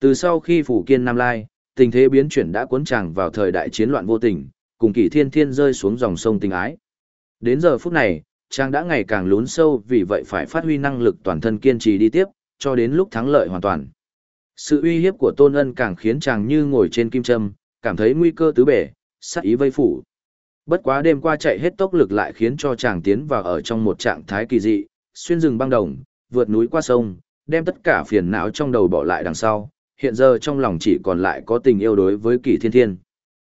Từ sau khi phủ kiên Nam Lai, tình thế biến chuyển đã cuốn chàng vào thời đại chiến loạn vô tình, cùng kỷ thiên thiên rơi xuống dòng sông tình ái. Đến giờ phút này, chàng đã ngày càng lún sâu vì vậy phải phát huy năng lực toàn thân kiên trì đi tiếp, cho đến lúc thắng lợi hoàn toàn. Sự uy hiếp của tôn ân càng khiến chàng như ngồi trên kim châm, cảm thấy nguy cơ tứ bể, sát ý vây phủ. Bất quá đêm qua chạy hết tốc lực lại khiến cho chàng tiến vào ở trong một trạng thái kỳ dị, xuyên rừng băng đồng, vượt núi qua sông, đem tất cả phiền não trong đầu bỏ lại đằng sau, hiện giờ trong lòng chỉ còn lại có tình yêu đối với kỳ thiên thiên.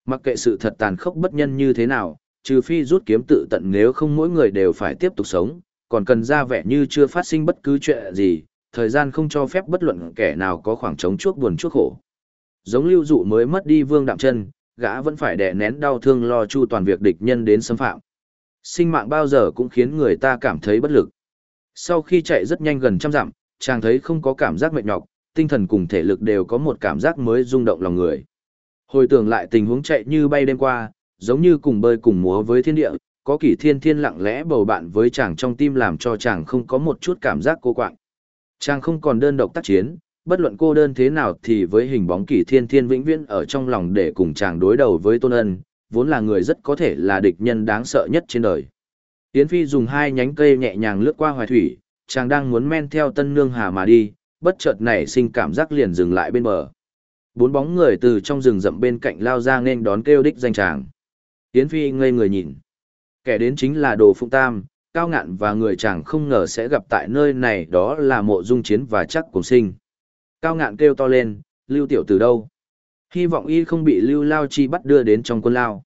Mặc kệ sự thật tàn khốc bất nhân như thế nào, trừ phi rút kiếm tự tận nếu không mỗi người đều phải tiếp tục sống, còn cần ra vẻ như chưa phát sinh bất cứ chuyện gì, thời gian không cho phép bất luận kẻ nào có khoảng trống chuốc buồn chuốc khổ. Giống lưu dụ mới mất đi vương đạm chân, gã vẫn phải đè nén đau thương lo chu toàn việc địch nhân đến xâm phạm. Sinh mạng bao giờ cũng khiến người ta cảm thấy bất lực. Sau khi chạy rất nhanh gần trăm dặm, chàng thấy không có cảm giác mệt nhọc, tinh thần cùng thể lực đều có một cảm giác mới rung động lòng người. Hồi tưởng lại tình huống chạy như bay đêm qua, giống như cùng bơi cùng múa với thiên địa, có kỷ thiên thiên lặng lẽ bầu bạn với chàng trong tim làm cho chàng không có một chút cảm giác cô quạng. Chàng không còn đơn độc tác chiến, bất luận cô đơn thế nào thì với hình bóng kỷ thiên thiên vĩnh viễn ở trong lòng để cùng chàng đối đầu với tôn ân, vốn là người rất có thể là địch nhân đáng sợ nhất trên đời. Yến Phi dùng hai nhánh cây nhẹ nhàng lướt qua hoài thủy, chàng đang muốn men theo tân nương hà mà đi, bất chợt nảy sinh cảm giác liền dừng lại bên bờ. Bốn bóng người từ trong rừng rậm bên cạnh lao ra nên đón kêu đích danh chàng. Yến Phi ngây người nhìn. Kẻ đến chính là Đồ Phụng Tam, cao ngạn và người chàng không ngờ sẽ gặp tại nơi này đó là mộ dung chiến và chắc cùng sinh. Cao ngạn kêu to lên, lưu tiểu từ đâu? Hy vọng y không bị lưu lao chi bắt đưa đến trong quân lao.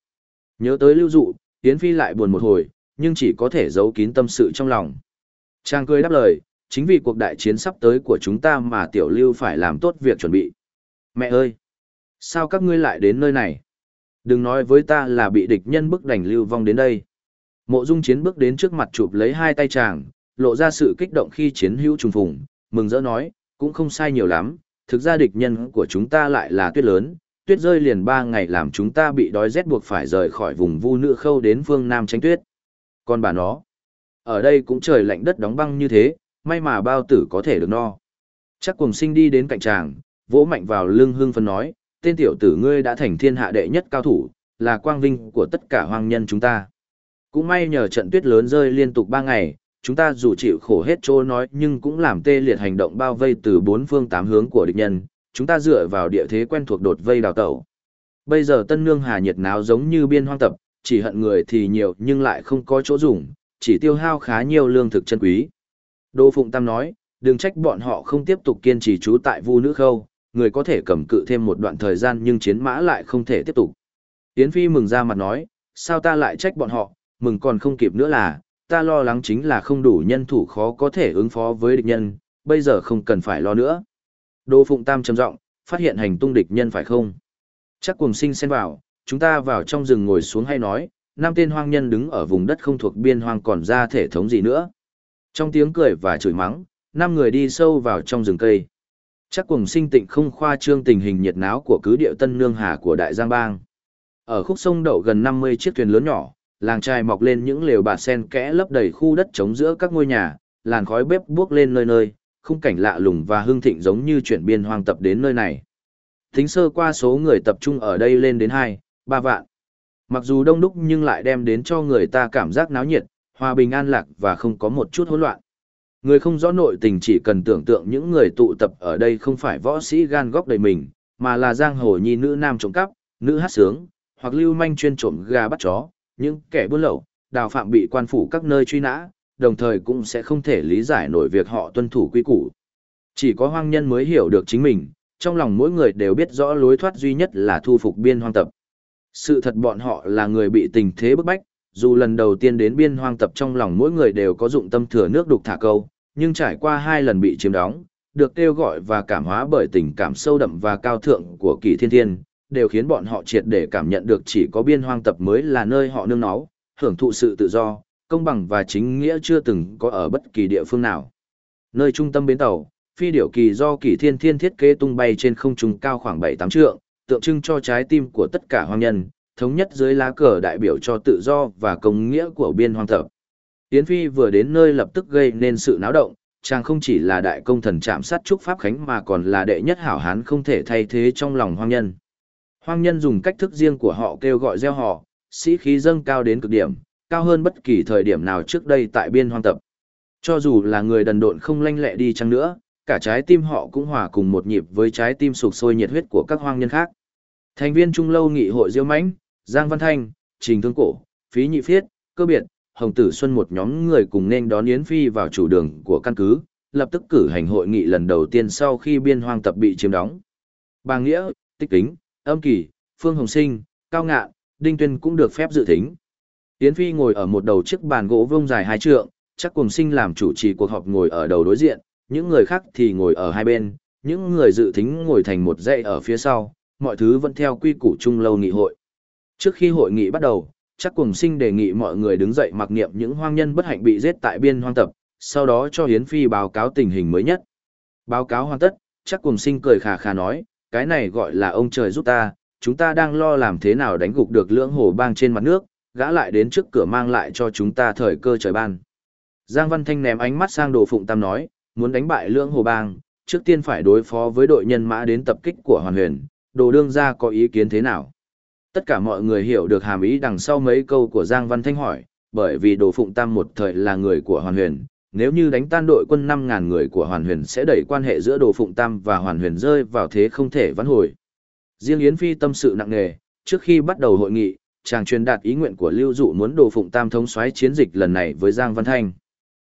Nhớ tới lưu dụ, Yến Phi lại buồn một hồi, nhưng chỉ có thể giấu kín tâm sự trong lòng. Chàng cười đáp lời, chính vì cuộc đại chiến sắp tới của chúng ta mà tiểu lưu phải làm tốt việc chuẩn bị. Mẹ ơi! Sao các ngươi lại đến nơi này? Đừng nói với ta là bị địch nhân bức đành lưu vong đến đây. Mộ dung chiến bước đến trước mặt chụp lấy hai tay chàng, lộ ra sự kích động khi chiến hữu trùng phùng, mừng rỡ nói, cũng không sai nhiều lắm, thực ra địch nhân của chúng ta lại là tuyết lớn, tuyết rơi liền ba ngày làm chúng ta bị đói rét buộc phải rời khỏi vùng vu nữ khâu đến phương Nam tránh tuyết. Còn bà nó, ở đây cũng trời lạnh đất đóng băng như thế, may mà bao tử có thể được no. Chắc cùng sinh đi đến cạnh chàng, vỗ mạnh vào lưng hương phân nói, tên tiểu tử ngươi đã thành thiên hạ đệ nhất cao thủ, là quang vinh của tất cả hoang nhân chúng ta. Cũng may nhờ trận tuyết lớn rơi liên tục ba ngày, chúng ta dù chịu khổ hết chỗ nói nhưng cũng làm tê liệt hành động bao vây từ bốn phương tám hướng của địch nhân, chúng ta dựa vào địa thế quen thuộc đột vây đào tẩu. Bây giờ tân nương hà nhiệt náo giống như biên hoang tập, chỉ hận người thì nhiều nhưng lại không có chỗ dùng, chỉ tiêu hao khá nhiều lương thực chân quý. Đô Phụng Tam nói, đừng trách bọn họ không tiếp tục kiên trì trú tại vu nữ khâu, người có thể cầm cự thêm một đoạn thời gian nhưng chiến mã lại không thể tiếp tục. Yến Phi mừng ra mặt nói, sao ta lại trách bọn họ, mừng còn không kịp nữa là, ta lo lắng chính là không đủ nhân thủ khó có thể ứng phó với địch nhân, bây giờ không cần phải lo nữa. Đô Phụng Tam trầm giọng, phát hiện hành tung địch nhân phải không? Chắc cùng sinh xen vào, chúng ta vào trong rừng ngồi xuống hay nói, năm tên hoang nhân đứng ở vùng đất không thuộc biên hoang còn ra thể thống gì nữa. Trong tiếng cười và chửi mắng, năm người đi sâu vào trong rừng cây. Chắc cùng sinh tịnh không khoa trương tình hình nhiệt náo của cứ điệu tân nương hà của đại giang bang. Ở khúc sông đậu gần 50 chiếc thuyền lớn nhỏ, làng trai mọc lên những lều bạt sen kẽ lấp đầy khu đất trống giữa các ngôi nhà, làn khói bếp buốc lên nơi nơi, khung cảnh lạ lùng và hương thịnh giống như chuyển biên hoang tập đến nơi này. Tính sơ qua số người tập trung ở đây lên đến 2, 3 vạn. Mặc dù đông đúc nhưng lại đem đến cho người ta cảm giác náo nhiệt, hòa bình an lạc và không có một chút hỗn loạn. Người không rõ nội tình chỉ cần tưởng tượng những người tụ tập ở đây không phải võ sĩ gan góc đầy mình, mà là giang hồ nhi nữ nam trộm cắp, nữ hát sướng, hoặc lưu manh chuyên trộm gà bắt chó, những kẻ buôn lậu, đào phạm bị quan phủ các nơi truy nã, đồng thời cũng sẽ không thể lý giải nổi việc họ tuân thủ quy củ. Chỉ có hoang nhân mới hiểu được chính mình, trong lòng mỗi người đều biết rõ lối thoát duy nhất là thu phục biên hoang tập. Sự thật bọn họ là người bị tình thế bức bách, dù lần đầu tiên đến biên hoang tập trong lòng mỗi người đều có dụng tâm thừa nước đục thả câu, nhưng trải qua hai lần bị chiếm đóng, được kêu gọi và cảm hóa bởi tình cảm sâu đậm và cao thượng của kỳ thiên thiên, đều khiến bọn họ triệt để cảm nhận được chỉ có biên hoang tập mới là nơi họ nương náu, hưởng thụ sự tự do, công bằng và chính nghĩa chưa từng có ở bất kỳ địa phương nào. Nơi trung tâm bến tàu, phi điểu kỳ do kỳ thiên thiên thiết kế tung bay trên không trung cao khoảng 7-8 trượng, tượng trưng cho trái tim của tất cả hoang nhân, thống nhất dưới lá cờ đại biểu cho tự do và công nghĩa của biên hoang thập. Yến Phi vừa đến nơi lập tức gây nên sự náo động, chàng không chỉ là đại công thần chạm sát trúc pháp khánh mà còn là đệ nhất hảo hán không thể thay thế trong lòng hoang nhân. Hoang nhân dùng cách thức riêng của họ kêu gọi gieo họ, sĩ khí dâng cao đến cực điểm, cao hơn bất kỳ thời điểm nào trước đây tại biên hoang tập. Cho dù là người đần độn không lanh lẹ đi chăng nữa, cả trái tim họ cũng hòa cùng một nhịp với trái tim sục sôi nhiệt huyết của các hoang nhân khác. Thành viên Trung Lâu Nghị hội Diêu Mãnh, Giang Văn Thanh, Trình Thương Cổ, Phí Nhị Phiết, Cơ Biệt, Hồng Tử Xuân một nhóm người cùng nên đón Yến Phi vào chủ đường của căn cứ, lập tức cử hành hội nghị lần đầu tiên sau khi biên hoang tập bị chiếm đóng. Bà Nghĩa, Tích Kính, Âm Kỳ, Phương Hồng Sinh, Cao Ngạn, Đinh Tuyên cũng được phép dự thính. Yến Phi ngồi ở một đầu chiếc bàn gỗ vông dài hai trượng, chắc cùng sinh làm chủ trì cuộc họp ngồi ở đầu đối diện, những người khác thì ngồi ở hai bên, những người dự thính ngồi thành một dãy ở phía sau, mọi thứ vẫn theo quy củ chung lâu nghị hội. Trước khi hội nghị bắt đầu, chắc cùng sinh đề nghị mọi người đứng dậy mặc niệm những hoang nhân bất hạnh bị giết tại biên hoang tập, sau đó cho Hiến Phi báo cáo tình hình mới nhất. Báo cáo hoàn tất, chắc cùng sinh cười khà khà nói, cái này gọi là ông trời giúp ta, chúng ta đang lo làm thế nào đánh gục được lưỡng hồ bang trên mặt nước, gã lại đến trước cửa mang lại cho chúng ta thời cơ trời ban. Giang Văn Thanh ném ánh mắt sang đồ phụng tam nói, muốn đánh bại lưỡng hồ bang, trước tiên phải đối phó với đội nhân mã đến tập kích của hoàn huyền, đồ đương ra có ý kiến thế nào? Tất cả mọi người hiểu được hàm ý đằng sau mấy câu của Giang Văn Thanh hỏi, bởi vì đồ phụng tam một thời là người của hoàn huyền, nếu như đánh tan đội quân năm ngàn người của hoàn huyền sẽ đẩy quan hệ giữa đồ phụng tam và hoàn huyền rơi vào thế không thể vãn hồi. Riêng Yến Phi tâm sự nặng nề, trước khi bắt đầu hội nghị, chàng truyền đạt ý nguyện của Lưu Dụ muốn đồ phụng tam thống soái chiến dịch lần này với Giang Văn Thanh.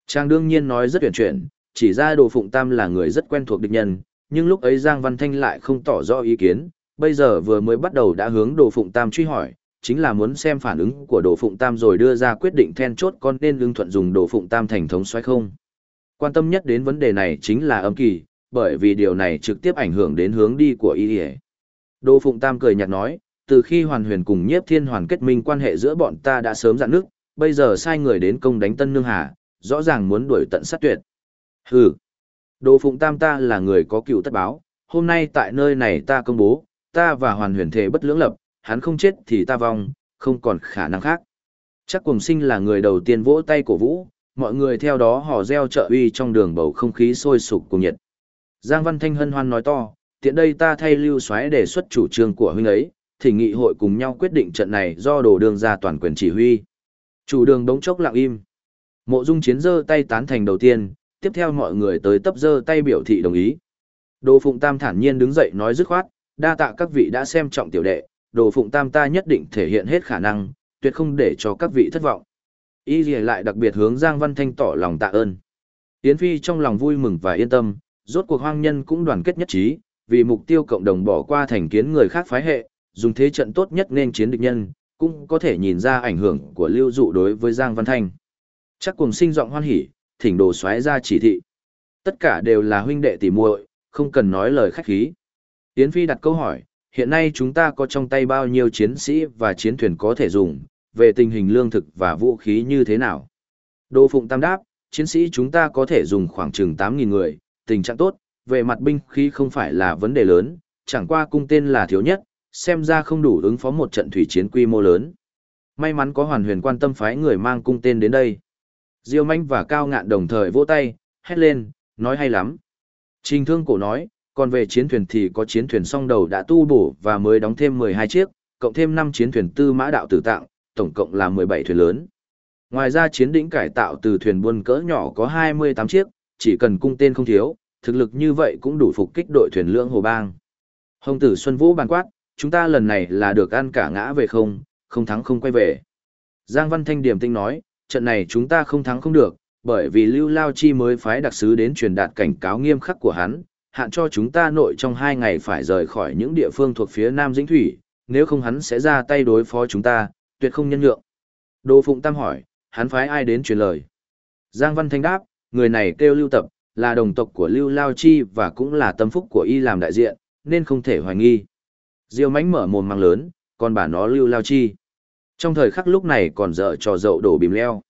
Chàng đương nhiên nói rất tuyển chuyển, chỉ ra đồ phụng tam là người rất quen thuộc địch nhân, nhưng lúc ấy Giang Văn Thanh lại không tỏ rõ ý kiến, bây giờ vừa mới bắt đầu đã hướng đồ phụng tam truy hỏi, chính là muốn xem phản ứng của đồ phụng tam rồi đưa ra quyết định then chốt con nên lương thuận dùng đồ phụng tam thành thống xoay không. Quan tâm nhất đến vấn đề này chính là âm kỳ, bởi vì điều này trực tiếp ảnh hưởng đến hướng đi của y Đồ phụng tam cười nhạt nói, từ khi hoàn huyền cùng nhiếp thiên hoàn kết minh quan hệ giữa bọn ta đã sớm dạn nước, bây giờ sai người đến công đánh tân nương hà, rõ ràng muốn đuổi tận sát tuyệt. Hừ, đồ phụng tam ta là người có cựu tất báo, hôm nay tại nơi này ta công bố, ta và hoàn huyền thể bất lưỡng lập, hắn không chết thì ta vong, không còn khả năng khác. Chắc cùng sinh là người đầu tiên vỗ tay cổ vũ, mọi người theo đó họ reo trợ uy trong đường bầu không khí sôi sục cùng nhiệt. Giang Văn Thanh hân hoan nói to, tiện đây ta thay lưu xoáy đề xuất chủ trương của huynh ấy, thì nghị hội cùng nhau quyết định trận này do đồ đường ra toàn quyền chỉ huy. Chủ đường đống chốc lặng im. Mộ dung chiến giơ tay tán thành đầu tiên, tiếp theo mọi người tới tấp giơ tay biểu thị đồng ý. Đồ Phụng Tam thản nhiên đứng dậy nói dứt khoát, đa tạ các vị đã xem trọng tiểu đệ, Đồ Phụng Tam ta nhất định thể hiện hết khả năng, tuyệt không để cho các vị thất vọng. Y gì lại đặc biệt hướng Giang Văn Thanh tỏ lòng tạ ơn. Yến Phi trong lòng vui mừng và yên tâm, rốt cuộc hoang nhân cũng đoàn kết nhất trí, vì mục tiêu cộng đồng bỏ qua thành kiến người khác phái hệ, dùng thế trận tốt nhất nên chiến địch nhân, cũng có thể nhìn ra ảnh hưởng của lưu dụ đối với Giang Văn Thanh. Chắc cùng sinh giọng hoan hỉ, thỉnh đồ xoáy ra chỉ thị. Tất cả đều là huynh đệ tỉ muội, không cần nói lời khách khí. Yến Phi đặt câu hỏi, hiện nay chúng ta có trong tay bao nhiêu chiến sĩ và chiến thuyền có thể dùng, về tình hình lương thực và vũ khí như thế nào? Đô Phụng Tam đáp, chiến sĩ chúng ta có thể dùng khoảng chừng 8.000 người, tình trạng tốt, về mặt binh khí không phải là vấn đề lớn, chẳng qua cung tên là thiếu nhất, xem ra không đủ ứng phó một trận thủy chiến quy mô lớn. May mắn có hoàn huyền quan tâm phái người mang cung tên đến đây. Diêu manh và cao ngạn đồng thời vỗ tay, hét lên, nói hay lắm. Trình thương cổ nói, còn về chiến thuyền thì có chiến thuyền song đầu đã tu bổ và mới đóng thêm 12 chiếc, cộng thêm 5 chiến thuyền tư mã đạo tử tạng, tổng cộng là 17 thuyền lớn. Ngoài ra chiến đỉnh cải tạo từ thuyền buôn cỡ nhỏ có 28 chiếc, chỉ cần cung tên không thiếu, thực lực như vậy cũng đủ phục kích đội thuyền lưỡng hồ bang. Hồng tử Xuân Vũ bàn quát, chúng ta lần này là được ăn cả ngã về không, không thắng không quay về. Giang Văn Thanh điểm tinh nói, trận này chúng ta không thắng không được, bởi vì Lưu Lao Chi mới phái đặc sứ đến truyền đạt cảnh cáo nghiêm khắc của hắn, hạn cho chúng ta nội trong hai ngày phải rời khỏi những địa phương thuộc phía Nam Dĩnh Thủy, nếu không hắn sẽ ra tay đối phó chúng ta, tuyệt không nhân nhượng. Đô Phụng Tam hỏi, hắn phái ai đến truyền lời? Giang Văn Thanh đáp, người này kêu Lưu Tập, là đồng tộc của Lưu Lao Chi và cũng là tâm phúc của y làm đại diện, nên không thể hoài nghi. Diêu mánh mở mồm mang lớn, còn bà nó Lưu Lao Chi. Trong thời khắc lúc này còn dở trò dậu đổ bìm leo.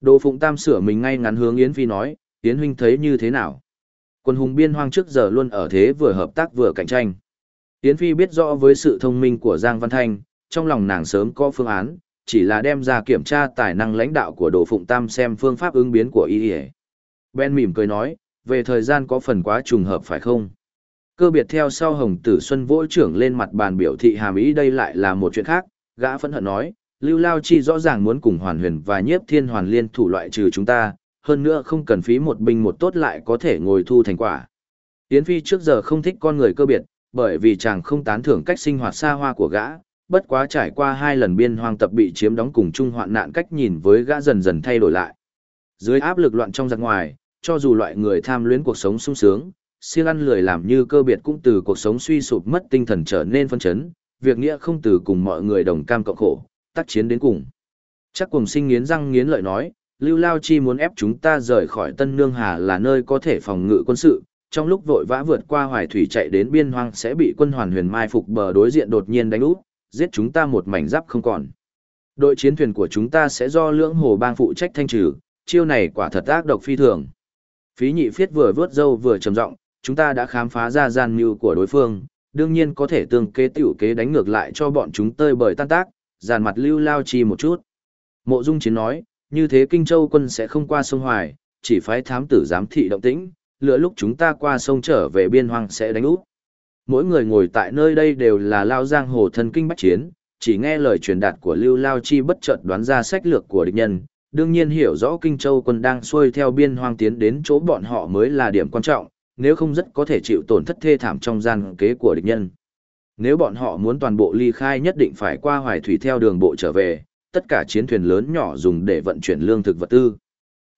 Đô Phụng Tam sửa mình ngay ngắn hướng Yến Phi nói, Yến huynh thấy như thế nào? Quân hùng biên hoang trước giờ luôn ở thế vừa hợp tác vừa cạnh tranh. Yến Phi biết rõ với sự thông minh của Giang Văn Thanh, trong lòng nàng sớm có phương án, chỉ là đem ra kiểm tra tài năng lãnh đạo của Đồ Phụng Tam xem phương pháp ứng biến của y Ben mỉm cười nói, về thời gian có phần quá trùng hợp phải không? Cơ biệt theo sau Hồng Tử Xuân vỗ trưởng lên mặt bàn biểu thị hàm ý đây lại là một chuyện khác, gã phẫn hận nói, Lưu Lao Chi rõ ràng muốn cùng Hoàn Huyền và Nhiếp Thiên Hoàn liên thủ loại trừ chúng ta, hơn nữa không cần phí một binh một tốt lại có thể ngồi thu thành quả. Yến Phi trước giờ không thích con người cơ biệt, bởi vì chàng không tán thưởng cách sinh hoạt xa hoa của gã, bất quá trải qua hai lần biên hoang tập bị chiếm đóng cùng chung hoạn nạn cách nhìn với gã dần dần thay đổi lại. Dưới áp lực loạn trong giặc ngoài, cho dù loại người tham luyến cuộc sống sung sướng, siêng ăn lười làm như cơ biệt cũng từ cuộc sống suy sụp mất tinh thần trở nên phân chấn, việc nghĩa không từ cùng mọi người đồng cam cộng khổ, tác chiến đến cùng. Chắc cùng sinh nghiến răng nghiến lợi nói, Lưu Lao Chi muốn ép chúng ta rời khỏi Tân Nương Hà là nơi có thể phòng ngự quân sự, trong lúc vội vã vượt qua hoài thủy chạy đến biên hoang sẽ bị quân hoàn huyền mai phục bờ đối diện đột nhiên đánh úp, giết chúng ta một mảnh giáp không còn. Đội chiến thuyền của chúng ta sẽ do lưỡng hồ bang phụ trách thanh trừ, chiêu này quả thật ác độc phi thường. Phí nhị phiết vừa vớt dâu vừa trầm giọng, chúng ta đã khám phá ra gian mưu của đối phương, đương nhiên có thể tương kế tiểu kế đánh ngược lại cho bọn chúng tơi bời tan tác, giàn mặt lưu lao chi một chút. Mộ Dung Chiến nói, như thế Kinh Châu quân sẽ không qua sông Hoài, chỉ phái thám tử giám thị động tĩnh, lựa lúc chúng ta qua sông trở về biên hoang sẽ đánh úp. Mỗi người ngồi tại nơi đây đều là lao giang hồ thân kinh bách chiến, chỉ nghe lời truyền đạt của Lưu Lao Chi bất chợt đoán ra sách lược của địch nhân, đương nhiên hiểu rõ Kinh Châu quân đang xuôi theo biên hoang tiến đến chỗ bọn họ mới là điểm quan trọng, nếu không rất có thể chịu tổn thất thê thảm trong gian kế của địch nhân. Nếu bọn họ muốn toàn bộ ly khai nhất định phải qua hoài thủy theo đường bộ trở về, tất cả chiến thuyền lớn nhỏ dùng để vận chuyển lương thực vật tư.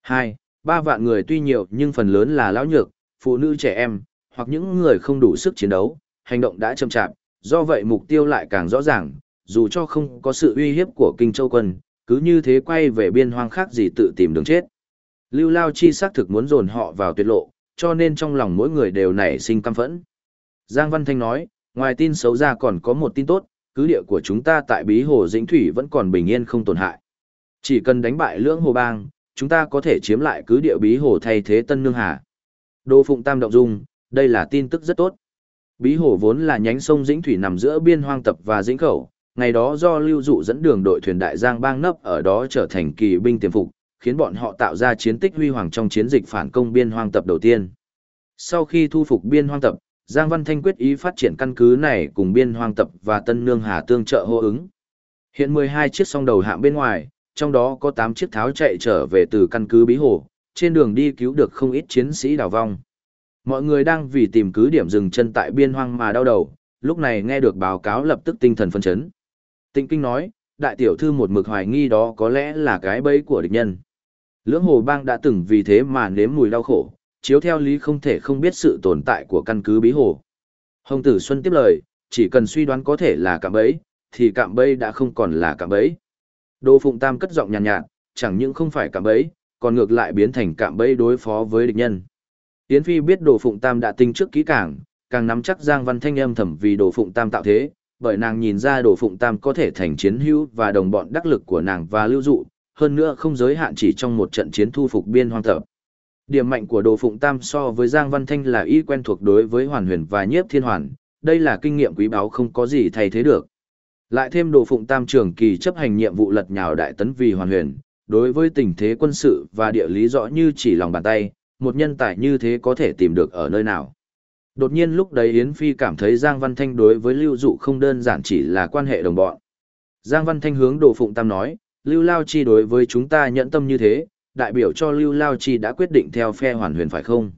2. Ba vạn người tuy nhiều nhưng phần lớn là lão nhược, phụ nữ trẻ em, hoặc những người không đủ sức chiến đấu, hành động đã chậm chạp, do vậy mục tiêu lại càng rõ ràng, dù cho không có sự uy hiếp của Kinh Châu quân, cứ như thế quay về biên hoang khác gì tự tìm đường chết. Lưu Lao Chi xác thực muốn dồn họ vào tuyệt lộ, cho nên trong lòng mỗi người đều nảy sinh căm phẫn. Giang Văn Thanh nói, ngoài tin xấu ra còn có một tin tốt, cứ địa của chúng ta tại Bí Hồ Dĩnh Thủy vẫn còn bình yên không tổn hại. Chỉ cần đánh bại lưỡng hồ bang, chúng ta có thể chiếm lại cứ địa Bí Hồ thay thế Tân Nương Hà. Đô Phụng Tam Động Dung, đây là tin tức rất tốt. Bí Hồ vốn là nhánh sông Dĩnh Thủy nằm giữa biên hoang tập và Dĩnh Khẩu, ngày đó do lưu dụ dẫn đường đội thuyền đại giang bang nấp ở đó trở thành kỳ binh tiềm phục, khiến bọn họ tạo ra chiến tích huy hoàng trong chiến dịch phản công biên hoang tập đầu tiên. Sau khi thu phục biên hoang tập, Giang Văn Thanh quyết ý phát triển căn cứ này cùng biên hoang tập và Tân Nương Hà tương trợ hô ứng. Hiện 12 chiếc song đầu hạm bên ngoài, trong đó có 8 chiếc tháo chạy trở về từ căn cứ Bí Hồ, trên đường đi cứu được không ít chiến sĩ đào vong. Mọi người đang vì tìm cứ điểm dừng chân tại biên hoang mà đau đầu, lúc này nghe được báo cáo lập tức tinh thần phân chấn. Tịnh Kinh nói, đại tiểu thư một mực hoài nghi đó có lẽ là cái bẫy của địch nhân. Lưỡng hồ bang đã từng vì thế mà nếm mùi đau khổ, chiếu theo lý không thể không biết sự tồn tại của căn cứ bí hồ. Hồng tử Xuân tiếp lời, chỉ cần suy đoán có thể là cạm bẫy, thì cạm bẫy đã không còn là cạm bẫy. Đỗ Phụng Tam cất giọng nhàn nhạt, nhạt, chẳng những không phải cạm bẫy, còn ngược lại biến thành cạm bẫy đối phó với địch nhân. Yến Phi biết Đỗ Phụng Tam đã tinh trước kỹ càng, càng nắm chắc Giang Văn Thanh âm thầm vì Đỗ Phụng Tam tạo thế, bởi nàng nhìn ra Đỗ Phụng Tam có thể thành chiến hữu và đồng bọn đắc lực của nàng và lưu dụ, hơn nữa không giới hạn chỉ trong một trận chiến thu phục biên hoang tập. Điểm mạnh của Đồ Phụng Tam so với Giang Văn Thanh là y quen thuộc đối với Hoàn Huyền và Nhiếp Thiên Hoàn, đây là kinh nghiệm quý báu không có gì thay thế được. Lại thêm Đồ Phụng Tam trường kỳ chấp hành nhiệm vụ lật nhào đại tấn vì Hoàn Huyền, đối với tình thế quân sự và địa lý rõ như chỉ lòng bàn tay, một nhân tài như thế có thể tìm được ở nơi nào. Đột nhiên lúc đấy Yến Phi cảm thấy Giang Văn Thanh đối với Lưu Dụ không đơn giản chỉ là quan hệ đồng bọn. Giang Văn Thanh hướng Đồ Phụng Tam nói, Lưu Lao Chi đối với chúng ta nhẫn tâm như thế, đại biểu cho Lưu Lao Chi đã quyết định theo phe hoàn huyền phải không?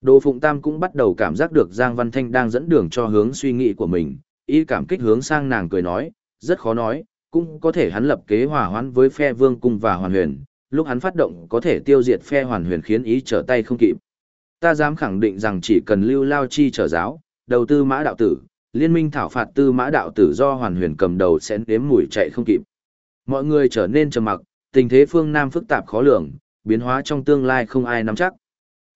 Đồ Phụng Tam cũng bắt đầu cảm giác được Giang Văn Thanh đang dẫn đường cho hướng suy nghĩ của mình, y cảm kích hướng sang nàng cười nói, rất khó nói, cũng có thể hắn lập kế hòa hoãn với phe Vương Cung và Hoàn Huyền, lúc hắn phát động có thể tiêu diệt phe Hoàn Huyền khiến ý trở tay không kịp. Ta dám khẳng định rằng chỉ cần Lưu Lao Chi trở giáo, đầu tư mã đạo tử, liên minh thảo phạt tư mã đạo tử do Hoàn Huyền cầm đầu sẽ đếm mùi chạy không kịp. Mọi người trở nên trầm mặc, tình thế phương Nam phức tạp khó lường, biến hóa trong tương lai không ai nắm chắc.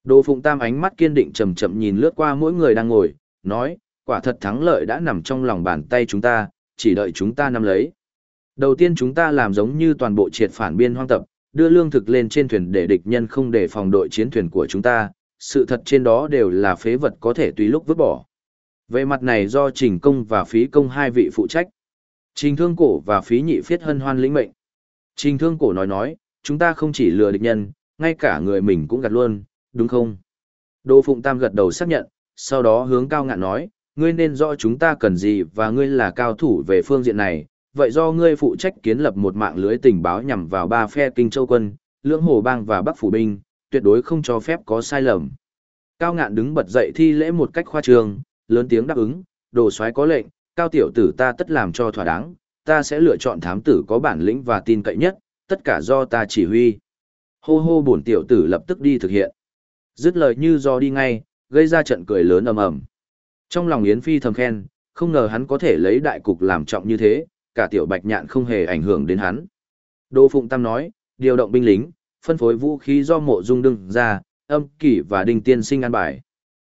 Đồ Phụng Tam ánh mắt kiên định chậm chậm nhìn lướt qua mỗi người đang ngồi, nói, quả thật thắng lợi đã nằm trong lòng bàn tay chúng ta, chỉ đợi chúng ta nắm lấy. Đầu tiên chúng ta làm giống như toàn bộ triệt phản biên hoang tập, đưa lương thực lên trên thuyền để địch nhân không để phòng đội chiến thuyền của chúng ta, sự thật trên đó đều là phế vật có thể tùy lúc vứt bỏ. Về mặt này do Trình Công và Phí Công hai vị phụ trách. Trình Thương Cổ và Phí Nhị Phiết hân hoan lĩnh mệnh. Trình Thương Cổ nói nói, chúng ta không chỉ lừa địch nhân, ngay cả người mình cũng gạt luôn, đúng không? Đỗ Phụng Tam gật đầu xác nhận, sau đó hướng cao ngạn nói, ngươi nên rõ chúng ta cần gì và ngươi là cao thủ về phương diện này, vậy do ngươi phụ trách kiến lập một mạng lưới tình báo nhằm vào ba phe kinh châu quân, lưỡng hồ bang và bắc phủ binh, tuyệt đối không cho phép có sai lầm. Cao ngạn đứng bật dậy thi lễ một cách khoa trương, lớn tiếng đáp ứng, đồ soái có lệnh, cao tiểu tử ta tất làm cho thỏa đáng, ta sẽ lựa chọn thám tử có bản lĩnh và tin cậy nhất, tất cả do ta chỉ huy. Hô hô bổn tiểu tử lập tức đi thực hiện. Dứt lời như do đi ngay, gây ra trận cười lớn ầm ầm. Trong lòng Yến Phi thầm khen, không ngờ hắn có thể lấy đại cục làm trọng như thế, cả tiểu bạch nhạn không hề ảnh hưởng đến hắn. Đô Phụng Tam nói, điều động binh lính, phân phối vũ khí do mộ dung đương ra, âm kỷ và đinh tiên sinh an bài.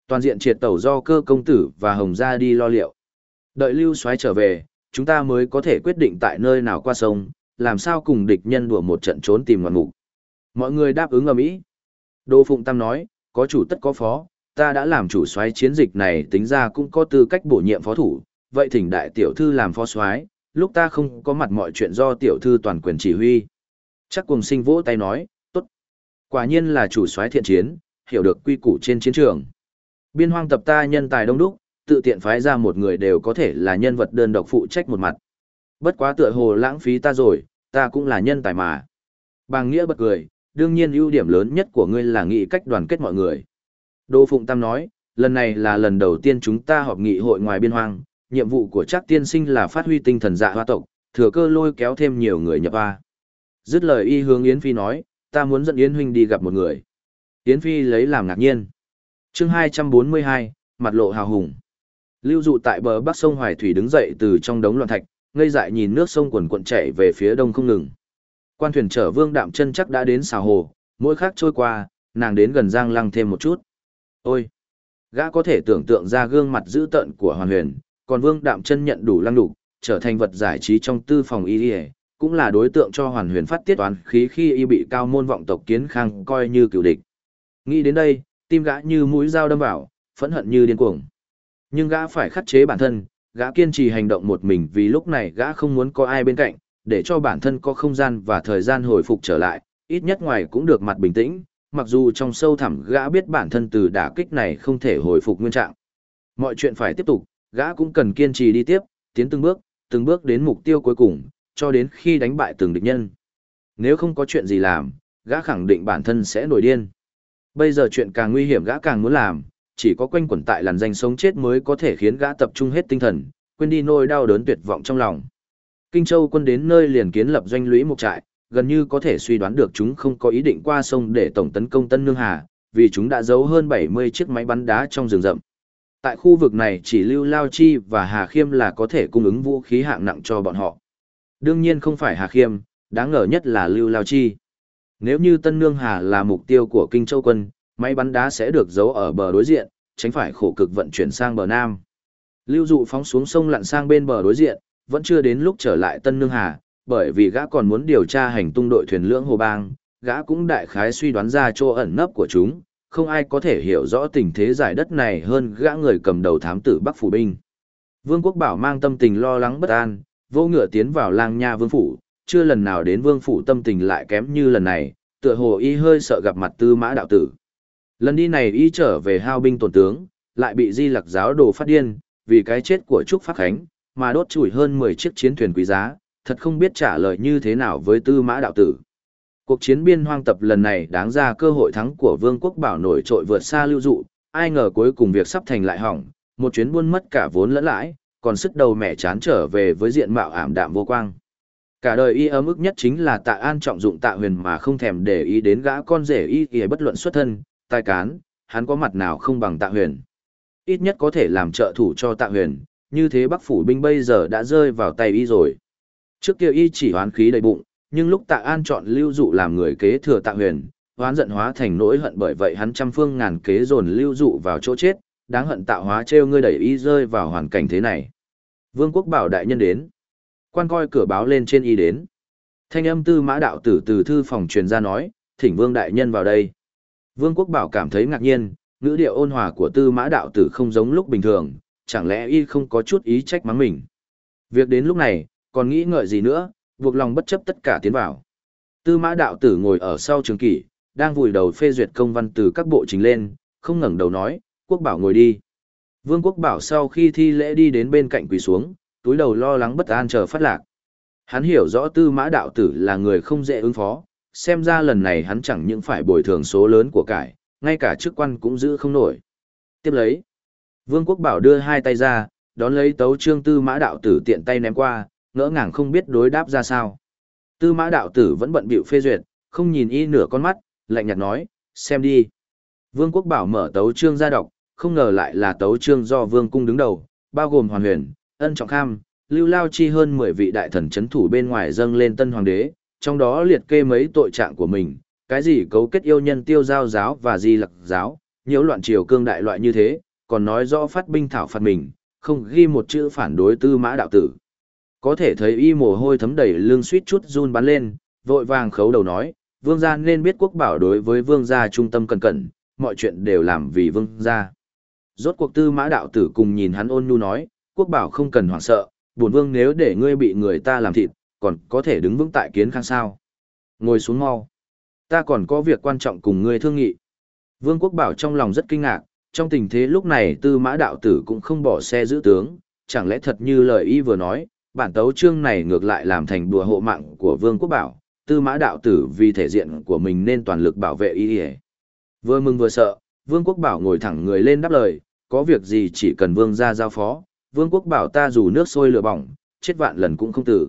Toàn diện triệt tẩu do cơ công tử và hồng gia đi lo liệu. Đợi lưu Soái trở về, chúng ta mới có thể quyết định tại nơi nào qua sông, làm sao cùng địch nhân đùa một trận trốn tìm ngoạn mục. Mọi người đáp ứng ầm ĩ. Đỗ Phụng Tam nói, có chủ tất có phó, ta đã làm chủ soái chiến dịch này tính ra cũng có tư cách bổ nhiệm phó thủ, vậy thỉnh đại tiểu thư làm phó soái, lúc ta không có mặt mọi chuyện do tiểu thư toàn quyền chỉ huy. Chắc cùng sinh vỗ tay nói, tốt. Quả nhiên là chủ soái thiện chiến, hiểu được quy củ trên chiến trường. Biên hoang tập ta nhân tài đông đúc, tự tiện phái ra một người đều có thể là nhân vật đơn độc phụ trách một mặt. Bất quá tựa hồ lãng phí ta rồi, ta cũng là nhân tài mà. Bàng Nghĩa bật cười, đương nhiên ưu điểm lớn nhất của ngươi là nghị cách đoàn kết mọi người. Đô Phụng Tam nói, lần này là lần đầu tiên chúng ta họp nghị hội ngoài biên hoang, nhiệm vụ của chắc tiên sinh là phát huy tinh thần dạ hoa tộc, thừa cơ lôi kéo thêm nhiều người nhập hoa. Dứt lời y hướng Yến Phi nói, ta muốn dẫn Yến Huynh đi gặp một người. Yến Phi lấy làm ngạc nhiên. chương 242, mặt lộ hào hùng. Lưu dụ tại bờ bắc sông Hoài Thủy đứng dậy từ trong đống loạn thạch, ngây dại nhìn nước sông quần cuộn chảy về phía đông không ngừng. Quan thuyền chở vương đạm chân chắc đã đến xào hồ, mỗi khắc trôi qua, nàng đến gần giang lăng thêm một chút. Ôi! Gã có thể tưởng tượng ra gương mặt dữ tợn của hoàn huyền, còn vương đạm chân nhận đủ lăng đủ, trở thành vật giải trí trong tư phòng y y cũng là đối tượng cho hoàn huyền phát tiết toán khí khi y bị cao môn vọng tộc kiến khang coi như cựu địch. Nghĩ đến đây, tim gã như mũi dao đâm vào, phẫn hận như điên cuồng. Nhưng gã phải khắc chế bản thân, gã kiên trì hành động một mình vì lúc này gã không muốn có ai bên cạnh, để cho bản thân có không gian và thời gian hồi phục trở lại, ít nhất ngoài cũng được mặt bình tĩnh, mặc dù trong sâu thẳm gã biết bản thân từ đả kích này không thể hồi phục nguyên trạng. Mọi chuyện phải tiếp tục, gã cũng cần kiên trì đi tiếp, tiến từng bước, từng bước đến mục tiêu cuối cùng, cho đến khi đánh bại từng địch nhân. Nếu không có chuyện gì làm, gã khẳng định bản thân sẽ nổi điên. Bây giờ chuyện càng nguy hiểm gã càng muốn làm, chỉ có quanh quẩn tại làn danh sống chết mới có thể khiến gã tập trung hết tinh thần, quên đi nỗi đau đớn tuyệt vọng trong lòng. Kinh Châu quân đến nơi liền kiến lập doanh lũy một trại, gần như có thể suy đoán được chúng không có ý định qua sông để tổng tấn công Tân Nương Hà, vì chúng đã giấu hơn 70 chiếc máy bắn đá trong rừng rậm. Tại khu vực này chỉ Lưu Lao Chi và Hà Khiêm là có thể cung ứng vũ khí hạng nặng cho bọn họ. Đương nhiên không phải Hà Khiêm, đáng ngờ nhất là Lưu Lao Chi. Nếu như Tân Nương Hà là mục tiêu của Kinh Châu quân, máy bắn đá sẽ được giấu ở bờ đối diện, tránh phải khổ cực vận chuyển sang bờ Nam. Lưu Dụ phóng xuống sông lặn sang bên bờ đối diện, vẫn chưa đến lúc trở lại Tân Nương Hà, bởi vì gã còn muốn điều tra hành tung đội thuyền lưỡng hồ bang, gã cũng đại khái suy đoán ra chỗ ẩn nấp của chúng, không ai có thể hiểu rõ tình thế giải đất này hơn gã người cầm đầu thám tử Bắc Phủ Binh. Vương Quốc Bảo mang tâm tình lo lắng bất an, vô ngựa tiến vào lang nha vương phủ, chưa lần nào đến vương phủ tâm tình lại kém như lần này, tựa hồ y hơi sợ gặp mặt tư mã đạo tử. Lần đi này y trở về hao binh tổn tướng, lại bị di lặc giáo đồ phát điên, vì cái chết của Trúc Pháp Khánh, mà đốt chủi hơn 10 chiếc chiến thuyền quý giá, thật không biết trả lời như thế nào với tư mã đạo tử. Cuộc chiến biên hoang tập lần này đáng ra cơ hội thắng của vương quốc bảo nổi trội vượt xa lưu dụ, ai ngờ cuối cùng việc sắp thành lại hỏng, một chuyến buôn mất cả vốn lẫn lãi, còn sức đầu mẹ chán trở về với diện mạo ảm đạm vô quang. Cả đời y ấm ức nhất chính là tạ an trọng dụng tạ huyền mà không thèm để ý đến gã con rể y kìa bất luận xuất thân, tài cán, hắn có mặt nào không bằng tạ huyền. Ít nhất có thể làm trợ thủ cho tạ huyền, như thế bắc phủ binh bây giờ đã rơi vào tay y rồi. Trước kia y chỉ hoán khí đầy bụng, nhưng lúc tạ an chọn lưu dụ làm người kế thừa tạ huyền, hoán giận hóa thành nỗi hận bởi vậy hắn trăm phương ngàn kế dồn lưu dụ vào chỗ chết, đáng hận tạo hóa trêu ngươi đẩy y rơi vào hoàn cảnh thế này. Vương quốc bảo đại nhân đến. Quan coi cửa báo lên trên y đến. Thanh âm tư mã đạo tử từ thư phòng truyền ra nói, thỉnh vương đại nhân vào đây. Vương quốc bảo cảm thấy ngạc nhiên, ngữ điệu ôn hòa của tư mã đạo tử không giống lúc bình thường, chẳng lẽ y không có chút ý trách mắng mình. Việc đến lúc này, còn nghĩ ngợi gì nữa, buộc lòng bất chấp tất cả tiến vào. Tư mã đạo tử ngồi ở sau trường kỷ, đang vùi đầu phê duyệt công văn từ các bộ chính lên, không ngẩng đầu nói, quốc bảo ngồi đi. Vương quốc bảo sau khi thi lễ đi đến bên cạnh quỳ xuống, túi đầu lo lắng bất an chờ phát lạc. Hắn hiểu rõ tư mã đạo tử là người không dễ ứng phó, xem ra lần này hắn chẳng những phải bồi thường số lớn của cải, ngay cả chức quan cũng giữ không nổi. Tiếp lấy, Vương quốc bảo đưa hai tay ra, đón lấy tấu trương tư mã đạo tử tiện tay ném qua, ngỡ ngàng không biết đối đáp ra sao. Tư mã đạo tử vẫn bận bịu phê duyệt, không nhìn y nửa con mắt, lạnh nhạt nói, xem đi. Vương quốc bảo mở tấu trương ra đọc, không ngờ lại là tấu trương do vương cung đứng đầu, bao gồm hoàn huyền, ân trọng kham, lưu lao chi hơn 10 vị đại thần chấn thủ bên ngoài dâng lên tân hoàng đế, trong đó liệt kê mấy tội trạng của mình, cái gì cấu kết yêu nhân tiêu giao giáo và di lặc giáo, nhiễu loạn triều cương đại loại như thế, còn nói rõ phát binh thảo phạt mình, không ghi một chữ phản đối tư mã đạo tử. Có thể thấy y mồ hôi thấm đầy lưng suýt chút run bắn lên, vội vàng khấu đầu nói, vương gia nên biết quốc bảo đối với vương gia trung tâm cẩn cẩn, mọi chuyện đều làm vì vương gia. Rốt cuộc tư mã đạo tử cùng nhìn hắn ôn nhu nói, quốc bảo không cần hoảng sợ, bổn vương nếu để ngươi bị người ta làm thịt, còn có thể đứng vững tại kiến khang sao. Ngồi xuống mau. Ta còn có việc quan trọng cùng ngươi thương nghị. Vương quốc bảo trong lòng rất kinh ngạc, trong tình thế lúc này tư mã đạo tử cũng không bỏ xe giữ tướng, chẳng lẽ thật như lời y vừa nói, bản tấu chương này ngược lại làm thành đùa hộ mạng của vương quốc bảo, tư mã đạo tử vì thể diện của mình nên toàn lực bảo vệ y Vừa mừng vừa sợ, vương quốc bảo ngồi thẳng người lên đáp lời, có việc gì chỉ cần vương ra giao phó, vương quốc bảo ta dù nước sôi lửa bỏng, chết vạn lần cũng không tử.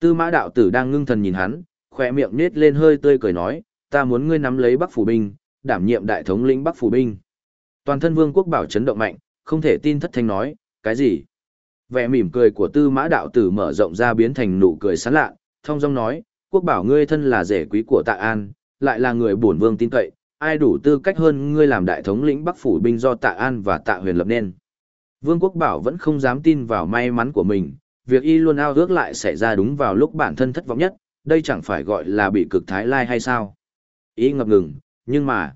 Tư mã đạo tử đang ngưng thần nhìn hắn, khỏe miệng nết lên hơi tươi cười nói, ta muốn ngươi nắm lấy bắc phủ binh, đảm nhiệm đại thống lĩnh bắc phủ binh. Toàn thân vương quốc bảo chấn động mạnh, không thể tin thất thanh nói, cái gì? Vẻ mỉm cười của tư mã đạo tử mở rộng ra biến thành nụ cười sán lạ, thông dong nói, quốc bảo ngươi thân là rể quý của tạ an, lại là người bổn vương tin cậy, ai đủ tư cách hơn ngươi làm đại thống lĩnh bắc phủ binh do tạ an và tạ huyền lập nên. Vương quốc bảo vẫn không dám tin vào may mắn của mình, việc y luôn ao ước lại xảy ra đúng vào lúc bản thân thất vọng nhất, đây chẳng phải gọi là bị cực thái lai hay sao? Y ngập ngừng, nhưng mà...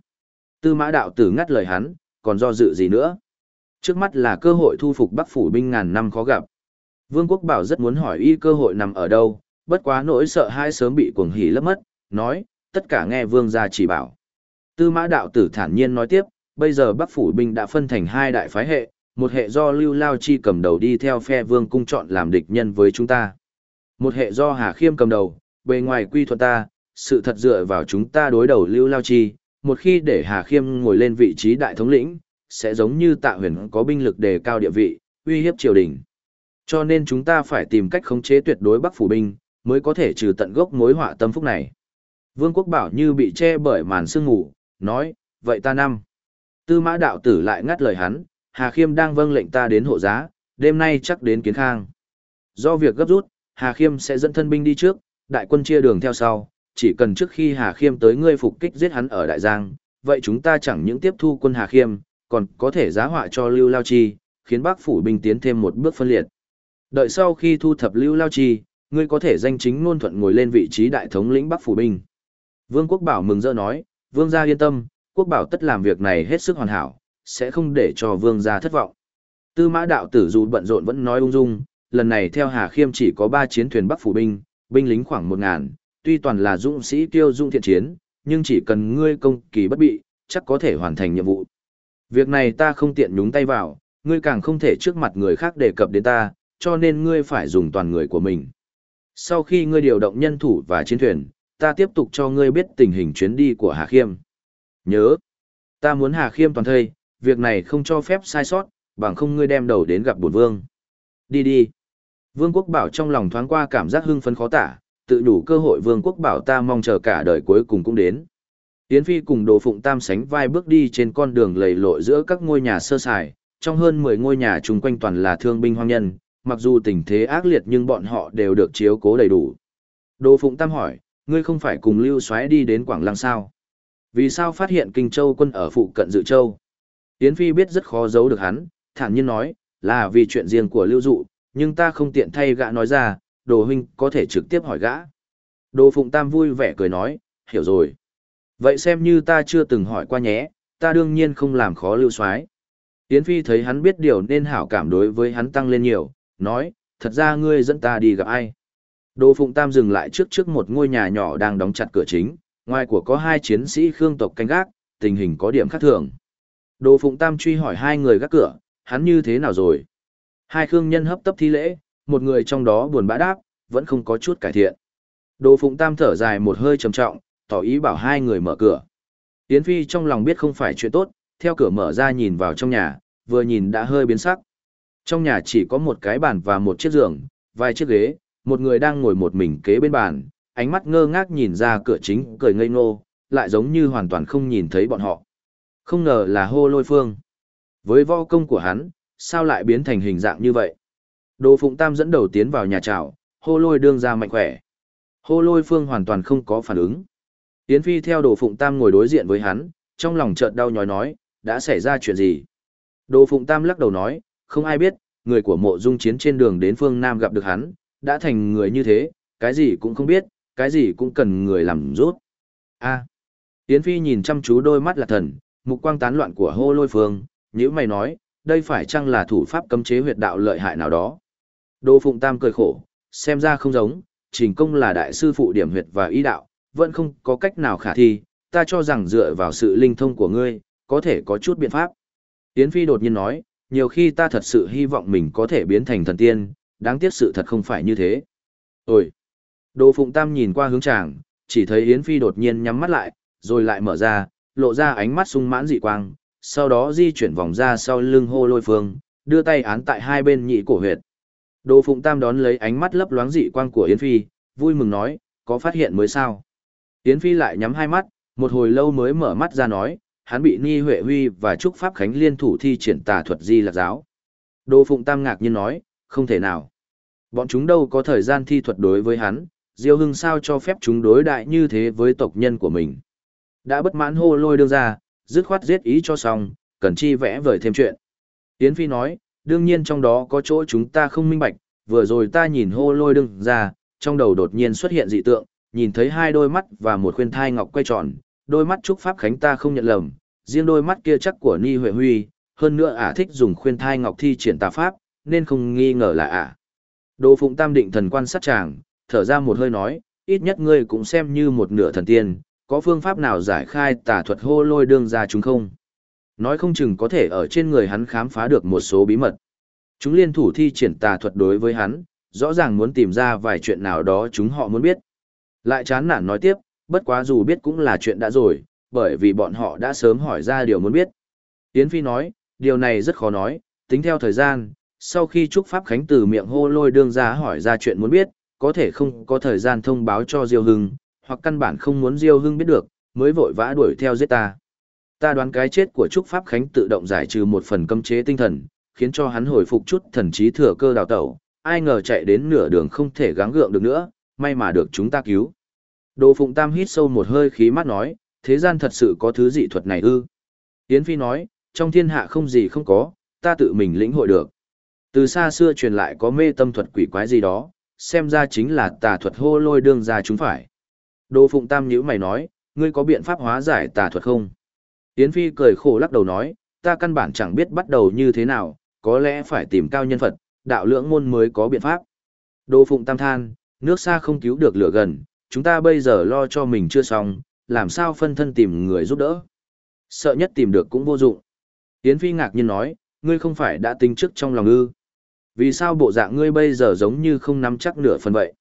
Tư mã đạo tử ngắt lời hắn, còn do dự gì nữa? Trước mắt là cơ hội thu phục Bắc phủ binh ngàn năm khó gặp. Vương quốc bảo rất muốn hỏi y cơ hội nằm ở đâu, bất quá nỗi sợ hai sớm bị cuồng hỉ lấp mất, nói, tất cả nghe vương gia chỉ bảo. Tư mã đạo tử thản nhiên nói tiếp, bây giờ Bắc phủ binh đã phân thành hai đại phái hệ, một hệ do Lưu Lao Chi cầm đầu đi theo phe vương cung chọn làm địch nhân với chúng ta. Một hệ do Hà Khiêm cầm đầu, bề ngoài quy thuận ta, sự thật dựa vào chúng ta đối đầu Lưu Lao Chi, một khi để Hà Khiêm ngồi lên vị trí đại thống lĩnh, sẽ giống như tạ huyền có binh lực đề cao địa vị, uy hiếp triều đình. Cho nên chúng ta phải tìm cách khống chế tuyệt đối Bắc phủ binh, mới có thể trừ tận gốc mối họa tâm phúc này. Vương quốc bảo như bị che bởi màn sương ngủ, nói, vậy ta năm. Tư mã đạo tử lại ngắt lời hắn, Hà Khiêm đang vâng lệnh ta đến hộ giá, đêm nay chắc đến kiến khang. Do việc gấp rút, Hà Khiêm sẽ dẫn thân binh đi trước, đại quân chia đường theo sau, chỉ cần trước khi Hà Khiêm tới ngươi phục kích giết hắn ở Đại Giang, vậy chúng ta chẳng những tiếp thu quân Hà Khiêm, còn có thể giá họa cho Lưu Lao Chi, khiến Bắc phủ binh tiến thêm một bước phân liệt. Đợi sau khi thu thập Lưu Lao Chi, ngươi có thể danh chính ngôn thuận ngồi lên vị trí đại thống lĩnh Bắc phủ binh. Vương Quốc Bảo mừng rỡ nói, Vương gia yên tâm, Quốc Bảo tất làm việc này hết sức hoàn hảo, sẽ không để cho Vương gia thất vọng. Tư Mã đạo tử dù bận rộn vẫn nói ung dung, lần này theo Hà Khiêm chỉ có 3 chiến thuyền Bắc phủ binh, binh lính khoảng 1000, tuy toàn là dũng sĩ tiêu dung thiện chiến, nhưng chỉ cần ngươi công kỳ bất bị, chắc có thể hoàn thành nhiệm vụ. Việc này ta không tiện nhúng tay vào, ngươi càng không thể trước mặt người khác đề cập đến ta, cho nên ngươi phải dùng toàn người của mình. Sau khi ngươi điều động nhân thủ và chiến thuyền, ta tiếp tục cho ngươi biết tình hình chuyến đi của Hà Khiêm. Nhớ, ta muốn Hà Khiêm toàn thây, việc này không cho phép sai sót, bằng không ngươi đem đầu đến gặp bổn vương. Đi đi. Vương quốc bảo trong lòng thoáng qua cảm giác hưng phấn khó tả, tự đủ cơ hội vương quốc bảo ta mong chờ cả đời cuối cùng cũng đến. Yến Phi cùng Đồ Phụng Tam sánh vai bước đi trên con đường lầy lội giữa các ngôi nhà sơ sài, trong hơn 10 ngôi nhà chung quanh toàn là thương binh hoang nhân, mặc dù tình thế ác liệt nhưng bọn họ đều được chiếu cố đầy đủ. Đồ Phụng Tam hỏi, ngươi không phải cùng Lưu Soái đi đến Quảng Lăng sao? Vì sao phát hiện Kinh Châu quân ở phụ cận Dự Châu? Yến Phi biết rất khó giấu được hắn, thản nhiên nói, là vì chuyện riêng của Lưu Dụ, nhưng ta không tiện thay gã nói ra, Đồ Huynh có thể trực tiếp hỏi gã. Đồ Phụng Tam vui vẻ cười nói, hiểu rồi. Vậy xem như ta chưa từng hỏi qua nhé, ta đương nhiên không làm khó lưu soái. Yến Phi thấy hắn biết điều nên hảo cảm đối với hắn tăng lên nhiều, nói, thật ra ngươi dẫn ta đi gặp ai. Đồ Phụng Tam dừng lại trước trước một ngôi nhà nhỏ đang đóng chặt cửa chính, ngoài của có hai chiến sĩ khương tộc canh gác, tình hình có điểm khác thường. Đồ Phụng Tam truy hỏi hai người gác cửa, hắn như thế nào rồi? Hai khương nhân hấp tấp thi lễ, một người trong đó buồn bã đáp, vẫn không có chút cải thiện. Đồ Phụng Tam thở dài một hơi trầm trọng, tỏ ý bảo hai người mở cửa. Yến Phi trong lòng biết không phải chuyện tốt, theo cửa mở ra nhìn vào trong nhà, vừa nhìn đã hơi biến sắc. Trong nhà chỉ có một cái bàn và một chiếc giường, vài chiếc ghế, một người đang ngồi một mình kế bên bàn, ánh mắt ngơ ngác nhìn ra cửa chính cười ngây ngô, lại giống như hoàn toàn không nhìn thấy bọn họ. Không ngờ là hô lôi phương. Với võ công của hắn, sao lại biến thành hình dạng như vậy? Đồ Phụng Tam dẫn đầu tiến vào nhà trào, hô lôi đương ra mạnh khỏe. Hô lôi phương hoàn toàn không có phản ứng. Tiến Phi theo Đồ Phụng Tam ngồi đối diện với hắn, trong lòng chợt đau nhói nói, đã xảy ra chuyện gì? Đồ Phụng Tam lắc đầu nói, không ai biết, người của mộ dung chiến trên đường đến phương Nam gặp được hắn, đã thành người như thế, cái gì cũng không biết, cái gì cũng cần người làm rút. A. Yến Phi nhìn chăm chú đôi mắt là thần, mục quang tán loạn của hô lôi phương, nhữ mày nói, đây phải chăng là thủ pháp cấm chế huyệt đạo lợi hại nào đó? Đô Phụng Tam cười khổ, xem ra không giống, trình công là đại sư phụ điểm huyệt và ý đạo, vẫn không có cách nào khả thi, ta cho rằng dựa vào sự linh thông của ngươi, có thể có chút biện pháp. Yến Phi đột nhiên nói, nhiều khi ta thật sự hy vọng mình có thể biến thành thần tiên, đáng tiếc sự thật không phải như thế. Ôi! Đô Phụng Tam nhìn qua hướng chàng, chỉ thấy Yến Phi đột nhiên nhắm mắt lại, rồi lại mở ra, lộ ra ánh mắt sung mãn dị quang, sau đó di chuyển vòng ra sau lưng hô lôi phương, đưa tay án tại hai bên nhị cổ huyệt. Đồ Phụng Tam đón lấy ánh mắt lấp loáng dị quang của Yến Phi, vui mừng nói, có phát hiện mới sao. Yến Phi lại nhắm hai mắt, một hồi lâu mới mở mắt ra nói, hắn bị Ni Huệ Huy và Trúc Pháp Khánh liên thủ thi triển tà thuật di lạc giáo. Đồ Phụng Tam ngạc nhiên nói, không thể nào. Bọn chúng đâu có thời gian thi thuật đối với hắn, Diêu Hưng sao cho phép chúng đối đại như thế với tộc nhân của mình. Đã bất mãn hô lôi đương ra, dứt khoát giết ý cho xong, cần chi vẽ vời thêm chuyện. Yến Phi nói, đương nhiên trong đó có chỗ chúng ta không minh bạch, vừa rồi ta nhìn hô lôi đương ra, trong đầu đột nhiên xuất hiện dị tượng, nhìn thấy hai đôi mắt và một khuyên thai ngọc quay tròn, đôi mắt Trúc Pháp Khánh ta không nhận lầm, riêng đôi mắt kia chắc của Ni Huệ Huy, hơn nữa ả thích dùng khuyên thai ngọc thi triển tà pháp, nên không nghi ngờ là ả. Đồ Phụng Tam định thần quan sát chàng, thở ra một hơi nói, ít nhất ngươi cũng xem như một nửa thần tiên, có phương pháp nào giải khai tà thuật hô lôi đương ra chúng không? Nói không chừng có thể ở trên người hắn khám phá được một số bí mật. Chúng liên thủ thi triển tà thuật đối với hắn, rõ ràng muốn tìm ra vài chuyện nào đó chúng họ muốn biết. Lại chán nản nói tiếp, bất quá dù biết cũng là chuyện đã rồi, bởi vì bọn họ đã sớm hỏi ra điều muốn biết. Yến Phi nói, điều này rất khó nói, tính theo thời gian, sau khi Trúc Pháp Khánh từ miệng hô lôi đương ra hỏi ra chuyện muốn biết, có thể không có thời gian thông báo cho Diêu Hưng, hoặc căn bản không muốn Diêu Hưng biết được, mới vội vã đuổi theo giết ta. Ta đoán cái chết của Trúc Pháp Khánh tự động giải trừ một phần cấm chế tinh thần, khiến cho hắn hồi phục chút thần trí thừa cơ đào tẩu, ai ngờ chạy đến nửa đường không thể gắng gượng được nữa, may mà được chúng ta cứu. Đồ Phụng Tam hít sâu một hơi khí mát nói, thế gian thật sự có thứ dị thuật này ư. Yến Phi nói, trong thiên hạ không gì không có, ta tự mình lĩnh hội được. Từ xa xưa truyền lại có mê tâm thuật quỷ quái gì đó, xem ra chính là tà thuật hô lôi đương ra chúng phải. Đô Phụng Tam nhữ mày nói, ngươi có biện pháp hóa giải tà thuật không? Yến Phi cười khổ lắc đầu nói, ta căn bản chẳng biết bắt đầu như thế nào, có lẽ phải tìm cao nhân Phật, đạo lưỡng môn mới có biện pháp. Đô Phụng Tam than, nước xa không cứu được lửa gần, chúng ta bây giờ lo cho mình chưa xong, làm sao phân thân tìm người giúp đỡ. Sợ nhất tìm được cũng vô dụng. Yến Phi ngạc nhiên nói, ngươi không phải đã tính trước trong lòng ư. Vì sao bộ dạng ngươi bây giờ giống như không nắm chắc nửa phần vậy?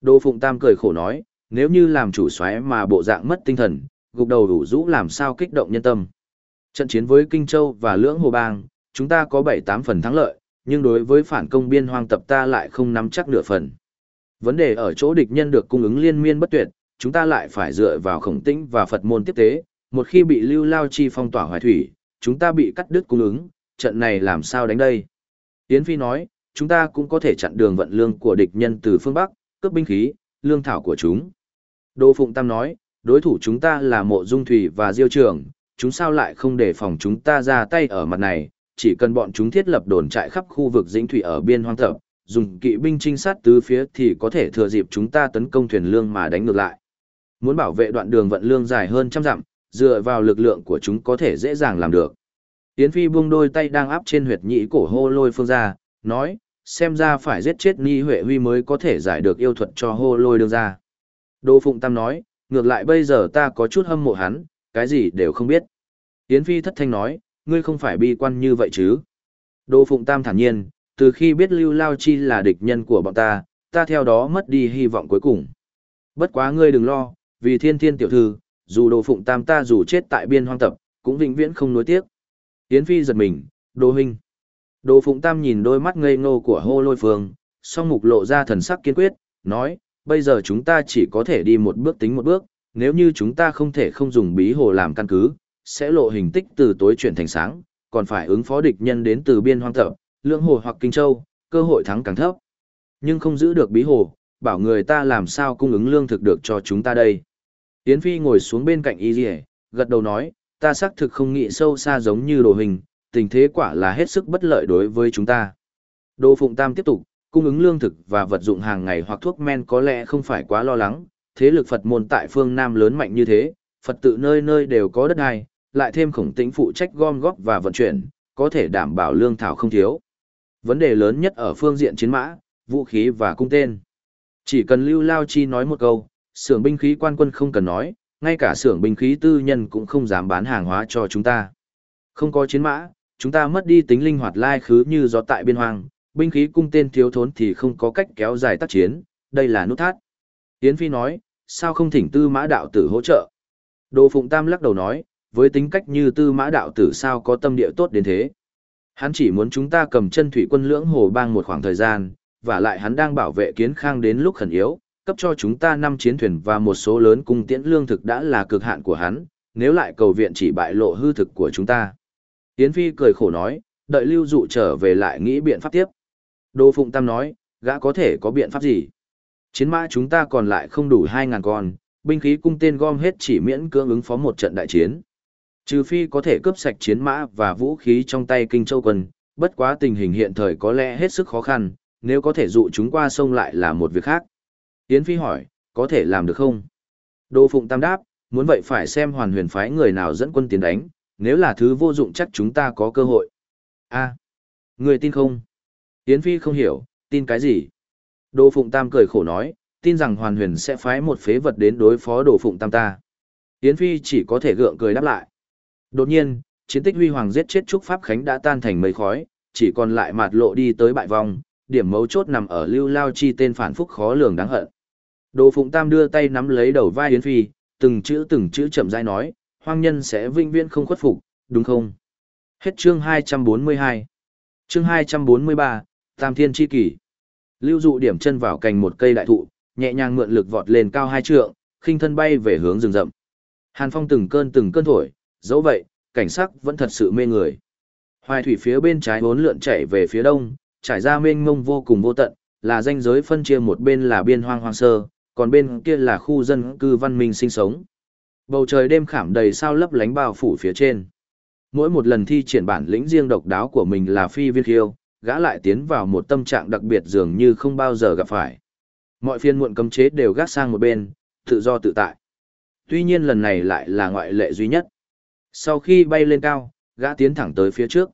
Đô Phụng Tam cười khổ nói, nếu như làm chủ xoáy mà bộ dạng mất tinh thần, gục đầu đủ rũ làm sao kích động nhân tâm. Trận chiến với Kinh Châu và Lưỡng Hồ Bang, chúng ta có 7-8 phần thắng lợi, nhưng đối với phản công biên hoang tập ta lại không nắm chắc nửa phần. Vấn đề ở chỗ địch nhân được cung ứng liên miên bất tuyệt, chúng ta lại phải dựa vào khổng tĩnh và Phật môn tiếp tế, một khi bị lưu lao chi phong tỏa hoài thủy, chúng ta bị cắt đứt cung ứng, trận này làm sao đánh đây? Yến Phi nói, chúng ta cũng có thể chặn đường vận lương của địch nhân từ phương Bắc, cướp binh khí, lương thảo của chúng. Đô Phụng Tam nói, đối thủ chúng ta là mộ dung thủy và diêu trường, chúng sao lại không để phòng chúng ta ra tay ở mặt này, chỉ cần bọn chúng thiết lập đồn trại khắp khu vực dĩnh thủy ở biên hoang thập, dùng kỵ binh trinh sát tứ phía thì có thể thừa dịp chúng ta tấn công thuyền lương mà đánh ngược lại. Muốn bảo vệ đoạn đường vận lương dài hơn trăm dặm, dựa vào lực lượng của chúng có thể dễ dàng làm được. Yến Phi buông đôi tay đang áp trên huyệt nhĩ cổ hô lôi phương ra, nói, xem ra phải giết chết Ni Huệ Huy mới có thể giải được yêu thuật cho hô lôi đương ra. Đô Phụng Tam nói, ngược lại bây giờ ta có chút hâm mộ hắn, cái gì đều không biết. Yến Phi thất thanh nói, ngươi không phải bi quan như vậy chứ. Đỗ Phụng Tam thản nhiên, từ khi biết Lưu Lao Chi là địch nhân của bọn ta, ta theo đó mất đi hy vọng cuối cùng. Bất quá ngươi đừng lo, vì thiên thiên tiểu thư, dù Đỗ Phụng Tam ta dù chết tại biên hoang tập, cũng vĩnh viễn không nuối tiếc. Yến Phi giật mình, Đỗ huynh. Đỗ Phụng Tam nhìn đôi mắt ngây ngô của Hô Lôi Phương, song mục lộ ra thần sắc kiên quyết, nói, bây giờ chúng ta chỉ có thể đi một bước tính một bước, nếu như chúng ta không thể không dùng bí hồ làm căn cứ, sẽ lộ hình tích từ tối chuyển thành sáng, còn phải ứng phó địch nhân đến từ biên hoang thập, lưỡng hồ hoặc kinh châu, cơ hội thắng càng thấp. Nhưng không giữ được bí hồ, bảo người ta làm sao cung ứng lương thực được cho chúng ta đây. Yến Phi ngồi xuống bên cạnh Y Diệ, gật đầu nói, ta xác thực không nghĩ sâu xa giống như đồ hình, tình thế quả là hết sức bất lợi đối với chúng ta. đô Phụng Tam tiếp tục, cung ứng lương thực và vật dụng hàng ngày hoặc thuốc men có lẽ không phải quá lo lắng, thế lực Phật môn tại phương Nam lớn mạnh như thế, Phật tự nơi nơi đều có đất đai, lại thêm khổng tĩnh phụ trách gom góp và vận chuyển, có thể đảm bảo lương thảo không thiếu. Vấn đề lớn nhất ở phương diện chiến mã, vũ khí và cung tên. Chỉ cần Lưu Lao Chi nói một câu, xưởng binh khí quan quân không cần nói, ngay cả xưởng binh khí tư nhân cũng không dám bán hàng hóa cho chúng ta. Không có chiến mã, chúng ta mất đi tính linh hoạt lai khứ như gió tại biên hoang, binh khí cung tên thiếu thốn thì không có cách kéo dài tác chiến, đây là nút thắt. Yến Phi nói, sao không thỉnh tư mã đạo tử hỗ trợ? Đồ Phụng Tam lắc đầu nói, với tính cách như tư mã đạo tử sao có tâm địa tốt đến thế. Hắn chỉ muốn chúng ta cầm chân thủy quân lưỡng hồ bang một khoảng thời gian, và lại hắn đang bảo vệ kiến khang đến lúc khẩn yếu, cấp cho chúng ta năm chiến thuyền và một số lớn cung tiễn lương thực đã là cực hạn của hắn, nếu lại cầu viện chỉ bại lộ hư thực của chúng ta. Yến Phi cười khổ nói, đợi lưu dụ trở về lại nghĩ biện pháp tiếp. Đô Phụng Tam nói, gã có thể có biện pháp gì? Chiến mã chúng ta còn lại không đủ 2.000 con, binh khí cung tên gom hết chỉ miễn cưỡng ứng phó một trận đại chiến. Trừ phi có thể cướp sạch chiến mã và vũ khí trong tay Kinh Châu quân, bất quá tình hình hiện thời có lẽ hết sức khó khăn, nếu có thể dụ chúng qua sông lại là một việc khác. Yến Phi hỏi, có thể làm được không? Đô Phụng Tam đáp, muốn vậy phải xem hoàn huyền phái người nào dẫn quân tiến đánh, nếu là thứ vô dụng chắc chúng ta có cơ hội. a người tin không? Yến Phi không hiểu, tin cái gì? Đồ Phụng Tam cười khổ nói, tin rằng hoàn huyền sẽ phái một phế vật đến đối phó Đồ Phụng Tam ta. Yến Phi chỉ có thể gượng cười đáp lại. Đột nhiên, chiến tích huy hoàng giết chết Trúc Pháp Khánh đã tan thành mây khói, chỉ còn lại mạt lộ đi tới bại vong, điểm mấu chốt nằm ở lưu lao chi tên phản phúc khó lường đáng hận. Đồ Phụng Tam đưa tay nắm lấy đầu vai Yến Phi, từng chữ từng chữ chậm rãi nói, hoang nhân sẽ vinh viễn không khuất phục, đúng không? Hết chương 242. Chương 243, Tam Thiên Chi Kỷ. Lưu dụ điểm chân vào cành một cây đại thụ, nhẹ nhàng mượn lực vọt lên cao hai trượng, khinh thân bay về hướng rừng rậm. Hàn phong từng cơn từng cơn thổi, dẫu vậy, cảnh sắc vẫn thật sự mê người. Hoài thủy phía bên trái bốn lượn chảy về phía đông, trải ra mênh mông vô cùng vô tận, là danh giới phân chia một bên là biên hoang hoang sơ, còn bên kia là khu dân cư văn minh sinh sống. Bầu trời đêm khảm đầy sao lấp lánh bao phủ phía trên. Mỗi một lần thi triển bản lĩnh riêng độc đáo của mình là phi viên khiêu, gã lại tiến vào một tâm trạng đặc biệt dường như không bao giờ gặp phải. Mọi phiên muộn cấm chế đều gác sang một bên, tự do tự tại. Tuy nhiên lần này lại là ngoại lệ duy nhất. Sau khi bay lên cao, gã tiến thẳng tới phía trước.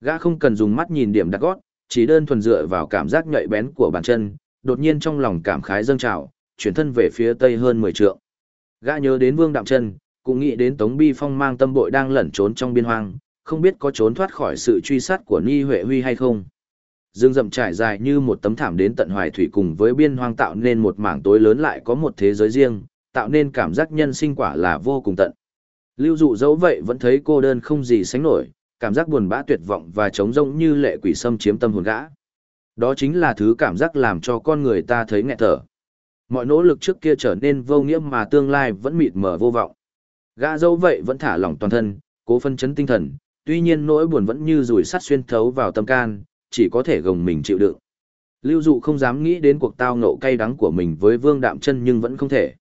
Gã không cần dùng mắt nhìn điểm đặt gót, chỉ đơn thuần dựa vào cảm giác nhạy bén của bàn chân, đột nhiên trong lòng cảm khái dâng trào, chuyển thân về phía tây hơn 10 trượng. Gã nhớ đến Vương Đạm Chân, cũng nghĩ đến Tống Bi Phong mang tâm bội đang lẩn trốn trong biên hoang, không biết có trốn thoát khỏi sự truy sát của Ni Huệ Huy hay không. Dương rậm trải dài như một tấm thảm đến tận hoài thủy cùng với biên hoang tạo nên một mảng tối lớn lại có một thế giới riêng, tạo nên cảm giác nhân sinh quả là vô cùng tận. Lưu dụ dẫu vậy vẫn thấy cô đơn không gì sánh nổi, cảm giác buồn bã tuyệt vọng và trống rỗng như lệ quỷ xâm chiếm tâm hồn gã. Đó chính là thứ cảm giác làm cho con người ta thấy nghẹt thở. Mọi nỗ lực trước kia trở nên vô nghĩa mà tương lai vẫn mịt mờ vô vọng. Gã dẫu vậy vẫn thả lỏng toàn thân, cố phân chấn tinh thần, tuy nhiên nỗi buồn vẫn như rủi sắt xuyên thấu vào tâm can, chỉ có thể gồng mình chịu đựng. Lưu dụ không dám nghĩ đến cuộc tao ngộ cay đắng của mình với vương đạm chân nhưng vẫn không thể.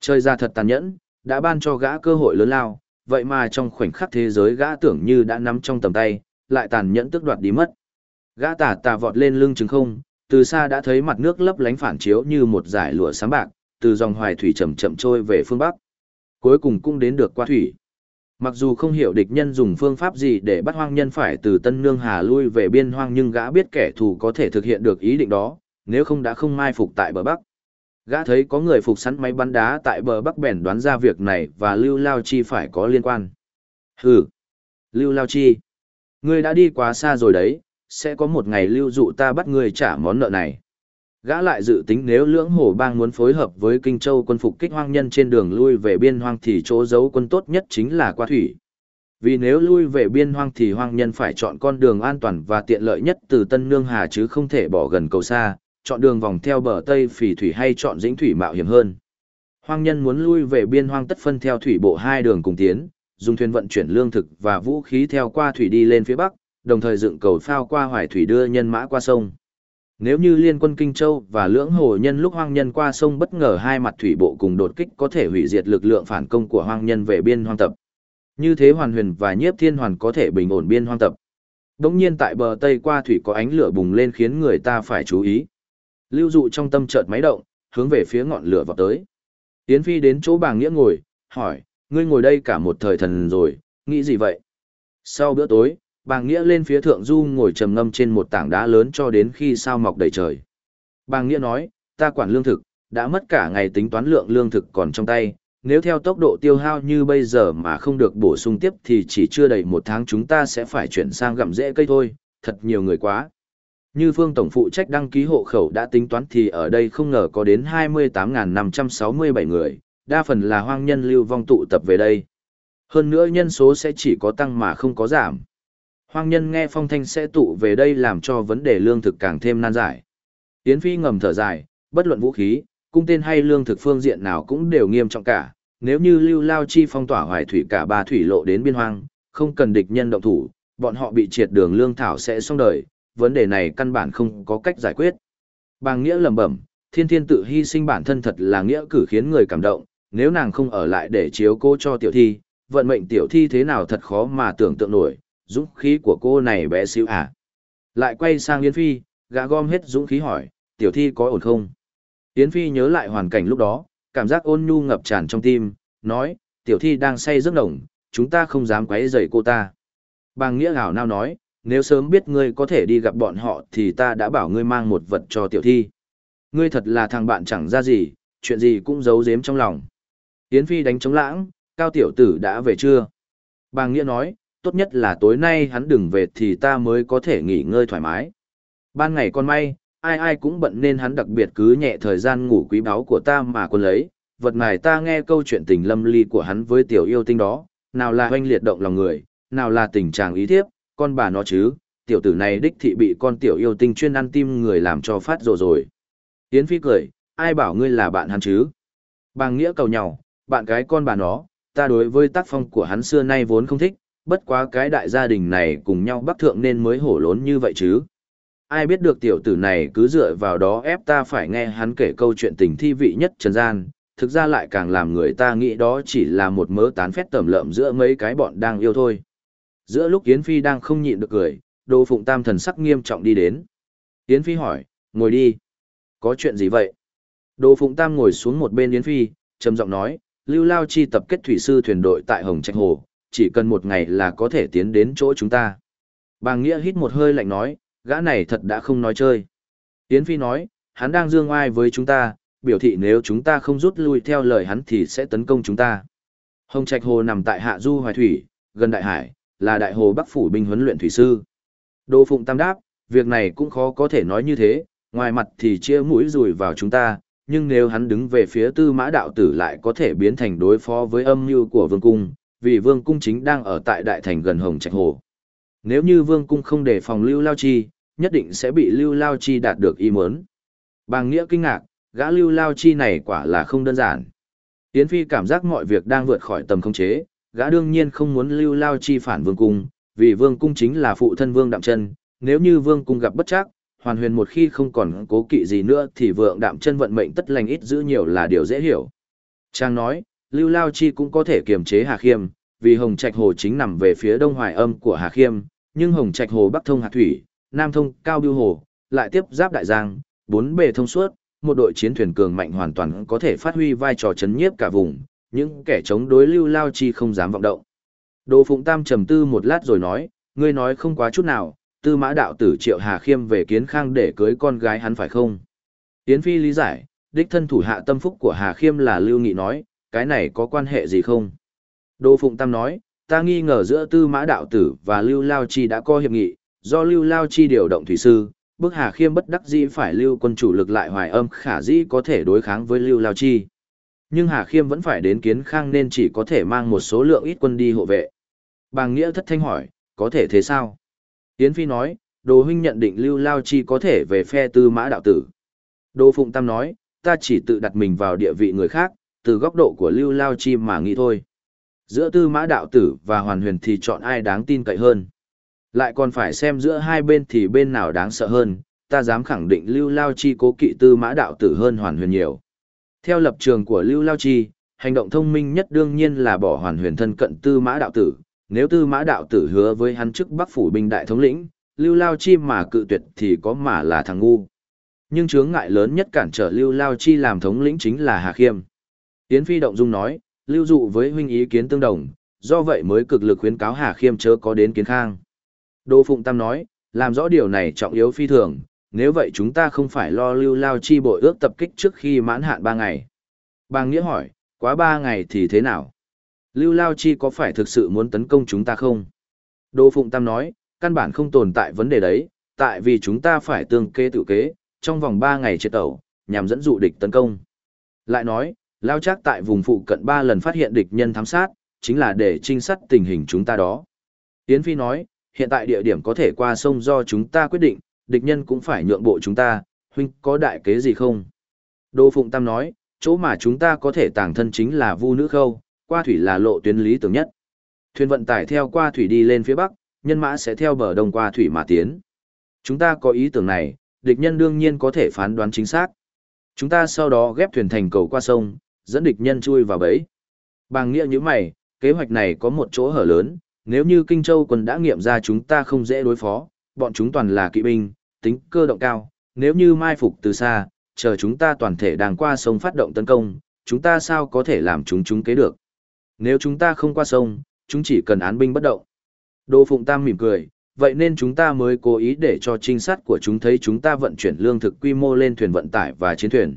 Chơi ra thật tàn nhẫn, đã ban cho gã cơ hội lớn lao, vậy mà trong khoảnh khắc thế giới gã tưởng như đã nắm trong tầm tay, lại tàn nhẫn tức đoạt đi mất. Gã tà tà vọt lên lưng trứng không, từ xa đã thấy mặt nước lấp lánh phản chiếu như một dải lụa sáng bạc, từ dòng hoài thủy chậm chậm trôi về phương bắc. Cuối cùng cũng đến được qua thủy. Mặc dù không hiểu địch nhân dùng phương pháp gì để bắt hoang nhân phải từ Tân Nương Hà lui về biên hoang nhưng gã biết kẻ thù có thể thực hiện được ý định đó, nếu không đã không mai phục tại bờ Bắc. Gã thấy có người phục sẵn máy bắn đá tại bờ Bắc bèn đoán ra việc này và Lưu Lao Chi phải có liên quan. Hừ, Lưu Lao Chi, ngươi đã đi quá xa rồi đấy, sẽ có một ngày lưu dụ ta bắt ngươi trả món nợ này. Gã lại dự tính nếu lưỡng hổ bang muốn phối hợp với Kinh Châu quân phục kích hoang nhân trên đường lui về biên hoang thì chỗ giấu quân tốt nhất chính là qua thủy. Vì nếu lui về biên hoang thì hoang nhân phải chọn con đường an toàn và tiện lợi nhất từ Tân Nương Hà chứ không thể bỏ gần cầu xa, chọn đường vòng theo bờ Tây Phì Thủy hay chọn dĩnh thủy mạo hiểm hơn. Hoang nhân muốn lui về biên hoang tất phân theo thủy bộ hai đường cùng tiến, dùng thuyền vận chuyển lương thực và vũ khí theo qua thủy đi lên phía bắc, đồng thời dựng cầu phao qua hoài thủy đưa nhân mã qua sông. Nếu như liên quân Kinh Châu và lưỡng hồ nhân lúc hoang nhân qua sông bất ngờ hai mặt thủy bộ cùng đột kích có thể hủy diệt lực lượng phản công của hoang nhân về biên hoang tập. Như thế hoàn huyền và nhiếp thiên hoàn có thể bình ổn biên hoang tập. Đống nhiên tại bờ Tây qua thủy có ánh lửa bùng lên khiến người ta phải chú ý. Lưu dụ trong tâm chợt máy động, hướng về phía ngọn lửa vào tới. Yến Phi đến chỗ bàng nghĩa ngồi, hỏi, ngươi ngồi đây cả một thời thần rồi, nghĩ gì vậy? Sau bữa tối, bàng nghĩa lên phía thượng du ngồi trầm ngâm trên một tảng đá lớn cho đến khi sao mọc đầy trời. Bàng nghĩa nói, ta quản lương thực, đã mất cả ngày tính toán lượng lương thực còn trong tay, nếu theo tốc độ tiêu hao như bây giờ mà không được bổ sung tiếp thì chỉ chưa đầy một tháng chúng ta sẽ phải chuyển sang gặm rễ cây thôi, thật nhiều người quá. Như Phương Tổng phụ trách đăng ký hộ khẩu đã tính toán thì ở đây không ngờ có đến 28.567 người, đa phần là hoang nhân lưu vong tụ tập về đây. Hơn nữa nhân số sẽ chỉ có tăng mà không có giảm. Hoang nhân nghe phong thanh sẽ tụ về đây làm cho vấn đề lương thực càng thêm nan giải. Yến Phi ngầm thở dài, bất luận vũ khí, cung tên hay lương thực phương diện nào cũng đều nghiêm trọng cả. Nếu như lưu lao chi phong tỏa hoài thủy cả ba thủy lộ đến biên hoang, không cần địch nhân động thủ, bọn họ bị triệt đường lương thảo sẽ xong đời, vấn đề này căn bản không có cách giải quyết. Bàng Nghĩa lẩm bẩm, thiên thiên tự hy sinh bản thân thật là nghĩa cử khiến người cảm động, nếu nàng không ở lại để chiếu cố cho tiểu thi, vận mệnh tiểu thi thế nào thật khó mà tưởng tượng nổi, dũng khí của cô này bé xíu à. Lại quay sang Yến Phi, gã gom hết dũng khí hỏi, tiểu thi có ổn không? Yến Phi nhớ lại hoàn cảnh lúc đó, cảm giác ôn nhu ngập tràn trong tim, nói, tiểu thi đang say giấc nồng, chúng ta không dám quấy rầy cô ta. Bàng Nghĩa gào nao nói, nếu sớm biết ngươi có thể đi gặp bọn họ thì ta đã bảo ngươi mang một vật cho tiểu thi. Ngươi thật là thằng bạn chẳng ra gì, chuyện gì cũng giấu giếm trong lòng. Yến Phi đánh trống lãng, cao tiểu tử đã về chưa? Bàng Nghĩa nói, tốt nhất là tối nay hắn đừng về thì ta mới có thể nghỉ ngơi thoải mái. Ban ngày con may, ai ai cũng bận nên hắn đặc biệt cứ nhẹ thời gian ngủ quý báu của ta mà quân lấy. Vật này ta nghe câu chuyện tình lâm ly của hắn với tiểu yêu tinh đó, nào là hoanh liệt động lòng người, nào là tình trạng ý thiếp, con bà nó chứ, tiểu tử này đích thị bị con tiểu yêu tinh chuyên ăn tim người làm cho phát rồ rồi. Yến Phi cười, ai bảo ngươi là bạn hắn chứ? Bàng nghĩa cầu nhau, bạn gái con bà nó, ta đối với tác phong của hắn xưa nay vốn không thích, bất quá cái đại gia đình này cùng nhau bắc thượng nên mới hổ lốn như vậy chứ. Ai biết được tiểu tử này cứ dựa vào đó ép ta phải nghe hắn kể câu chuyện tình thi vị nhất trần gian, thực ra lại càng làm người ta nghĩ đó chỉ là một mớ tán phét tẩm lợm giữa mấy cái bọn đang yêu thôi. Giữa lúc Yến Phi đang không nhịn được cười, Đỗ Phụng Tam thần sắc nghiêm trọng đi đến. Yến Phi hỏi, ngồi đi. Có chuyện gì vậy? Đỗ Phụng Tam ngồi xuống một bên Yến Phi, trầm giọng nói, Lưu Lao Chi tập kết thủy sư thuyền đội tại Hồng Trạch Hồ, chỉ cần một ngày là có thể tiến đến chỗ chúng ta. Bàng Nghĩa hít một hơi lạnh nói, gã này thật đã không nói chơi. Yến Phi nói, hắn đang dương ai với chúng ta, biểu thị nếu chúng ta không rút lui theo lời hắn thì sẽ tấn công chúng ta. Hồng Trạch Hồ nằm tại Hạ Du Hoài Thủy, gần Đại Hải, là Đại Hồ Bắc Phủ binh huấn luyện thủy sư. Đô Phụng Tam đáp, việc này cũng khó có thể nói như thế, ngoài mặt thì chia mũi rùi vào chúng ta, nhưng nếu hắn đứng về phía tư mã đạo tử lại có thể biến thành đối phó với âm mưu của vương cung, vì vương cung chính đang ở tại đại thành gần Hồng Trạch Hồ. Nếu như vương cung không đề phòng Lưu Lao Chi, nhất định sẽ bị Lưu Lao Chi đạt được ý muốn. Bàng Nghĩa kinh ngạc, gã Lưu Lao Chi này quả là không đơn giản. Yến Phi cảm giác mọi việc đang vượt khỏi tầm khống chế, gã đương nhiên không muốn Lưu Lao Chi phản vương cung, vì vương cung chính là phụ thân vương đạm chân, nếu như vương cung gặp bất chắc, hoàn huyền một khi không còn cố kỵ gì nữa thì vượng đạm chân vận mệnh tất lành ít giữ nhiều là điều dễ hiểu. Trang nói, Lưu Lao Chi cũng có thể kiềm chế Hà Khiêm, vì Hồng Trạch Hồ chính nằm về phía đông hoài âm của Hà Khiêm, nhưng Hồng Trạch Hồ bắc thông Hà Thủy, nam thông Cao Biêu Hồ, lại tiếp giáp Đại Giang, bốn bề thông suốt, một đội chiến thuyền cường mạnh hoàn toàn có thể phát huy vai trò chấn nhiếp cả vùng, những kẻ chống đối Lưu Lao Chi không dám vọng động. Đồ Phụng Tam trầm tư một lát rồi nói, ngươi nói không quá chút nào, tư mã đạo tử triệu Hà Khiêm về kiến khang để cưới con gái hắn phải không? Yến Phi lý giải, đích thân thủ hạ tâm phúc của Hà Khiêm là Lưu Nghị nói, cái này có quan hệ gì không? Đỗ Phụng Tam nói, ta nghi ngờ giữa Tư Mã Đạo Tử và Lưu Lao Chi đã có hiệp nghị, do Lưu Lao Chi điều động thủy sư, bức Hà Khiêm bất đắc dĩ phải lưu quân chủ lực lại hoài âm khả dĩ có thể đối kháng với Lưu Lao Chi. Nhưng Hà Khiêm vẫn phải đến kiến khang nên chỉ có thể mang một số lượng ít quân đi hộ vệ. Bàng Nghĩa thất thanh hỏi, có thể thế sao? Yến Phi nói, Đồ huynh nhận định Lưu Lao Chi có thể về phe tư mã đạo tử. Đồ Phụng Tam nói, ta chỉ tự đặt mình vào địa vị người khác, từ góc độ của Lưu Lao Chi mà nghĩ thôi. Giữa tư mã đạo tử và hoàn huyền thì chọn ai đáng tin cậy hơn. Lại còn phải xem giữa hai bên thì bên nào đáng sợ hơn, ta dám khẳng định Lưu Lao Chi cố kỵ tư mã đạo tử hơn hoàn huyền nhiều. Theo lập trường của Lưu Lao Chi, hành động thông minh nhất đương nhiên là bỏ hoàn huyền thân cận tư mã đạo tử. Nếu tư mã đạo tử hứa với hắn chức bắc phủ binh đại thống lĩnh, Lưu Lao Chi mà cự tuyệt thì có mà là thằng ngu. Nhưng chướng ngại lớn nhất cản trở Lưu Lao Chi làm thống lĩnh chính là Hà Khiêm. Yến Phi Động Dung nói, Lưu Dụ với huynh ý kiến tương đồng, do vậy mới cực lực khuyến cáo Hà Khiêm chớ có đến kiến khang. Đỗ Phụng Tam nói, làm rõ điều này trọng yếu phi thường, nếu vậy chúng ta không phải lo Lưu Lao Chi bội ước tập kích trước khi mãn hạn ba ngày. Bàng Nghĩa hỏi, quá ba ngày thì thế nào? Lưu Lao Chi có phải thực sự muốn tấn công chúng ta không? Đỗ Phụng Tam nói, căn bản không tồn tại vấn đề đấy, tại vì chúng ta phải tương kê tự kế, trong vòng 3 ngày triệt tẩu, nhằm dẫn dụ địch tấn công. Lại nói, Lao chắc tại vùng phụ cận ba lần phát hiện địch nhân thám sát, chính là để trinh sát tình hình chúng ta đó. Yến Phi nói, hiện tại địa điểm có thể qua sông do chúng ta quyết định, địch nhân cũng phải nhượng bộ chúng ta, huynh có đại kế gì không? Đô Phụng Tam nói, chỗ mà chúng ta có thể tàng thân chính là vu nữ khâu, qua thủy là lộ tuyến lý tưởng nhất. Thuyền vận tải theo qua thủy đi lên phía bắc, nhân mã sẽ theo bờ đông qua thủy mà tiến. Chúng ta có ý tưởng này, địch nhân đương nhiên có thể phán đoán chính xác. Chúng ta sau đó ghép thuyền thành cầu qua sông, dẫn địch nhân chui vào bẫy. Bàng nghĩa như mày, kế hoạch này có một chỗ hở lớn, nếu như Kinh Châu quân đã nghiệm ra chúng ta không dễ đối phó, bọn chúng toàn là kỵ binh, tính cơ động cao, nếu như mai phục từ xa, chờ chúng ta toàn thể đang qua sông phát động tấn công, chúng ta sao có thể làm chúng chúng kế được. Nếu chúng ta không qua sông, chúng chỉ cần án binh bất động. Đô Phụng Tam mỉm cười, vậy nên chúng ta mới cố ý để cho trinh sát của chúng thấy chúng ta vận chuyển lương thực quy mô lên thuyền vận tải và chiến thuyền.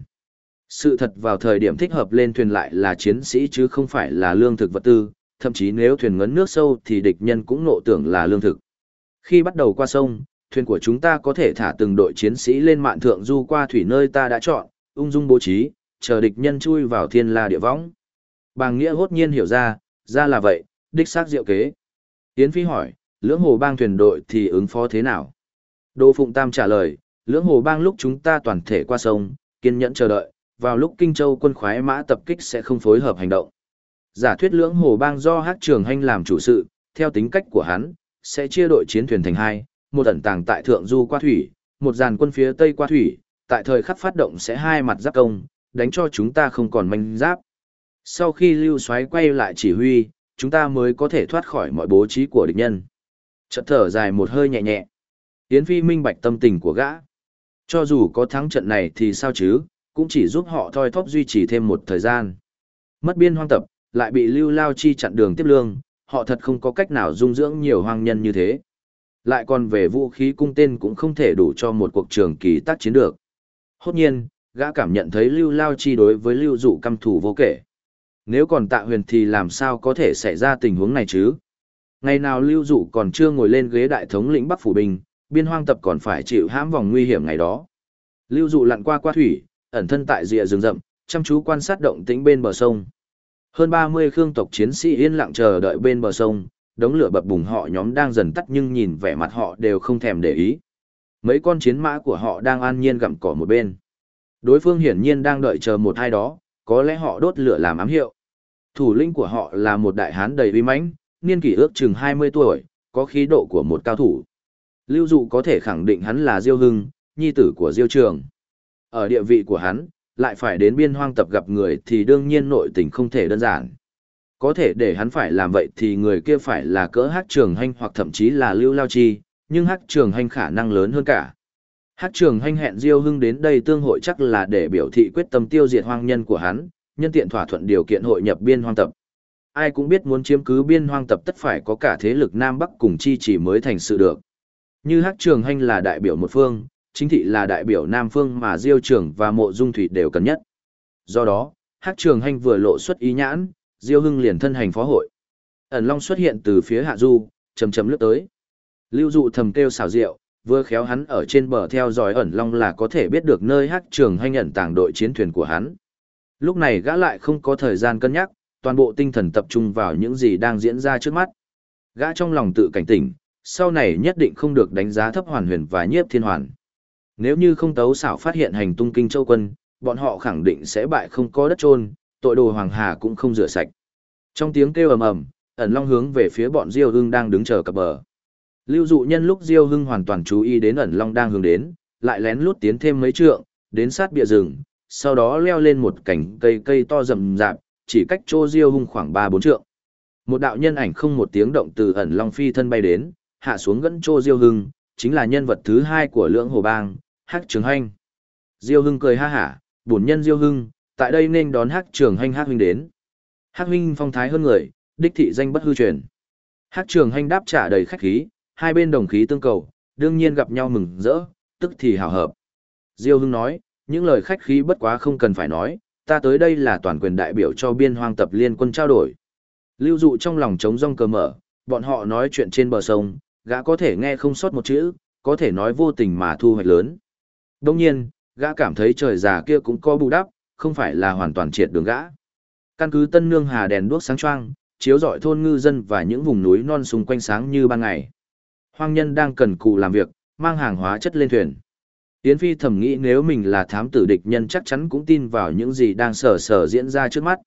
Sự thật vào thời điểm thích hợp lên thuyền lại là chiến sĩ chứ không phải là lương thực vật tư, thậm chí nếu thuyền ngấn nước sâu thì địch nhân cũng nộ tưởng là lương thực. Khi bắt đầu qua sông, thuyền của chúng ta có thể thả từng đội chiến sĩ lên mạn thượng du qua thủy nơi ta đã chọn, ung dung bố trí, chờ địch nhân chui vào thiên la địa võng. Bàng Nghĩa hốt nhiên hiểu ra, ra là vậy, đích xác diệu kế. Yến Phi hỏi, lưỡng hồ bang thuyền đội thì ứng phó thế nào? Đô Phụng Tam trả lời, lưỡng hồ bang lúc chúng ta toàn thể qua sông, kiên nhẫn chờ đợi, vào lúc Kinh Châu quân khoái mã tập kích sẽ không phối hợp hành động. Giả thuyết lưỡng hồ bang do hát trường hành làm chủ sự, theo tính cách của hắn, sẽ chia đội chiến thuyền thành hai, một ẩn tàng tại thượng du qua thủy, một dàn quân phía tây qua thủy, tại thời khắc phát động sẽ hai mặt giáp công, đánh cho chúng ta không còn manh giáp. Sau khi lưu xoáy quay lại chỉ huy, chúng ta mới có thể thoát khỏi mọi bố trí của địch nhân. Chợt thở dài một hơi nhẹ nhẹ. Yến Phi minh bạch tâm tình của gã. Cho dù có thắng trận này thì sao chứ, cũng chỉ giúp họ thoi thóp duy trì thêm một thời gian. Mất biên hoang tập, lại bị lưu lao chi chặn đường tiếp lương, họ thật không có cách nào dung dưỡng nhiều hoang nhân như thế. Lại còn về vũ khí cung tên cũng không thể đủ cho một cuộc trường kỳ tác chiến được. Hốt nhiên, gã cảm nhận thấy lưu lao chi đối với lưu dụ căm thủ vô kể. Nếu còn tạ huyền thì làm sao có thể xảy ra tình huống này chứ? Ngày nào lưu dụ còn chưa ngồi lên ghế đại thống lĩnh Bắc Phủ Bình, biên hoang tập còn phải chịu hãm vòng nguy hiểm ngày đó. Lưu dụ lặn qua qua thủy, ẩn thân tại rìa rừng rậm, chăm chú quan sát động tĩnh bên bờ sông. Hơn 30 khương tộc chiến sĩ yên lặng chờ đợi bên bờ sông, đống lửa bập bùng họ nhóm đang dần tắt nhưng nhìn vẻ mặt họ đều không thèm để ý. Mấy con chiến mã của họ đang an nhiên gặm cỏ một bên. Đối phương hiển nhiên đang đợi chờ một ai đó, có lẽ họ đốt lửa làm ám hiệu. Thủ lĩnh của họ là một đại hán đầy uy mãnh, niên kỷ ước chừng 20 tuổi, có khí độ của một cao thủ. Lưu Dụ có thể khẳng định hắn là Diêu Hưng, nhi tử của Diêu Trường. Ở địa vị của hắn, lại phải đến biên hoang tập gặp người thì đương nhiên nội tình không thể đơn giản. Có thể để hắn phải làm vậy thì người kia phải là cỡ hát trường hành hoặc thậm chí là lưu lao chi, nhưng hát trường hành khả năng lớn hơn cả. Hát trường hành hẹn Diêu Hưng đến đây tương hội chắc là để biểu thị quyết tâm tiêu diệt hoang nhân của hắn, nhân tiện thỏa thuận điều kiện hội nhập biên hoang tập. Ai cũng biết muốn chiếm cứ biên hoang tập tất phải có cả thế lực Nam Bắc cùng chi chỉ mới thành sự được. Như Hát trường hành là đại biểu một phương, chính thị là đại biểu Nam Phương mà Diêu Trường và Mộ Dung Thủy đều cần nhất. Do đó, Hắc Trường Hành vừa lộ xuất ý nhãn, Diêu Hưng liền thân hành phó hội. Ẩn Long xuất hiện từ phía hạ du, chầm chầm lướt tới. Lưu dụ thầm kêu xảo diệu, vừa khéo hắn ở trên bờ theo dõi ẩn long là có thể biết được nơi hắc trường Hành ẩn tàng đội chiến thuyền của hắn. Lúc này gã lại không có thời gian cân nhắc, toàn bộ tinh thần tập trung vào những gì đang diễn ra trước mắt. Gã trong lòng tự cảnh tỉnh, sau này nhất định không được đánh giá thấp hoàn huyền và nhiếp thiên hoàn. Nếu như không tấu xảo phát hiện hành tung kinh châu quân, bọn họ khẳng định sẽ bại không có đất trôn, tội đồ hoàng hà cũng không rửa sạch. Trong tiếng kêu ầm ầm, ẩn long hướng về phía bọn Diêu Hưng đang đứng chờ cập bờ. Lưu dụ nhân lúc Diêu Hưng hoàn toàn chú ý đến ẩn long đang hướng đến, lại lén lút tiến thêm mấy trượng, đến sát bìa rừng, sau đó leo lên một cành cây cây to rậm rạp, chỉ cách chỗ Diêu Hưng khoảng 3-4 trượng. Một đạo nhân ảnh không một tiếng động từ ẩn long phi thân bay đến, hạ xuống gẫn chỗ Diêu Hưng, chính là nhân vật thứ hai của lưỡng hồ bang, Hắc Trường Hanh. Diêu Hưng cười ha hả, bổn nhân Diêu Hưng, tại đây nên đón Hắc Trường Hanh Hắc huynh đến. Hắc huynh phong thái hơn người, đích thị danh bất hư truyền. Hắc Trường Hanh đáp trả đầy khách khí, hai bên đồng khí tương cầu, đương nhiên gặp nhau mừng rỡ, tức thì hào hợp. Diêu Hưng nói, những lời khách khí bất quá không cần phải nói, ta tới đây là toàn quyền đại biểu cho biên hoang tập liên quân trao đổi. Lưu dụ trong lòng trống rong cờ mở, bọn họ nói chuyện trên bờ sông, gã có thể nghe không sót một chữ, có thể nói vô tình mà thu hoạch lớn. Đồng nhiên, gã cảm thấy trời già kia cũng có bù đắp, không phải là hoàn toàn triệt đường gã. Căn cứ Tân Nương Hà đèn đuốc sáng choang, chiếu rọi thôn ngư dân và những vùng núi non xung quanh sáng như ban ngày. Hoang nhân đang cần cù làm việc, mang hàng hóa chất lên thuyền. Yến Phi thầm nghĩ nếu mình là thám tử địch nhân chắc chắn cũng tin vào những gì đang sở sở diễn ra trước mắt.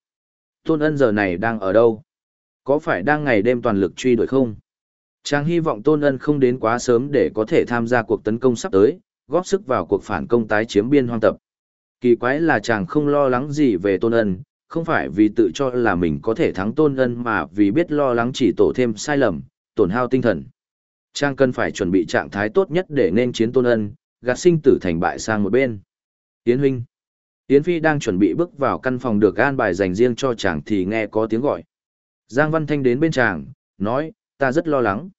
Tôn ân giờ này đang ở đâu? Có phải đang ngày đêm toàn lực truy đuổi không? Chàng hy vọng Tôn ân không đến quá sớm để có thể tham gia cuộc tấn công sắp tới, góp sức vào cuộc phản công tái chiếm biên hoang tập. Kỳ quái là chàng không lo lắng gì về Tôn ân, không phải vì tự cho là mình có thể thắng Tôn ân mà vì biết lo lắng chỉ tổ thêm sai lầm, tổn hao tinh thần. Trang cần phải chuẩn bị trạng thái tốt nhất để nên chiến tôn ân, gạt sinh tử thành bại sang một bên. Yến huynh. Yến Phi đang chuẩn bị bước vào căn phòng được an bài dành riêng cho chàng thì nghe có tiếng gọi. Giang Văn Thanh đến bên chàng, nói, ta rất lo lắng.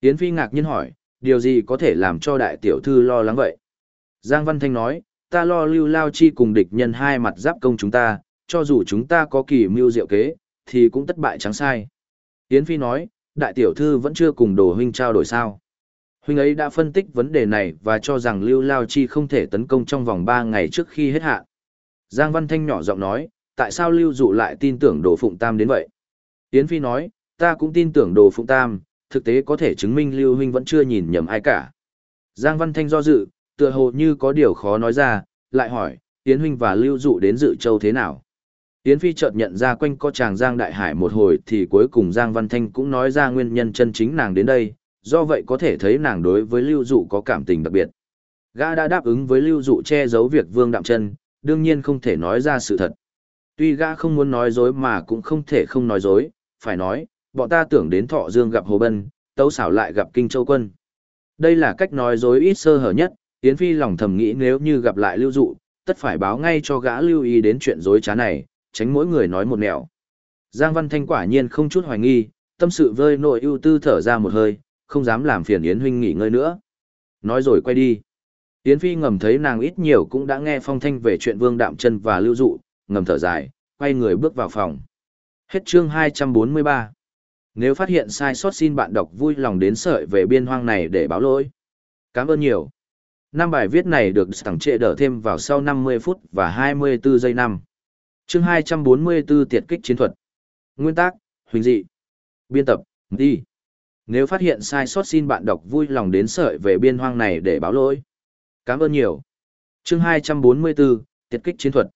Yến Phi ngạc nhiên hỏi, điều gì có thể làm cho đại tiểu thư lo lắng vậy? Giang Văn Thanh nói, ta lo lưu lao chi cùng địch nhân hai mặt giáp công chúng ta, cho dù chúng ta có kỳ mưu diệu kế, thì cũng tất bại trắng sai. Yến Phi nói, đại tiểu thư vẫn chưa cùng đồ huynh trao đổi sao. Huynh ấy đã phân tích vấn đề này và cho rằng Lưu Lao Chi không thể tấn công trong vòng 3 ngày trước khi hết hạn. Giang Văn Thanh nhỏ giọng nói, tại sao Lưu Dụ lại tin tưởng Đồ Phụng Tam đến vậy? Yến Phi nói, ta cũng tin tưởng Đồ Phụng Tam, thực tế có thể chứng minh Lưu Huynh vẫn chưa nhìn nhầm ai cả. Giang Văn Thanh do dự, tựa hồ như có điều khó nói ra, lại hỏi, Yến Huynh và Lưu Dụ đến dự châu thế nào? Yến Phi chợt nhận ra quanh có chàng Giang Đại Hải một hồi thì cuối cùng Giang Văn Thanh cũng nói ra nguyên nhân chân chính nàng đến đây, do vậy có thể thấy nàng đối với Lưu Dụ có cảm tình đặc biệt. Gã đã đáp ứng với Lưu Dụ che giấu việc Vương Đạm Chân, đương nhiên không thể nói ra sự thật. Tuy gã không muốn nói dối mà cũng không thể không nói dối, phải nói, bọn ta tưởng đến Thọ Dương gặp Hồ Bân, Tấu Xảo lại gặp Kinh Châu Quân. Đây là cách nói dối ít sơ hở nhất, Yến Phi lòng thầm nghĩ nếu như gặp lại Lưu Dụ, tất phải báo ngay cho gã lưu ý đến chuyện dối trá này, tránh mỗi người nói một nẻo. Giang Văn Thanh quả nhiên không chút hoài nghi, tâm sự vơi nội ưu tư thở ra một hơi, không dám làm phiền Yến huynh nghỉ ngơi nữa. Nói rồi quay đi. Yến Phi ngầm thấy nàng ít nhiều cũng đã nghe phong thanh về chuyện Vương Đạm Chân và Lưu Dụ, ngầm thở dài, quay người bước vào phòng. Hết chương 243. Nếu phát hiện sai sót xin bạn đọc vui lòng đến sợi về biên hoang này để báo lỗi. Cảm ơn nhiều. Năm bài viết này được tặng trệ đỡ thêm vào sau 50 phút và 24 giây năm chương 244 tiệt kích chiến thuật. Nguyên tắc, huỳnh dị. Biên tập, đi. Nếu phát hiện sai sót xin bạn đọc vui lòng đến sợi về biên hoang này để báo lỗi. Cảm ơn nhiều. chương 244, tiệt kích chiến thuật.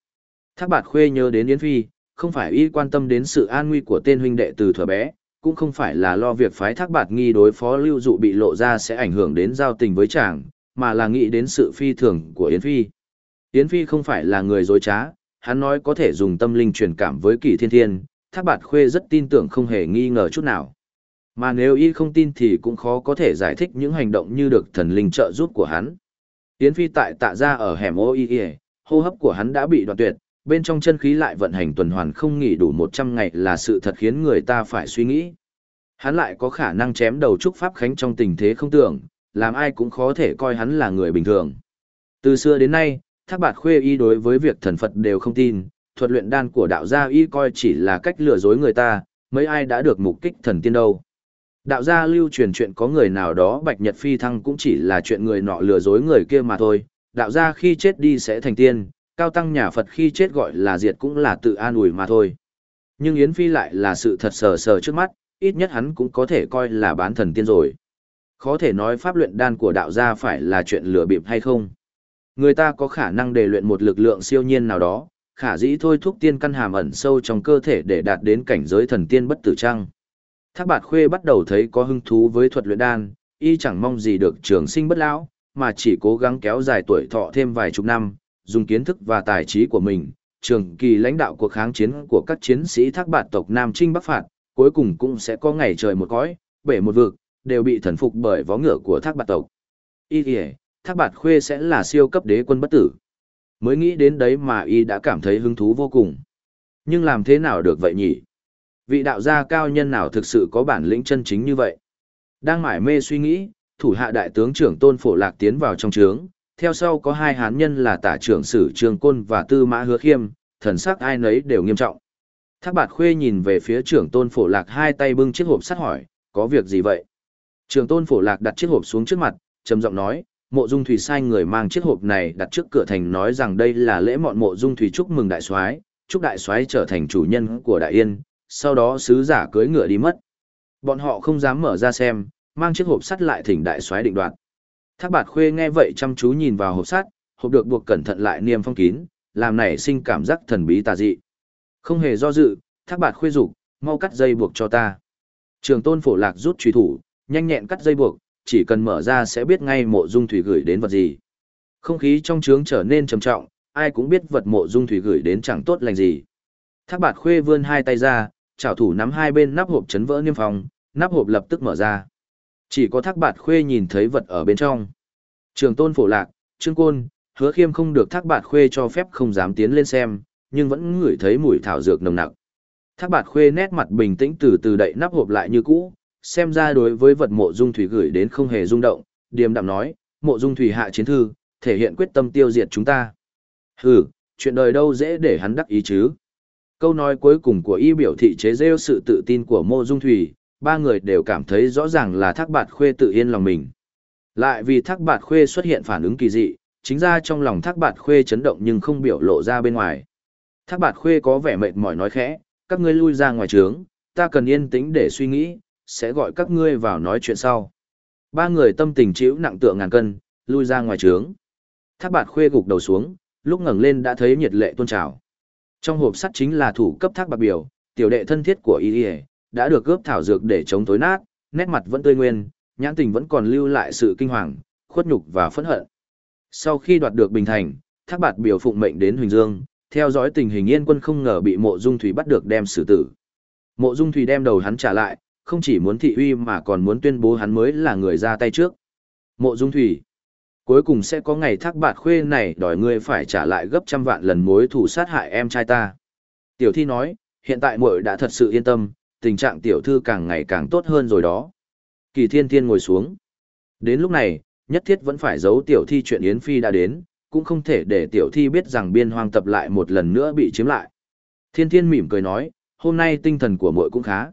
Thác bạt khuê nhớ đến Yến Phi, không phải y quan tâm đến sự an nguy của tên huynh đệ từ thuở bé, cũng không phải là lo việc phái thác bạt nghi đối phó lưu dụ bị lộ ra sẽ ảnh hưởng đến giao tình với chàng, mà là nghĩ đến sự phi thường của Yến Phi. Yến Phi không phải là người dối trá, hắn nói có thể dùng tâm linh truyền cảm với kỳ thiên thiên, thác bạt khuê rất tin tưởng không hề nghi ngờ chút nào. Mà nếu y không tin thì cũng khó có thể giải thích những hành động như được thần linh trợ giúp của hắn. Yến Phi tại tạ ra ở hẻm ô y hô hấp của hắn đã bị đoạn tuyệt, bên trong chân khí lại vận hành tuần hoàn không nghỉ đủ 100 ngày là sự thật khiến người ta phải suy nghĩ. Hắn lại có khả năng chém đầu trúc pháp khánh trong tình thế không tưởng, làm ai cũng khó thể coi hắn là người bình thường. Từ xưa đến nay, Thác Bạt Khuê y đối với việc thần Phật đều không tin, thuật luyện đan của đạo gia y coi chỉ là cách lừa dối người ta, mấy ai đã được mục kích thần tiên đâu. Đạo gia lưu truyền chuyện có người nào đó Bạch Nhật Phi Thăng cũng chỉ là chuyện người nọ lừa dối người kia mà thôi, đạo gia khi chết đi sẽ thành tiên, cao tăng nhà Phật khi chết gọi là diệt cũng là tự an ủi mà thôi. Nhưng Yến Phi lại là sự thật sờ sờ trước mắt, ít nhất hắn cũng có thể coi là bán thần tiên rồi. Khó thể nói pháp luyện đan của đạo gia phải là chuyện lừa bịp hay không. Người ta có khả năng để luyện một lực lượng siêu nhiên nào đó, khả dĩ thôi thúc tiên căn hàm ẩn sâu trong cơ thể để đạt đến cảnh giới thần tiên bất tử trăng. Thác bạt khuê bắt đầu thấy có hứng thú với thuật luyện đan, y chẳng mong gì được trường sinh bất lão, mà chỉ cố gắng kéo dài tuổi thọ thêm vài chục năm, dùng kiến thức và tài trí của mình, trường kỳ lãnh đạo cuộc kháng chiến của các chiến sĩ thác bạt tộc Nam Trinh Bắc Phạt, cuối cùng cũng sẽ có ngày trời một cõi, bể một vực, đều bị thần phục bởi vó ngựa của thác bạt tộc. Y kìa, thác bạt khuê sẽ là siêu cấp đế quân bất tử. Mới nghĩ đến đấy mà y đã cảm thấy hứng thú vô cùng. Nhưng làm thế nào được vậy nhỉ? Vị đạo gia cao nhân nào thực sự có bản lĩnh chân chính như vậy? Đang mải mê suy nghĩ, thủ hạ đại tướng trưởng tôn phổ lạc tiến vào trong trướng, theo sau có hai hán nhân là tả trưởng sử trường côn và tư mã hứa khiêm, thần sắc ai nấy đều nghiêm trọng. Thác bạt khuê nhìn về phía trưởng tôn phổ lạc hai tay bưng chiếc hộp sắt hỏi, có việc gì vậy? Trưởng tôn phổ lạc đặt chiếc hộp xuống trước mặt, trầm giọng nói, mộ dung thủy sai người mang chiếc hộp này đặt trước cửa thành nói rằng đây là lễ mọn mộ dung thủy chúc mừng đại soái chúc đại soái trở thành chủ nhân của đại yên sau đó sứ giả cưỡi ngựa đi mất bọn họ không dám mở ra xem mang chiếc hộp sắt lại thỉnh đại soái định đoạt thác bạt khuê nghe vậy chăm chú nhìn vào hộp sắt hộp được buộc cẩn thận lại niêm phong kín làm nảy sinh cảm giác thần bí tà dị không hề do dự thác bạt khuê rủ, mau cắt dây buộc cho ta trường tôn phổ lạc rút truy thủ nhanh nhẹn cắt dây buộc chỉ cần mở ra sẽ biết ngay mộ dung thủy gửi đến vật gì. Không khí trong trướng trở nên trầm trọng, ai cũng biết vật mộ dung thủy gửi đến chẳng tốt lành gì. Thác bạt khuê vươn hai tay ra, chảo thủ nắm hai bên nắp hộp chấn vỡ niêm phong, nắp hộp lập tức mở ra. Chỉ có thác bạt khuê nhìn thấy vật ở bên trong. Trường tôn phổ lạc, trương côn, hứa khiêm không được thác bạt khuê cho phép không dám tiến lên xem, nhưng vẫn ngửi thấy mùi thảo dược nồng nặc. Thác bạt khuê nét mặt bình tĩnh từ từ đậy nắp hộp lại như cũ, xem ra đối với vật mộ dung thủy gửi đến không hề rung động, điềm đạm nói, mộ dung thủy hạ chiến thư, thể hiện quyết tâm tiêu diệt chúng ta. Hừ, chuyện đời đâu dễ để hắn đắc ý chứ. Câu nói cuối cùng của y biểu thị chế rêu sự tự tin của mộ dung thủy, ba người đều cảm thấy rõ ràng là thác bạt khuê tự yên lòng mình. Lại vì thác bạt khuê xuất hiện phản ứng kỳ dị, chính ra trong lòng thác bạt khuê chấn động nhưng không biểu lộ ra bên ngoài. Thác bạt khuê có vẻ mệt mỏi nói khẽ, các ngươi lui ra ngoài trướng, ta cần yên tĩnh để suy nghĩ, sẽ gọi các ngươi vào nói chuyện sau. Ba người tâm tình chịu nặng tượng ngàn cân, lui ra ngoài trướng. Thác bạt khuê gục đầu xuống, lúc ngẩng lên đã thấy nhiệt lệ tôn trào. Trong hộp sắt chính là thủ cấp thác bạc biểu, tiểu đệ thân thiết của y đã được gớp thảo dược để chống tối nát, nét mặt vẫn tươi nguyên, nhãn tình vẫn còn lưu lại sự kinh hoàng, khuất nhục và phẫn hận. Sau khi đoạt được bình thành, thác bạt biểu phụng mệnh đến Huỳnh Dương, theo dõi tình hình yên quân không ngờ bị mộ dung thủy bắt được đem xử tử. Mộ dung thủy đem đầu hắn trả lại, không chỉ muốn thị uy mà còn muốn tuyên bố hắn mới là người ra tay trước. Mộ Dung Thủy Cuối cùng sẽ có ngày thác bạt khuê này đòi ngươi phải trả lại gấp trăm vạn lần mối thù sát hại em trai ta. Tiểu thi nói, hiện tại muội đã thật sự yên tâm, tình trạng tiểu thư càng ngày càng tốt hơn rồi đó. Kỳ thiên thiên ngồi xuống. Đến lúc này, nhất thiết vẫn phải giấu tiểu thi chuyện Yến Phi đã đến, cũng không thể để tiểu thi biết rằng biên hoang tập lại một lần nữa bị chiếm lại. Thiên thiên mỉm cười nói, hôm nay tinh thần của muội cũng khá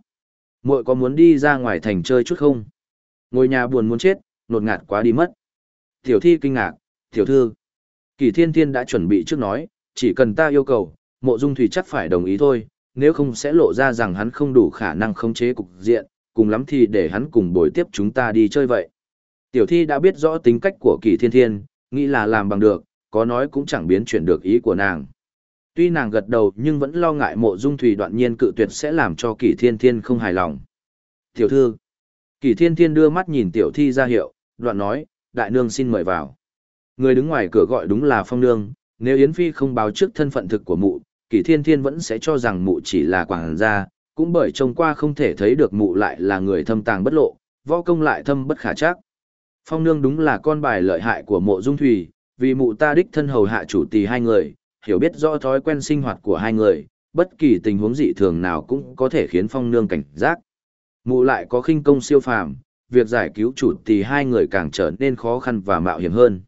muội có muốn đi ra ngoài thành chơi chút không ngồi nhà buồn muốn chết nột ngạt quá đi mất tiểu thi kinh ngạc tiểu thư kỳ thiên thiên đã chuẩn bị trước nói chỉ cần ta yêu cầu mộ dung thủy chắc phải đồng ý thôi nếu không sẽ lộ ra rằng hắn không đủ khả năng khống chế cục diện cùng lắm thì để hắn cùng bồi tiếp chúng ta đi chơi vậy tiểu thi đã biết rõ tính cách của kỳ thiên thiên nghĩ là làm bằng được có nói cũng chẳng biến chuyển được ý của nàng Tuy nàng gật đầu nhưng vẫn lo ngại mộ dung thủy đoạn nhiên cự tuyệt sẽ làm cho kỳ thiên thiên không hài lòng. Tiểu thư, kỳ thiên thiên đưa mắt nhìn tiểu thi ra hiệu, đoạn nói, đại nương xin mời vào. Người đứng ngoài cửa gọi đúng là phong nương, nếu Yến Phi không báo trước thân phận thực của mụ, kỷ thiên thiên vẫn sẽ cho rằng mụ chỉ là quảng gia, cũng bởi trông qua không thể thấy được mụ lại là người thâm tàng bất lộ, võ công lại thâm bất khả chắc. Phong nương đúng là con bài lợi hại của mộ dung thủy, vì mụ ta đích thân hầu hạ chủ tì hai người, hiểu biết rõ thói quen sinh hoạt của hai người, bất kỳ tình huống dị thường nào cũng có thể khiến phong nương cảnh giác. Mụ lại có khinh công siêu phàm, việc giải cứu chủ tỷ hai người càng trở nên khó khăn và mạo hiểm hơn.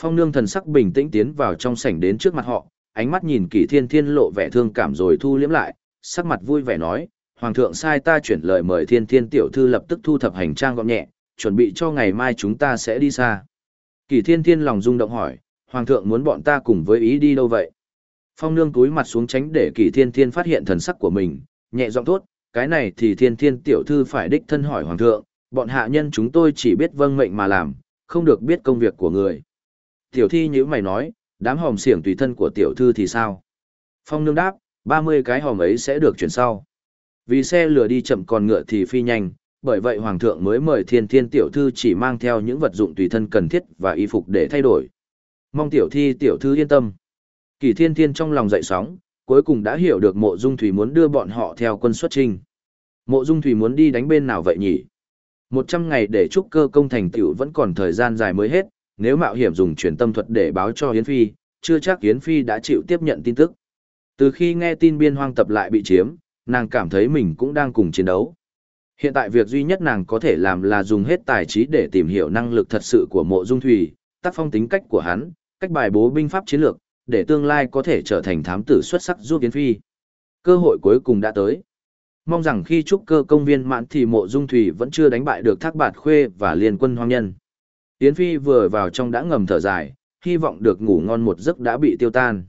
Phong nương thần sắc bình tĩnh tiến vào trong sảnh đến trước mặt họ, ánh mắt nhìn kỷ thiên thiên lộ vẻ thương cảm rồi thu liếm lại, sắc mặt vui vẻ nói, Hoàng thượng sai ta chuyển lời mời thiên thiên tiểu thư lập tức thu thập hành trang gọn nhẹ, chuẩn bị cho ngày mai chúng ta sẽ đi xa. Kỷ thiên thiên lòng rung động hỏi, Hoàng thượng muốn bọn ta cùng với ý đi đâu vậy? Phong nương túi mặt xuống tránh để kỷ thiên thiên phát hiện thần sắc của mình, nhẹ giọng thốt, cái này thì thiên thiên tiểu thư phải đích thân hỏi Hoàng thượng, bọn hạ nhân chúng tôi chỉ biết vâng mệnh mà làm, không được biết công việc của người. Tiểu thi như mày nói, đám hòm xiển tùy thân của tiểu thư thì sao? Phong nương đáp, 30 cái hòm ấy sẽ được chuyển sau. Vì xe lửa đi chậm còn ngựa thì phi nhanh, bởi vậy hoàng thượng mới mời thiên thiên tiểu thư chỉ mang theo những vật dụng tùy thân cần thiết và y phục để thay đổi. Mong tiểu thi tiểu thư yên tâm. Kỳ thiên thiên trong lòng dậy sóng, cuối cùng đã hiểu được mộ dung thủy muốn đưa bọn họ theo quân xuất trinh. Mộ dung thủy muốn đi đánh bên nào vậy nhỉ? Một trăm ngày để trúc cơ công thành tiểu vẫn còn thời gian dài mới hết, nếu mạo hiểm dùng truyền tâm thuật để báo cho Yến Phi, chưa chắc Yến Phi đã chịu tiếp nhận tin tức. Từ khi nghe tin biên hoang tập lại bị chiếm, nàng cảm thấy mình cũng đang cùng chiến đấu. Hiện tại việc duy nhất nàng có thể làm là dùng hết tài trí để tìm hiểu năng lực thật sự của mộ dung thủy, tác phong tính cách của hắn, cách bài bố binh pháp chiến lược, để tương lai có thể trở thành thám tử xuất sắc giúp Yến Phi. Cơ hội cuối cùng đã tới. Mong rằng khi trúc cơ công viên mãn thì mộ dung thủy vẫn chưa đánh bại được thác bạt khuê và liên quân hoang nhân. Yến Phi vừa vào trong đã ngầm thở dài, hy vọng được ngủ ngon một giấc đã bị tiêu tan.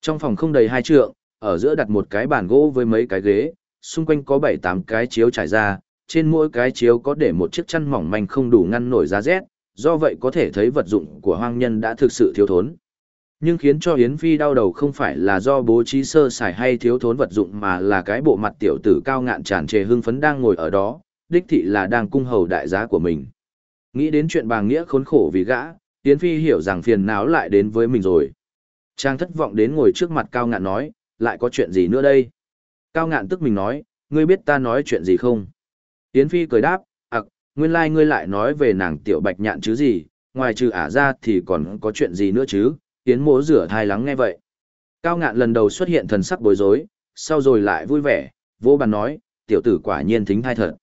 Trong phòng không đầy hai trượng, ở giữa đặt một cái bàn gỗ với mấy cái ghế, xung quanh có bảy tám cái chiếu trải ra, trên mỗi cái chiếu có để một chiếc chăn mỏng manh không đủ ngăn nổi giá rét, do vậy có thể thấy vật dụng của hoang nhân đã thực sự thiếu thốn. Nhưng khiến cho Yến Phi đau đầu không phải là do bố trí sơ sài hay thiếu thốn vật dụng mà là cái bộ mặt tiểu tử cao ngạn tràn trề hưng phấn đang ngồi ở đó, đích thị là đang cung hầu đại giá của mình. Nghĩ đến chuyện bà nghĩa khốn khổ vì gã, Yến Phi hiểu rằng phiền não lại đến với mình rồi. Trang thất vọng đến ngồi trước mặt cao ngạn nói, lại có chuyện gì nữa đây? Cao ngạn tức mình nói, ngươi biết ta nói chuyện gì không? Yến Phi cười đáp, ặc, nguyên lai like ngươi lại nói về nàng tiểu bạch nhạn chứ gì, ngoài trừ ả ra thì còn có chuyện gì nữa chứ? Yến mố rửa thai lắng nghe vậy. Cao ngạn lần đầu xuất hiện thần sắc bối rối, sau rồi lại vui vẻ, vô bàn nói, tiểu tử quả nhiên thính thai thật.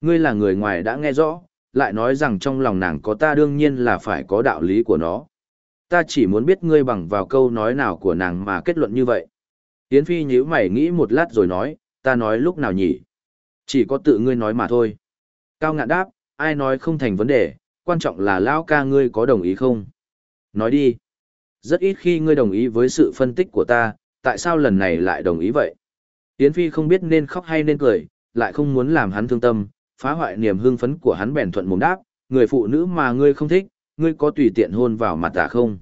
Ngươi là người ngoài đã nghe rõ, lại nói rằng trong lòng nàng có ta đương nhiên là phải có đạo lý của nó. Ta chỉ muốn biết ngươi bằng vào câu nói nào của nàng mà kết luận như vậy. Yến Phi nhíu mày nghĩ một lát rồi nói, ta nói lúc nào nhỉ? Chỉ có tự ngươi nói mà thôi. Cao ngạn đáp, ai nói không thành vấn đề, quan trọng là lão ca ngươi có đồng ý không? Nói đi. Rất ít khi ngươi đồng ý với sự phân tích của ta, tại sao lần này lại đồng ý vậy? Yến Phi không biết nên khóc hay nên cười, lại không muốn làm hắn thương tâm, phá hoại niềm hưng phấn của hắn bèn thuận mồm đáp, người phụ nữ mà ngươi không thích, ngươi có tùy tiện hôn vào mặt ta không?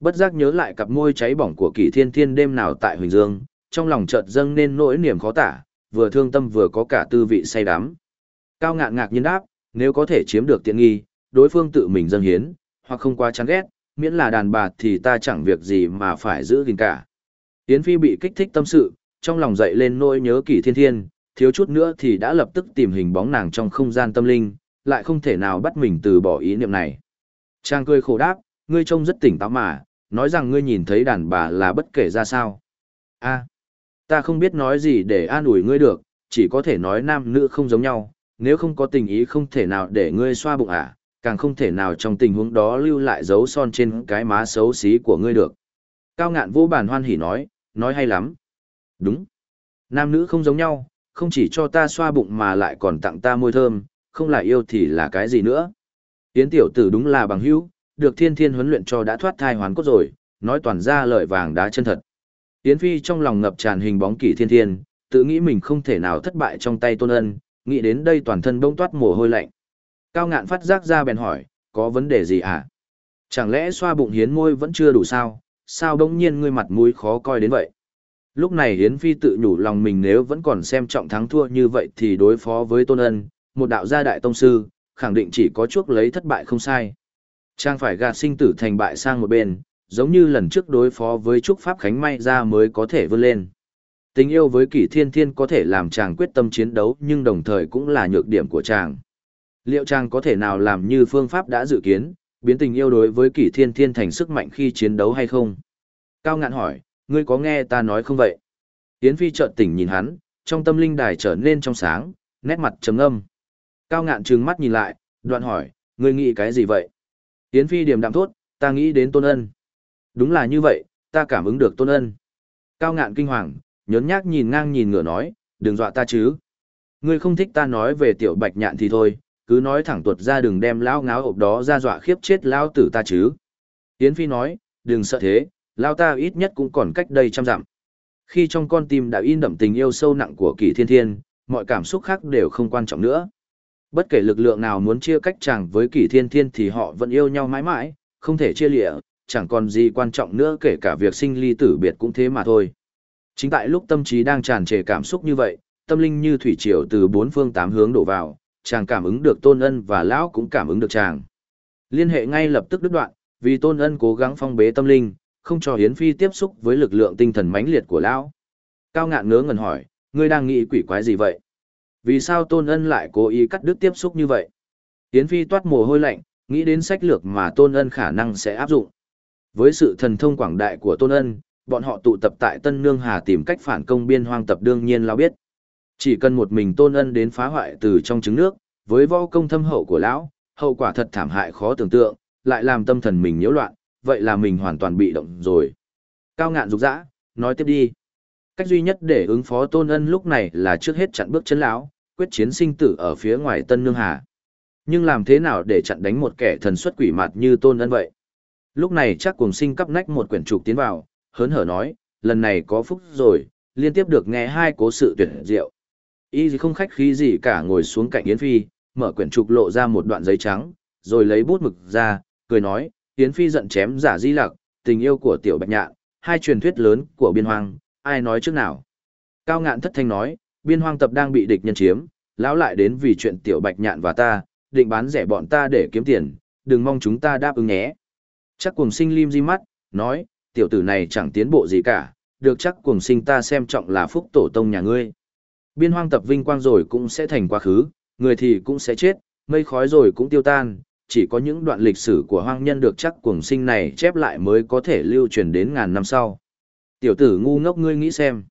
Bất giác nhớ lại cặp môi cháy bỏng của Kỷ Thiên Thiên đêm nào tại Huỳnh Dương, trong lòng chợt dâng nên nỗi niềm khó tả, vừa thương tâm vừa có cả tư vị say đắm. Cao ngạn ngạc nhiên đáp, nếu có thể chiếm được tiện nghi, đối phương tự mình dâng hiến, hoặc không quá chán ghét, miễn là đàn bà thì ta chẳng việc gì mà phải giữ gìn cả. Yến Phi bị kích thích tâm sự, trong lòng dậy lên nỗi nhớ Kỷ Thiên Thiên, thiếu chút nữa thì đã lập tức tìm hình bóng nàng trong không gian tâm linh, lại không thể nào bắt mình từ bỏ ý niệm này. Trang cười khổ đáp, ngươi trông rất tỉnh táo mà, nói rằng ngươi nhìn thấy đàn bà là bất kể ra sao. a ta không biết nói gì để an ủi ngươi được, chỉ có thể nói nam nữ không giống nhau, nếu không có tình ý không thể nào để ngươi xoa bụng à, càng không thể nào trong tình huống đó lưu lại dấu son trên cái má xấu xí của ngươi được. Cao ngạn vô bản hoan hỉ nói, nói hay lắm. Đúng. Nam nữ không giống nhau, không chỉ cho ta xoa bụng mà lại còn tặng ta môi thơm, không là yêu thì là cái gì nữa. Yến tiểu tử đúng là bằng hữu, được thiên thiên huấn luyện cho đã thoát thai hoàn cốt rồi, nói toàn ra lời vàng đá chân thật. Yến Phi trong lòng ngập tràn hình bóng kỷ thiên thiên, tự nghĩ mình không thể nào thất bại trong tay tôn ân, nghĩ đến đây toàn thân bông toát mồ hôi lạnh. Cao ngạn phát giác ra bèn hỏi, có vấn đề gì à? Chẳng lẽ xoa bụng hiến môi vẫn chưa đủ sao, sao đông nhiên ngươi mặt mũi khó coi đến vậy? Lúc này Yến Phi tự nhủ lòng mình nếu vẫn còn xem trọng thắng thua như vậy thì đối phó với Tôn Ân, một đạo gia đại tông sư, khẳng định chỉ có chuốc lấy thất bại không sai. Trang phải gạt sinh tử thành bại sang một bên, giống như lần trước đối phó với Trúc Pháp Khánh may ra mới có thể vươn lên. Tình yêu với kỷ thiên thiên có thể làm chàng quyết tâm chiến đấu nhưng đồng thời cũng là nhược điểm của chàng. Liệu chàng có thể nào làm như phương pháp đã dự kiến, biến tình yêu đối với kỷ thiên thiên thành sức mạnh khi chiến đấu hay không? Cao ngạn hỏi, ngươi có nghe ta nói không vậy? Yến Phi chợt tỉnh nhìn hắn, trong tâm linh đài trở nên trong sáng, nét mặt trầm âm. Cao ngạn trừng mắt nhìn lại, đoạn hỏi, ngươi nghĩ cái gì vậy? Yến Phi điềm đạm thốt, Ta nghĩ đến tôn ân. Đúng là như vậy, ta cảm ứng được tôn ân. Cao ngạn kinh hoàng, nhớn nhác nhìn ngang nhìn ngửa nói, đừng dọa ta chứ. Ngươi không thích ta nói về tiểu bạch nhạn thì thôi, cứ nói thẳng tuột ra đừng đem lão ngáo ộp đó ra dọa khiếp chết lão tử ta chứ. Yến Phi nói, đừng sợ thế, lão ta ít nhất cũng còn cách đây trăm dặm. Khi trong con tim đã in đậm tình yêu sâu nặng của kỳ thiên thiên, mọi cảm xúc khác đều không quan trọng nữa. Bất kể lực lượng nào muốn chia cách chàng với kỳ thiên thiên thì họ vẫn yêu nhau mãi mãi, không thể chia lịa, chẳng còn gì quan trọng nữa kể cả việc sinh ly tử biệt cũng thế mà thôi. Chính tại lúc tâm trí đang tràn trề cảm xúc như vậy, tâm linh như thủy triều từ bốn phương tám hướng đổ vào, chàng cảm ứng được tôn ân và lão cũng cảm ứng được chàng. Liên hệ ngay lập tức đứt đoạn, vì tôn ân cố gắng phong bế tâm linh, không cho Hiến Phi tiếp xúc với lực lượng tinh thần mãnh liệt của lão. Cao ngạn ngớ ngẩn hỏi, ngươi đang nghĩ quỷ quái gì vậy? Vì sao tôn ân lại cố ý cắt đứt tiếp xúc như vậy? Hiến Phi toát mồ hôi lạnh, nghĩ đến sách lược mà tôn ân khả năng sẽ áp dụng. Với sự thần thông quảng đại của tôn ân, bọn họ tụ tập tại Tân Nương Hà tìm cách phản công biên hoang tập đương nhiên lão biết. Chỉ cần một mình tôn ân đến phá hoại từ trong trứng nước, với võ công thâm hậu của lão, hậu quả thật thảm hại khó tưởng tượng, lại làm tâm thần mình nhiễu loạn, vậy là mình hoàn toàn bị động rồi. Cao ngạn rục rã, nói tiếp đi. Cách duy nhất để ứng phó tôn ân lúc này là trước hết chặn bước chân lão, quyết chiến sinh tử ở phía ngoài Tân Nương Hà. Nhưng làm thế nào để chặn đánh một kẻ thần xuất quỷ mặt như tôn ân vậy? Lúc này chắc cùng sinh cắp nách một quyển trục tiến vào, hớn hở nói, lần này có phúc rồi, liên tiếp được nghe hai cố sự tuyệt diệu. Y gì không khách khí gì cả ngồi xuống cạnh Yến Phi, mở quyển trục lộ ra một đoạn giấy trắng, rồi lấy bút mực ra, cười nói, Yến Phi giận chém giả di lặc, tình yêu của tiểu bạch nhạn, hai truyền thuyết lớn của biên hoang, ai nói trước nào. Cao ngạn thất thanh nói, biên hoang tập đang bị địch nhân chiếm, lão lại đến vì chuyện tiểu bạch nhạn và ta, định bán rẻ bọn ta để kiếm tiền, đừng mong chúng ta đáp ứng nhé. Chắc cùng sinh lim di mắt, nói, tiểu tử này chẳng tiến bộ gì cả, được chắc cùng sinh ta xem trọng là phúc tổ tông nhà ngươi. Biên hoang tập vinh quang rồi cũng sẽ thành quá khứ, người thì cũng sẽ chết, mây khói rồi cũng tiêu tan, chỉ có những đoạn lịch sử của hoang nhân được chắc cuồng sinh này chép lại mới có thể lưu truyền đến ngàn năm sau. Tiểu tử ngu ngốc ngươi nghĩ xem.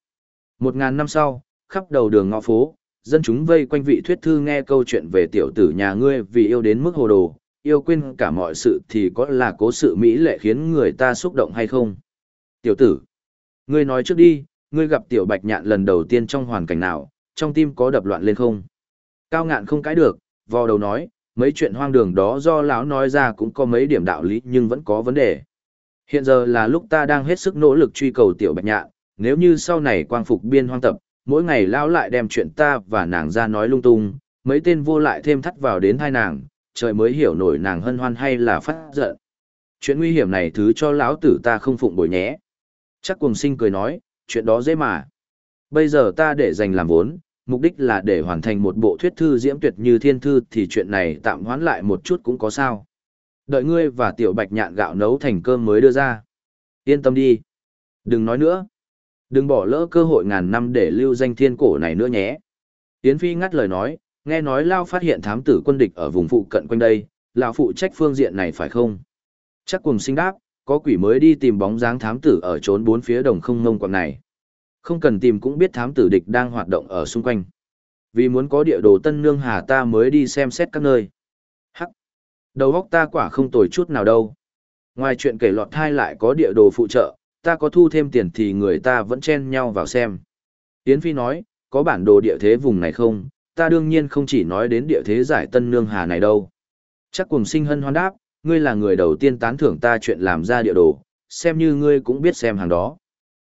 Một ngàn năm sau, khắp đầu đường ngõ phố, dân chúng vây quanh vị thuyết thư nghe câu chuyện về tiểu tử nhà ngươi vì yêu đến mức hồ đồ, yêu quên cả mọi sự thì có là cố sự mỹ lệ khiến người ta xúc động hay không? Tiểu tử, ngươi nói trước đi, ngươi gặp tiểu bạch nhạn lần đầu tiên trong hoàn cảnh nào, trong tim có đập loạn lên không? Cao ngạn không cãi được, vò đầu nói, mấy chuyện hoang đường đó do lão nói ra cũng có mấy điểm đạo lý nhưng vẫn có vấn đề. Hiện giờ là lúc ta đang hết sức nỗ lực truy cầu tiểu bạch nhạn, nếu như sau này quang phục biên hoang tập, mỗi ngày lão lại đem chuyện ta và nàng ra nói lung tung, mấy tên vô lại thêm thắt vào đến hai nàng, trời mới hiểu nổi nàng hân hoan hay là phát giận. Chuyện nguy hiểm này thứ cho lão tử ta không phụng bồi nhé. Chắc cùng sinh cười nói, chuyện đó dễ mà. Bây giờ ta để dành làm vốn, mục đích là để hoàn thành một bộ thuyết thư diễm tuyệt như thiên thư thì chuyện này tạm hoãn lại một chút cũng có sao. Đợi ngươi và tiểu bạch nhạn gạo nấu thành cơm mới đưa ra. Yên tâm đi. Đừng nói nữa. Đừng bỏ lỡ cơ hội ngàn năm để lưu danh thiên cổ này nữa nhé. Yến Phi ngắt lời nói, nghe nói Lao phát hiện thám tử quân địch ở vùng phụ cận quanh đây, Lão phụ trách phương diện này phải không? Chắc cùng sinh đáp, có quỷ mới đi tìm bóng dáng thám tử ở trốn bốn phía đồng không ngông quạng này. Không cần tìm cũng biết thám tử địch đang hoạt động ở xung quanh. Vì muốn có địa đồ tân nương hà ta mới đi xem xét các nơi. Hắc! Đầu óc ta quả không tồi chút nào đâu. Ngoài chuyện kể lọt thai lại có địa đồ phụ trợ, ta có thu thêm tiền thì người ta vẫn chen nhau vào xem. Yến Phi nói, có bản đồ địa thế vùng này không, ta đương nhiên không chỉ nói đến địa thế giải tân nương hà này đâu. Chắc cùng sinh hân hoan đáp, ngươi là người đầu tiên tán thưởng ta chuyện làm ra địa đồ, xem như ngươi cũng biết xem hàng đó.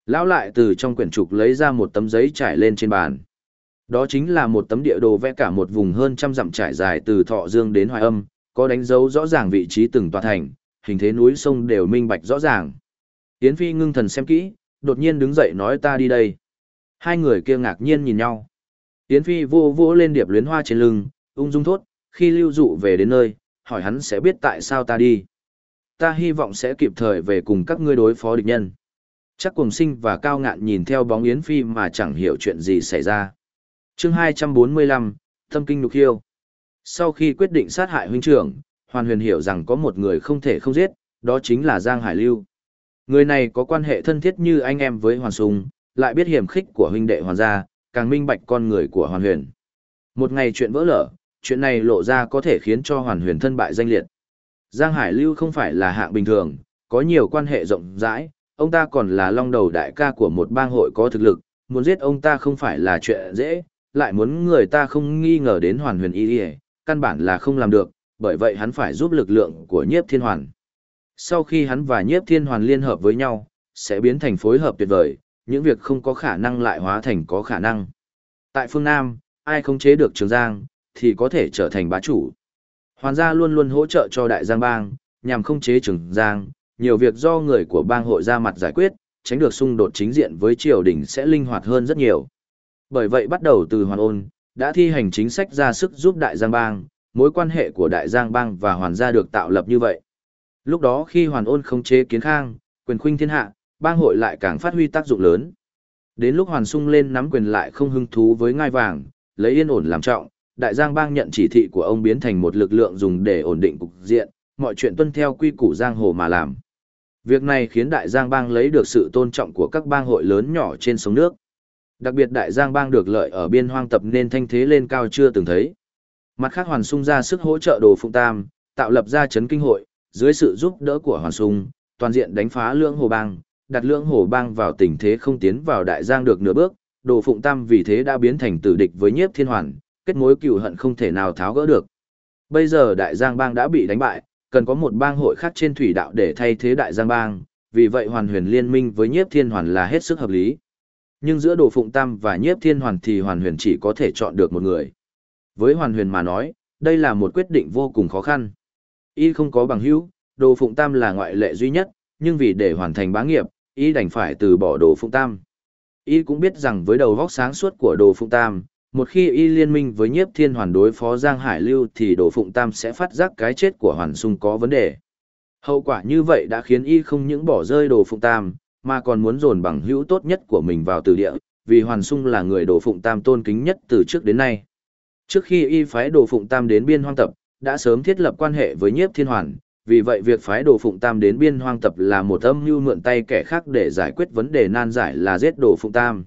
Lão lại từ trong quyển trục lấy ra một tấm giấy trải lên trên bàn. Đó chính là một tấm địa đồ vẽ cả một vùng hơn trăm dặm trải dài từ Thọ Dương đến Hoài Âm, có đánh dấu rõ ràng vị trí từng tòa thành, hình thế núi sông đều minh bạch rõ ràng. Yến Phi ngưng thần xem kỹ, đột nhiên đứng dậy nói ta đi đây. Hai người kia ngạc nhiên nhìn nhau. Yến Phi vô vô lên điệp luyến hoa trên lưng, ung dung thốt, khi lưu dụ về đến nơi, hỏi hắn sẽ biết tại sao ta đi. Ta hy vọng sẽ kịp thời về cùng các ngươi đối phó địch nhân. Chắc cùng sinh và cao ngạn nhìn theo bóng Yến Phi mà chẳng hiểu chuyện gì xảy ra. chương 245, Thâm Kinh Nục Hiêu. Sau khi quyết định sát hại huynh trưởng, Hoàn Huyền hiểu rằng có một người không thể không giết, đó chính là Giang Hải Lưu. Người này có quan hệ thân thiết như anh em với Hoàn Sùng, lại biết hiểm khích của huynh đệ Hoàn gia, càng minh bạch con người của Hoàn Huyền. Một ngày chuyện vỡ lở, chuyện này lộ ra có thể khiến cho Hoàn Huyền thân bại danh liệt. Giang Hải Lưu không phải là hạng bình thường, có nhiều quan hệ rộng rãi, ông ta còn là long đầu đại ca của một bang hội có thực lực, muốn giết ông ta không phải là chuyện dễ, lại muốn người ta không nghi ngờ đến hoàn huyền y căn bản là không làm được, bởi vậy hắn phải giúp lực lượng của nhiếp thiên hoàn. Sau khi hắn và nhiếp thiên hoàn liên hợp với nhau, sẽ biến thành phối hợp tuyệt vời, những việc không có khả năng lại hóa thành có khả năng. Tại phương Nam, ai không chế được Trường Giang, thì có thể trở thành bá chủ. Hoàn gia luôn luôn hỗ trợ cho Đại Giang Bang, nhằm không chế Trường Giang, nhiều việc do người của bang hội ra mặt giải quyết, tránh được xung đột chính diện với triều đình sẽ linh hoạt hơn rất nhiều. Bởi vậy bắt đầu từ Hoàn Ôn, đã thi hành chính sách ra sức giúp Đại Giang Bang, mối quan hệ của Đại Giang Bang và Hoàn gia được tạo lập như vậy. Lúc đó khi Hoàn Ôn không chế kiến khang, quyền khuynh thiên hạ, bang hội lại càng phát huy tác dụng lớn. Đến lúc Hoàn Sung lên nắm quyền lại không hứng thú với ngai vàng, lấy yên ổn làm trọng, Đại Giang bang nhận chỉ thị của ông biến thành một lực lượng dùng để ổn định cục diện, mọi chuyện tuân theo quy củ giang hồ mà làm. Việc này khiến Đại Giang bang lấy được sự tôn trọng của các bang hội lớn nhỏ trên sông nước. Đặc biệt Đại Giang bang được lợi ở biên hoang tập nên thanh thế lên cao chưa từng thấy. Mặt khác Hoàn Sung ra sức hỗ trợ Đồ Phụng Tam, tạo lập ra chấn kinh hội, dưới sự giúp đỡ của Hoàn Sung, toàn diện đánh phá lưỡng hồ bang, đặt lưỡng hồ bang vào tình thế không tiến vào Đại Giang được nửa bước, Đồ Phụng Tam vì thế đã biến thành tử địch với Nhiếp Thiên Hoàn, kết mối cừu hận không thể nào tháo gỡ được. Bây giờ Đại Giang bang đã bị đánh bại, cần có một bang hội khác trên thủy đạo để thay thế Đại Giang bang, vì vậy Hoàn Huyền liên minh với Nhiếp Thiên Hoàn là hết sức hợp lý. Nhưng giữa Đồ Phụng Tam và Nhiếp Thiên Hoàn thì Hoàn Huyền chỉ có thể chọn được một người. Với Hoàn Huyền mà nói, đây là một quyết định vô cùng khó khăn. Y không có bằng hữu, Đồ Phụng Tam là ngoại lệ duy nhất, nhưng vì để hoàn thành bá nghiệp, Y đành phải từ bỏ Đồ Phụng Tam. Y cũng biết rằng với đầu góc sáng suốt của Đồ Phụng Tam, một khi Y liên minh với Nhiếp Thiên Hoàn đối phó Giang Hải Lưu thì Đồ Phụng Tam sẽ phát giác cái chết của Hoàn Sung có vấn đề. Hậu quả như vậy đã khiến Y không những bỏ rơi Đồ Phụng Tam, mà còn muốn dồn bằng hữu tốt nhất của mình vào từ địa, vì Hoàn Sung là người Đồ Phụng Tam tôn kính nhất từ trước đến nay. Trước khi Y phái Đồ Phụng Tam đến biên hoang tập, đã sớm thiết lập quan hệ với Nhiếp Thiên Hoàn, vì vậy việc phái Đồ Phụng Tam đến biên hoang tập là một âm mưu mượn tay kẻ khác để giải quyết vấn đề nan giải là giết Đồ Phụng Tam.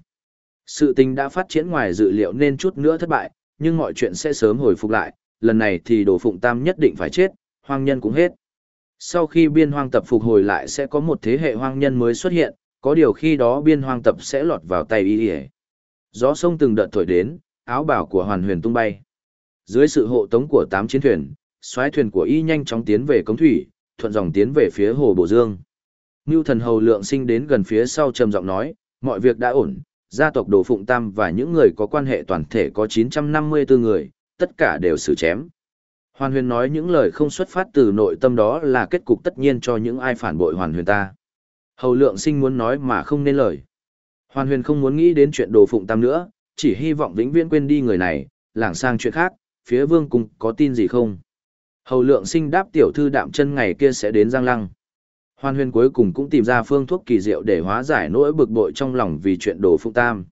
Sự tình đã phát triển ngoài dự liệu nên chút nữa thất bại, nhưng mọi chuyện sẽ sớm hồi phục lại, lần này thì Đồ Phụng Tam nhất định phải chết, hoang nhân cũng hết. Sau khi biên hoang tập phục hồi lại sẽ có một thế hệ hoang nhân mới xuất hiện, có điều khi đó biên hoang tập sẽ lọt vào tay y Gió sông từng đợt thổi đến, áo bảo của hoàn huyền tung bay. Dưới sự hộ tống của tám chiến thuyền, xoáy thuyền của y nhanh chóng tiến về cống thủy, thuận dòng tiến về phía hồ Bồ Dương. Ngưu thần hầu lượng sinh đến gần phía sau trầm giọng nói, mọi việc đã ổn, gia tộc Đồ Phụng Tam và những người có quan hệ toàn thể có 954 người, tất cả đều xử chém. Hoàn huyền nói những lời không xuất phát từ nội tâm đó là kết cục tất nhiên cho những ai phản bội hoàn huyền ta. Hầu lượng sinh muốn nói mà không nên lời. Hoàn huyền không muốn nghĩ đến chuyện Đồ Phụng Tam nữa, chỉ hy vọng vĩnh viễn quên đi người này, lảng sang chuyện khác, phía vương cung có tin gì không? Hầu lượng sinh đáp tiểu thư đạm chân ngày kia sẽ đến Giang Lăng. Hoan huyền cuối cùng cũng tìm ra phương thuốc kỳ diệu để hóa giải nỗi bực bội trong lòng vì chuyện đồ phụng tam.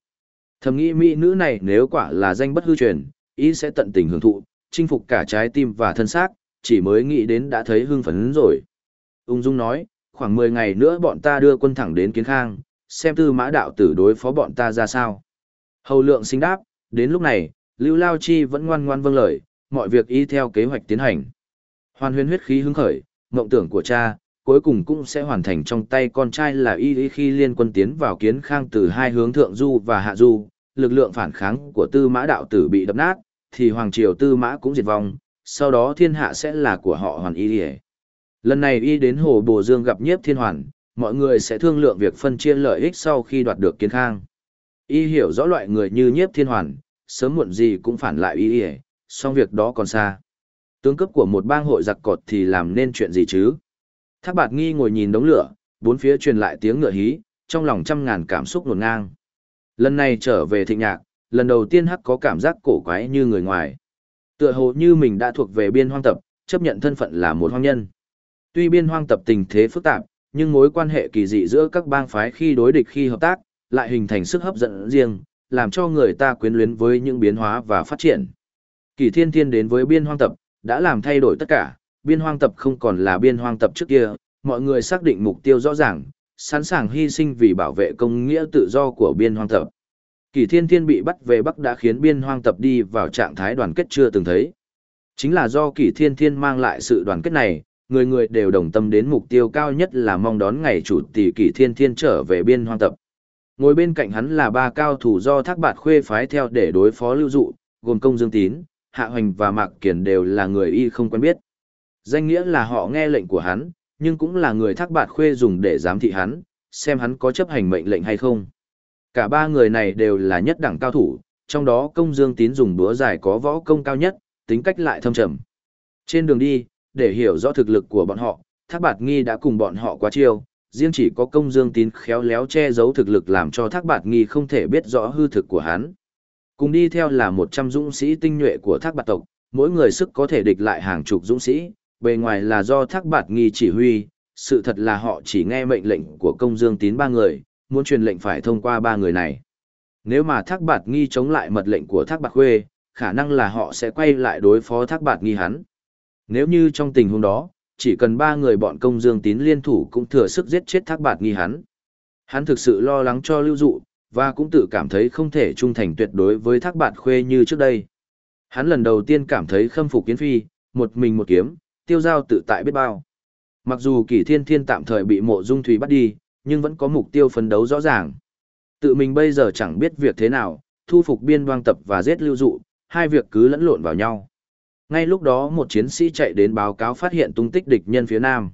Thầm nghĩ mỹ nữ này nếu quả là danh bất hư truyền, ý sẽ tận tình hưởng thụ, chinh phục cả trái tim và thân xác, chỉ mới nghĩ đến đã thấy hưng phấn rồi. Ung Dung nói, khoảng 10 ngày nữa bọn ta đưa quân thẳng đến Kiến Khang, xem tư mã đạo tử đối phó bọn ta ra sao. Hầu lượng sinh đáp, đến lúc này, Lưu Lao Chi vẫn ngoan ngoan vâng lời, mọi việc y theo kế hoạch tiến hành. Hoàn huyền huyết khí hứng khởi, mộng tưởng của cha, cuối cùng cũng sẽ hoàn thành trong tay con trai là y y khi liên quân tiến vào kiến khang từ hai hướng thượng du và hạ du, lực lượng phản kháng của tư mã đạo tử bị đập nát, thì hoàng triều tư mã cũng diệt vong, sau đó thiên hạ sẽ là của họ hoàn y y. Lần này y đến hồ Bồ Dương gặp nhiếp thiên hoàn, mọi người sẽ thương lượng việc phân chia lợi ích sau khi đoạt được kiến khang. Y hiểu rõ loại người như nhiếp thiên hoàn, sớm muộn gì cũng phản lại y y, song việc đó còn xa. Tướng cấp của một bang hội giặc cọt thì làm nên chuyện gì chứ? Thác bạt nghi ngồi nhìn đống lửa, bốn phía truyền lại tiếng ngựa hí, trong lòng trăm ngàn cảm xúc nổn ngang. Lần này trở về thịnh nhạc, lần đầu tiên hắc có cảm giác cổ quái như người ngoài. Tựa hồ như mình đã thuộc về biên hoang tập, chấp nhận thân phận là một hoang nhân. Tuy biên hoang tập tình thế phức tạp, nhưng mối quan hệ kỳ dị giữa các bang phái khi đối địch khi hợp tác, lại hình thành sức hấp dẫn riêng, làm cho người ta quyến luyến với những biến hóa và phát triển. Kỳ thiên thiên đến với biên hoang tập, đã làm thay đổi tất cả, biên hoang tập không còn là biên hoang tập trước kia, mọi người xác định mục tiêu rõ ràng, sẵn sàng hy sinh vì bảo vệ công nghĩa tự do của biên hoang tập. Kỳ thiên thiên bị bắt về Bắc đã khiến biên hoang tập đi vào trạng thái đoàn kết chưa từng thấy. Chính là do kỳ thiên thiên mang lại sự đoàn kết này, người người đều đồng tâm đến mục tiêu cao nhất là mong đón ngày chủ tỷ kỷ thiên thiên trở về biên hoang tập. Ngồi bên cạnh hắn là ba cao thủ do thác bạt khuê phái theo để đối phó lưu dụ, gồm công dương tín, hạ hoành và mạc kiển đều là người y không quen biết. Danh nghĩa là họ nghe lệnh của hắn, nhưng cũng là người thác bạt khuê dùng để giám thị hắn, xem hắn có chấp hành mệnh lệnh hay không. Cả ba người này đều là nhất đẳng cao thủ, trong đó công dương tín dùng đũa dài có võ công cao nhất, tính cách lại thâm trầm. Trên đường đi, để hiểu rõ thực lực của bọn họ, Thác Bạt Nghi đã cùng bọn họ quá chiêu, riêng chỉ có công dương tín khéo léo che giấu thực lực làm cho Thác Bạt Nghi không thể biết rõ hư thực của hắn. Cùng đi theo là 100 dũng sĩ tinh nhuệ của Thác Bạt tộc, mỗi người sức có thể địch lại hàng chục dũng sĩ, bề ngoài là do Thác Bạt Nghi chỉ huy, sự thật là họ chỉ nghe mệnh lệnh của công dương tín ba người, muốn truyền lệnh phải thông qua ba người này. Nếu mà Thác Bạt Nghi chống lại mật lệnh của Thác Bạt Khuê, khả năng là họ sẽ quay lại đối phó Thác Bạt Nghi hắn. Nếu như trong tình huống đó, chỉ cần ba người bọn công dương tín liên thủ cũng thừa sức giết chết Thác Bạt Nghi hắn. Hắn thực sự lo lắng cho lưu dụ, và cũng tự cảm thấy không thể trung thành tuyệt đối với Thác Bạt Khuê như trước đây. Hắn lần đầu tiên cảm thấy khâm phục kiến phi, một mình một kiếm, tiêu giao tự tại biết bao. Mặc dù kỷ thiên thiên tạm thời bị mộ dung thủy bắt đi, nhưng vẫn có mục tiêu phấn đấu rõ ràng. Tự mình bây giờ chẳng biết việc thế nào, thu phục biên đoan tập và giết lưu dụ, hai việc cứ lẫn lộn vào nhau. Ngay lúc đó một chiến sĩ chạy đến báo cáo phát hiện tung tích địch nhân phía nam.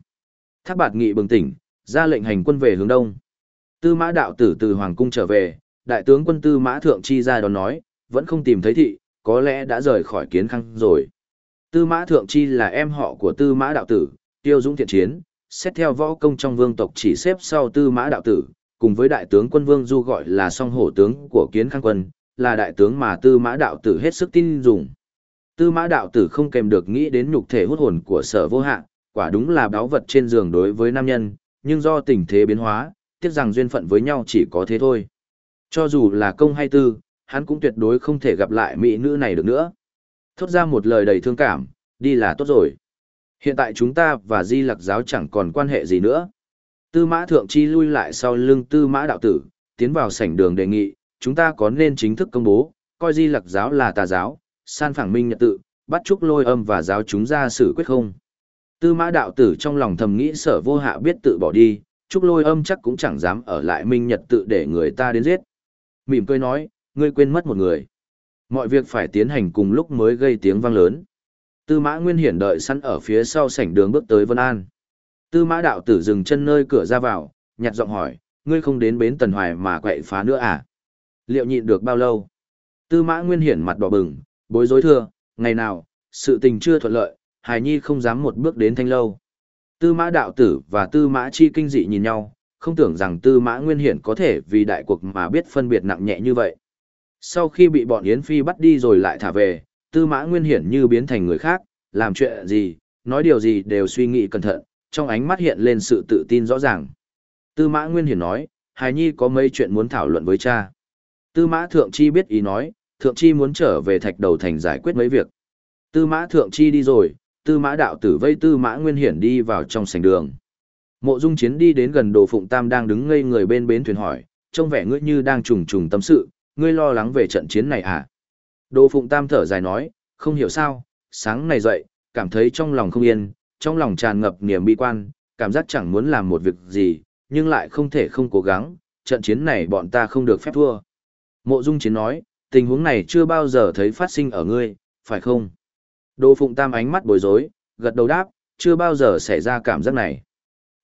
Thác bạt nghị bừng tỉnh, ra lệnh hành quân về hướng đông. Tư mã đạo tử từ Hoàng Cung trở về, đại tướng quân tư mã thượng chi ra đón nói, vẫn không tìm thấy thị, có lẽ đã rời khỏi kiến khăn rồi. Tư mã thượng chi là em họ của tư mã đạo tử, tiêu dũng thiện chiến, xét theo võ công trong vương tộc chỉ xếp sau tư mã đạo tử, cùng với đại tướng quân vương du gọi là song hổ tướng của kiến khang quân, là đại tướng mà tư mã đạo tử hết sức tin dùng. Tư mã đạo tử không kèm được nghĩ đến nhục thể hút hồn của sở vô hạn, quả đúng là báo vật trên giường đối với nam nhân, nhưng do tình thế biến hóa, tiếc rằng duyên phận với nhau chỉ có thế thôi. Cho dù là công hay tư, hắn cũng tuyệt đối không thể gặp lại mỹ nữ này được nữa. Thốt ra một lời đầy thương cảm, đi là tốt rồi. Hiện tại chúng ta và di lặc giáo chẳng còn quan hệ gì nữa. Tư mã thượng chi lui lại sau lưng tư mã đạo tử, tiến vào sảnh đường đề nghị, chúng ta có nên chính thức công bố, coi di lặc giáo là tà giáo, san phẳng minh nhật tự, bắt trúc lôi âm và giáo chúng ra xử quyết không. Tư mã đạo tử trong lòng thầm nghĩ sở vô hạ biết tự bỏ đi, trúc lôi âm chắc cũng chẳng dám ở lại minh nhật tự để người ta đến giết. Mỉm cười nói, ngươi quên mất một người. Mọi việc phải tiến hành cùng lúc mới gây tiếng vang lớn. Tư mã nguyên hiển đợi sẵn ở phía sau sảnh đường bước tới Vân An. Tư mã đạo tử dừng chân nơi cửa ra vào, nhặt giọng hỏi, ngươi không đến bến Tần Hoài mà quậy phá nữa à? Liệu nhịn được bao lâu? Tư mã nguyên hiển mặt đỏ bừng, bối rối thưa, ngày nào, sự tình chưa thuận lợi, Hải Nhi không dám một bước đến thanh lâu. Tư mã đạo tử và tư mã chi kinh dị nhìn nhau, không tưởng rằng tư mã nguyên hiển có thể vì đại cuộc mà biết phân biệt nặng nhẹ như vậy. Sau khi bị bọn Yến Phi bắt đi rồi lại thả về, tư mã nguyên hiển như biến thành người khác, làm chuyện gì, nói điều gì đều suy nghĩ cẩn thận, trong ánh mắt hiện lên sự tự tin rõ ràng. Tư mã nguyên hiển nói, Hải Nhi có mấy chuyện muốn thảo luận với cha. Tư mã thượng chi biết ý nói, thượng chi muốn trở về thạch đầu thành giải quyết mấy việc. Tư mã thượng chi đi rồi, tư mã đạo tử vây tư mã nguyên hiển đi vào trong sảnh đường. Mộ dung chiến đi đến gần đồ phụng tam đang đứng ngây người bên bến thuyền hỏi, trông vẻ ngươi như đang trùng trùng tâm sự, ngươi lo lắng về trận chiến này à? Đồ phụng tam thở dài nói, không hiểu sao, sáng này dậy, cảm thấy trong lòng không yên, trong lòng tràn ngập niềm bi quan, cảm giác chẳng muốn làm một việc gì, nhưng lại không thể không cố gắng, trận chiến này bọn ta không được phép thua. Mộ Dung Chiến nói, tình huống này chưa bao giờ thấy phát sinh ở ngươi, phải không? Đồ Phụng Tam ánh mắt bối rối, gật đầu đáp, chưa bao giờ xảy ra cảm giác này.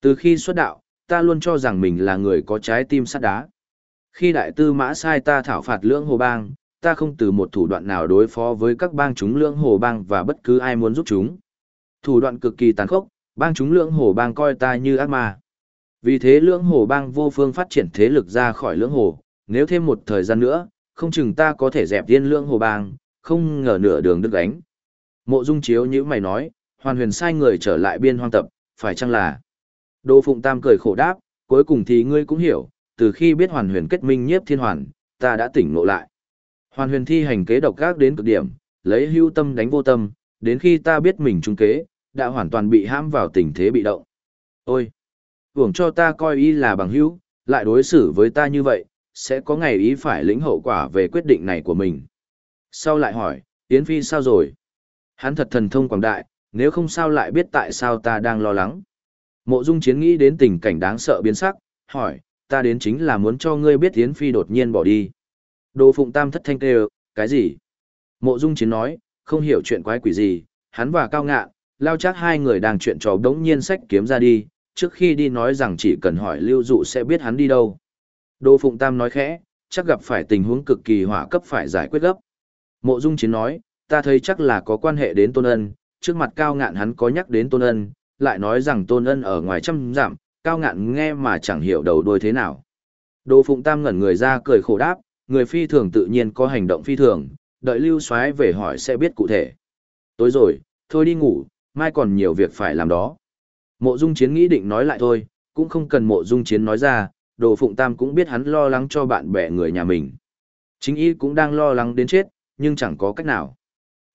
Từ khi xuất đạo, ta luôn cho rằng mình là người có trái tim sắt đá. Khi đại tư mã sai ta thảo phạt lưỡng hồ bang, ta không từ một thủ đoạn nào đối phó với các bang chúng lưỡng hồ bang và bất cứ ai muốn giúp chúng. Thủ đoạn cực kỳ tàn khốc, bang chúng lưỡng hồ bang coi ta như ác ma. Vì thế lưỡng hồ bang vô phương phát triển thế lực ra khỏi lưỡng hồ, nếu thêm một thời gian nữa, không chừng ta có thể dẹp yên lưỡng hồ bang, không ngờ nửa đường đứt gánh. Mộ Dung Chiếu như mày nói, hoàn huyền sai người trở lại biên hoang tập, phải chăng là? Đỗ Phụng Tam cười khổ đáp, cuối cùng thì ngươi cũng hiểu, từ khi biết hoàn huyền kết minh nhiếp thiên hoàn, ta đã tỉnh ngộ lại. Hoàn huyền thi hành kế độc gác đến cực điểm, lấy hưu tâm đánh vô tâm, đến khi ta biết mình trung kế, đã hoàn toàn bị hãm vào tình thế bị động. Ôi! Hưởng cho ta coi y là bằng hữu, lại đối xử với ta như vậy, sẽ có ngày ý phải lĩnh hậu quả về quyết định này của mình. Sau lại hỏi, Yến Phi sao rồi? Hắn thật thần thông quảng đại, nếu không sao lại biết tại sao ta đang lo lắng. Mộ dung chiến nghĩ đến tình cảnh đáng sợ biến sắc, hỏi, ta đến chính là muốn cho ngươi biết Yến Phi đột nhiên bỏ đi. Đồ Phụng Tam thất thanh kêu, cái gì? Mộ dung chiến nói, không hiểu chuyện quái quỷ gì, hắn và Cao Ngạn, lao chắc hai người đang chuyện trò đống nhiên sách kiếm ra đi, trước khi đi nói rằng chỉ cần hỏi lưu dụ sẽ biết hắn đi đâu. Đồ Phụng Tam nói khẽ, chắc gặp phải tình huống cực kỳ hỏa cấp phải giải quyết gấp. Mộ Dung Chiến nói, ta thấy chắc là có quan hệ đến Tôn Ân, trước mặt Cao Ngạn hắn có nhắc đến Tôn Ân, lại nói rằng Tôn Ân ở ngoài trăm giảm, Cao Ngạn nghe mà chẳng hiểu đầu đuôi thế nào. Đồ Phụng Tam ngẩn người ra cười khổ đáp, người phi thường tự nhiên có hành động phi thường, đợi Lưu Soái về hỏi sẽ biết cụ thể. Tối rồi, thôi đi ngủ, mai còn nhiều việc phải làm đó. Mộ Dung Chiến nghĩ định nói lại thôi, cũng không cần Mộ Dung Chiến nói ra, Đồ Phụng Tam cũng biết hắn lo lắng cho bạn bè người nhà mình. Chính y cũng đang lo lắng đến chết, nhưng chẳng có cách nào.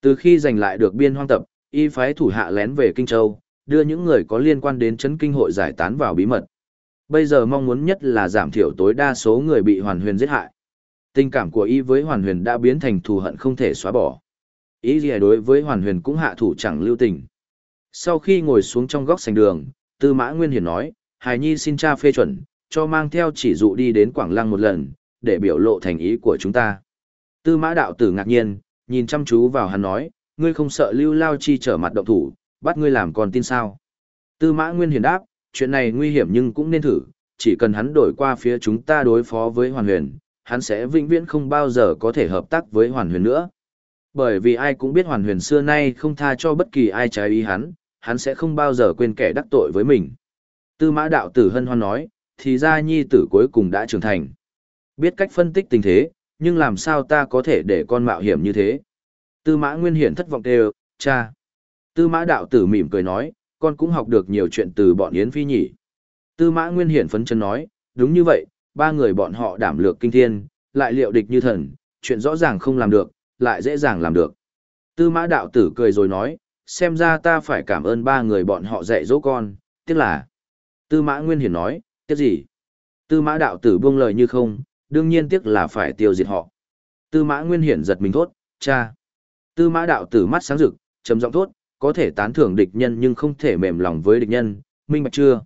Từ khi giành lại được biên hoang tập, y phái thủ hạ lén về Kinh Châu, đưa những người có liên quan đến chấn kinh hội giải tán vào bí mật. Bây giờ mong muốn nhất là giảm thiểu tối đa số người bị hoàn huyền giết hại. Tình cảm của y với hoàn huyền đã biến thành thù hận không thể xóa bỏ. Ý gì đối với hoàn huyền cũng hạ thủ chẳng lưu tình. Sau khi ngồi xuống trong góc sành đường, Tư Mã Nguyên Hiển nói, Hải Nhi xin cha phê chuẩn, cho mang theo chỉ dụ đi đến Quảng Lăng một lần, để biểu lộ thành ý của chúng ta. Tư Mã Đạo Tử ngạc nhiên, nhìn chăm chú vào hắn nói, ngươi không sợ Lưu Lao Chi trở mặt động thủ, bắt ngươi làm con tin sao? Tư Mã Nguyên Hiền đáp, chuyện này nguy hiểm nhưng cũng nên thử, chỉ cần hắn đổi qua phía chúng ta đối phó với Hoàn Huyền, hắn sẽ vĩnh viễn không bao giờ có thể hợp tác với Hoàn Huyền nữa. Bởi vì ai cũng biết Hoàn Huyền xưa nay không tha cho bất kỳ ai trái ý hắn, hắn sẽ không bao giờ quên kẻ đắc tội với mình. Tư mã đạo tử hân hoan nói, thì ra nhi tử cuối cùng đã trưởng thành. Biết cách phân tích tình thế, nhưng làm sao ta có thể để con mạo hiểm như thế? Tư mã nguyên hiển thất vọng đều, cha. Tư mã đạo tử mỉm cười nói, con cũng học được nhiều chuyện từ bọn Yến Phi nhỉ. Tư mã nguyên hiển phấn chân nói, đúng như vậy, ba người bọn họ đảm lược kinh thiên, lại liệu địch như thần, chuyện rõ ràng không làm được, lại dễ dàng làm được. Tư mã đạo tử cười rồi nói, xem ra ta phải cảm ơn ba người bọn họ dạy dỗ con, tiếc là. Tư mã Nguyên Hiển nói, tiếc gì? Tư mã đạo tử buông lời như không, đương nhiên tiếc là phải tiêu diệt họ. Tư mã Nguyên Hiển giật mình thốt, cha. Tư mã đạo tử mắt sáng rực, trầm giọng thốt, có thể tán thưởng địch nhân nhưng không thể mềm lòng với địch nhân, minh bạch chưa?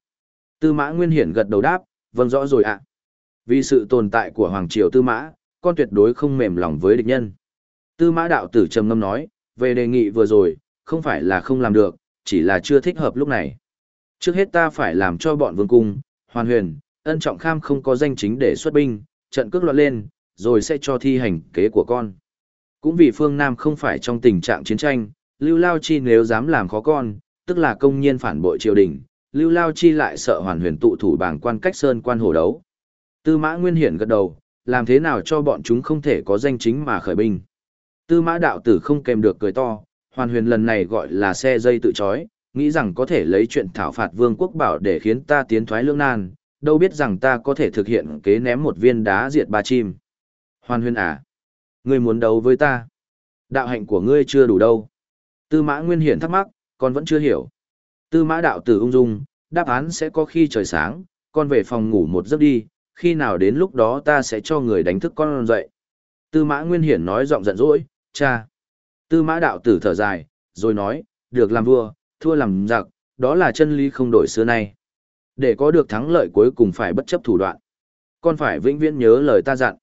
Tư mã Nguyên Hiển gật đầu đáp, vâng rõ rồi ạ. Vì sự tồn tại của Hoàng Triều Tư mã, con tuyệt đối không mềm lòng với địch nhân. Tư mã đạo tử trầm ngâm nói, về đề nghị vừa rồi, không phải là không làm được, chỉ là chưa thích hợp lúc này. Trước hết ta phải làm cho bọn vương cung, hoàn huyền, ân trọng kham không có danh chính để xuất binh, trận cước loạn lên, rồi sẽ cho thi hành kế của con. Cũng vì phương Nam không phải trong tình trạng chiến tranh, Lưu Lao Chi nếu dám làm khó con, tức là công nhiên phản bội triều đình, Lưu Lao Chi lại sợ hoàn huyền tụ thủ bảng quan cách sơn quan hổ đấu. Tư mã Nguyên Hiển gật đầu, làm thế nào cho bọn chúng không thể có danh chính mà khởi binh. Tư mã đạo tử không kèm được cười to, hoàn huyền lần này gọi là xe dây tự chói, nghĩ rằng có thể lấy chuyện thảo phạt vương quốc bảo để khiến ta tiến thoái lưỡng nan, đâu biết rằng ta có thể thực hiện kế ném một viên đá diệt ba chim. Hoàn huyền à, ngươi muốn đấu với ta. Đạo hạnh của ngươi chưa đủ đâu. Tư mã nguyên hiển thắc mắc, con vẫn chưa hiểu. Tư mã đạo tử ung dung, đáp án sẽ có khi trời sáng, con về phòng ngủ một giấc đi, khi nào đến lúc đó ta sẽ cho người đánh thức con dậy. Tư mã nguyên hiển nói giọng giận dỗi, cha. Tư mã đạo tử thở dài, rồi nói, được làm vua, thua làm giặc, đó là chân lý không đổi xưa nay. Để có được thắng lợi cuối cùng phải bất chấp thủ đoạn. Con phải vĩnh viễn nhớ lời ta dặn.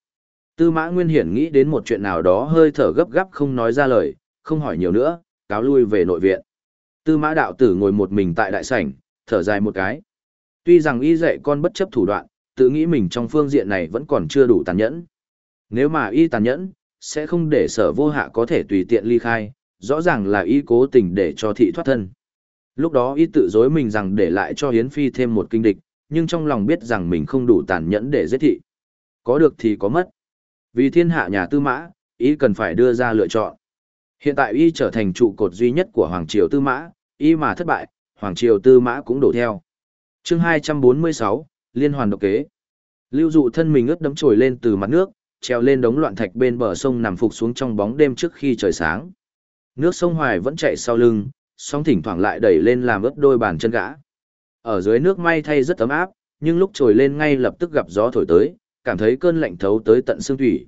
Tư mã nguyên hiển nghĩ đến một chuyện nào đó hơi thở gấp gáp không nói ra lời, không hỏi nhiều nữa, cáo lui về nội viện. Tư mã đạo tử ngồi một mình tại đại sảnh, thở dài một cái. Tuy rằng y dạy con bất chấp thủ đoạn, tự nghĩ mình trong phương diện này vẫn còn chưa đủ tàn nhẫn. Nếu mà y tàn nhẫn, sẽ không để sở vô hạ có thể tùy tiện ly khai, rõ ràng là y cố tình để cho thị thoát thân. Lúc đó y tự dối mình rằng để lại cho Hiến Phi thêm một kinh địch, nhưng trong lòng biết rằng mình không đủ tàn nhẫn để giết thị. Có được thì có mất. Vì thiên hạ nhà tư mã, y cần phải đưa ra lựa chọn. Hiện tại y trở thành trụ cột duy nhất của Hoàng Triều Tư Mã, y mà thất bại, Hoàng Triều Tư Mã cũng đổ theo. chương 246, Liên hoàn độc kế. Lưu dụ thân mình ướt đấm trồi lên từ mặt nước, treo lên đống loạn thạch bên bờ sông nằm phục xuống trong bóng đêm trước khi trời sáng. Nước sông Hoài vẫn chạy sau lưng, sóng thỉnh thoảng lại đẩy lên làm ướt đôi bàn chân gã. Ở dưới nước may thay rất ấm áp, nhưng lúc trồi lên ngay lập tức gặp gió thổi tới, cảm thấy cơn lạnh thấu tới tận xương thủy.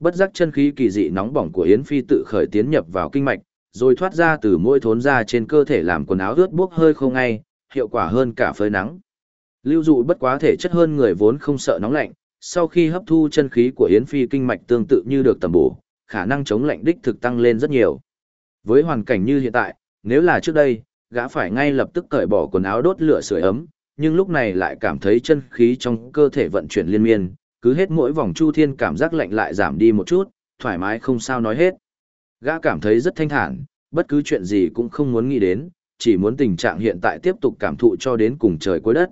Bất giác chân khí kỳ dị nóng bỏng của Yến Phi tự khởi tiến nhập vào kinh mạch, rồi thoát ra từ mỗi thốn ra trên cơ thể làm quần áo ướt buốc hơi không ngay, hiệu quả hơn cả phơi nắng. Lưu dụ bất quá thể chất hơn người vốn không sợ nóng lạnh, sau khi hấp thu chân khí của Yến Phi kinh mạch tương tự như được tầm bổ, khả năng chống lạnh đích thực tăng lên rất nhiều. Với hoàn cảnh như hiện tại, nếu là trước đây, gã phải ngay lập tức cởi bỏ quần áo đốt lửa sưởi ấm, nhưng lúc này lại cảm thấy chân khí trong cơ thể vận chuyển liên miên, cứ hết mỗi vòng chu thiên cảm giác lạnh lại giảm đi một chút, thoải mái không sao nói hết. Gã cảm thấy rất thanh thản, bất cứ chuyện gì cũng không muốn nghĩ đến, chỉ muốn tình trạng hiện tại tiếp tục cảm thụ cho đến cùng trời cuối đất.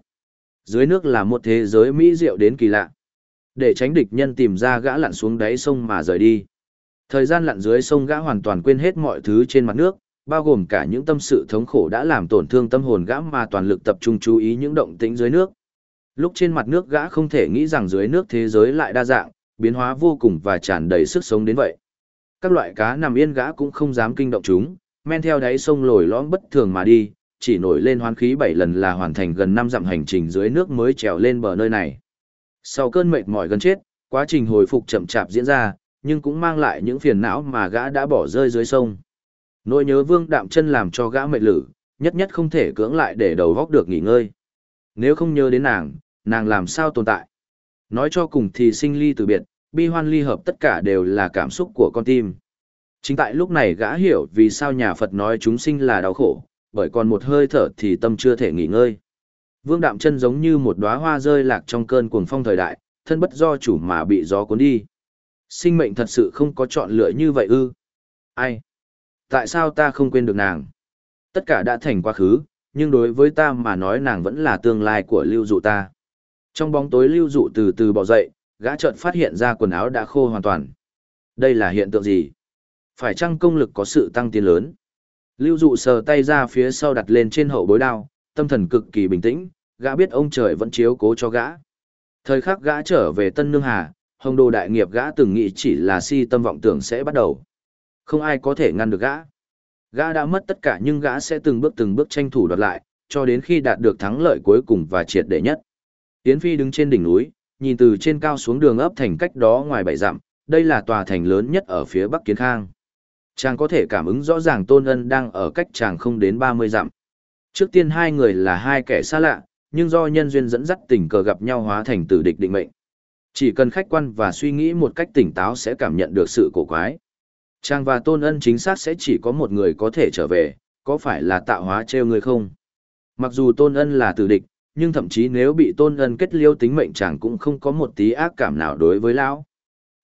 Dưới nước là một thế giới mỹ diệu đến kỳ lạ. Để tránh địch nhân tìm ra gã lặn xuống đáy sông mà rời đi. Thời gian lặn dưới sông gã hoàn toàn quên hết mọi thứ trên mặt nước, bao gồm cả những tâm sự thống khổ đã làm tổn thương tâm hồn gã mà toàn lực tập trung chú ý những động tĩnh dưới nước. Lúc trên mặt nước gã không thể nghĩ rằng dưới nước thế giới lại đa dạng, biến hóa vô cùng và tràn đầy sức sống đến vậy. Các loại cá nằm yên gã cũng không dám kinh động chúng, men theo đáy sông lồi lõm bất thường mà đi, chỉ nổi lên hoán khí 7 lần là hoàn thành gần 5 dặm hành trình dưới nước mới trèo lên bờ nơi này. Sau cơn mệt mỏi gần chết, quá trình hồi phục chậm chạp diễn ra, nhưng cũng mang lại những phiền não mà gã đã bỏ rơi dưới sông. Nỗi nhớ vương đạm chân làm cho gã mệt lử, nhất nhất không thể cưỡng lại để đầu góc được nghỉ ngơi. Nếu không nhớ đến nàng, nàng làm sao tồn tại? Nói cho cùng thì sinh ly từ biệt, bi hoan ly hợp tất cả đều là cảm xúc của con tim. Chính tại lúc này gã hiểu vì sao nhà Phật nói chúng sinh là đau khổ, bởi còn một hơi thở thì tâm chưa thể nghỉ ngơi. Vương Đạm Chân giống như một đóa hoa rơi lạc trong cơn cuồng phong thời đại, thân bất do chủ mà bị gió cuốn đi. Sinh mệnh thật sự không có chọn lựa như vậy ư? Ai? Tại sao ta không quên được nàng? Tất cả đã thành quá khứ, nhưng đối với ta mà nói nàng vẫn là tương lai của lưu dụ ta. Trong bóng tối lưu dụ từ từ bỏ dậy, gã chợt phát hiện ra quần áo đã khô hoàn toàn. Đây là hiện tượng gì? Phải chăng công lực có sự tăng tiến lớn? Lưu dụ sờ tay ra phía sau đặt lên trên hậu bối đao, tâm thần cực kỳ bình tĩnh, gã biết ông trời vẫn chiếu cố cho gã. Thời khắc gã trở về Tân Nương Hà, hồng đồ đại nghiệp gã từng nghĩ chỉ là si tâm vọng tưởng sẽ bắt đầu. Không ai có thể ngăn được gã. Gã đã mất tất cả nhưng gã sẽ từng bước từng bước tranh thủ đoạt lại, cho đến khi đạt được thắng lợi cuối cùng và triệt để nhất. Yến Phi đứng trên đỉnh núi, nhìn từ trên cao xuống đường ấp thành cách đó ngoài bảy dặm, đây là tòa thành lớn nhất ở phía bắc Kiến Khang. Chàng có thể cảm ứng rõ ràng Tôn Ân đang ở cách chàng không đến 30 dặm. Trước tiên hai người là hai kẻ xa lạ, nhưng do nhân duyên dẫn dắt tình cờ gặp nhau hóa thành tử địch định mệnh. Chỉ cần khách quan và suy nghĩ một cách tỉnh táo sẽ cảm nhận được sự cổ quái. Chàng và Tôn Ân chính xác sẽ chỉ có một người có thể trở về, có phải là tạo hóa trêu người không? Mặc dù Tôn Ân là tử địch, nhưng thậm chí nếu bị Tôn Ân kết liêu tính mệnh chàng cũng không có một tí ác cảm nào đối với lão.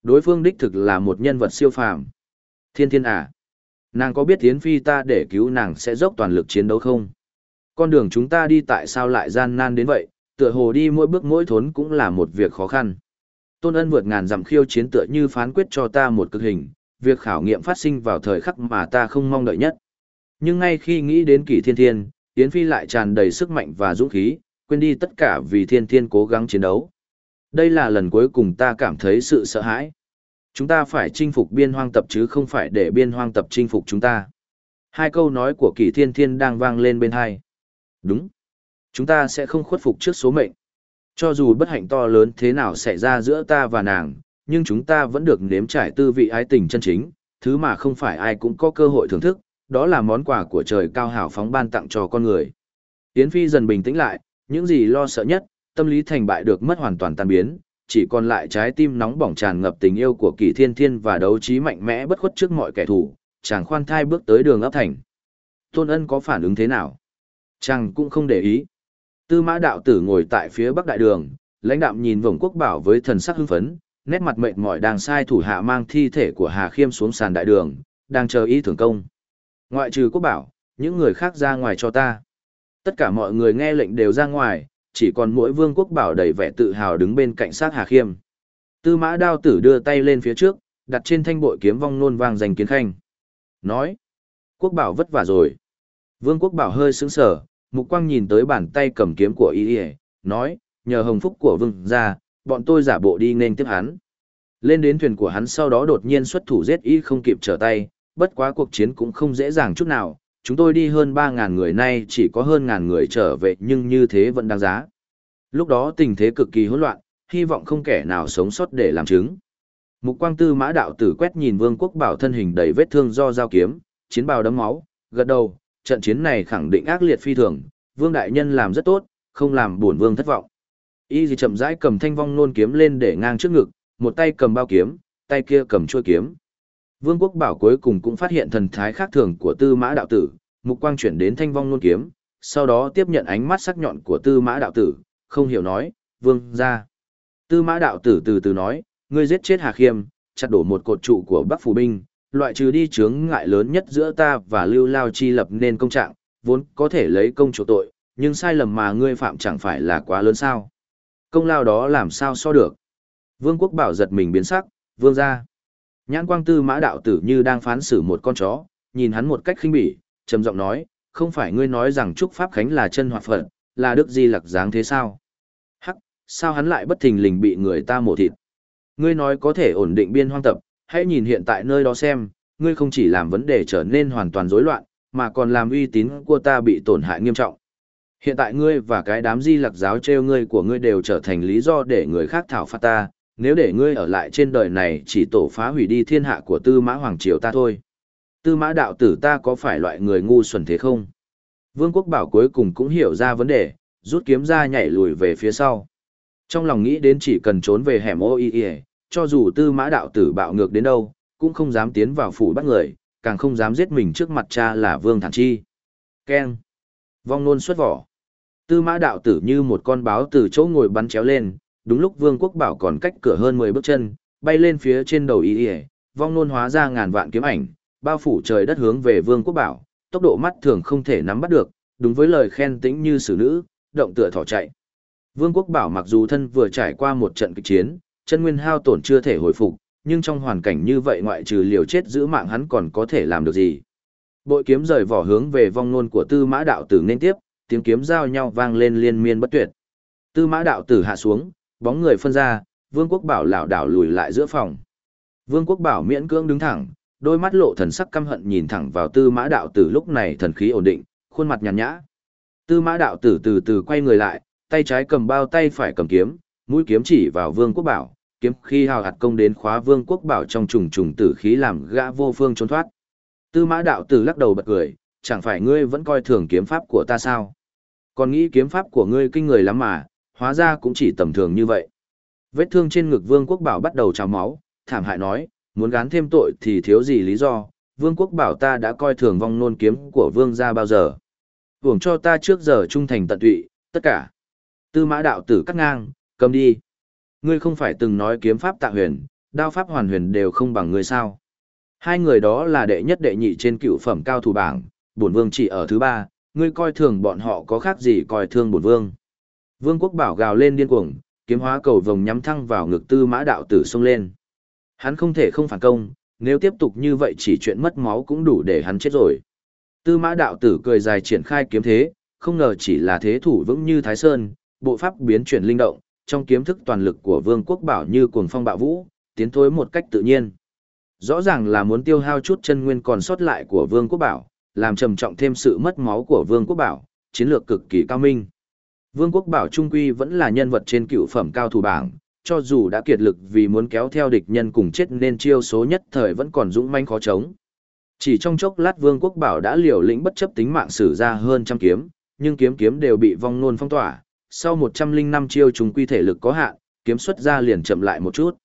Đối phương đích thực là một nhân vật siêu phàm. Thiên thiên à, nàng có biết Tiến Phi ta để cứu nàng sẽ dốc toàn lực chiến đấu không? Con đường chúng ta đi tại sao lại gian nan đến vậy, tựa hồ đi mỗi bước mỗi thốn cũng là một việc khó khăn. Tôn ân vượt ngàn dặm khiêu chiến tựa như phán quyết cho ta một cực hình, việc khảo nghiệm phát sinh vào thời khắc mà ta không mong đợi nhất. Nhưng ngay khi nghĩ đến kỷ thiên thiên, Yến Phi lại tràn đầy sức mạnh và dũng khí, quên đi tất cả vì thiên thiên cố gắng chiến đấu. Đây là lần cuối cùng ta cảm thấy sự sợ hãi. Chúng ta phải chinh phục biên hoang tập chứ không phải để biên hoang tập chinh phục chúng ta. Hai câu nói của kỷ thiên thiên đang vang lên bên hai. Đúng. Chúng ta sẽ không khuất phục trước số mệnh. Cho dù bất hạnh to lớn thế nào xảy ra giữa ta và nàng, nhưng chúng ta vẫn được nếm trải tư vị ái tình chân chính, thứ mà không phải ai cũng có cơ hội thưởng thức, đó là món quà của trời cao hảo phóng ban tặng cho con người. Yến Phi dần bình tĩnh lại, những gì lo sợ nhất, tâm lý thành bại được mất hoàn toàn tan biến, chỉ còn lại trái tim nóng bỏng tràn ngập tình yêu của Kỳ Thiên Thiên và đấu trí mạnh mẽ bất khuất trước mọi kẻ thù, chàng khoan thai bước tới đường ấp thành. Tôn Ân có phản ứng thế nào? Chàng cũng không để ý. Tư Mã đạo tử ngồi tại phía bắc đại đường, lãnh đạm nhìn Vồng Quốc Bảo với thần sắc hưng phấn, nét mặt mệt mỏi đang sai thủ hạ mang thi thể của Hà Khiêm xuống sàn đại đường, đang chờ ý thưởng công. Ngoại trừ Quốc Bảo, những người khác ra ngoài cho ta. Tất cả mọi người nghe lệnh đều ra ngoài, chỉ còn mỗi vương quốc bảo đầy vẻ tự hào đứng bên cạnh sát Hà Khiêm. Tư mã đao tử đưa tay lên phía trước, đặt trên thanh bội kiếm vong nôn vang giành kiến khanh. Nói, quốc bảo vất vả rồi. Vương quốc bảo hơi sững sờ, mục quang nhìn tới bàn tay cầm kiếm của y nói, nhờ hồng phúc của vương ra, bọn tôi giả bộ đi nên tiếp hắn. Lên đến thuyền của hắn sau đó đột nhiên xuất thủ giết y không kịp trở tay, bất quá cuộc chiến cũng không dễ dàng chút nào, chúng tôi đi hơn 3.000 người nay chỉ có hơn ngàn người trở về nhưng như thế vẫn đáng giá. Lúc đó tình thế cực kỳ hỗn loạn, hy vọng không kẻ nào sống sót để làm chứng. Mục quang tư mã đạo tử quét nhìn vương quốc bảo thân hình đầy vết thương do giao kiếm, chiến bào đấm máu, gật đầu, trận chiến này khẳng định ác liệt phi thường, vương đại nhân làm rất tốt, không làm buồn vương thất vọng. Y gì chậm rãi cầm thanh vong nôn kiếm lên để ngang trước ngực, một tay cầm bao kiếm, tay kia cầm chuôi kiếm. Vương quốc bảo cuối cùng cũng phát hiện thần thái khác thường của tư mã đạo tử, mục quang chuyển đến thanh vong nôn kiếm, sau đó tiếp nhận ánh mắt sắc nhọn của tư mã đạo tử, không hiểu nói, vương ra. Tư mã đạo tử từ từ nói, ngươi giết chết Hà Khiêm, chặt đổ một cột trụ của Bắc Phủ Binh, loại trừ đi chướng ngại lớn nhất giữa ta và Lưu Lao Chi lập nên công trạng, vốn có thể lấy công chỗ tội, nhưng sai lầm mà ngươi phạm chẳng phải là quá lớn sao. Công lao đó làm sao so được. Vương quốc bảo giật mình biến sắc, vương ra. Nhãn quang tư mã đạo tử như đang phán xử một con chó, nhìn hắn một cách khinh bỉ, trầm giọng nói, không phải ngươi nói rằng Trúc Pháp Khánh là chân hoạt phận, là Đức Di Lặc dáng thế sao? Hắc, sao hắn lại bất thình lình bị người ta mổ thịt? Ngươi nói có thể ổn định biên hoang tập, hãy nhìn hiện tại nơi đó xem, ngươi không chỉ làm vấn đề trở nên hoàn toàn rối loạn, mà còn làm uy tín của ta bị tổn hại nghiêm trọng. Hiện tại ngươi và cái đám di lặc giáo treo ngươi của ngươi đều trở thành lý do để người khác thảo phạt ta, nếu để ngươi ở lại trên đời này chỉ tổ phá hủy đi thiên hạ của tư mã hoàng triều ta thôi. Tư mã đạo tử ta có phải loại người ngu xuẩn thế không? Vương quốc bảo cuối cùng cũng hiểu ra vấn đề, rút kiếm ra nhảy lùi về phía sau. Trong lòng nghĩ đến chỉ cần trốn về hẻm ô y y, cho dù tư mã đạo tử bạo ngược đến đâu, cũng không dám tiến vào phủ bắt người, càng không dám giết mình trước mặt cha là Vương Thản Chi. Keng. Vong nôn xuất vỏ. Tư mã đạo tử như một con báo từ chỗ ngồi bắn chéo lên, đúng lúc Vương Quốc Bảo còn cách cửa hơn 10 bước chân, bay lên phía trên đầu y y, vong nôn hóa ra ngàn vạn kiếm ảnh, bao phủ trời đất hướng về Vương Quốc Bảo, tốc độ mắt thường không thể nắm bắt được, đúng với lời khen tĩnh như xử nữ, động tựa thỏ chạy. Vương Quốc Bảo mặc dù thân vừa trải qua một trận kịch chiến, chân nguyên hao tổn chưa thể hồi phục, nhưng trong hoàn cảnh như vậy ngoại trừ liều chết giữ mạng hắn còn có thể làm được gì. Bội kiếm rời vỏ hướng về vong nôn của tư mã đạo tử nên tiếp, tiếng kiếm giao nhau vang lên liên miên bất tuyệt. Tư mã đạo tử hạ xuống, bóng người phân ra, vương quốc bảo lảo đảo lùi lại giữa phòng. Vương quốc bảo miễn cưỡng đứng thẳng, đôi mắt lộ thần sắc căm hận nhìn thẳng vào tư mã đạo tử lúc này thần khí ổn định, khuôn mặt nhàn nhã. Tư mã đạo tử từ từ quay người lại, tay trái cầm bao tay phải cầm kiếm, mũi kiếm chỉ vào vương quốc bảo, kiếm khi hào hạt công đến khóa vương quốc bảo trong trùng trùng tử khí làm gã vô phương trốn thoát. Tư mã đạo tử lắc đầu bật cười, chẳng phải ngươi vẫn coi thường kiếm pháp của ta sao? Còn nghĩ kiếm pháp của ngươi kinh người lắm mà, hóa ra cũng chỉ tầm thường như vậy. Vết thương trên ngực vương quốc bảo bắt đầu trào máu, thảm hại nói, muốn gán thêm tội thì thiếu gì lý do, vương quốc bảo ta đã coi thường vong nôn kiếm của vương gia bao giờ. Hưởng cho ta trước giờ trung thành tận tụy, tất cả. Tư mã đạo tử cắt ngang, cầm đi. Ngươi không phải từng nói kiếm pháp tạ huyền, đao pháp hoàn huyền đều không bằng ngươi sao. Hai người đó là đệ nhất đệ nhị trên cựu phẩm cao thủ bảng, bổn vương chỉ ở thứ ba, ngươi coi thường bọn họ có khác gì coi thương bổn vương. Vương quốc bảo gào lên điên cuồng, kiếm hóa cầu vồng nhắm thăng vào ngực tư mã đạo tử xông lên. Hắn không thể không phản công, nếu tiếp tục như vậy chỉ chuyện mất máu cũng đủ để hắn chết rồi. Tư mã đạo tử cười dài triển khai kiếm thế, không ngờ chỉ là thế thủ vững như Thái Sơn, bộ pháp biến chuyển linh động, trong kiếm thức toàn lực của vương quốc bảo như cuồng phong bạo vũ, tiến thối một cách tự nhiên. Rõ ràng là muốn tiêu hao chút chân nguyên còn sót lại của vương quốc bảo, làm trầm trọng thêm sự mất máu của vương quốc bảo, chiến lược cực kỳ cao minh. Vương quốc bảo trung quy vẫn là nhân vật trên cựu phẩm cao thủ bảng, cho dù đã kiệt lực vì muốn kéo theo địch nhân cùng chết nên chiêu số nhất thời vẫn còn dũng manh khó chống. Chỉ trong chốc lát Vương quốc bảo đã liều lĩnh bất chấp tính mạng sử ra hơn trăm kiếm, nhưng kiếm kiếm đều bị vong nôn phong tỏa, sau 105 chiêu Trung quy thể lực có hạn, kiếm xuất ra liền chậm lại một chút.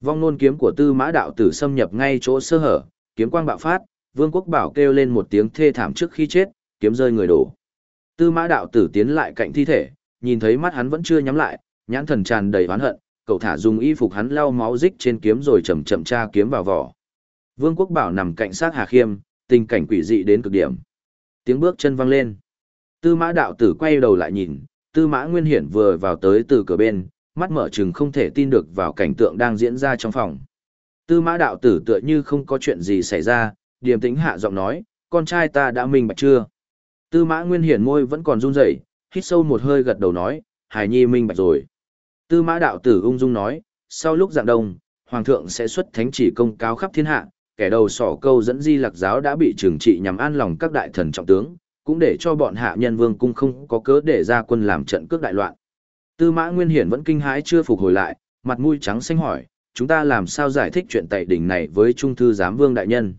Vong nôn kiếm của Tư Mã đạo tử xâm nhập ngay chỗ sơ hở, kiếm quang bạo phát, Vương Quốc Bảo kêu lên một tiếng thê thảm trước khi chết, kiếm rơi người đổ. Tư Mã đạo tử tiến lại cạnh thi thể, nhìn thấy mắt hắn vẫn chưa nhắm lại, nhãn thần tràn đầy oán hận, cậu thả dùng y phục hắn lau máu dích trên kiếm rồi chậm chậm tra kiếm vào vỏ. Vương Quốc Bảo nằm cạnh sát Hà Khiêm, tình cảnh quỷ dị đến cực điểm. Tiếng bước chân vang lên. Tư Mã đạo tử quay đầu lại nhìn, Tư Mã Nguyên Hiển vừa vào tới từ cửa bên, mắt mở chừng không thể tin được vào cảnh tượng đang diễn ra trong phòng. Tư Mã đạo tử tựa như không có chuyện gì xảy ra, điềm tĩnh hạ giọng nói, con trai ta đã minh bạch chưa? Tư Mã Nguyên Hiển môi vẫn còn run rẩy, hít sâu một hơi gật đầu nói, Hải Nhi minh bạch rồi. Tư Mã đạo tử ung dung nói, sau lúc dạng đông, hoàng thượng sẽ xuất thánh chỉ công cáo khắp thiên hạ, kẻ đầu sỏ câu dẫn Di lạc giáo đã bị trừng trị nhằm an lòng các đại thần trọng tướng, cũng để cho bọn hạ nhân vương cung không có cớ để ra quân làm trận cướp đại loạn. Tư mã nguyên hiển vẫn kinh hãi chưa phục hồi lại, mặt mũi trắng xanh hỏi, chúng ta làm sao giải thích chuyện tại đỉnh này với trung thư giám vương đại nhân.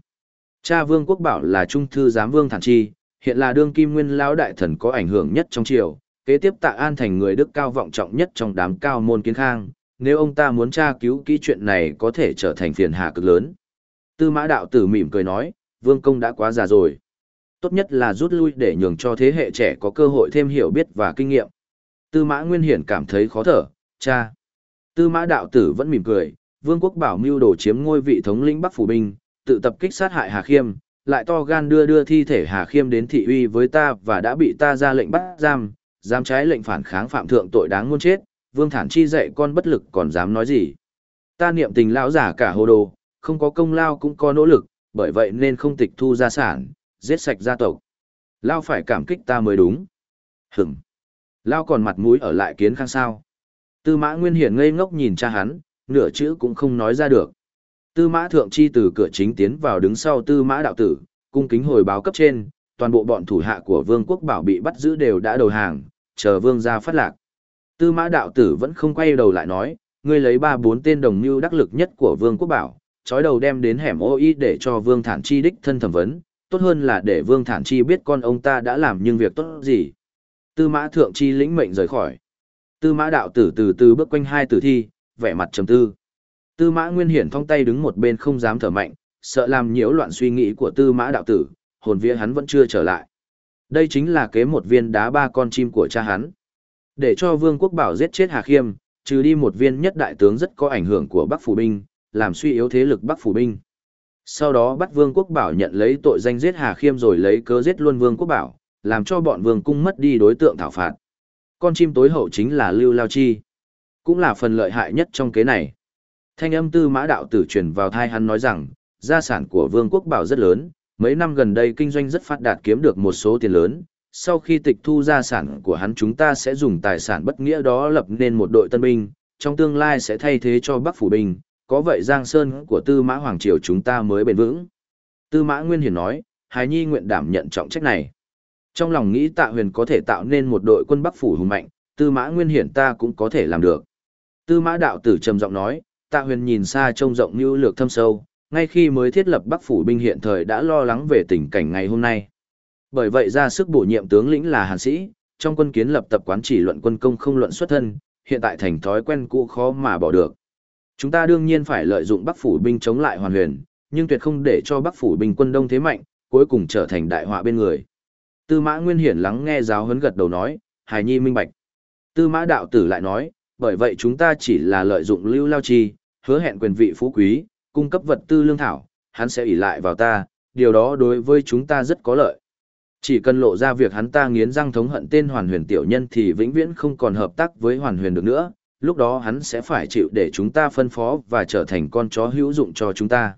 Cha Vương Quốc Bảo là trung thư giám Vương Thản Chi, hiện là đương kim nguyên lão đại thần có ảnh hưởng nhất trong triều, kế tiếp Tạ An thành người đức cao vọng trọng nhất trong đám cao môn kiến khang, nếu ông ta muốn tra cứu kỹ chuyện này có thể trở thành phiền hà cực lớn. Tư Mã đạo tử mỉm cười nói, Vương công đã quá già rồi. Tốt nhất là rút lui để nhường cho thế hệ trẻ có cơ hội thêm hiểu biết và kinh nghiệm. Tư Mã Nguyên Hiển cảm thấy khó thở, cha. Tư Mã đạo tử vẫn mỉm cười, Vương quốc bảo mưu đồ chiếm ngôi vị thống lĩnh Bắc phủ binh, tự tập kích sát hại Hà Khiêm, lại to gan đưa đưa thi thể Hà Khiêm đến thị uy với ta và đã bị ta ra lệnh bắt giam, dám trái lệnh phản kháng phạm thượng tội đáng muôn chết, Vương Thản Chi dạy con bất lực còn dám nói gì. Ta niệm tình lão giả cả hồ đồ, không có công lao cũng có nỗ lực, bởi vậy nên không tịch thu gia sản, giết sạch gia tộc. Lao phải cảm kích ta mới đúng. Hửm. Lao còn mặt mũi ở lại kiến khang sao. Tư mã nguyên hiển ngây ngốc nhìn cha hắn, nửa chữ cũng không nói ra được. Tư mã thượng chi từ cửa chính tiến vào đứng sau tư mã đạo tử, cung kính hồi báo cấp trên, toàn bộ bọn thủ hạ của vương quốc bảo bị bắt giữ đều đã đầu hàng, chờ vương ra phát lạc. Tư mã đạo tử vẫn không quay đầu lại nói, ngươi lấy ba bốn tên đồng mưu đắc lực nhất của vương quốc bảo, trói đầu đem đến hẻm ô y để cho vương thản chi đích thân thẩm vấn, tốt hơn là để vương thản chi biết con ông ta đã làm nhưng việc tốt gì. Tư mã thượng chi lĩnh mệnh rời khỏi. Tư mã đạo tử từ từ bước quanh hai tử thi, vẻ mặt trầm tư. Tư mã nguyên hiển thong tay đứng một bên không dám thở mạnh, sợ làm nhiễu loạn suy nghĩ của tư mã đạo tử, hồn vía hắn vẫn chưa trở lại. Đây chính là kế một viên đá ba con chim của cha hắn. Để cho vương quốc bảo giết chết Hà Khiêm, trừ đi một viên nhất đại tướng rất có ảnh hưởng của Bắc Phủ Binh, làm suy yếu thế lực Bắc Phủ Binh. Sau đó bắt vương quốc bảo nhận lấy tội danh giết Hà Khiêm rồi lấy cớ giết luôn vương quốc bảo, làm cho bọn vương cung mất đi đối tượng thảo phạt. Con chim tối hậu chính là Lưu Lao Chi. Cũng là phần lợi hại nhất trong kế này. Thanh âm tư mã đạo tử truyền vào thai hắn nói rằng, gia sản của vương quốc bảo rất lớn, mấy năm gần đây kinh doanh rất phát đạt kiếm được một số tiền lớn. Sau khi tịch thu gia sản của hắn chúng ta sẽ dùng tài sản bất nghĩa đó lập nên một đội tân binh, trong tương lai sẽ thay thế cho Bắc Phủ Binh, có vậy Giang Sơn của Tư Mã Hoàng Triều chúng ta mới bền vững. Tư Mã Nguyên Hiền nói, Hải Nhi nguyện đảm nhận trọng trách này. Trong lòng nghĩ Tạ Huyền có thể tạo nên một đội quân Bắc Phủ hùng mạnh, Tư Mã Nguyên Hiển ta cũng có thể làm được. Tư Mã Đạo Tử trầm giọng nói, Tạ Huyền nhìn xa trông rộng như lược thâm sâu, ngay khi mới thiết lập Bắc Phủ binh hiện thời đã lo lắng về tình cảnh ngày hôm nay. Bởi vậy ra sức bổ nhiệm tướng lĩnh là Hàn Sĩ, trong quân kiến lập tập quán chỉ luận quân công không luận xuất thân, hiện tại thành thói quen cũ khó mà bỏ được. Chúng ta đương nhiên phải lợi dụng Bắc phủ binh chống lại Hoàn Huyền, nhưng tuyệt không để cho Bắc phủ binh quân đông thế mạnh, cuối cùng trở thành đại họa bên người. Tư Mã Nguyên Hiển lắng nghe giáo huấn gật đầu nói, Hải Nhi minh bạch. Tư Mã đạo tử lại nói, bởi vậy chúng ta chỉ là lợi dụng Lưu Lao Chi, hứa hẹn quyền vị phú quý, cung cấp vật tư lương thảo, hắn sẽ ỷ lại vào ta, điều đó đối với chúng ta rất có lợi. Chỉ cần lộ ra việc hắn ta nghiến răng thống hận tên Hoàn Huyền tiểu nhân thì vĩnh viễn không còn hợp tác với Hoàn Huyền được nữa, lúc đó hắn sẽ phải chịu để chúng ta phân phó và trở thành con chó hữu dụng cho chúng ta.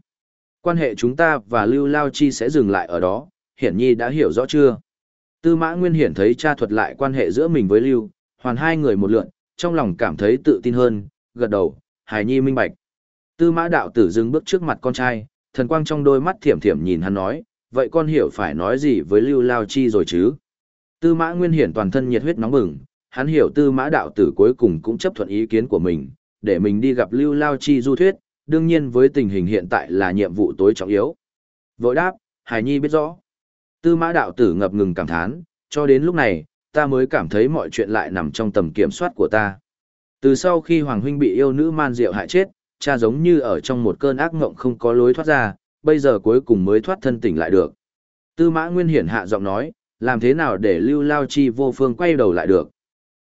Quan hệ chúng ta và Lưu Lao Chi sẽ dừng lại ở đó, hiển nhi đã hiểu rõ chưa? Tư mã nguyên hiển thấy cha thuật lại quan hệ giữa mình với Lưu, hoàn hai người một lượn, trong lòng cảm thấy tự tin hơn, gật đầu, hài nhi minh bạch. Tư mã đạo tử dừng bước trước mặt con trai, thần quang trong đôi mắt thiểm thiểm nhìn hắn nói, vậy con hiểu phải nói gì với Lưu Lao Chi rồi chứ? Tư mã nguyên hiển toàn thân nhiệt huyết nóng bừng, hắn hiểu tư mã đạo tử cuối cùng cũng chấp thuận ý kiến của mình, để mình đi gặp Lưu Lao Chi du thuyết, đương nhiên với tình hình hiện tại là nhiệm vụ tối trọng yếu. Vội đáp, Hải Nhi biết rõ. Tư mã đạo tử ngập ngừng cảm thán, cho đến lúc này, ta mới cảm thấy mọi chuyện lại nằm trong tầm kiểm soát của ta. Từ sau khi Hoàng Huynh bị yêu nữ man diệu hại chết, cha giống như ở trong một cơn ác ngộng không có lối thoát ra, bây giờ cuối cùng mới thoát thân tỉnh lại được. Tư mã Nguyên Hiển hạ giọng nói, làm thế nào để Lưu Lao Chi vô phương quay đầu lại được.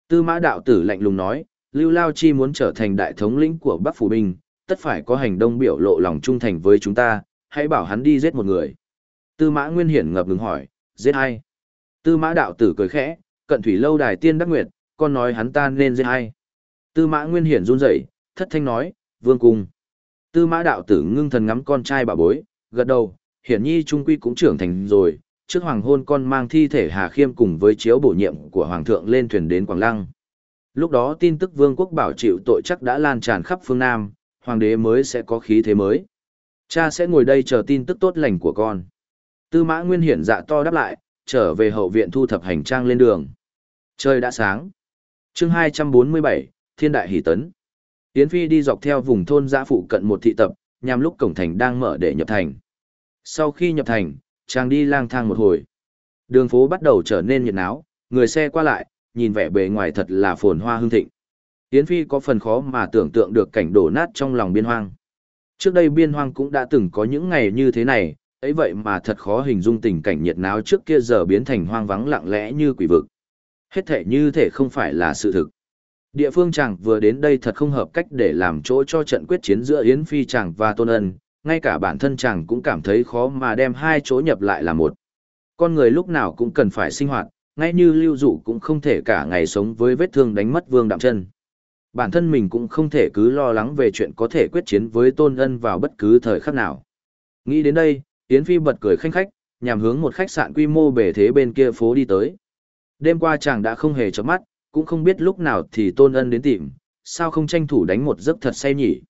Tư mã đạo tử lạnh lùng nói, Lưu Lao Chi muốn trở thành đại thống lĩnh của Bắc Phủ Binh, tất phải có hành động biểu lộ lòng trung thành với chúng ta, hãy bảo hắn đi giết một người. Tư mã Nguyên Hiển ngập ngừng hỏi, giết ai? Tư mã đạo tử cười khẽ, cận thủy lâu đài tiên đắc nguyệt, con nói hắn ta nên giết ai? Tư mã Nguyên Hiển run rẩy, thất thanh nói, vương cung. Tư mã đạo tử ngưng thần ngắm con trai bà bối, gật đầu, hiển nhi trung quy cũng trưởng thành rồi, trước hoàng hôn con mang thi thể Hà Khiêm cùng với chiếu bổ nhiệm của hoàng thượng lên thuyền đến Quảng Lăng. Lúc đó tin tức vương quốc bảo chịu tội chắc đã lan tràn khắp phương Nam, hoàng đế mới sẽ có khí thế mới. Cha sẽ ngồi đây chờ tin tức tốt lành của con. Tư mã nguyên hiển dạ to đáp lại, trở về hậu viện thu thập hành trang lên đường. Trời đã sáng. chương 247, Thiên Đại Hỷ Tấn. Yến Phi đi dọc theo vùng thôn giã phụ cận một thị tập, nhằm lúc cổng thành đang mở để nhập thành. Sau khi nhập thành, chàng đi lang thang một hồi. Đường phố bắt đầu trở nên nhiệt náo, người xe qua lại, nhìn vẻ bề ngoài thật là phồn hoa hương thịnh. Yến Phi có phần khó mà tưởng tượng được cảnh đổ nát trong lòng biên hoang. Trước đây biên hoang cũng đã từng có những ngày như thế này, ấy vậy mà thật khó hình dung tình cảnh nhiệt náo trước kia giờ biến thành hoang vắng lặng lẽ như quỷ vực. Hết thể như thể không phải là sự thực. Địa phương chàng vừa đến đây thật không hợp cách để làm chỗ cho trận quyết chiến giữa Yến Phi chàng và Tôn Ân, ngay cả bản thân chàng cũng cảm thấy khó mà đem hai chỗ nhập lại là một. Con người lúc nào cũng cần phải sinh hoạt, ngay như lưu dụ cũng không thể cả ngày sống với vết thương đánh mất vương đạm chân. Bản thân mình cũng không thể cứ lo lắng về chuyện có thể quyết chiến với Tôn Ân vào bất cứ thời khắc nào. Nghĩ đến đây, Yến Phi bật cười khanh khách, nhằm hướng một khách sạn quy mô bề thế bên kia phố đi tới. Đêm qua chàng đã không hề chớp mắt, cũng không biết lúc nào thì Tôn Ân đến tìm, sao không tranh thủ đánh một giấc thật say nhỉ.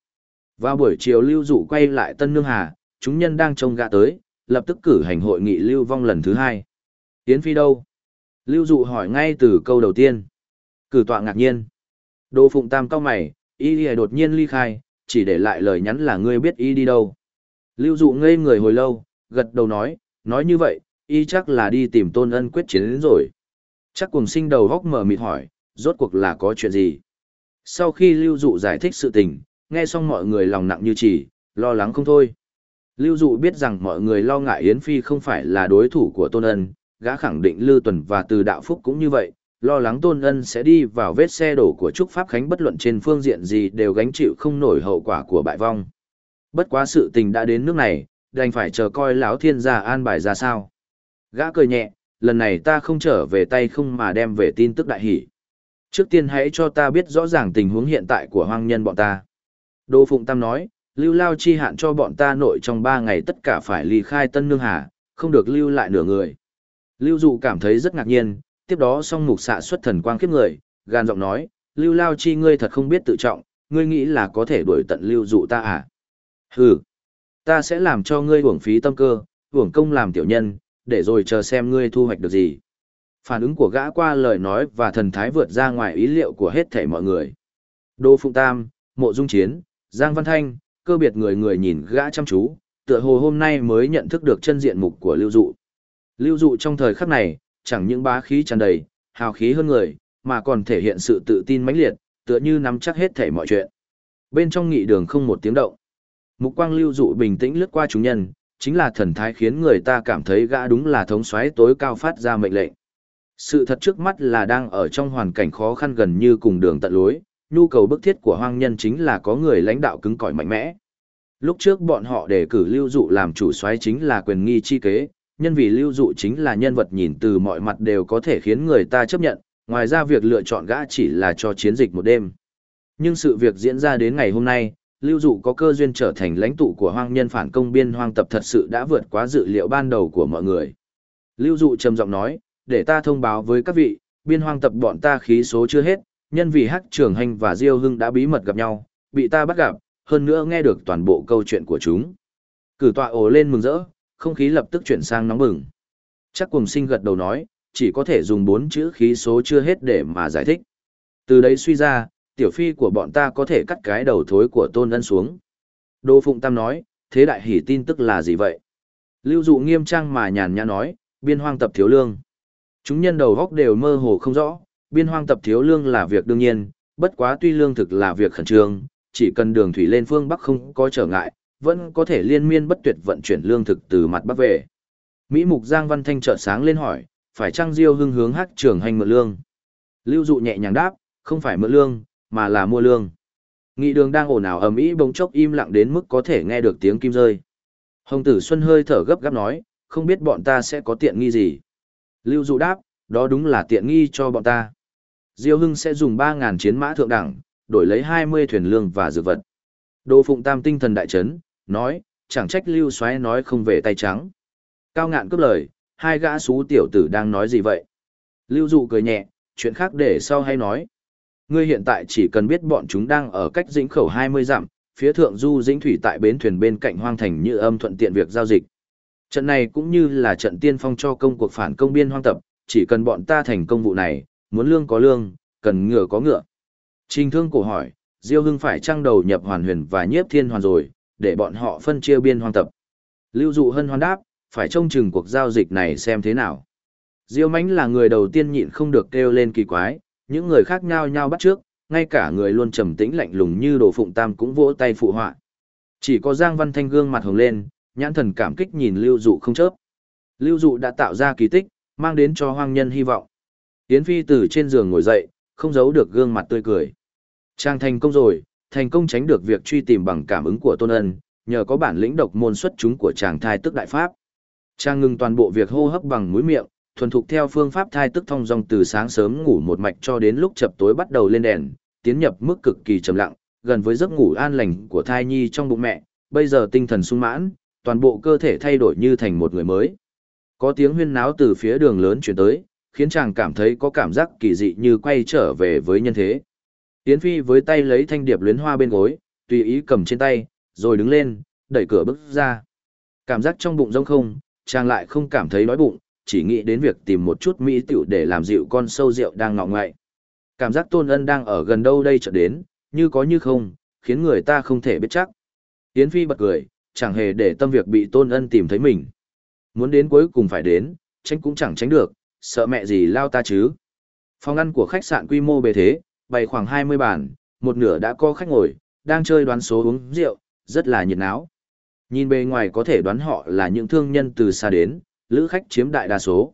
Vào buổi chiều lưu dụ quay lại Tân Nương Hà, chúng nhân đang trông gạ tới, lập tức cử hành hội nghị lưu vong lần thứ hai. Yến Phi đâu? Lưu dụ hỏi ngay từ câu đầu tiên. Cử tọa ngạc nhiên. đồ Phụng Tam cao mày, y đột nhiên ly khai, chỉ để lại lời nhắn là ngươi biết y đi đâu. Lưu dụ ngây người hồi lâu, gật đầu nói, nói như vậy, y chắc là đi tìm tôn ân quyết chiến đến rồi. Chắc cùng sinh đầu góc mở mịt hỏi, rốt cuộc là có chuyện gì? Sau khi lưu dụ giải thích sự tình, nghe xong mọi người lòng nặng như chỉ, lo lắng không thôi. Lưu dụ biết rằng mọi người lo ngại Yến Phi không phải là đối thủ của tôn ân, gã khẳng định Lưu Tuần và từ đạo phúc cũng như vậy, lo lắng tôn ân sẽ đi vào vết xe đổ của Trúc Pháp Khánh bất luận trên phương diện gì đều gánh chịu không nổi hậu quả của bại vong. Bất quá sự tình đã đến nước này, đành phải chờ coi lão thiên gia an bài ra sao. Gã cười nhẹ, lần này ta không trở về tay không mà đem về tin tức đại hỷ. Trước tiên hãy cho ta biết rõ ràng tình huống hiện tại của hoang nhân bọn ta. Đô Phụng Tam nói, lưu lao chi hạn cho bọn ta nội trong ba ngày tất cả phải ly khai Tân Nương Hà, không được lưu lại nửa người. Lưu Dụ cảm thấy rất ngạc nhiên, tiếp đó song mục xạ xuất thần quang kiếp người, gan giọng nói, lưu lao chi ngươi thật không biết tự trọng, ngươi nghĩ là có thể đuổi tận lưu dụ ta à? Hừ, ta sẽ làm cho ngươi uổng phí tâm cơ, uổng công làm tiểu nhân, để rồi chờ xem ngươi thu hoạch được gì. Phản ứng của gã qua lời nói và thần thái vượt ra ngoài ý liệu của hết thảy mọi người. Đô Phụng Tam, Mộ Dung Chiến, Giang Văn Thanh, cơ biệt người người nhìn gã chăm chú, tựa hồ hôm nay mới nhận thức được chân diện mục của Lưu Dụ. Lưu Dụ trong thời khắc này, chẳng những bá khí tràn đầy, hào khí hơn người, mà còn thể hiện sự tự tin mãnh liệt, tựa như nắm chắc hết thảy mọi chuyện. Bên trong nghị đường không một tiếng động. Mục quang lưu dụ bình tĩnh lướt qua chúng nhân, chính là thần thái khiến người ta cảm thấy gã đúng là thống soái tối cao phát ra mệnh lệnh. Sự thật trước mắt là đang ở trong hoàn cảnh khó khăn gần như cùng đường tận lối, nhu cầu bức thiết của hoang nhân chính là có người lãnh đạo cứng cỏi mạnh mẽ. Lúc trước bọn họ đề cử lưu dụ làm chủ soái chính là quyền nghi chi kế, nhân vì lưu dụ chính là nhân vật nhìn từ mọi mặt đều có thể khiến người ta chấp nhận, ngoài ra việc lựa chọn gã chỉ là cho chiến dịch một đêm. Nhưng sự việc diễn ra đến ngày hôm nay, lưu dụ có cơ duyên trở thành lãnh tụ của hoang nhân phản công biên hoang tập thật sự đã vượt quá dự liệu ban đầu của mọi người. Lưu dụ trầm giọng nói, để ta thông báo với các vị, biên hoang tập bọn ta khí số chưa hết, nhân vì hắc trường hành và diêu hưng đã bí mật gặp nhau, bị ta bắt gặp, hơn nữa nghe được toàn bộ câu chuyện của chúng. Cử tọa ồ lên mừng rỡ, không khí lập tức chuyển sang nóng bừng. Chắc cùng sinh gật đầu nói, chỉ có thể dùng bốn chữ khí số chưa hết để mà giải thích. Từ đấy suy ra, tiểu phi của bọn ta có thể cắt cái đầu thối của tôn ân xuống. Đô Phụng Tam nói, thế đại hỷ tin tức là gì vậy? Lưu dụ nghiêm trang mà nhàn nhã nói, biên hoang tập thiếu lương. Chúng nhân đầu góc đều mơ hồ không rõ, biên hoang tập thiếu lương là việc đương nhiên, bất quá tuy lương thực là việc khẩn trương, chỉ cần đường thủy lên phương Bắc không có trở ngại, vẫn có thể liên miên bất tuyệt vận chuyển lương thực từ mặt bắc về. Mỹ Mục Giang Văn Thanh chợt sáng lên hỏi, phải chăng Diêu Hưng hướng hát trường hành mượn lương? Lưu Dụ nhẹ nhàng đáp, không phải mượn lương, mà là mua lương. Nghị đường đang ồn ào ầm ĩ bỗng chốc im lặng đến mức có thể nghe được tiếng kim rơi. Hồng Tử Xuân hơi thở gấp gáp nói, không biết bọn ta sẽ có tiện nghi gì. Lưu Dụ đáp, đó đúng là tiện nghi cho bọn ta. Diêu Hưng sẽ dùng 3.000 chiến mã thượng đẳng, đổi lấy 20 thuyền lương và dược vật. Đô Phụng Tam tinh thần đại chấn, nói, chẳng trách lưu xoáy nói không về tay trắng. Cao ngạn cướp lời, hai gã xú tiểu tử đang nói gì vậy? Lưu dụ cười nhẹ, chuyện khác để sau hay nói. Ngươi hiện tại chỉ cần biết bọn chúng đang ở cách dĩnh khẩu 20 dặm, phía thượng du dĩnh thủy tại bến thuyền bên cạnh hoang thành như âm thuận tiện việc giao dịch. Trận này cũng như là trận tiên phong cho công cuộc phản công biên hoang tập, chỉ cần bọn ta thành công vụ này, muốn lương có lương, cần ngựa có ngựa. Trình thương cổ hỏi, Diêu Hưng phải trăng đầu nhập hoàn huyền và nhiếp thiên hoàn rồi, để bọn họ phân chia biên hoang tập. Lưu dụ hân hoan đáp, phải trông chừng cuộc giao dịch này xem thế nào. Diêu mánh là người đầu tiên nhịn không được kêu lên kỳ quái, những người khác nhau nhau bắt trước, ngay cả người luôn trầm tĩnh lạnh lùng như đồ phụng tam cũng vỗ tay phụ họa. Chỉ có Giang Văn Thanh gương mặt hồng lên, nhãn thần cảm kích nhìn Lưu Dụ không chớp. Lưu Dụ đã tạo ra kỳ tích, mang đến cho hoang nhân hy vọng. Yến Phi từ trên giường ngồi dậy, không giấu được gương mặt tươi cười. Trang thành công rồi, thành công tránh được việc truy tìm bằng cảm ứng của Tôn Ân, nhờ có bản lĩnh độc môn xuất chúng của chàng thai tức đại pháp. Trang ngừng toàn bộ việc hô hấp bằng mũi miệng, thuần thục theo phương pháp thai tức thông dong từ sáng sớm ngủ một mạch cho đến lúc chập tối bắt đầu lên đèn, tiến nhập mức cực kỳ trầm lặng, gần với giấc ngủ an lành của thai nhi trong bụng mẹ, bây giờ tinh thần sung mãn, toàn bộ cơ thể thay đổi như thành một người mới. Có tiếng huyên náo từ phía đường lớn chuyển tới, khiến chàng cảm thấy có cảm giác kỳ dị như quay trở về với nhân thế. Yến Phi với tay lấy thanh điệp luyến hoa bên gối, tùy ý cầm trên tay, rồi đứng lên, đẩy cửa bước ra. Cảm giác trong bụng rỗng không, chàng lại không cảm thấy đói bụng, chỉ nghĩ đến việc tìm một chút mỹ tiểu để làm dịu con sâu rượu đang ngọ ngoại. Cảm giác tôn ân đang ở gần đâu đây chợt đến, như có như không, khiến người ta không thể biết chắc. Yến Phi bật cười, chẳng hề để tâm việc bị tôn ân tìm thấy mình. Muốn đến cuối cùng phải đến, tránh cũng chẳng tránh được, sợ mẹ gì lao ta chứ. Phòng ăn của khách sạn quy mô bề thế, bày khoảng 20 bàn, một nửa đã có khách ngồi, đang chơi đoán số uống rượu, rất là nhiệt náo. Nhìn bề ngoài có thể đoán họ là những thương nhân từ xa đến, lữ khách chiếm đại đa số.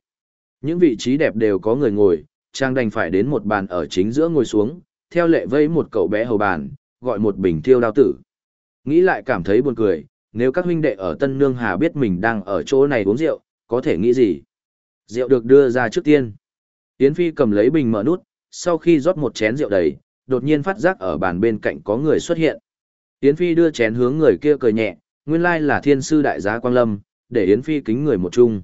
Những vị trí đẹp đều có người ngồi, trang đành phải đến một bàn ở chính giữa ngồi xuống, theo lệ vây một cậu bé hầu bàn, gọi một bình thiêu đao tử. Nghĩ lại cảm thấy buồn cười, nếu các huynh đệ ở Tân Nương Hà biết mình đang ở chỗ này uống rượu, có thể nghĩ gì? Rượu được đưa ra trước tiên. Yến Phi cầm lấy bình mở nút, sau khi rót một chén rượu đầy, đột nhiên phát giác ở bàn bên cạnh có người xuất hiện. Yến Phi đưa chén hướng người kia cười nhẹ, nguyên lai là thiên sư đại giá Quang Lâm, để Yến Phi kính người một chung.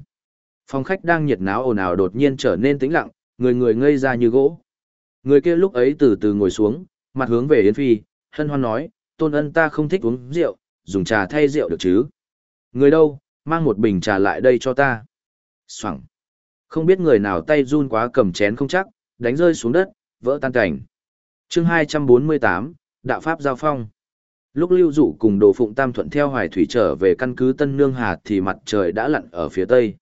Phòng khách đang nhiệt náo ồn ào đột nhiên trở nên tĩnh lặng, người người ngây ra như gỗ. Người kia lúc ấy từ từ ngồi xuống, mặt hướng về Yến Phi, hân hoan nói, tôn ân ta không thích uống rượu, dùng trà thay rượu được chứ. Người đâu, mang một bình trà lại đây cho ta. Xoẳng. Không biết người nào tay run quá cầm chén không chắc, đánh rơi xuống đất, vỡ tan cảnh. chương 248, Đạo Pháp Giao Phong. Lúc Lưu Dụ cùng Đồ Phụng Tam thuận theo Hoài Thủy trở về căn cứ Tân Nương Hà thì mặt trời đã lặn ở phía tây.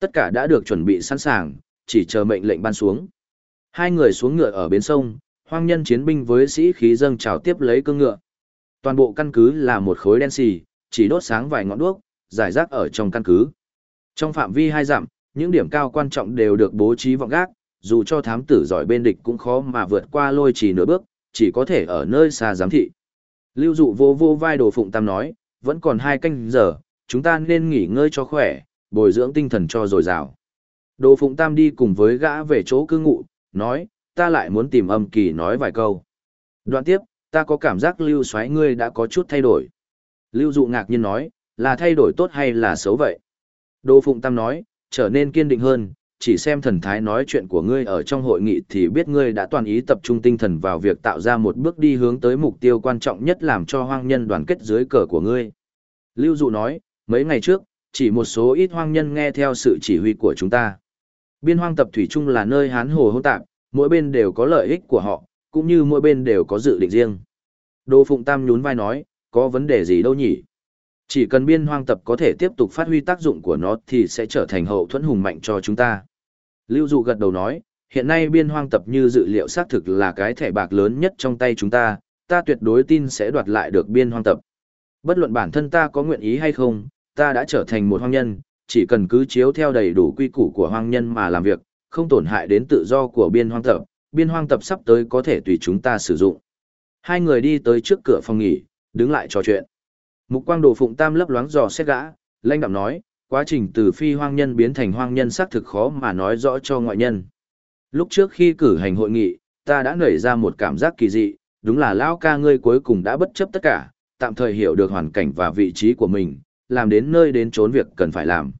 Tất cả đã được chuẩn bị sẵn sàng, chỉ chờ mệnh lệnh ban xuống. Hai người xuống ngựa ở bến sông, hoang nhân chiến binh với sĩ khí dâng trào tiếp lấy cương ngựa. Toàn bộ căn cứ là một khối đen xì, chỉ đốt sáng vài ngọn đuốc, giải rác ở trong căn cứ. Trong phạm vi hai dặm, những điểm cao quan trọng đều được bố trí vọng gác, dù cho thám tử giỏi bên địch cũng khó mà vượt qua lôi chỉ nửa bước, chỉ có thể ở nơi xa giám thị. Lưu dụ vô vô vai đồ phụng tam nói, vẫn còn hai canh giờ, chúng ta nên nghỉ ngơi cho khỏe, bồi dưỡng tinh thần cho dồi dào. Đồ phụng tam đi cùng với gã về chỗ cư ngụ, nói, ta lại muốn tìm âm kỳ nói vài câu. Đoạn tiếp, ta có cảm giác lưu xoáy ngươi đã có chút thay đổi. Lưu dụ ngạc nhiên nói, là thay đổi tốt hay là xấu vậy? Đồ phụng tam nói, trở nên kiên định hơn, chỉ xem thần thái nói chuyện của ngươi ở trong hội nghị thì biết ngươi đã toàn ý tập trung tinh thần vào việc tạo ra một bước đi hướng tới mục tiêu quan trọng nhất làm cho hoang nhân đoàn kết dưới cờ của ngươi. Lưu Dụ nói, mấy ngày trước, chỉ một số ít hoang nhân nghe theo sự chỉ huy của chúng ta. Biên hoang tập thủy chung là nơi hán hồ hỗn tạp, mỗi bên đều có lợi ích của họ, cũng như mỗi bên đều có dự định riêng. Đô Phụng Tam nhún vai nói, có vấn đề gì đâu nhỉ? Chỉ cần biên hoang tập có thể tiếp tục phát huy tác dụng của nó thì sẽ trở thành hậu thuẫn hùng mạnh cho chúng ta. Lưu Dụ gật đầu nói, hiện nay biên hoang tập như dự liệu xác thực là cái thẻ bạc lớn nhất trong tay chúng ta, ta tuyệt đối tin sẽ đoạt lại được biên hoang tập. Bất luận bản thân ta có nguyện ý hay không, ta đã trở thành một hoang nhân, chỉ cần cứ chiếu theo đầy đủ quy củ của hoang nhân mà làm việc, không tổn hại đến tự do của biên hoang tập, biên hoang tập sắp tới có thể tùy chúng ta sử dụng. Hai người đi tới trước cửa phòng nghỉ, đứng lại trò chuyện. Mục quang đồ phụng tam lấp loáng dò xét gã, lanh đạm nói, quá trình từ phi hoang nhân biến thành hoang nhân xác thực khó mà nói rõ cho ngoại nhân. Lúc trước khi cử hành hội nghị, ta đã nảy ra một cảm giác kỳ dị, đúng là lão ca ngươi cuối cùng đã bất chấp tất cả, tạm thời hiểu được hoàn cảnh và vị trí của mình, làm đến nơi đến chốn việc cần phải làm.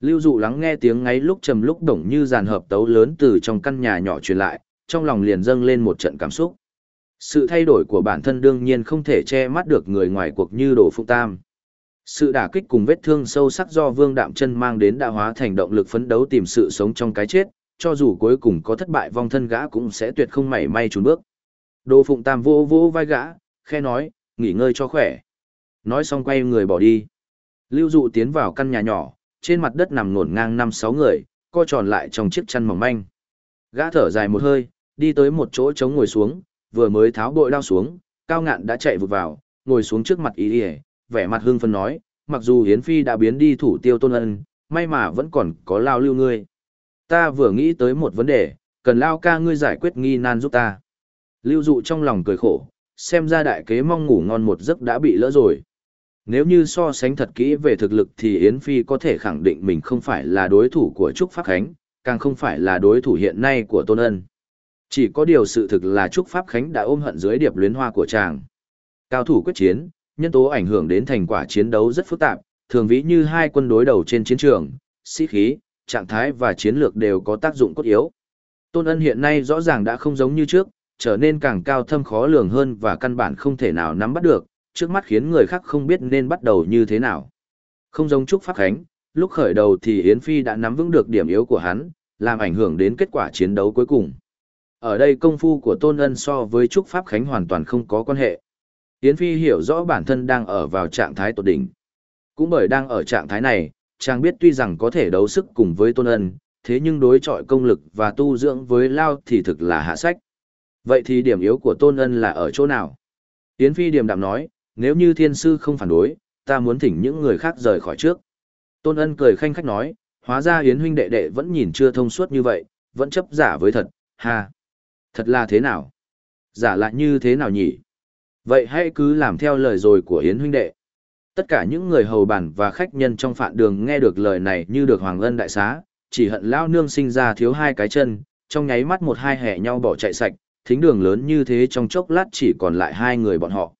Lưu dụ lắng nghe tiếng ngáy lúc trầm lúc đổng như dàn hợp tấu lớn từ trong căn nhà nhỏ truyền lại, trong lòng liền dâng lên một trận cảm xúc. Sự thay đổi của bản thân đương nhiên không thể che mắt được người ngoài cuộc như đồ phụ tam. Sự đả kích cùng vết thương sâu sắc do Vương Đạm Chân mang đến đã hóa thành động lực phấn đấu tìm sự sống trong cái chết, cho dù cuối cùng có thất bại vong thân gã cũng sẽ tuyệt không mảy may chùn bước. Đồ Phụng Tam vô vô vai gã, khe nói, nghỉ ngơi cho khỏe. Nói xong quay người bỏ đi. Lưu dụ tiến vào căn nhà nhỏ, trên mặt đất nằm ngổn ngang năm sáu người, co tròn lại trong chiếc chăn mỏng manh. Gã thở dài một hơi, đi tới một chỗ trống ngồi xuống, vừa mới tháo bội đao xuống, cao ngạn đã chạy vụt vào, ngồi xuống trước mặt ý ỉa, vẻ mặt hưng phấn nói, mặc dù Hiến Phi đã biến đi thủ tiêu tôn ân, may mà vẫn còn có lao lưu ngươi. Ta vừa nghĩ tới một vấn đề, cần lao ca ngươi giải quyết nghi nan giúp ta. Lưu dụ trong lòng cười khổ, xem ra đại kế mong ngủ ngon một giấc đã bị lỡ rồi. Nếu như so sánh thật kỹ về thực lực thì Yến Phi có thể khẳng định mình không phải là đối thủ của Trúc Pháp Khánh, càng không phải là đối thủ hiện nay của Tôn Ân. Chỉ có điều sự thực là Trúc Pháp Khánh đã ôm hận dưới điệp luyến hoa của chàng. Cao thủ quyết chiến, nhân tố ảnh hưởng đến thành quả chiến đấu rất phức tạp, thường ví như hai quân đối đầu trên chiến trường, sĩ khí, trạng thái và chiến lược đều có tác dụng cốt yếu. Tôn Ân hiện nay rõ ràng đã không giống như trước, trở nên càng cao thâm khó lường hơn và căn bản không thể nào nắm bắt được, trước mắt khiến người khác không biết nên bắt đầu như thế nào. Không giống Trúc Pháp Khánh, lúc khởi đầu thì Yến Phi đã nắm vững được điểm yếu của hắn, làm ảnh hưởng đến kết quả chiến đấu cuối cùng. Ở đây công phu của Tôn Ân so với Trúc Pháp Khánh hoàn toàn không có quan hệ. Yến Phi hiểu rõ bản thân đang ở vào trạng thái tột đỉnh. Cũng bởi đang ở trạng thái này, chàng biết tuy rằng có thể đấu sức cùng với Tôn Ân, thế nhưng đối chọi công lực và tu dưỡng với Lao thì thực là hạ sách. Vậy thì điểm yếu của Tôn Ân là ở chỗ nào? Yến Phi điềm đạm nói, nếu như thiên sư không phản đối, ta muốn thỉnh những người khác rời khỏi trước. Tôn Ân cười khanh khách nói, hóa ra Yến huynh đệ đệ vẫn nhìn chưa thông suốt như vậy, vẫn chấp giả với thật, ha. Thật là thế nào? Giả lại như thế nào nhỉ? Vậy hãy cứ làm theo lời rồi của Yến huynh đệ. Tất cả những người hầu bản và khách nhân trong phạn đường nghe được lời này như được Hoàng Ân đại xá, chỉ hận lao nương sinh ra thiếu hai cái chân, trong nháy mắt một hai hẻ nhau bỏ chạy sạch, thính đường lớn như thế trong chốc lát chỉ còn lại hai người bọn họ.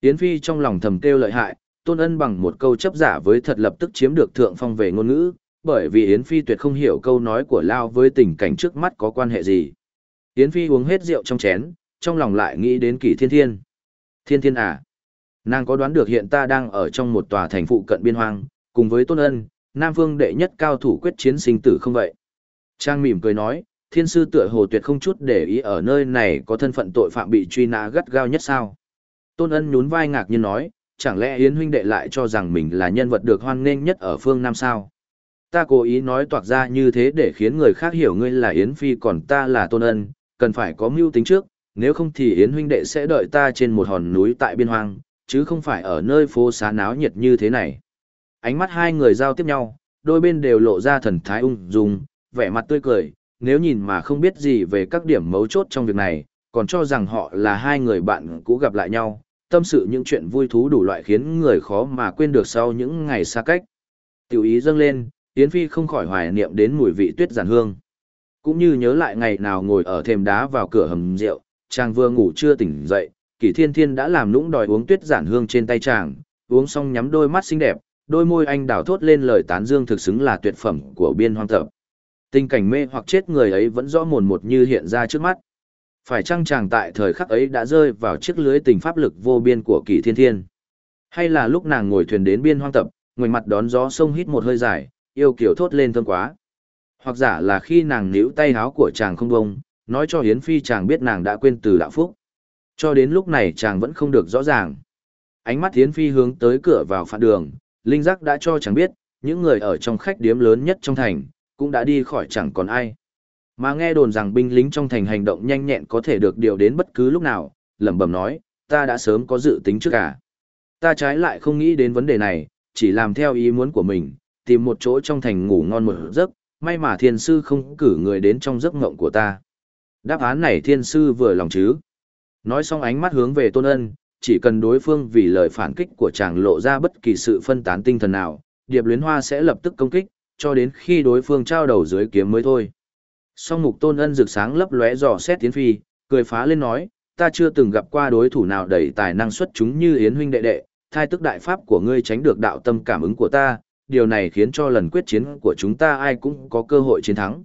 Yến Phi trong lòng thầm kêu lợi hại, Tôn Ân bằng một câu chấp giả với thật lập tức chiếm được thượng phong về ngôn ngữ, bởi vì Yến Phi tuyệt không hiểu câu nói của Lao với tình cảnh trước mắt có quan hệ gì. Yến Phi uống hết rượu trong chén, trong lòng lại nghĩ đến kỷ thiên thiên. Thiên thiên à? Nàng có đoán được hiện ta đang ở trong một tòa thành phụ cận biên hoang, cùng với Tôn Ân, Nam Vương đệ nhất cao thủ quyết chiến sinh tử không vậy? Trang mỉm cười nói, thiên sư tựa hồ tuyệt không chút để ý ở nơi này có thân phận tội phạm bị truy nã gắt gao nhất sao. Tôn ân nhún vai ngạc nhiên nói, chẳng lẽ Yến huynh đệ lại cho rằng mình là nhân vật được hoan nghênh nhất ở phương Nam sao? Ta cố ý nói toạc ra như thế để khiến người khác hiểu ngươi là Yến Phi còn ta là Tôn ân, cần phải có mưu tính trước, nếu không thì Yến huynh đệ sẽ đợi ta trên một hòn núi tại biên hoang, chứ không phải ở nơi phố xá náo nhiệt như thế này. Ánh mắt hai người giao tiếp nhau, đôi bên đều lộ ra thần thái ung dung, vẻ mặt tươi cười, nếu nhìn mà không biết gì về các điểm mấu chốt trong việc này, còn cho rằng họ là hai người bạn cũ gặp lại nhau, tâm sự những chuyện vui thú đủ loại khiến người khó mà quên được sau những ngày xa cách. Tiểu ý dâng lên, Yến Phi không khỏi hoài niệm đến mùi vị tuyết giản hương. Cũng như nhớ lại ngày nào ngồi ở thềm đá vào cửa hầm rượu, chàng vừa ngủ chưa tỉnh dậy, Kỷ Thiên Thiên đã làm nũng đòi uống tuyết giản hương trên tay chàng, uống xong nhắm đôi mắt xinh đẹp, đôi môi anh đào thốt lên lời tán dương thực xứng là tuyệt phẩm của biên hoang tập. Tình cảnh mê hoặc chết người ấy vẫn rõ mồn một như hiện ra trước mắt. Phải chăng chàng tại thời khắc ấy đã rơi vào chiếc lưới tình pháp lực vô biên của kỳ thiên thiên? Hay là lúc nàng ngồi thuyền đến biên hoang tập, ngoảnh mặt đón gió sông hít một hơi dài, yêu kiểu thốt lên thơm quá? Hoặc giả là khi nàng níu tay háo của chàng không bông, nói cho Hiến Phi chàng biết nàng đã quên từ đạo phúc. Cho đến lúc này chàng vẫn không được rõ ràng. Ánh mắt Hiến Phi hướng tới cửa vào phản đường, Linh Giác đã cho chàng biết, những người ở trong khách điếm lớn nhất trong thành, cũng đã đi khỏi chẳng còn ai. Mà nghe đồn rằng binh lính trong thành hành động nhanh nhẹn có thể được điều đến bất cứ lúc nào, lẩm bẩm nói, ta đã sớm có dự tính trước cả. Ta trái lại không nghĩ đến vấn đề này, chỉ làm theo ý muốn của mình, tìm một chỗ trong thành ngủ ngon một giấc, may mà thiên sư không cử người đến trong giấc ngộng của ta. Đáp án này thiên sư vừa lòng chứ. Nói xong ánh mắt hướng về tôn ân, chỉ cần đối phương vì lời phản kích của chàng lộ ra bất kỳ sự phân tán tinh thần nào, điệp luyến hoa sẽ lập tức công kích, cho đến khi đối phương trao đầu dưới kiếm mới thôi. Song mục tôn ân rực sáng lấp lóe dò xét tiến phi, cười phá lên nói, ta chưa từng gặp qua đối thủ nào đầy tài năng xuất chúng như Yến huynh đệ đệ, thai tức đại pháp của ngươi tránh được đạo tâm cảm ứng của ta, điều này khiến cho lần quyết chiến của chúng ta ai cũng có cơ hội chiến thắng.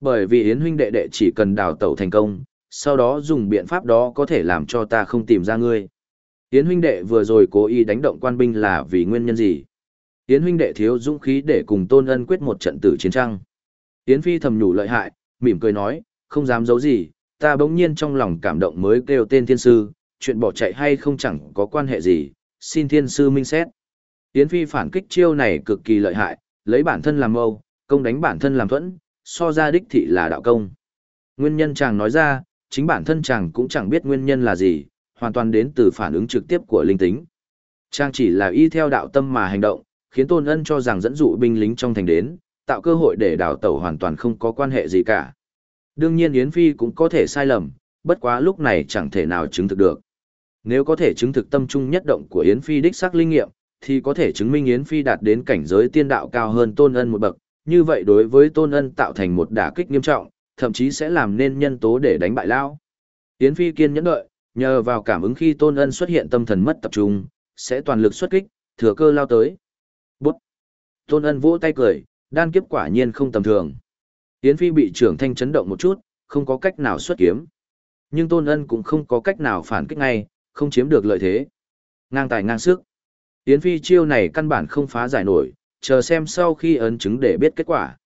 Bởi vì Yến huynh đệ đệ chỉ cần đào tẩu thành công, sau đó dùng biện pháp đó có thể làm cho ta không tìm ra ngươi. Yến huynh đệ vừa rồi cố ý đánh động quan binh là vì nguyên nhân gì? Yến huynh đệ thiếu dũng khí để cùng Tôn Ân quyết một trận tử chiến trăng. Yến Phi thầm nhủ lợi hại, mỉm cười nói, không dám giấu gì, ta bỗng nhiên trong lòng cảm động mới kêu tên thiên sư, chuyện bỏ chạy hay không chẳng có quan hệ gì, xin thiên sư minh xét. Yến Phi phản kích chiêu này cực kỳ lợi hại, lấy bản thân làm mâu, công đánh bản thân làm thuẫn, so ra đích thị là đạo công. Nguyên nhân chàng nói ra, chính bản thân chàng cũng chẳng biết nguyên nhân là gì, hoàn toàn đến từ phản ứng trực tiếp của linh tính. Chàng chỉ là y theo đạo tâm mà hành động, khiến Tôn Ân cho rằng dẫn dụ binh lính trong thành đến, tạo cơ hội để đào tẩu hoàn toàn không có quan hệ gì cả. Đương nhiên Yến Phi cũng có thể sai lầm, bất quá lúc này chẳng thể nào chứng thực được. Nếu có thể chứng thực tâm trung nhất động của Yến Phi đích xác linh nghiệm, thì có thể chứng minh Yến Phi đạt đến cảnh giới tiên đạo cao hơn Tôn Ân một bậc, như vậy đối với Tôn Ân tạo thành một đả kích nghiêm trọng, thậm chí sẽ làm nên nhân tố để đánh bại Lao. Yến Phi kiên nhẫn đợi, nhờ vào cảm ứng khi Tôn Ân xuất hiện tâm thần mất tập trung, sẽ toàn lực xuất kích, thừa cơ lao tới. Bút! Tôn Ân vỗ tay cười, đan kiếp quả nhiên không tầm thường. Yến Phi bị trưởng thanh chấn động một chút, không có cách nào xuất kiếm. Nhưng Tôn Ân cũng không có cách nào phản kích ngay, không chiếm được lợi thế. Ngang tài ngang sức. Yến Phi chiêu này căn bản không phá giải nổi, chờ xem sau khi ấn chứng để biết kết quả.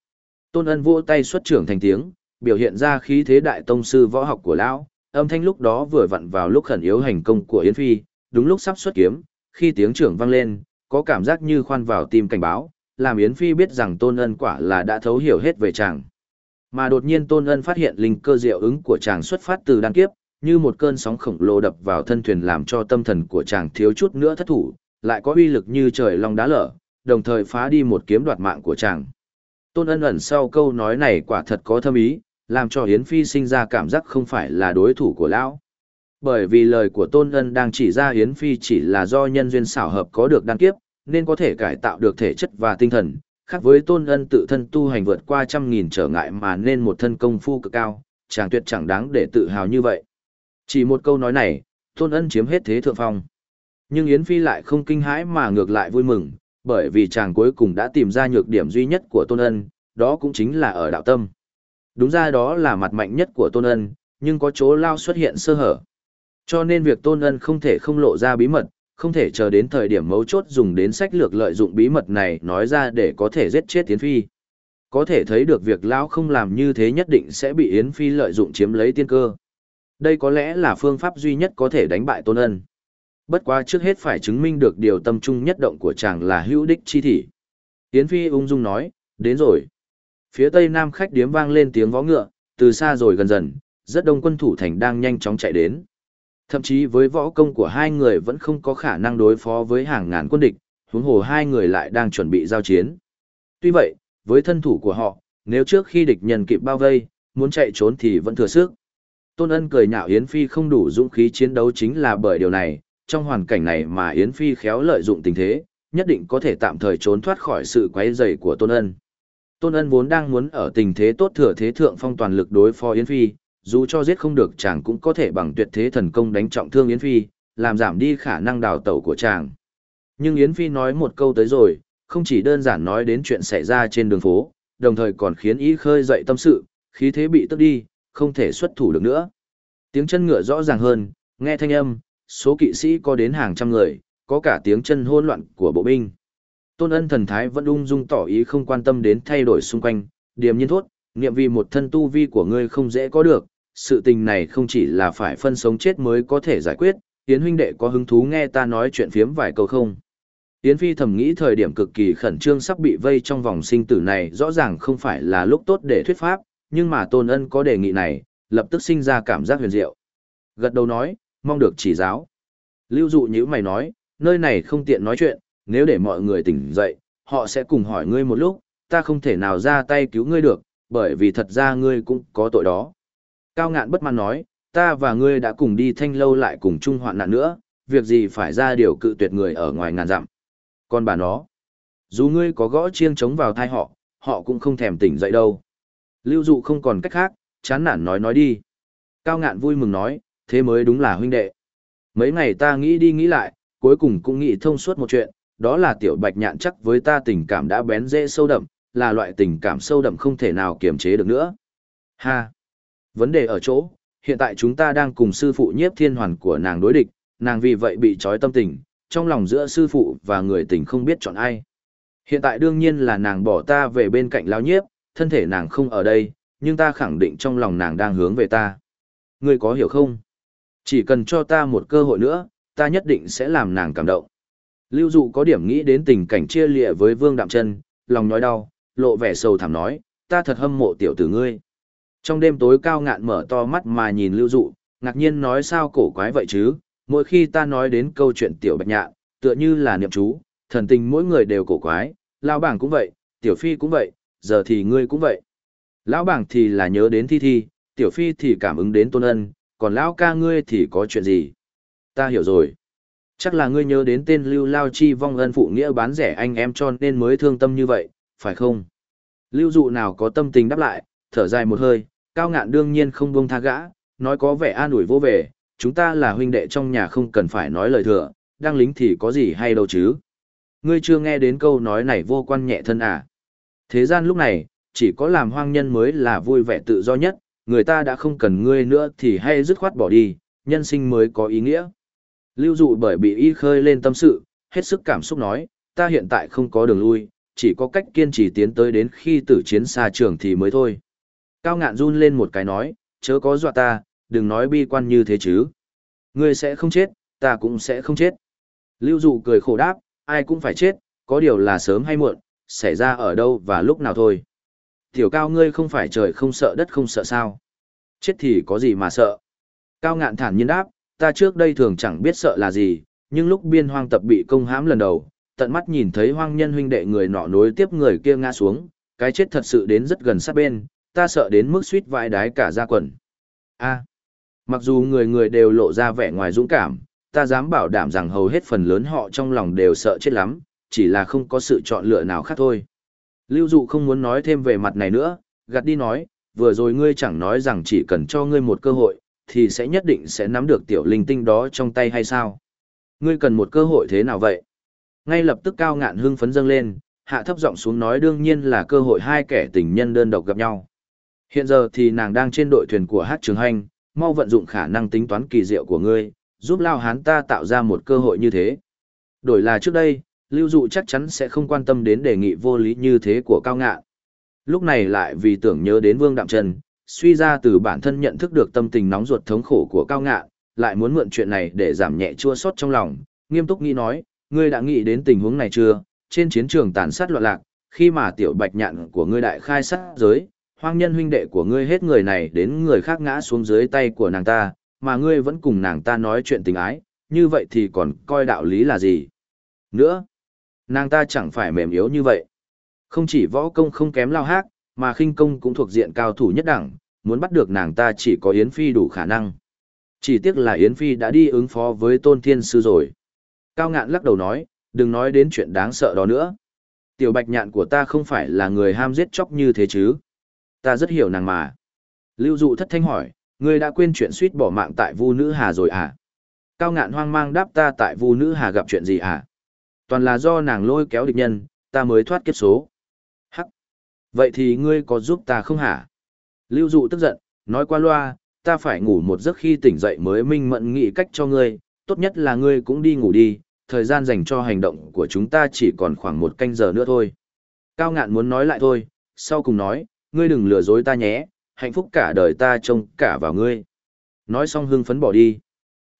Tôn Ân vỗ tay xuất trưởng thành tiếng, biểu hiện ra khí thế đại tông sư võ học của lão, âm thanh lúc đó vừa vặn vào lúc khẩn yếu hành công của Yến Phi, đúng lúc sắp xuất kiếm, khi tiếng trưởng vang lên, có cảm giác như khoan vào tim cảnh báo, làm Yến Phi biết rằng Tôn Ân quả là đã thấu hiểu hết về chàng. Mà đột nhiên Tôn Ân phát hiện linh cơ diệu ứng của chàng xuất phát từ đan kiếp, như một cơn sóng khổng lồ đập vào thân thuyền làm cho tâm thần của chàng thiếu chút nữa thất thủ, lại có uy lực như trời long đá lở, đồng thời phá đi một kiếm đoạt mạng của chàng. Tôn Ân ẩn sau câu nói này quả thật có thâm ý, làm cho Yến Phi sinh ra cảm giác không phải là đối thủ của lão. Bởi vì lời của Tôn Ân đang chỉ ra Yến Phi chỉ là do nhân duyên xảo hợp có được đan kiếp, nên có thể cải tạo được thể chất và tinh thần, khác với tôn ân tự thân tu hành vượt qua trăm nghìn trở ngại mà nên một thân công phu cực cao, chàng tuyệt chẳng đáng để tự hào như vậy. Chỉ một câu nói này, tôn ân chiếm hết thế thượng phong. Nhưng Yến Phi lại không kinh hãi mà ngược lại vui mừng, bởi vì chàng cuối cùng đã tìm ra nhược điểm duy nhất của tôn ân, đó cũng chính là ở đạo tâm. Đúng ra đó là mặt mạnh nhất của tôn ân, nhưng có chỗ lao xuất hiện sơ hở. Cho nên việc tôn ân không thể không lộ ra bí mật, không thể chờ đến thời điểm mấu chốt dùng đến sách lược lợi dụng bí mật này nói ra để có thể giết chết Yến Phi. Có thể thấy được việc Lão không làm như thế nhất định sẽ bị Yến Phi lợi dụng chiếm lấy tiên cơ. Đây có lẽ là phương pháp duy nhất có thể đánh bại Tôn Ân. Bất quá trước hết phải chứng minh được điều tâm trung nhất động của chàng là hữu đích chi thị. Yến Phi ung dung nói, đến rồi. Phía tây nam khách điếm vang lên tiếng vó ngựa, từ xa rồi gần dần, rất đông quân thủ thành đang nhanh chóng chạy đến. Thậm chí với võ công của hai người vẫn không có khả năng đối phó với hàng ngàn quân địch, huống hồ hai người lại đang chuẩn bị giao chiến. Tuy vậy, với thân thủ của họ, nếu trước khi địch nhân kịp bao vây, muốn chạy trốn thì vẫn thừa sức. Tôn Ân cười nhạo Yến Phi không đủ dũng khí chiến đấu chính là bởi điều này, trong hoàn cảnh này mà Yến Phi khéo lợi dụng tình thế, nhất định có thể tạm thời trốn thoát khỏi sự quấy rầy của Tôn Ân. Tôn Ân vốn đang muốn ở tình thế tốt thừa thế thượng phong toàn lực đối phó Yến Phi, dù cho giết không được chàng cũng có thể bằng tuyệt thế thần công đánh trọng thương Yến Phi, làm giảm đi khả năng đào tẩu của chàng. Nhưng Yến Phi nói một câu tới rồi, không chỉ đơn giản nói đến chuyện xảy ra trên đường phố, đồng thời còn khiến ý khơi dậy tâm sự, khí thế bị tức đi, không thể xuất thủ được nữa. Tiếng chân ngựa rõ ràng hơn, nghe thanh âm, số kỵ sĩ có đến hàng trăm người, có cả tiếng chân hỗn loạn của bộ binh. Tôn ân thần thái vẫn ung dung tỏ ý không quan tâm đến thay đổi xung quanh, điềm nhiên thốt, niệm vì một thân tu vi của ngươi không dễ có được, sự tình này không chỉ là phải phân sống chết mới có thể giải quyết, Yến huynh đệ có hứng thú nghe ta nói chuyện phiếm vài câu không? Yến Phi thầm nghĩ thời điểm cực kỳ khẩn trương sắp bị vây trong vòng sinh tử này rõ ràng không phải là lúc tốt để thuyết pháp, nhưng mà Tôn Ân có đề nghị này, lập tức sinh ra cảm giác huyền diệu. Gật đầu nói, mong được chỉ giáo. Lưu dụ như mày nói, nơi này không tiện nói chuyện, nếu để mọi người tỉnh dậy, họ sẽ cùng hỏi ngươi một lúc, ta không thể nào ra tay cứu ngươi được, bởi vì thật ra ngươi cũng có tội đó. Cao ngạn bất mãn nói, ta và ngươi đã cùng đi thanh lâu lại cùng chung hoạn nạn nữa, việc gì phải ra điều cự tuyệt người ở ngoài ngàn dặm. Còn bà nó, dù ngươi có gõ chiêng chống vào thai họ, họ cũng không thèm tỉnh dậy đâu. Lưu dụ không còn cách khác, chán nản nói nói đi. Cao ngạn vui mừng nói, thế mới đúng là huynh đệ. Mấy ngày ta nghĩ đi nghĩ lại, cuối cùng cũng nghĩ thông suốt một chuyện, đó là tiểu bạch nhạn chắc với ta tình cảm đã bén dễ sâu đậm, là loại tình cảm sâu đậm không thể nào kiềm chế được nữa. Ha! Vấn đề ở chỗ, hiện tại chúng ta đang cùng sư phụ nhiếp thiên hoàn của nàng đối địch, nàng vì vậy bị trói tâm tình, trong lòng giữa sư phụ và người tình không biết chọn ai. Hiện tại đương nhiên là nàng bỏ ta về bên cạnh lao nhiếp, thân thể nàng không ở đây, nhưng ta khẳng định trong lòng nàng đang hướng về ta. Ngươi có hiểu không? Chỉ cần cho ta một cơ hội nữa, ta nhất định sẽ làm nàng cảm động. Lưu dụ có điểm nghĩ đến tình cảnh chia lịa với Vương Đạm Chân, lòng nói đau, lộ vẻ sầu thảm nói, ta thật hâm mộ tiểu tử ngươi. Trong đêm tối cao ngạn mở to mắt mà nhìn Lưu dụ, ngạc nhiên nói sao cổ quái vậy chứ, mỗi khi ta nói đến câu chuyện tiểu bạch nhạn, tựa như là niệm chú, thần tình mỗi người đều cổ quái, lão bảng cũng vậy, tiểu phi cũng vậy, giờ thì ngươi cũng vậy. Lão bảng thì là nhớ đến thi thi, tiểu phi thì cảm ứng đến tôn ân, còn lão ca ngươi thì có chuyện gì? Ta hiểu rồi. Chắc là ngươi nhớ đến tên Lưu Lao Chi vong ân phụ nghĩa bán rẻ anh em cho nên mới thương tâm như vậy, phải không? Lưu dụ nào có tâm tình đáp lại, thở dài một hơi, cao ngạn đương nhiên không buông tha gã, nói có vẻ an ủi vô về, chúng ta là huynh đệ trong nhà không cần phải nói lời thừa, đang lính thì có gì hay đâu chứ. Ngươi chưa nghe đến câu nói này vô quan nhẹ thân à. Thế gian lúc này, chỉ có làm hoang nhân mới là vui vẻ tự do nhất, người ta đã không cần ngươi nữa thì hay dứt khoát bỏ đi, nhân sinh mới có ý nghĩa. Lưu dụ bởi bị y khơi lên tâm sự, hết sức cảm xúc nói, ta hiện tại không có đường lui, chỉ có cách kiên trì tiến tới đến khi tử chiến xa trường thì mới thôi. Cao ngạn run lên một cái nói, chớ có dọa ta, đừng nói bi quan như thế chứ. Ngươi sẽ không chết, ta cũng sẽ không chết. Lưu dụ cười khổ đáp, ai cũng phải chết, có điều là sớm hay muộn, xảy ra ở đâu và lúc nào thôi. Tiểu cao ngươi không phải trời không sợ đất không sợ sao. Chết thì có gì mà sợ. Cao ngạn thản nhiên đáp, ta trước đây thường chẳng biết sợ là gì, nhưng lúc biên hoang tập bị công hãm lần đầu, tận mắt nhìn thấy hoang nhân huynh đệ người nọ nối tiếp người kia ngã xuống, cái chết thật sự đến rất gần sát bên, ta sợ đến mức suýt vãi đái cả ra quần. A. mặc dù người người đều lộ ra vẻ ngoài dũng cảm, ta dám bảo đảm rằng hầu hết phần lớn họ trong lòng đều sợ chết lắm, chỉ là không có sự chọn lựa nào khác thôi. Lưu dụ không muốn nói thêm về mặt này nữa, gạt đi nói, vừa rồi ngươi chẳng nói rằng chỉ cần cho ngươi một cơ hội, thì sẽ nhất định sẽ nắm được tiểu linh tinh đó trong tay hay sao? Ngươi cần một cơ hội thế nào vậy? Ngay lập tức cao ngạn hưng phấn dâng lên, hạ thấp giọng xuống nói đương nhiên là cơ hội hai kẻ tình nhân đơn độc gặp nhau. Hiện giờ thì nàng đang trên đội thuyền của hát trường hành, mau vận dụng khả năng tính toán kỳ diệu của ngươi, giúp lao hán ta tạo ra một cơ hội như thế. Đổi là trước đây, lưu dụ chắc chắn sẽ không quan tâm đến đề nghị vô lý như thế của cao ngạn. Lúc này lại vì tưởng nhớ đến vương đạm trần, suy ra từ bản thân nhận thức được tâm tình nóng ruột thống khổ của cao ngạn, lại muốn mượn chuyện này để giảm nhẹ chua xót trong lòng, nghiêm túc nghĩ nói, ngươi đã nghĩ đến tình huống này chưa, trên chiến trường tàn sát loạn lạc, khi mà tiểu bạch nhạn của ngươi đại khai sát giới, hoang nhân huynh đệ của ngươi hết người này đến người khác ngã xuống dưới tay của nàng ta, mà ngươi vẫn cùng nàng ta nói chuyện tình ái, như vậy thì còn coi đạo lý là gì? Nữa, nàng ta chẳng phải mềm yếu như vậy. Không chỉ võ công không kém lao hát, mà khinh công cũng thuộc diện cao thủ nhất đẳng, muốn bắt được nàng ta chỉ có Yến Phi đủ khả năng. Chỉ tiếc là Yến Phi đã đi ứng phó với Tôn Thiên Sư rồi. Cao ngạn lắc đầu nói, đừng nói đến chuyện đáng sợ đó nữa. Tiểu bạch nhạn của ta không phải là người ham giết chóc như thế chứ. Ta rất hiểu nàng mà. Lưu dụ thất thanh hỏi, ngươi đã quên chuyện suýt bỏ mạng tại vu nữ hà rồi à? Cao ngạn hoang mang đáp ta tại vu nữ hà gặp chuyện gì à? Toàn là do nàng lôi kéo địch nhân, ta mới thoát kiếp số. Hắc! Vậy thì ngươi có giúp ta không hả? Lưu dụ tức giận, nói qua loa, ta phải ngủ một giấc khi tỉnh dậy mới minh mận nghĩ cách cho ngươi, tốt nhất là ngươi cũng đi ngủ đi, thời gian dành cho hành động của chúng ta chỉ còn khoảng một canh giờ nữa thôi. Cao ngạn muốn nói lại thôi, sau cùng nói, ngươi đừng lừa dối ta nhé, hạnh phúc cả đời ta trông cả vào ngươi. Nói xong hưng phấn bỏ đi.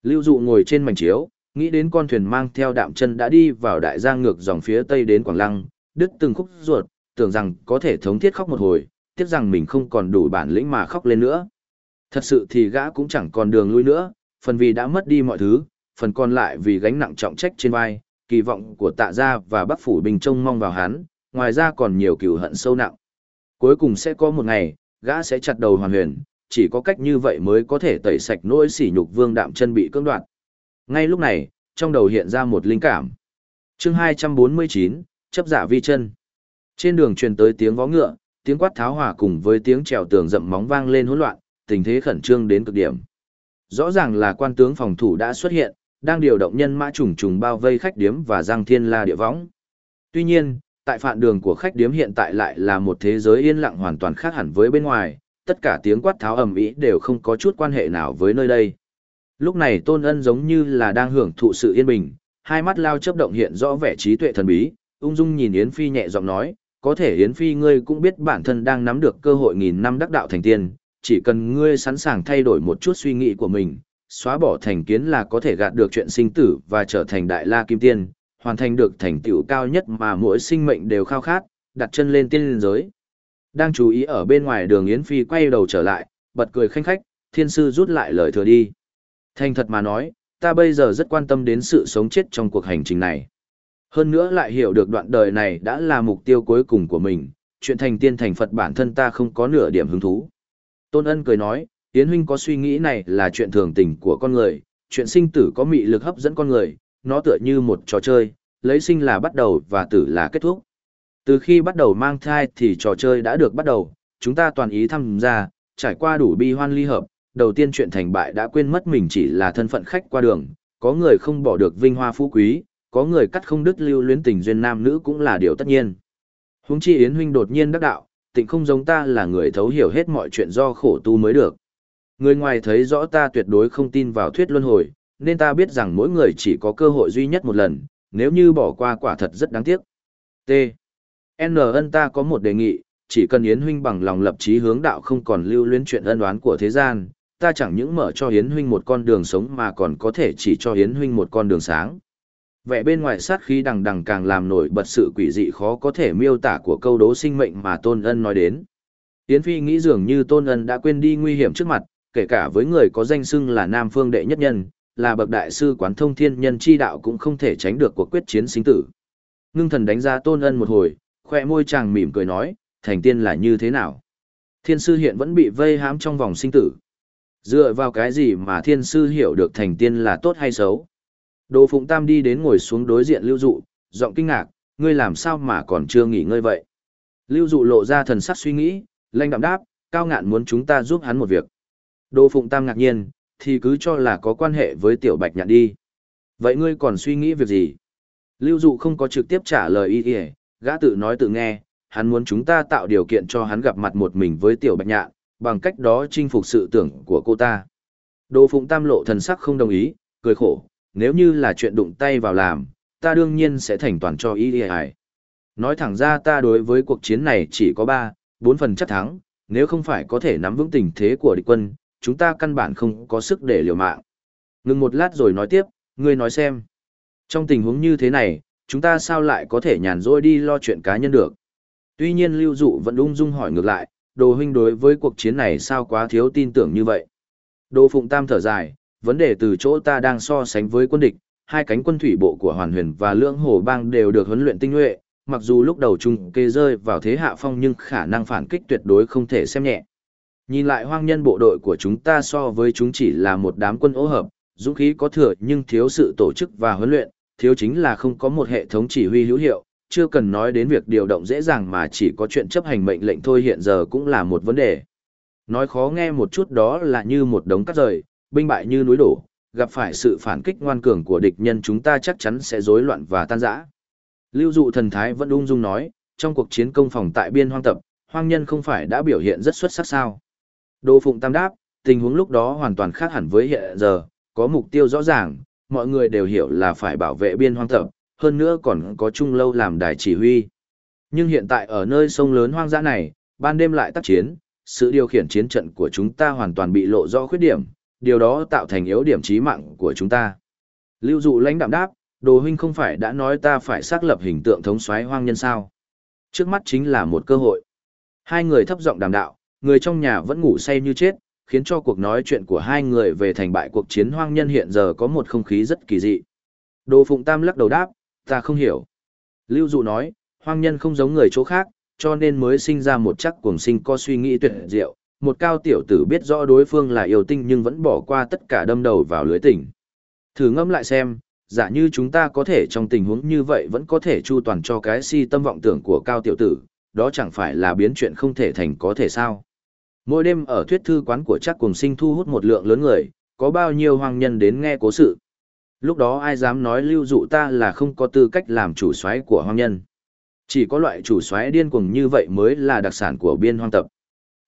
Lưu dụ ngồi trên mảnh chiếu, nghĩ đến con thuyền mang theo đạm chân đã đi vào đại giang ngược dòng phía tây đến Quảng Lăng, đứt từng khúc ruột, tưởng rằng có thể thống thiết khóc một hồi, tiếc rằng mình không còn đủ bản lĩnh mà khóc lên nữa. Thật sự thì gã cũng chẳng còn đường lui nữa, phần vì đã mất đi mọi thứ, phần còn lại vì gánh nặng trọng trách trên vai, kỳ vọng của tạ gia và bắc phủ bình trông mong vào hắn, ngoài ra còn nhiều cừu hận sâu nặng. Cuối cùng sẽ có một ngày, gã sẽ chặt đầu hoàn huyền, chỉ có cách như vậy mới có thể tẩy sạch nỗi sỉ nhục vương đạm chân bị cưỡng đoạt. Ngay lúc này, trong đầu hiện ra một linh cảm. chương 249, chấp giả vi chân. Trên đường truyền tới tiếng vó ngựa, tiếng quát tháo hỏa cùng với tiếng trèo tường rậm móng vang lên hỗn loạn, tình thế khẩn trương đến cực điểm. Rõ ràng là quan tướng phòng thủ đã xuất hiện, đang điều động nhân mã trùng trùng bao vây khách điếm và giang thiên la địa võng. Tuy nhiên, tại phạn đường của khách điếm hiện tại lại là một thế giới yên lặng hoàn toàn khác hẳn với bên ngoài, tất cả tiếng quát tháo ầm ĩ đều không có chút quan hệ nào với nơi đây. Lúc này Tôn Ân giống như là đang hưởng thụ sự yên bình, hai mắt lao chớp động hiện rõ vẻ trí tuệ thần bí, ung dung nhìn Yến Phi nhẹ giọng nói, có thể Yến Phi ngươi cũng biết bản thân đang nắm được cơ hội nghìn năm đắc đạo thành tiên, chỉ cần ngươi sẵn sàng thay đổi một chút suy nghĩ của mình, xóa bỏ thành kiến là có thể gạt được chuyện sinh tử và trở thành đại la kim tiên, hoàn thành được thành tựu cao nhất mà mỗi sinh mệnh đều khao khát, đặt chân lên tiên liên giới. Đang chú ý ở bên ngoài đường Yến Phi quay đầu trở lại, bật cười khanh khách, thiên sư rút lại lời thừa đi. Thành thật mà nói, ta bây giờ rất quan tâm đến sự sống chết trong cuộc hành trình này. Hơn nữa lại hiểu được đoạn đời này đã là mục tiêu cuối cùng của mình, chuyện thành tiên thành Phật bản thân ta không có nửa điểm hứng thú. Tôn Ân cười nói, Yến huynh có suy nghĩ này là chuyện thường tình của con người, chuyện sinh tử có mị lực hấp dẫn con người, nó tựa như một trò chơi, lấy sinh là bắt đầu và tử là kết thúc. Từ khi bắt đầu mang thai thì trò chơi đã được bắt đầu, chúng ta toàn ý tham gia, trải qua đủ bi hoan ly hợp, đầu tiên chuyện thành bại đã quên mất mình chỉ là thân phận khách qua đường, có người không bỏ được vinh hoa phú quý, có người cắt không đứt lưu luyến tình duyên nam nữ cũng là điều tất nhiên. Huống chi Yến huynh đột nhiên đắc đạo, tịnh không giống ta là người thấu hiểu hết mọi chuyện do khổ tu mới được. Người ngoài thấy rõ ta tuyệt đối không tin vào thuyết luân hồi, nên ta biết rằng mỗi người chỉ có cơ hội duy nhất một lần, nếu như bỏ qua quả thật rất đáng tiếc. T. N. Ân ta có một đề nghị, chỉ cần Yến huynh bằng lòng lập chí hướng đạo không còn lưu luyến chuyện ân oán của thế gian, ta chẳng những mở cho Hiến huynh một con đường sống mà còn có thể chỉ cho Hiến huynh một con đường sáng. Vẻ bên ngoài sát khí đằng đằng càng làm nổi bật sự quỷ dị khó có thể miêu tả của câu đố sinh mệnh mà Tôn Ân nói đến. Yến Phi nghĩ dường như Tôn Ân đã quên đi nguy hiểm trước mặt, kể cả với người có danh xưng là Nam Phương Đệ Nhất Nhân, là bậc đại sư quán thông thiên nhân chi đạo cũng không thể tránh được cuộc quyết chiến sinh tử. Ngưng thần đánh giá Tôn Ân một hồi, khoe môi chàng mỉm cười nói, thành tiên là như thế nào? Thiên sư hiện vẫn bị vây hãm trong vòng sinh tử. Dựa vào cái gì mà thiên sư hiểu được thành tiên là tốt hay xấu? Đồ Phụng Tam đi đến ngồi xuống đối diện Lưu Dụ, giọng kinh ngạc, ngươi làm sao mà còn chưa nghỉ ngơi vậy? Lưu Dụ lộ ra thần sắc suy nghĩ, lanh đạm đáp, cao ngạn muốn chúng ta giúp hắn một việc. Đồ Phụng Tam ngạc nhiên, thì cứ cho là có quan hệ với Tiểu Bạch Nhạn đi. Vậy ngươi còn suy nghĩ việc gì? Lưu Dụ không có trực tiếp trả lời y y, gã tự nói tự nghe, hắn muốn chúng ta tạo điều kiện cho hắn gặp mặt một mình với Tiểu Bạch Nhạn, bằng cách đó chinh phục sự tưởng của cô ta. Đồ Phụng Tam lộ thần sắc không đồng ý, cười khổ, nếu như là chuyện đụng tay vào làm, ta đương nhiên sẽ thành toàn cho ý ai. Nói thẳng ra ta đối với cuộc chiến này chỉ có 3, 4 phần chắc thắng, nếu không phải có thể nắm vững tình thế của địch quân, chúng ta căn bản không có sức để liều mạng. Ngừng một lát rồi nói tiếp, ngươi nói xem. Trong tình huống như thế này, chúng ta sao lại có thể nhàn rỗi đi lo chuyện cá nhân được. Tuy nhiên Lưu Dụ vẫn ung dung hỏi ngược lại, đồ huynh đối với cuộc chiến này sao quá thiếu tin tưởng như vậy. Đồ Phụng Tam thở dài, vấn đề từ chỗ ta đang so sánh với quân địch, hai cánh quân thủy bộ của Hoàn Huyền và Lưỡng Hồ Bang đều được huấn luyện tinh nhuệ, mặc dù lúc đầu chung kê rơi vào thế hạ phong nhưng khả năng phản kích tuyệt đối không thể xem nhẹ. Nhìn lại hoang nhân bộ đội của chúng ta so với chúng chỉ là một đám quân ố hợp, dũng khí có thừa nhưng thiếu sự tổ chức và huấn luyện, thiếu chính là không có một hệ thống chỉ huy hữu hiệu, chưa cần nói đến việc điều động dễ dàng mà chỉ có chuyện chấp hành mệnh lệnh thôi hiện giờ cũng là một vấn đề. Nói khó nghe một chút đó là như một đống cát rời, binh bại như núi đổ, gặp phải sự phản kích ngoan cường của địch nhân chúng ta chắc chắn sẽ rối loạn và tan rã. Lưu dụ thần thái vẫn ung dung nói, trong cuộc chiến công phòng tại biên hoang tập, hoang nhân không phải đã biểu hiện rất xuất sắc sao. Đô Phụng Tam đáp, tình huống lúc đó hoàn toàn khác hẳn với hiện giờ, có mục tiêu rõ ràng, mọi người đều hiểu là phải bảo vệ biên hoang tập, hơn nữa còn có chung lâu làm đài chỉ huy. Nhưng hiện tại ở nơi sông lớn hoang dã này, ban đêm lại tác chiến, sự điều khiển chiến trận của chúng ta hoàn toàn bị lộ rõ khuyết điểm, điều đó tạo thành yếu điểm chí mạng của chúng ta. Lưu dụ lãnh đạm đáp, đồ huynh không phải đã nói ta phải xác lập hình tượng thống soái hoang nhân sao. Trước mắt chính là một cơ hội. Hai người thấp giọng đàm đạo, người trong nhà vẫn ngủ say như chết, khiến cho cuộc nói chuyện của hai người về thành bại cuộc chiến hoang nhân hiện giờ có một không khí rất kỳ dị. Đồ Phụng Tam lắc đầu đáp, ta không hiểu. Lưu Dụ nói, hoang nhân không giống người chỗ khác, cho nên mới sinh ra một chắc cuồng sinh có suy nghĩ tuyệt diệu, một cao tiểu tử biết rõ đối phương là yêu tinh nhưng vẫn bỏ qua tất cả đâm đầu vào lưới tình. Thử ngâm lại xem, giả như chúng ta có thể trong tình huống như vậy vẫn có thể chu toàn cho cái si tâm vọng tưởng của cao tiểu tử, đó chẳng phải là biến chuyện không thể thành có thể sao. Mỗi đêm ở thuyết thư quán của chắc cùng sinh thu hút một lượng lớn người, có bao nhiêu hoàng nhân đến nghe cố sự. Lúc đó ai dám nói lưu dụ ta là không có tư cách làm chủ soái của hoang nhân. Chỉ có loại chủ soái điên cuồng như vậy mới là đặc sản của biên hoang tập.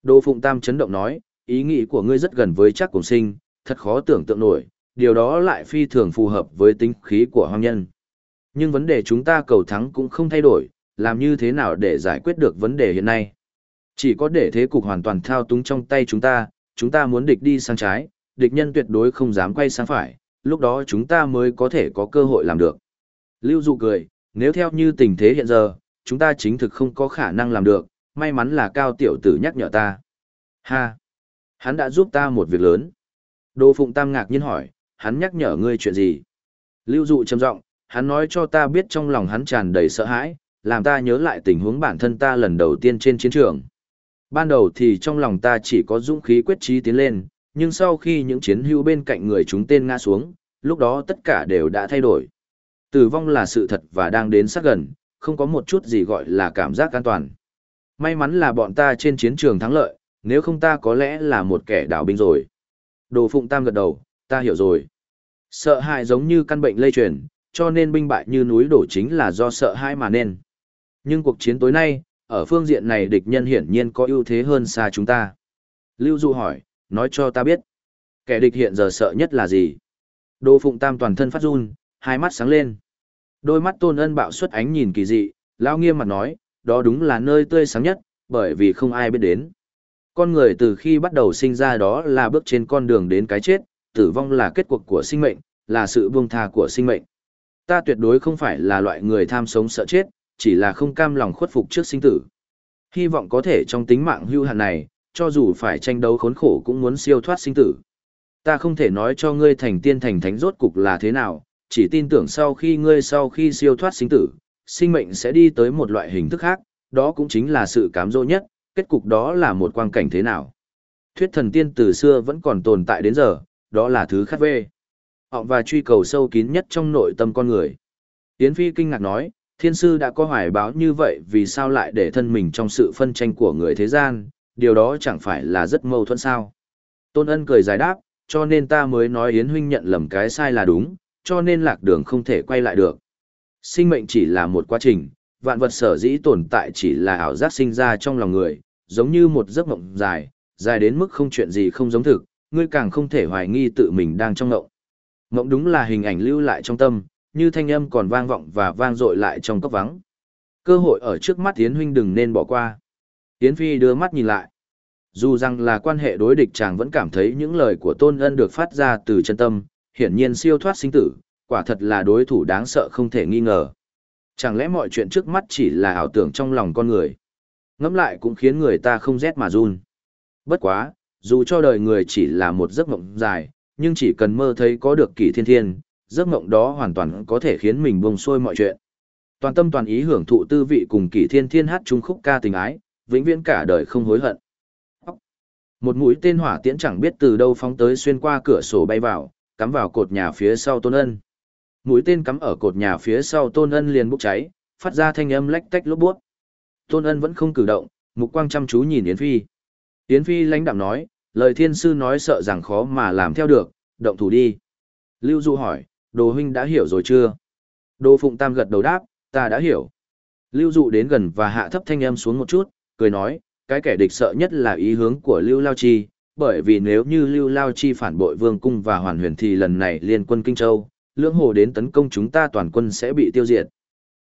Đỗ Phụng Tam chấn động nói, ý nghĩ của ngươi rất gần với chắc cùng sinh, thật khó tưởng tượng nổi, điều đó lại phi thường phù hợp với tính khí của hoang nhân. Nhưng vấn đề chúng ta cầu thắng cũng không thay đổi, làm như thế nào để giải quyết được vấn đề hiện nay? Chỉ có để thế cục hoàn toàn thao túng trong tay chúng ta, chúng ta muốn địch đi sang trái, địch nhân tuyệt đối không dám quay sang phải, lúc đó chúng ta mới có thể có cơ hội làm được. Lưu Dụ cười, nếu theo như tình thế hiện giờ, chúng ta chính thực không có khả năng làm được, may mắn là cao tiểu tử nhắc nhở ta. Ha! Hắn đã giúp ta một việc lớn. Đô Phụng Tam ngạc nhiên hỏi, hắn nhắc nhở ngươi chuyện gì? Lưu Dụ trầm giọng, hắn nói cho ta biết trong lòng hắn tràn đầy sợ hãi, làm ta nhớ lại tình huống bản thân ta lần đầu tiên trên chiến trường. Ban đầu thì trong lòng ta chỉ có dũng khí quyết chí tiến lên, nhưng sau khi những chiến hữu bên cạnh người chúng tên ngã xuống, lúc đó tất cả đều đã thay đổi. Tử vong là sự thật và đang đến sát gần, không có một chút gì gọi là cảm giác an toàn. May mắn là bọn ta trên chiến trường thắng lợi, nếu không ta có lẽ là một kẻ đảo binh rồi. Đồ Phụng Tam gật đầu, ta hiểu rồi. Sợ hãi giống như căn bệnh lây truyền, cho nên binh bại như núi đổ chính là do sợ hãi mà nên. Nhưng cuộc chiến tối nay, ở phương diện này địch nhân hiển nhiên có ưu thế hơn xa chúng ta. Lưu Du hỏi, nói cho ta biết. Kẻ địch hiện giờ sợ nhất là gì? Đồ Phụng Tam toàn thân phát run, hai mắt sáng lên. Đôi mắt tôn ân bạo xuất ánh nhìn kỳ dị, lao nghiêm mặt nói, đó đúng là nơi tươi sáng nhất, bởi vì không ai biết đến. Con người từ khi bắt đầu sinh ra đó là bước trên con đường đến cái chết, tử vong là kết cuộc của sinh mệnh, là sự buông tha của sinh mệnh. Ta tuyệt đối không phải là loại người tham sống sợ chết, chỉ là không cam lòng khuất phục trước sinh tử. Hy vọng có thể trong tính mạng hưu hạn này, cho dù phải tranh đấu khốn khổ cũng muốn siêu thoát sinh tử. Ta không thể nói cho ngươi thành tiên thành thánh rốt cục là thế nào, chỉ tin tưởng sau khi ngươi sau khi siêu thoát sinh tử, sinh mệnh sẽ đi tới một loại hình thức khác, đó cũng chính là sự cám dỗ nhất, kết cục đó là một quang cảnh thế nào. Thuyết thần tiên từ xưa vẫn còn tồn tại đến giờ, đó là thứ khát về, Họ và truy cầu sâu kín nhất trong nội tâm con người. Yến Phi kinh ngạc nói, thiên sư đã có hoài báo như vậy vì sao lại để thân mình trong sự phân tranh của người thế gian, điều đó chẳng phải là rất mâu thuẫn sao. Tôn ân cười giải đáp, cho nên ta mới nói Yến huynh nhận lầm cái sai là đúng, cho nên lạc đường không thể quay lại được. Sinh mệnh chỉ là một quá trình, vạn vật sở dĩ tồn tại chỉ là ảo giác sinh ra trong lòng người, giống như một giấc mộng dài, dài đến mức không chuyện gì không giống thực, ngươi càng không thể hoài nghi tự mình đang trong mộng. Mộng đúng là hình ảnh lưu lại trong tâm, như thanh âm còn vang vọng và vang dội lại trong cốc vắng. Cơ hội ở trước mắt Yến huynh đừng nên bỏ qua. Tiến Phi đưa mắt nhìn lại. Dù rằng là quan hệ đối địch chàng vẫn cảm thấy những lời của Tôn Ân được phát ra từ chân tâm, hiển nhiên siêu thoát sinh tử, quả thật là đối thủ đáng sợ không thể nghi ngờ. Chẳng lẽ mọi chuyện trước mắt chỉ là ảo tưởng trong lòng con người? Ngẫm lại cũng khiến người ta không rét mà run. Bất quá, dù cho đời người chỉ là một giấc mộng dài, nhưng chỉ cần mơ thấy có được kỳ thiên thiên, giấc mộng đó hoàn toàn có thể khiến mình bông xuôi mọi chuyện. Toàn tâm toàn ý hưởng thụ tư vị cùng kỳ thiên thiên hát trung khúc ca tình ái, vĩnh viễn cả đời không hối hận. Một mũi tên hỏa tiễn chẳng biết từ đâu phóng tới xuyên qua cửa sổ bay vào, cắm vào cột nhà phía sau Tôn Ân. Mũi tên cắm ở cột nhà phía sau Tôn Ân liền bốc cháy, phát ra thanh âm lách tách lốp buốt. Tôn Ân vẫn không cử động, mục quang chăm chú nhìn Yến Phi. Yến Phi lãnh đạm nói, lời thiên sư nói sợ rằng khó mà làm theo được, động thủ đi. Lưu Du hỏi, đồ huynh đã hiểu rồi chưa? Đồ Phụng Tam gật đầu đáp, ta đã hiểu. Lưu Dụ đến gần và hạ thấp thanh âm xuống một chút, cười nói, cái kẻ địch sợ nhất là ý hướng của Lưu Lao Chi, bởi vì nếu như Lưu Lao Chi phản bội Vương Cung và Hoàn Huyền thì lần này liên quân Kinh Châu, lưỡng hồ đến tấn công chúng ta toàn quân sẽ bị tiêu diệt.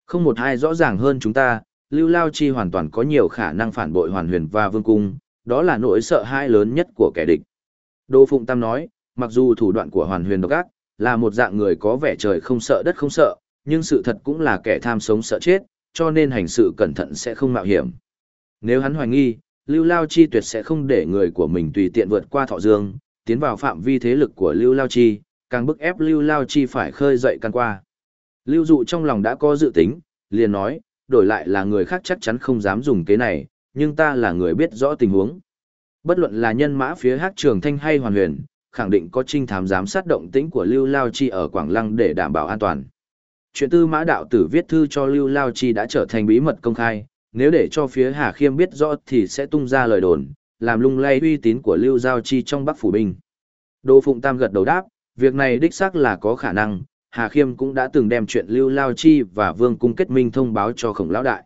Không một ai rõ ràng hơn chúng ta, Lưu Lao Chi hoàn toàn có nhiều khả năng phản bội Hoàn Huyền và Vương Cung, đó là nỗi sợ hãi lớn nhất của kẻ địch. Đô Phụng Tam nói, mặc dù thủ đoạn của Hoàn Huyền độc ác, là một dạng người có vẻ trời không sợ đất không sợ, nhưng sự thật cũng là kẻ tham sống sợ chết, cho nên hành sự cẩn thận sẽ không mạo hiểm. Nếu hắn hoài nghi, Lưu Lao Chi tuyệt sẽ không để người của mình tùy tiện vượt qua thọ dương, tiến vào phạm vi thế lực của Lưu Lao Chi, càng bức ép Lưu Lao Chi phải khơi dậy căn qua. Lưu Dụ trong lòng đã có dự tính, liền nói, đổi lại là người khác chắc chắn không dám dùng cái này, nhưng ta là người biết rõ tình huống. Bất luận là nhân mã phía hát trường thanh hay hoàn huyền, khẳng định có trinh thám giám sát động tĩnh của Lưu Lao Chi ở Quảng Lăng để đảm bảo an toàn. Chuyện tư mã đạo tử viết thư cho Lưu Lao Chi đã trở thành bí mật công khai, nếu để cho phía Hà Khiêm biết rõ thì sẽ tung ra lời đồn, làm lung lay uy tín của Lưu Giao Chi trong Bắc Phủ Binh. Đỗ Phụng Tam gật đầu đáp, việc này đích xác là có khả năng, Hà Khiêm cũng đã từng đem chuyện Lưu Lao Chi và Vương Cung kết minh thông báo cho khổng lão đại.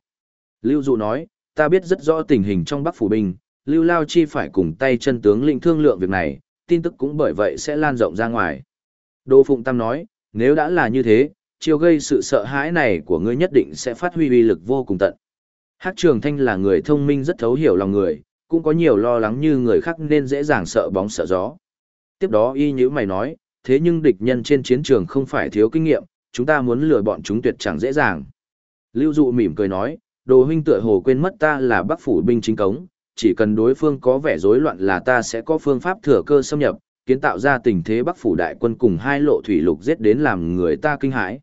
Lưu Dụ nói, ta biết rất rõ tình hình trong Bắc Phủ Binh, Lưu Lao Chi phải cùng tay chân tướng lĩnh thương lượng việc này, tin tức cũng bởi vậy sẽ lan rộng ra ngoài. Đỗ Phụng Tam nói, nếu đã là như thế, chiêu gây sự sợ hãi này của ngươi nhất định sẽ phát huy uy lực vô cùng tận. Hắc Trường Thanh là người thông minh rất thấu hiểu lòng người, cũng có nhiều lo lắng như người khác nên dễ dàng sợ bóng sợ gió. Tiếp đó y như mày nói, thế nhưng địch nhân trên chiến trường không phải thiếu kinh nghiệm, chúng ta muốn lừa bọn chúng tuyệt chẳng dễ dàng. Lưu Dụ mỉm cười nói, đồ huynh tựa hồ quên mất ta là bắc phủ binh chính cống, chỉ cần đối phương có vẻ rối loạn là ta sẽ có phương pháp thừa cơ xâm nhập, kiến tạo ra tình thế bắc phủ đại quân cùng hai lộ thủy lục giết đến làm người ta kinh hãi.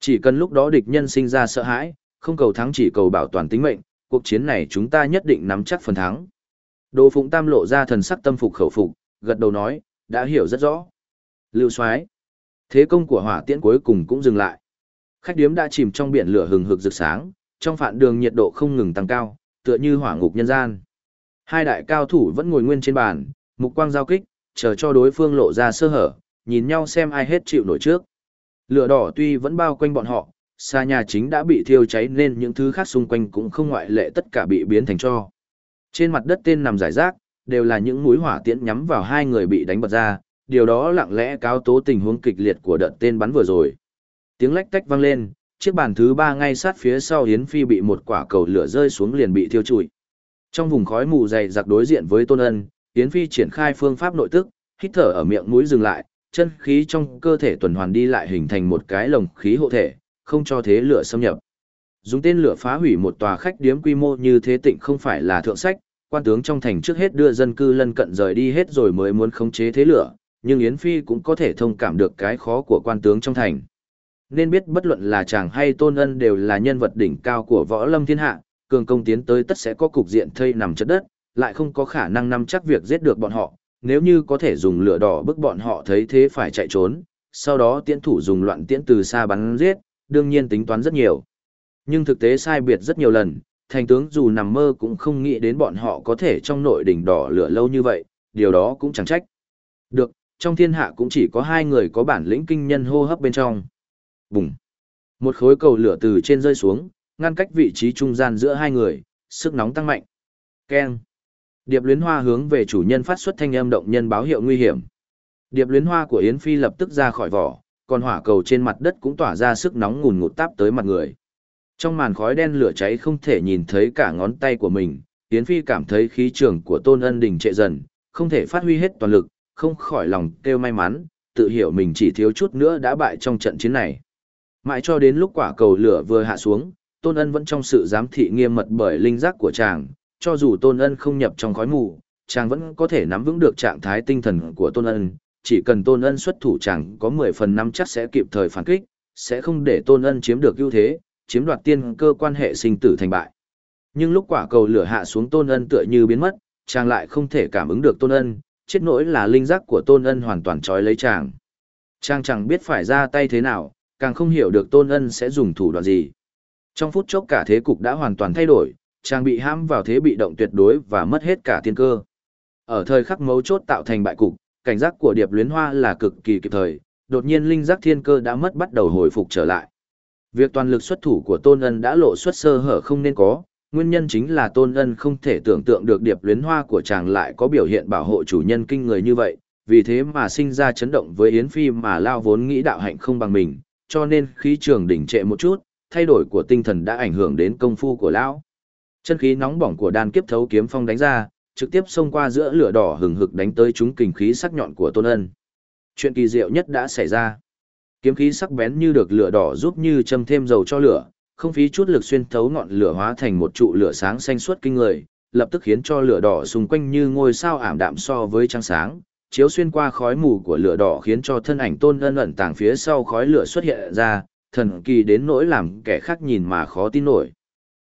Chỉ cần lúc đó địch nhân sinh ra sợ hãi, không cầu thắng chỉ cầu bảo toàn tính mệnh, cuộc chiến này chúng ta nhất định nắm chắc phần thắng. Đồ Phụng Tam lộ ra thần sắc tâm phục khẩu phục, gật đầu nói, đã hiểu rất rõ. Lưu Soái, thế công của hỏa tiễn cuối cùng cũng dừng lại. Khách điếm đã chìm trong biển lửa hừng hực rực sáng, trong phạn đường nhiệt độ không ngừng tăng cao, tựa như hỏa ngục nhân gian. Hai đại cao thủ vẫn ngồi nguyên trên bàn, mục quang giao kích, chờ cho đối phương lộ ra sơ hở, nhìn nhau xem ai hết chịu nổi trước. Lửa đỏ tuy vẫn bao quanh bọn họ, xa nhà chính đã bị thiêu cháy nên những thứ khác xung quanh cũng không ngoại lệ tất cả bị biến thành cho. Trên mặt đất tên nằm giải rác, đều là những mũi hỏa tiễn nhắm vào hai người bị đánh bật ra, điều đó lặng lẽ cáo tố tình huống kịch liệt của đợt tên bắn vừa rồi. Tiếng lách tách vang lên, chiếc bàn thứ ba ngay sát phía sau Yến Phi bị một quả cầu lửa rơi xuống liền bị thiêu trụi. Trong vùng khói mù dày giặc đối diện với Tôn Ân, Yến Phi triển khai phương pháp nội tức, hít thở ở miệng mũi dừng lại, chân khí trong cơ thể tuần hoàn đi lại hình thành một cái lồng khí hộ thể, không cho thế lửa xâm nhập. Dùng tên lửa phá hủy một tòa khách điếm quy mô như thế tịnh không phải là thượng sách, quan tướng trong thành trước hết đưa dân cư lân cận rời đi hết rồi mới muốn khống chế thế lửa, nhưng Yến Phi cũng có thể thông cảm được cái khó của quan tướng trong thành. Nên biết bất luận là chàng hay tôn ân đều là nhân vật đỉnh cao của võ lâm thiên hạ, cường công tiến tới tất sẽ có cục diện thây nằm chất đất, lại không có khả năng nắm chắc việc giết được bọn họ, nếu như có thể dùng lửa đỏ bức bọn họ thấy thế phải chạy trốn, sau đó tiễn thủ dùng loạn tiễn từ xa bắn giết, đương nhiên tính toán rất nhiều. Nhưng thực tế sai biệt rất nhiều lần, thành tướng dù nằm mơ cũng không nghĩ đến bọn họ có thể trong nội đỉnh đỏ lửa lâu như vậy, điều đó cũng chẳng trách. Được, trong thiên hạ cũng chỉ có hai người có bản lĩnh kinh nhân hô hấp bên trong. Bùng! Một khối cầu lửa từ trên rơi xuống, ngăn cách vị trí trung gian giữa hai người, sức nóng tăng mạnh. Keng! Điệp luyến hoa hướng về chủ nhân phát xuất thanh âm động nhân báo hiệu nguy hiểm. Điệp luyến hoa của Yến Phi lập tức ra khỏi vỏ, còn hỏa cầu trên mặt đất cũng tỏa ra sức nóng ngùn ngụt táp tới mặt người. Trong màn khói đen lửa cháy không thể nhìn thấy cả ngón tay của mình, Yến Phi cảm thấy khí trường của Tôn Ân Đình trệ dần, không thể phát huy hết toàn lực, không khỏi lòng kêu may mắn, tự hiểu mình chỉ thiếu chút nữa đã bại trong trận chiến này. Mãi cho đến lúc quả cầu lửa vừa hạ xuống, Tôn Ân vẫn trong sự giám thị nghiêm mật bởi linh giác của chàng, cho dù Tôn Ân không nhập trong khói mù, chàng vẫn có thể nắm vững được trạng thái tinh thần của Tôn Ân, chỉ cần Tôn Ân xuất thủ chẳng có 10 phần năm chắc sẽ kịp thời phản kích, sẽ không để Tôn Ân chiếm được ưu thế, chiếm đoạt tiên cơ quan hệ sinh tử thành bại. Nhưng lúc quả cầu lửa hạ xuống Tôn Ân tựa như biến mất, chàng lại không thể cảm ứng được Tôn Ân, chết nỗi là linh giác của Tôn Ân hoàn toàn trói lấy chàng. Chàng chẳng biết phải ra tay thế nào, càng không hiểu được Tôn Ân sẽ dùng thủ đoạn gì. Trong phút chốc cả thế cục đã hoàn toàn thay đổi, chàng bị hãm vào thế bị động tuyệt đối và mất hết cả tiên cơ. Ở thời khắc mấu chốt tạo thành bại cục, cảnh giác của Điệp Luyến Hoa là cực kỳ kịp thời, đột nhiên linh giác thiên cơ đã mất bắt đầu hồi phục trở lại. Việc toàn lực xuất thủ của Tôn Ân đã lộ xuất sơ hở không nên có, nguyên nhân chính là Tôn Ân không thể tưởng tượng được Điệp Luyến Hoa của chàng lại có biểu hiện bảo hộ chủ nhân kinh người như vậy, vì thế mà sinh ra chấn động với Yến Phi mà lao vốn nghĩ đạo hạnh không bằng mình, cho nên khí trường đỉnh trệ một chút, thay đổi của tinh thần đã ảnh hưởng đến công phu của lão. Chân khí nóng bỏng của đan kiếp thấu kiếm phong đánh ra, trực tiếp xông qua giữa lửa đỏ hừng hực đánh tới chúng kình khí sắc nhọn của Tôn Ân. Chuyện kỳ diệu nhất đã xảy ra. Kiếm khí sắc bén như được lửa đỏ giúp như châm thêm dầu cho lửa, không phí chút lực xuyên thấu ngọn lửa hóa thành một trụ lửa sáng xanh suốt kinh người, lập tức khiến cho lửa đỏ xung quanh như ngôi sao ảm đạm so với trăng sáng, chiếu xuyên qua khói mù của lửa đỏ khiến cho thân ảnh Tôn Ân ẩn tàng phía sau khói lửa xuất hiện ra, thần kỳ đến nỗi làm kẻ khác nhìn mà khó tin nổi.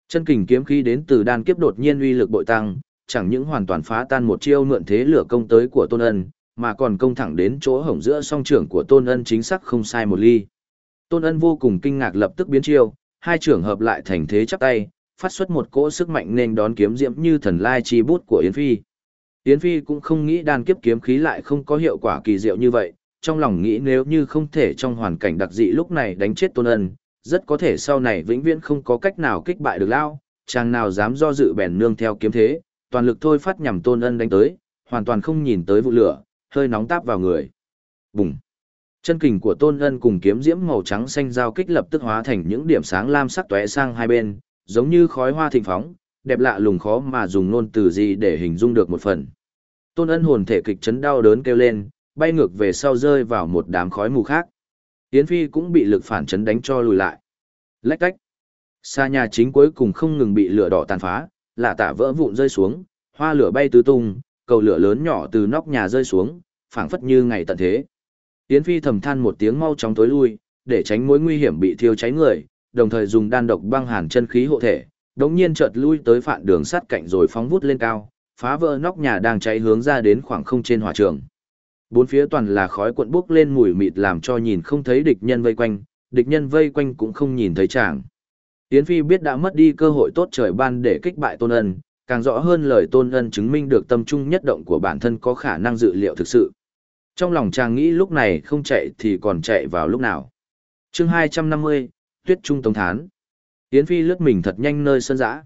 Chân kình kiếm khí đến từ đan kiếp đột nhiên uy lực bội tăng, chẳng những hoàn toàn phá tan một chiêu mượn thế lửa công tới của Tôn Ân, mà còn công thẳng đến chỗ hổng giữa song trưởng của Tôn Ân chính xác không sai một ly. Tôn Ân vô cùng kinh ngạc lập tức biến chiêu, hai trưởng hợp lại thành thế chắp tay, phát xuất một cỗ sức mạnh nên đón kiếm diễm như thần lai chi bút của Yến Phi. Yến Phi cũng không nghĩ đan kiếp kiếm khí lại không có hiệu quả kỳ diệu như vậy, trong lòng nghĩ nếu như không thể trong hoàn cảnh đặc dị lúc này đánh chết Tôn Ân, rất có thể sau này vĩnh viễn không có cách nào kích bại được Lao, chàng nào dám do dự bèn nương theo kiếm thế, toàn lực thôi phát nhằm Tôn Ân đánh tới, hoàn toàn không nhìn tới vụ lửa, hơi nóng táp vào người. Bùng! Chân kình của Tôn Ân cùng kiếm diễm màu trắng xanh giao kích lập tức hóa thành những điểm sáng lam sắc tóe sang hai bên, giống như khói hoa thịnh phóng, đẹp lạ lùng khó mà dùng ngôn từ gì để hình dung được một phần. Tôn Ân hồn thể kịch chấn đau đớn kêu lên, bay ngược về sau rơi vào một đám khói mù khác. Yến Phi cũng bị lực phản chấn đánh cho lùi lại. Lách cách. Xa nhà chính cuối cùng không ngừng bị lửa đỏ tàn phá, lạ tả vỡ vụn rơi xuống, hoa lửa bay tứ tung, cầu lửa lớn nhỏ từ nóc nhà rơi xuống, phảng phất như ngày tận thế. Yến Phi thầm than một tiếng mau chóng tối lui, để tránh mối nguy hiểm bị thiêu cháy người, đồng thời dùng đan độc băng hàn chân khí hộ thể, đống nhiên chợt lui tới phạn đường sắt cạnh rồi phóng vút lên cao, phá vỡ nóc nhà đang cháy hướng ra đến khoảng không trên hỏa trường. Bốn phía toàn là khói cuộn bốc lên mùi mịt làm cho nhìn không thấy địch nhân vây quanh, địch nhân vây quanh cũng không nhìn thấy chàng. Yến Phi biết đã mất đi cơ hội tốt trời ban để kích bại Tôn Ân, càng rõ hơn lời Tôn Ân chứng minh được tâm trung nhất động của bản thân có khả năng dự liệu thực sự. Trong lòng chàng nghĩ lúc này không chạy thì còn chạy vào lúc nào. chương 250, Tuyết Trung Tống Thán. Yến Phi lướt mình thật nhanh nơi sân dã.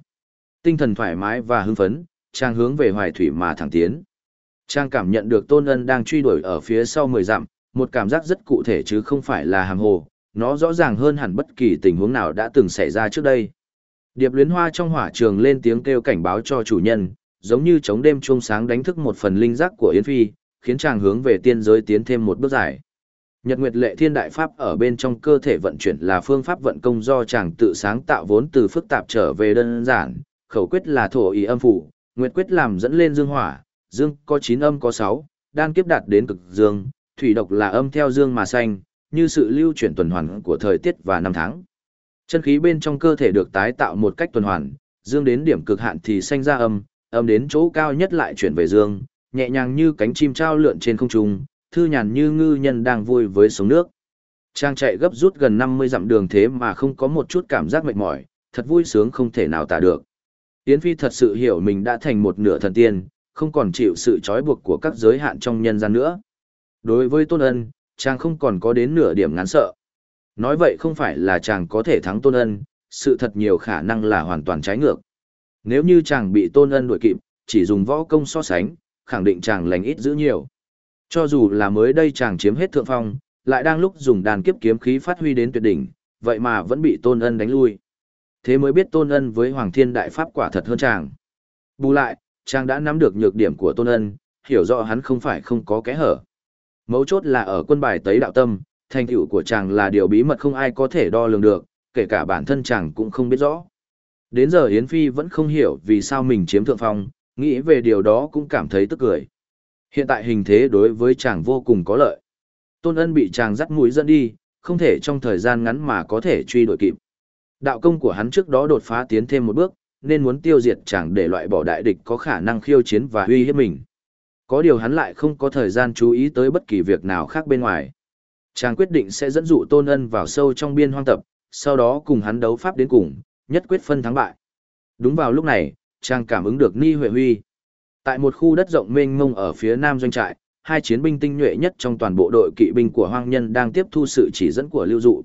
Tinh thần thoải mái và hưng phấn, chàng hướng về hoài thủy mà thẳng tiến. Chàng cảm nhận được Tôn Ân đang truy đuổi ở phía sau 10 dặm, một cảm giác rất cụ thể chứ không phải là hàm hồ, nó rõ ràng hơn hẳn bất kỳ tình huống nào đã từng xảy ra trước đây. Điệp luyến hoa trong hỏa trường lên tiếng kêu cảnh báo cho chủ nhân, giống như chống đêm chuông sáng đánh thức một phần linh giác của Yến Phi, khiến chàng hướng về tiên giới tiến thêm một bước dài. Nhật Nguyệt Lệ Thiên Đại Pháp ở bên trong cơ thể vận chuyển là phương pháp vận công do chàng tự sáng tạo vốn từ phức tạp trở về đơn giản, khẩu quyết là thổ ý âm phủ, Nguyệt quyết làm dẫn lên dương hỏa, dương có 9 âm có 6, đan kiếp đạt đến cực dương, thủy độc là âm theo dương mà xanh, như sự lưu chuyển tuần hoàn của thời tiết và năm tháng. Chân khí bên trong cơ thể được tái tạo một cách tuần hoàn, dương đến điểm cực hạn thì sanh ra âm, âm đến chỗ cao nhất lại chuyển về dương, nhẹ nhàng như cánh chim trao lượn trên không trung, thư nhàn như ngư nhân đang vui với sống nước. Trang chạy gấp rút gần 50 dặm đường thế mà không có một chút cảm giác mệt mỏi, thật vui sướng không thể nào tả được. Yến Phi thật sự hiểu mình đã thành một nửa thần tiên, không còn chịu sự trói buộc của các giới hạn trong nhân gian nữa. Đối với Tôn Ân, chàng không còn có đến nửa điểm ngán sợ. Nói vậy không phải là chàng có thể thắng Tôn Ân, sự thật nhiều khả năng là hoàn toàn trái ngược. Nếu như chàng bị Tôn Ân đuổi kịp, chỉ dùng võ công so sánh, khẳng định chàng lành ít giữ nhiều. Cho dù là mới đây chàng chiếm hết thượng phong, lại đang lúc dùng đàn kiếp kiếm khí phát huy đến tuyệt đỉnh, vậy mà vẫn bị Tôn Ân đánh lui. Thế mới biết Tôn Ân với Hoàng Thiên Đại Pháp quả thật hơn chàng. Bù lại, chàng đã nắm được nhược điểm của Tôn Ân, hiểu rõ hắn không phải không có kẽ hở. Mấu chốt là ở quân bài tấy đạo tâm, thành tựu của chàng là điều bí mật không ai có thể đo lường được, kể cả bản thân chàng cũng không biết rõ. Đến giờ Yến Phi vẫn không hiểu vì sao mình chiếm thượng phong, nghĩ về điều đó cũng cảm thấy tức cười. Hiện tại hình thế đối với chàng vô cùng có lợi. Tôn ân bị chàng dắt mũi dẫn đi, không thể trong thời gian ngắn mà có thể truy đuổi kịp. Đạo công của hắn trước đó đột phá tiến thêm một bước, nên muốn tiêu diệt chàng để loại bỏ đại địch có khả năng khiêu chiến và uy hiếp mình. Có điều hắn lại không có thời gian chú ý tới bất kỳ việc nào khác bên ngoài. Chàng quyết định sẽ dẫn dụ Tôn Ân vào sâu trong biên hoang tập, sau đó cùng hắn đấu pháp đến cùng, nhất quyết phân thắng bại. Đúng vào lúc này, chàng cảm ứng được Ni Huệ Huy. Tại một khu đất rộng mênh mông ở phía nam doanh trại, hai chiến binh tinh nhuệ nhất trong toàn bộ đội kỵ binh của hoang nhân đang tiếp thu sự chỉ dẫn của lưu dụ.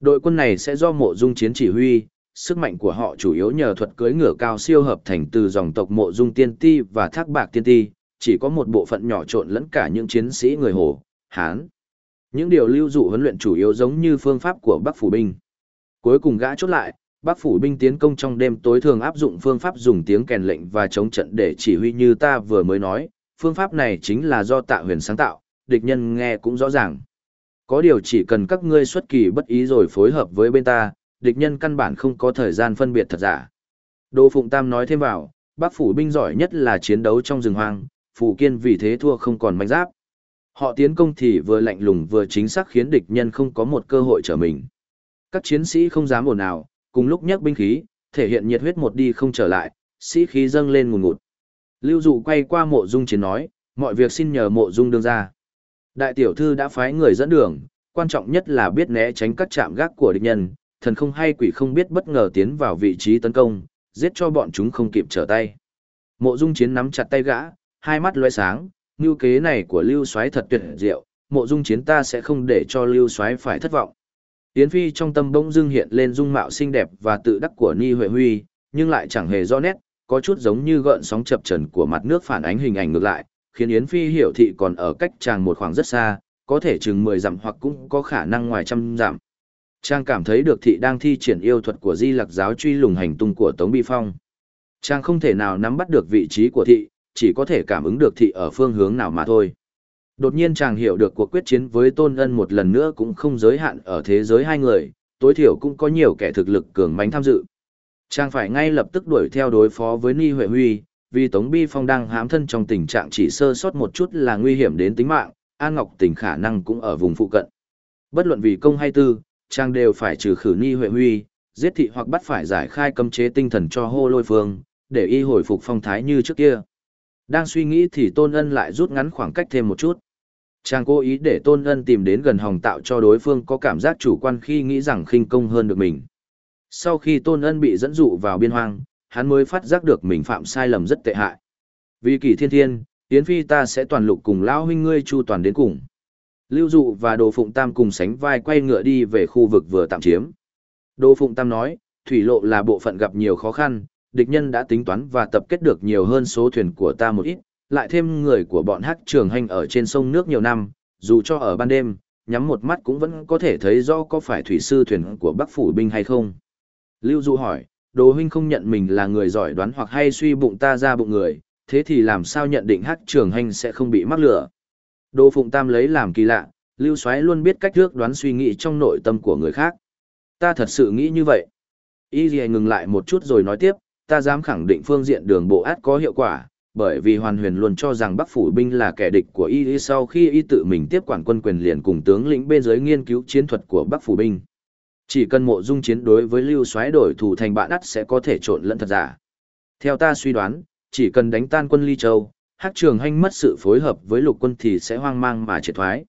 Đội quân này sẽ do mộ dung chiến chỉ huy, sức mạnh của họ chủ yếu nhờ thuật cưỡi ngựa cao siêu hợp thành từ dòng tộc mộ dung tiên ti và thác bạc tiên ti, chỉ có một bộ phận nhỏ trộn lẫn cả những chiến sĩ người Hồ, Hán. Những điều lưu dụ huấn luyện chủ yếu giống như phương pháp của Bắc Phủ binh. Cuối cùng gã chốt lại, Bắc Phủ binh tiến công trong đêm tối thường áp dụng phương pháp dùng tiếng kèn lệnh và chống trận để chỉ huy như ta vừa mới nói, phương pháp này chính là do tạ huyền sáng tạo, địch nhân nghe cũng rõ ràng. Có điều chỉ cần các ngươi xuất kỳ bất ý rồi phối hợp với bên ta, địch nhân căn bản không có thời gian phân biệt thật giả. Đỗ Phụng Tam nói thêm vào, Bắc Phủ binh giỏi nhất là chiến đấu trong rừng hoang, Phù Kiên vì thế thua không còn manh giáp. Họ tiến công thì vừa lạnh lùng vừa chính xác khiến địch nhân không có một cơ hội trở mình. Các chiến sĩ không dám ồn ào, cùng lúc nhấc binh khí, thể hiện nhiệt huyết một đi không trở lại, sĩ khí dâng lên ngùn ngụt. Lưu Dụ quay qua mộ dung chiến nói, mọi việc xin nhờ mộ dung đương ra. Đại tiểu thư đã phái người dẫn đường, quan trọng nhất là biết né tránh các chạm gác của địch nhân, thần không hay quỷ không biết bất ngờ tiến vào vị trí tấn công, giết cho bọn chúng không kịp trở tay. Mộ dung chiến nắm chặt tay gã, hai mắt lóe sáng, như kế này của Lưu Soái thật tuyệt diệu, mộ dung chiến ta sẽ không để cho Lưu Soái phải thất vọng. Yến Phi trong tâm bỗng dưng hiện lên dung mạo xinh đẹp và tự đắc của Ni Huệ Huy, nhưng lại chẳng hề rõ nét, có chút giống như gợn sóng chập trần của mặt nước phản ánh hình ảnh ngược lại, khiến Yến Phi hiểu thị còn ở cách chàng một khoảng rất xa, có thể chừng 10 dặm hoặc cũng có khả năng ngoài trăm dặm. Chàng cảm thấy được thị đang thi triển yêu thuật của di lặc giáo truy lùng hành tung của Tống Bi Phong. Chàng không thể nào nắm bắt được vị trí của thị, chỉ có thể cảm ứng được thị ở phương hướng nào mà thôi. Đột nhiên chàng hiểu được cuộc quyết chiến với Tôn Ân một lần nữa cũng không giới hạn ở thế giới hai người, tối thiểu cũng có nhiều kẻ thực lực cường mãnh tham dự. Chàng phải ngay lập tức đuổi theo đối phó với Ni Huệ Huy, vì Tống Bi Phong đang hãm thân trong tình trạng chỉ sơ sót một chút là nguy hiểm đến tính mạng, An Ngọc Tình khả năng cũng ở vùng phụ cận. Bất luận vì công hay tư, chàng đều phải trừ khử Ni Huệ Huy, giết thị hoặc bắt phải giải khai cấm chế tinh thần cho hô lôi phương, để y hồi phục phong thái như trước kia. Đang suy nghĩ thì Tôn Ân lại rút ngắn khoảng cách thêm một chút. Chàng cố ý để Tôn Ân tìm đến gần hồng tạo cho đối phương có cảm giác chủ quan khi nghĩ rằng khinh công hơn được mình. Sau khi Tôn Ân bị dẫn dụ vào biên hoang, hắn mới phát giác được mình phạm sai lầm rất tệ hại. Vì kỳ thiên thiên, Yến Phi ta sẽ toàn lục cùng lão huynh ngươi chu toàn đến cùng. Lưu Dụ và Đồ Phụng Tam cùng sánh vai quay ngựa đi về khu vực vừa tạm chiếm. Đồ Phụng Tam nói, thủy lộ là bộ phận gặp nhiều khó khăn, địch nhân đã tính toán và tập kết được nhiều hơn số thuyền của ta một ít, lại thêm người của bọn hắc trường hành ở trên sông nước nhiều năm, dù cho ở ban đêm, nhắm một mắt cũng vẫn có thể thấy rõ có phải thủy sư thuyền của Bắc Phủ binh hay không. Lưu Du hỏi, Đồ huynh không nhận mình là người giỏi đoán hoặc hay suy bụng ta ra bụng người, thế thì làm sao nhận định hắc trường hành sẽ không bị mắc lửa? Đồ Phụng Tam lấy làm kỳ lạ, Lưu Soái luôn biết cách trước đoán suy nghĩ trong nội tâm của người khác. Ta thật sự nghĩ như vậy. Y Lì ngừng lại một chút rồi nói tiếp, ta dám khẳng định phương diện đường bộ át có hiệu quả, bởi vì Hoàn Huyền luôn cho rằng Bắc phủ binh là kẻ địch của y sau khi y tự mình tiếp quản quân quyền liền cùng tướng lĩnh bên dưới nghiên cứu chiến thuật của Bắc phủ binh. Chỉ cần mộ dung chiến đối với Lưu Soái đổi thủ thành bạn ắt sẽ có thể trộn lẫn thật giả. Theo ta suy đoán, chỉ cần đánh tan quân Ly Châu, Hắc Trường Hành mất sự phối hợp với lục quân thì sẽ hoang mang mà triệt thoái.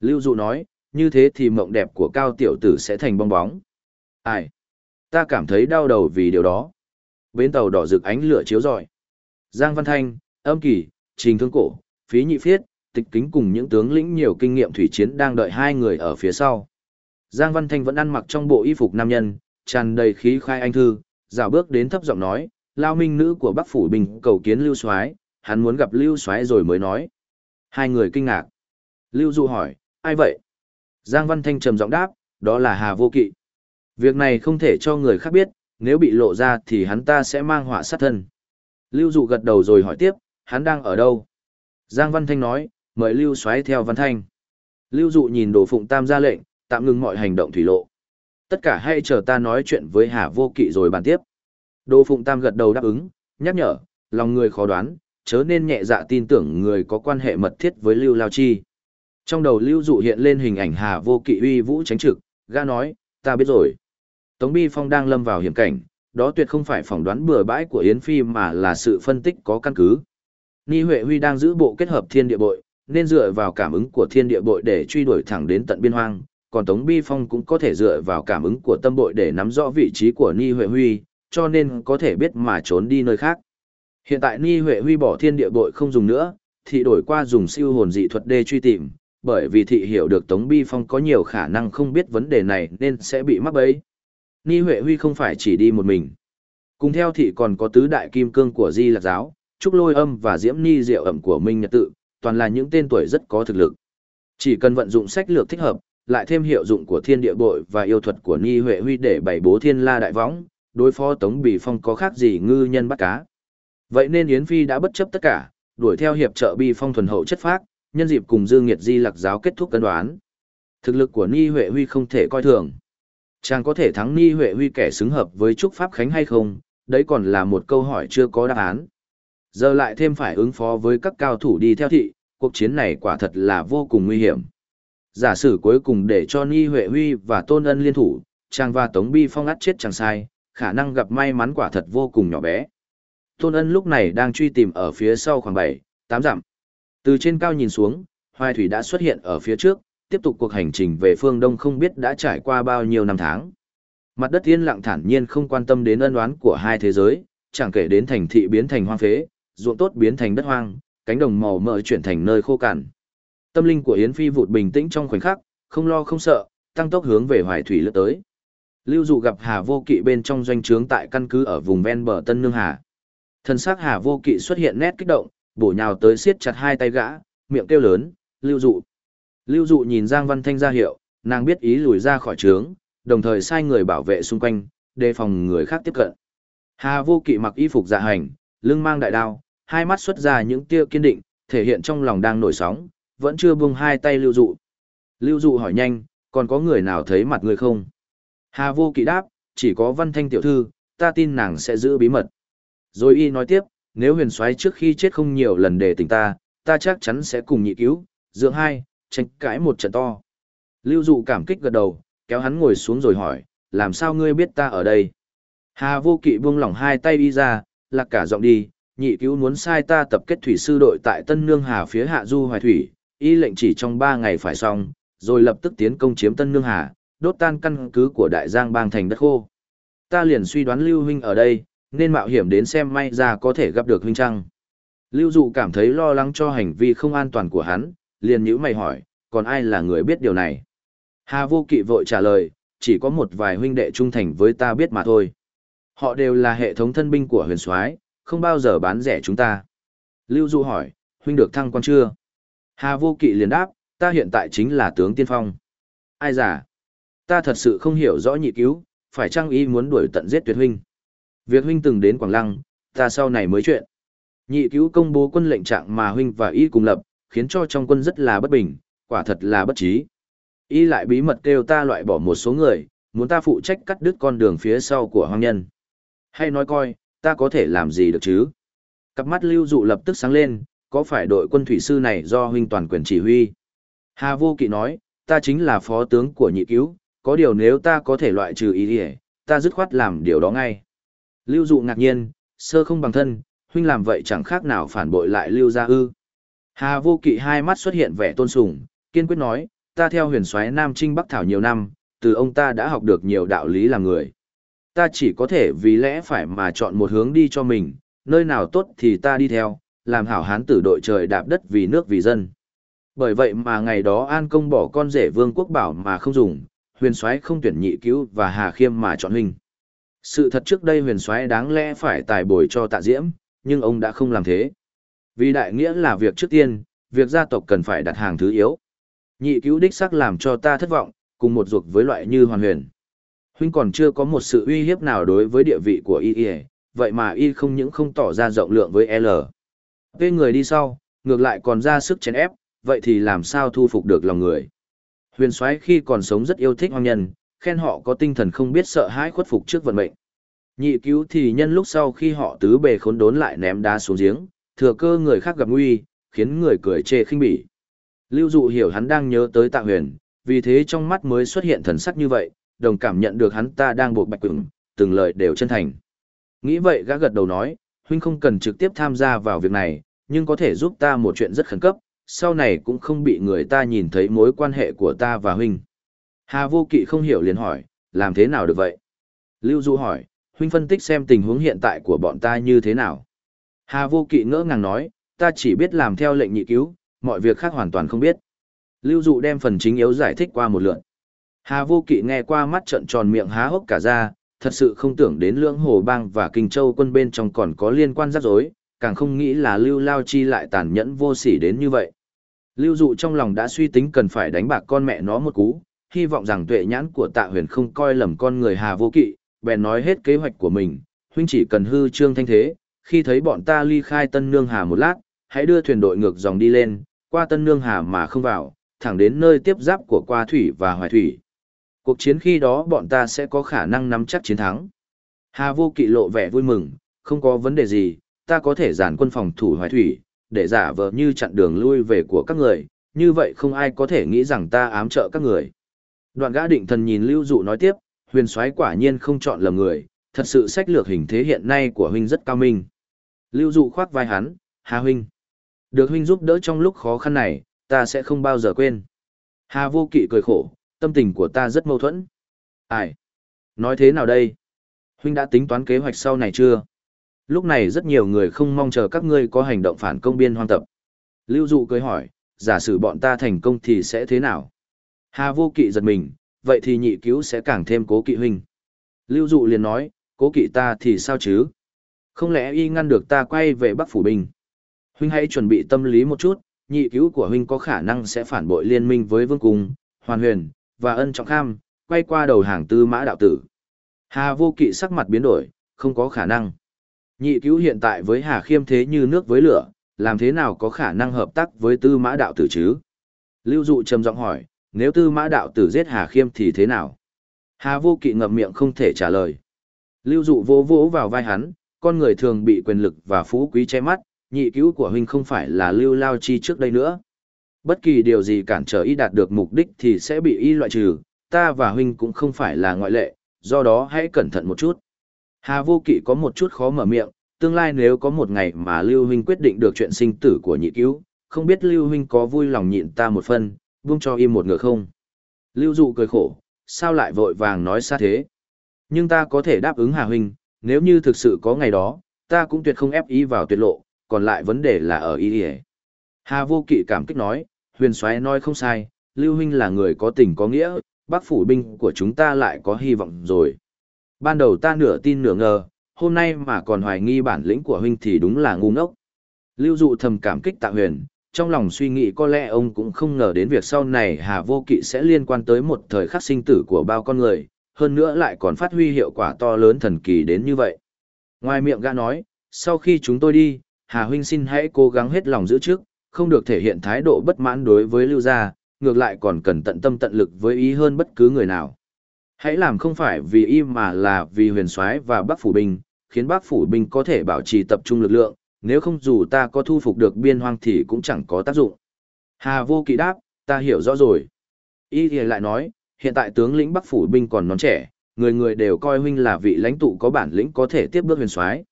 Lưu Dụ nói, như thế thì mộng đẹp của Cao Tiểu Tử sẽ thành bong bóng. Ai? Ta cảm thấy đau đầu vì điều đó. Bến tàu đỏ rực ánh lửa chiếu rọi. Giang Văn Thanh, Âm Kỳ, Trình Thương Cổ, Phí Nhị Phiết, Tịch Kính cùng những tướng lĩnh nhiều kinh nghiệm thủy chiến đang đợi hai người ở phía sau. Giang Văn Thanh vẫn ăn mặc trong bộ y phục nam nhân, tràn đầy khí khai anh thư, dạo bước đến thấp giọng nói, lao minh nữ của Bắc Phủ Bình cầu kiến Lưu Soái hắn muốn gặp Lưu Soái rồi mới nói. Hai người kinh ngạc. Lưu Du hỏi, ai vậy? Giang Văn Thanh trầm giọng đáp, đó là Hà Vô Kỵ. Việc này không thể cho người khác biết, nếu bị lộ ra thì hắn ta sẽ mang họa sát thân. Lưu Dụ gật đầu rồi hỏi tiếp, hắn đang ở đâu? Giang Văn Thanh nói, mời Lưu xoáy theo Văn Thanh. Lưu Dụ nhìn Đồ Phụng Tam ra lệnh, tạm ngừng mọi hành động thủy lộ. Tất cả hãy chờ ta nói chuyện với Hà Vô Kỵ rồi bàn tiếp. Đồ Phụng Tam gật đầu đáp ứng, nhắc nhở, lòng người khó đoán, chớ nên nhẹ dạ tin tưởng người có quan hệ mật thiết với Lưu Lao Chi. Trong đầu Lưu Dụ hiện lên hình ảnh Hà Vô Kỵ uy vũ tránh trực, ga nói, ta biết rồi. Tống Bi Phong đang lâm vào hiểm cảnh, đó tuyệt không phải phỏng đoán bừa bãi của Yến Phi mà là sự phân tích có căn cứ. Ni Huệ Huy đang giữ bộ kết hợp thiên địa bội, nên dựa vào cảm ứng của thiên địa bội để truy đuổi thẳng đến tận biên hoang, còn Tống Bi Phong cũng có thể dựa vào cảm ứng của tâm bội để nắm rõ vị trí của Ni Huệ Huy, cho nên có thể biết mà trốn đi nơi khác. Hiện tại Ni Huệ Huy bỏ thiên địa bội không dùng nữa, thì đổi qua dùng siêu hồn dị thuật để truy tìm, bởi vì thị hiểu được Tống Bi Phong có nhiều khả năng không biết vấn đề này nên sẽ bị mắc bẫy. Ni Huệ Huy không phải chỉ đi một mình. Cùng theo thị còn có tứ đại kim cương của Di Lạc Giáo, Trúc Lôi Âm và Diễm Ni Diệu Ẩm của Minh Nhật Tự, toàn là những tên tuổi rất có thực lực. Chỉ cần vận dụng sách lược thích hợp, lại thêm hiệu dụng của thiên địa bội và yêu thuật của Ni Huệ Huy để bày bố thiên la đại võng, đối phó Tống Bì Phong có khác gì ngư nhân bắt cá. Vậy nên Yến Phi đã bất chấp tất cả, đuổi theo hiệp trợ Bi Phong thuần hậu chất phác, nhân dịp cùng Dương Nghiệt Di Lạc Giáo kết thúc cân đoán. Thực lực của Ni Huệ Huy không thể coi thường chàng có thể thắng Ni Huệ Huy kẻ xứng hợp với Trúc Pháp Khánh hay không, đấy còn là một câu hỏi chưa có đáp án. Giờ lại thêm phải ứng phó với các cao thủ đi theo thị, cuộc chiến này quả thật là vô cùng nguy hiểm. Giả sử cuối cùng để cho Ni Huệ Huy và Tôn Ân liên thủ, chàng và Tống Bi Phong ắt chết chẳng sai, khả năng gặp may mắn quả thật vô cùng nhỏ bé. Tôn Ân lúc này đang truy tìm ở phía sau khoảng 7, 8 dặm. Từ trên cao nhìn xuống, Hoài Thủy đã xuất hiện ở phía trước, tiếp tục cuộc hành trình về phương Đông không biết đã trải qua bao nhiêu năm tháng. Mặt đất yên lặng thản nhiên không quan tâm đến ân oán của hai thế giới, chẳng kể đến thành thị biến thành hoang phế, ruộng tốt biến thành đất hoang, cánh đồng màu mỡ chuyển thành nơi khô cằn. Tâm linh của Yến Phi vụt bình tĩnh trong khoảnh khắc, không lo không sợ, tăng tốc hướng về Hoài Thủy lướt tới. Lưu Dụ gặp Hà Vô Kỵ bên trong doanh trướng tại căn cứ ở vùng ven bờ Tân Nương Hà. Thân xác Hà Vô Kỵ xuất hiện nét kích động, bổ nhào tới siết chặt hai tay gã, miệng kêu lớn, "Lưu Dụ!" Lưu Dụ nhìn Giang Văn Thanh ra hiệu, nàng biết ý lùi ra khỏi trướng, đồng thời sai người bảo vệ xung quanh, đề phòng người khác tiếp cận. Hà Vô Kỵ mặc y phục dạ hành, lưng mang đại đao, hai mắt xuất ra những tia kiên định, thể hiện trong lòng đang nổi sóng, vẫn chưa buông hai tay lưu dụ. Lưu dụ hỏi nhanh, còn có người nào thấy mặt người không? Hà vô kỵ đáp, chỉ có văn thanh tiểu thư, ta tin nàng sẽ giữ bí mật. Rồi y nói tiếp, nếu huyền soái trước khi chết không nhiều lần để tỉnh ta, ta chắc chắn sẽ cùng nhị cứu, dưỡng hai, tranh cãi một trận to. Lưu dụ cảm kích gật đầu, kéo hắn ngồi xuống rồi hỏi, làm sao ngươi biết ta ở đây? Hà vô kỵ buông lỏng hai tay đi ra, lạc cả giọng đi, nhị cứu muốn sai ta tập kết thủy sư đội tại Tân Nương Hà phía hạ du hoài thủy, y lệnh chỉ trong ba ngày phải xong, rồi lập tức tiến công chiếm Tân Nương Hà, đốt tan căn cứ của đại giang bang thành đất khô. Ta liền suy đoán Lưu Huynh ở đây, nên mạo hiểm đến xem may ra có thể gặp được Huynh Trăng. Lưu Dụ cảm thấy lo lắng cho hành vi không an toàn của hắn, liền nhữ mày hỏi, còn ai là người biết điều này? Hà vô kỵ vội trả lời, chỉ có một vài huynh đệ trung thành với ta biết mà thôi. Họ đều là hệ thống thân binh của huyền soái, không bao giờ bán rẻ chúng ta. Lưu Du hỏi, huynh được thăng quan chưa? Hà vô kỵ liền đáp, ta hiện tại chính là tướng tiên phong. Ai giả? Ta thật sự không hiểu rõ nhị cứu, phải chăng y muốn đuổi tận giết tuyệt huynh. Việc huynh từng đến Quảng Lăng, ta sau này mới chuyện. Nhị cứu công bố quân lệnh trạng mà huynh và y cùng lập, khiến cho trong quân rất là bất bình, quả thật là bất trí. Y lại bí mật kêu ta loại bỏ một số người, muốn ta phụ trách cắt đứt con đường phía sau của hoang nhân. Hay nói coi, ta có thể làm gì được chứ? Cặp mắt lưu dụ lập tức sáng lên, có phải đội quân thủy sư này do huynh toàn quyền chỉ huy? Hà vô kỵ nói, ta chính là phó tướng của nhị cứu, có điều nếu ta có thể loại trừ ý thì ta dứt khoát làm điều đó ngay. Lưu dụ ngạc nhiên, sơ không bằng thân, huynh làm vậy chẳng khác nào phản bội lại lưu gia ư. Hà vô kỵ hai mắt xuất hiện vẻ tôn sùng, kiên quyết nói, ta theo huyền soái Nam Trinh Bắc Thảo nhiều năm, từ ông ta đã học được nhiều đạo lý làm người. Ta chỉ có thể vì lẽ phải mà chọn một hướng đi cho mình, nơi nào tốt thì ta đi theo, làm hảo hán tử đội trời đạp đất vì nước vì dân. Bởi vậy mà ngày đó An Công bỏ con rể Vương Quốc Bảo mà không dùng, huyền soái không tuyển nhị cứu và Hà Khiêm mà chọn huynh. Sự thật trước đây huyền soái đáng lẽ phải tài bồi cho tạ diễm, nhưng ông đã không làm thế. Vì đại nghĩa là việc trước tiên, việc gia tộc cần phải đặt hàng thứ yếu. Nhị cứu đích xác làm cho ta thất vọng, cùng một ruột với loại như hoàn huyền. Huynh còn chưa có một sự uy hiếp nào đối với địa vị của y y, vậy mà y không những không tỏ ra rộng lượng với L. Về người đi sau, ngược lại còn ra sức chèn ép, vậy thì làm sao thu phục được lòng người. Huyền soái khi còn sống rất yêu thích hoang nhân, khen họ có tinh thần không biết sợ hãi khuất phục trước vận mệnh. Nhị cứu thì nhân lúc sau khi họ tứ bề khốn đốn lại ném đá xuống giếng, thừa cơ người khác gặp nguy, khiến người cười chê khinh bỉ. Lưu dụ hiểu hắn đang nhớ tới tạ huyền, vì thế trong mắt mới xuất hiện thần sắc như vậy, đồng cảm nhận được hắn ta đang buộc bạch quửng, từng lời đều chân thành. Nghĩ vậy gã gật đầu nói, huynh không cần trực tiếp tham gia vào việc này, nhưng có thể giúp ta một chuyện rất khẩn cấp, sau này cũng không bị người ta nhìn thấy mối quan hệ của ta và huynh. Hà vô kỵ không hiểu liền hỏi, làm thế nào được vậy? Lưu Du hỏi, huynh phân tích xem tình huống hiện tại của bọn ta như thế nào. Hà vô kỵ ngỡ ngàng nói, ta chỉ biết làm theo lệnh nhị cứu, mọi việc khác hoàn toàn không biết. Lưu dụ đem phần chính yếu giải thích qua một lượt. Hà vô kỵ nghe qua mắt trận tròn miệng há hốc cả ra, thật sự không tưởng đến lưỡng hồ bang và kinh châu quân bên trong còn có liên quan rắc rối, càng không nghĩ là lưu lao chi lại tàn nhẫn vô sỉ đến như vậy. Lưu dụ trong lòng đã suy tính cần phải đánh bạc con mẹ nó một cú, hy vọng rằng tuệ nhãn của tạ huyền không coi lầm con người hà vô kỵ, bèn nói hết kế hoạch của mình, huynh chỉ cần hư trương thanh thế, khi thấy bọn ta ly khai tân nương hà một lát, hãy đưa thuyền đội ngược dòng đi lên, qua tân nương hà mà không vào, thẳng đến nơi tiếp giáp của qua thủy và hoài thủy. Cuộc chiến khi đó bọn ta sẽ có khả năng nắm chắc chiến thắng. Hà vô kỵ lộ vẻ vui mừng, không có vấn đề gì, ta có thể giản quân phòng thủ hoài thủy, để giả vờ như chặn đường lui về của các người, như vậy không ai có thể nghĩ rằng ta ám trợ các người. Đoạn gã định thần nhìn lưu dụ nói tiếp, huyền soái quả nhiên không chọn lầm người, thật sự sách lược hình thế hiện nay của huynh rất cao minh. Lưu dụ khoác vai hắn, Hà huynh. Được huynh giúp đỡ trong lúc khó khăn này, ta sẽ không bao giờ quên. Hà vô kỵ cười khổ, tâm tình của ta rất mâu thuẫn. Ai? Nói thế nào đây? Huynh đã tính toán kế hoạch sau này chưa? Lúc này rất nhiều người không mong chờ các ngươi có hành động phản công biên hoang tập. Lưu dụ cười hỏi, giả sử bọn ta thành công thì sẽ thế nào? Hà vô kỵ giật mình, vậy thì nhị cứu sẽ càng thêm cố kỵ huynh. Lưu dụ liền nói, cố kỵ ta thì sao chứ? Không lẽ y ngăn được ta quay về Bắc Phủ Bình? Huynh hãy chuẩn bị tâm lý một chút, nhị cứu của huynh có khả năng sẽ phản bội liên minh với vương cung, hoàn huyền, và ân trọng kham, quay qua đầu hàng tư mã đạo tử. Hà vô kỵ sắc mặt biến đổi, không có khả năng. Nhị cứu hiện tại với Hà khiêm thế như nước với lửa, làm thế nào có khả năng hợp tác với tư mã đạo tử chứ? Lưu Dụ trầm giọng hỏi, nếu tư mã đạo tử giết Hà Khiêm thì thế nào? Hà vô kỵ ngậm miệng không thể trả lời. Lưu Dụ vô vỗ vào vai hắn, con người thường bị quyền lực và phú quý che mắt, nhị cứu của huynh không phải là Lưu Lao Chi trước đây nữa. Bất kỳ điều gì cản trở y đạt được mục đích thì sẽ bị y loại trừ, ta và huynh cũng không phải là ngoại lệ, do đó hãy cẩn thận một chút. Hà vô kỵ có một chút khó mở miệng, tương lai nếu có một ngày mà Lưu huynh quyết định được chuyện sinh tử của nhị cứu, không biết Lưu huynh có vui lòng nhịn ta một phân, buông cho Y một ngựa không? Lưu dụ cười khổ, sao lại vội vàng nói xa thế? Nhưng ta có thể đáp ứng Hà huynh, nếu như thực sự có ngày đó, ta cũng tuyệt không ép ý vào tuyệt lộ, còn lại vấn đề là ở ý ý. Hà vô kỵ cảm kích nói, huyền soái nói không sai, Lưu huynh là người có tình có nghĩa, bác phủ binh của chúng ta lại có hy vọng rồi. Ban đầu ta nửa tin nửa ngờ, hôm nay mà còn hoài nghi bản lĩnh của huynh thì đúng là ngu ngốc. Lưu dụ thầm cảm kích tạ huyền, trong lòng suy nghĩ có lẽ ông cũng không ngờ đến việc sau này Hà Vô Kỵ sẽ liên quan tới một thời khắc sinh tử của bao con người, hơn nữa lại còn phát huy hiệu quả to lớn thần kỳ đến như vậy. Ngoài miệng gã nói, sau khi chúng tôi đi, Hà Huynh xin hãy cố gắng hết lòng giữ trước, không được thể hiện thái độ bất mãn đối với Lưu Gia, ngược lại còn cần tận tâm tận lực với ý hơn bất cứ người nào. Hãy làm không phải vì y mà là vì huyền soái và Bắc Phủ Binh, khiến Bắc Phủ Binh có thể bảo trì tập trung lực lượng, nếu không dù ta có thu phục được biên hoang thì cũng chẳng có tác dụng. Hà vô kỵ đáp, ta hiểu rõ rồi. Y thì lại nói, hiện tại tướng lĩnh Bắc Phủ Binh còn non trẻ, người người đều coi huynh là vị lãnh tụ có bản lĩnh có thể tiếp bước huyền soái.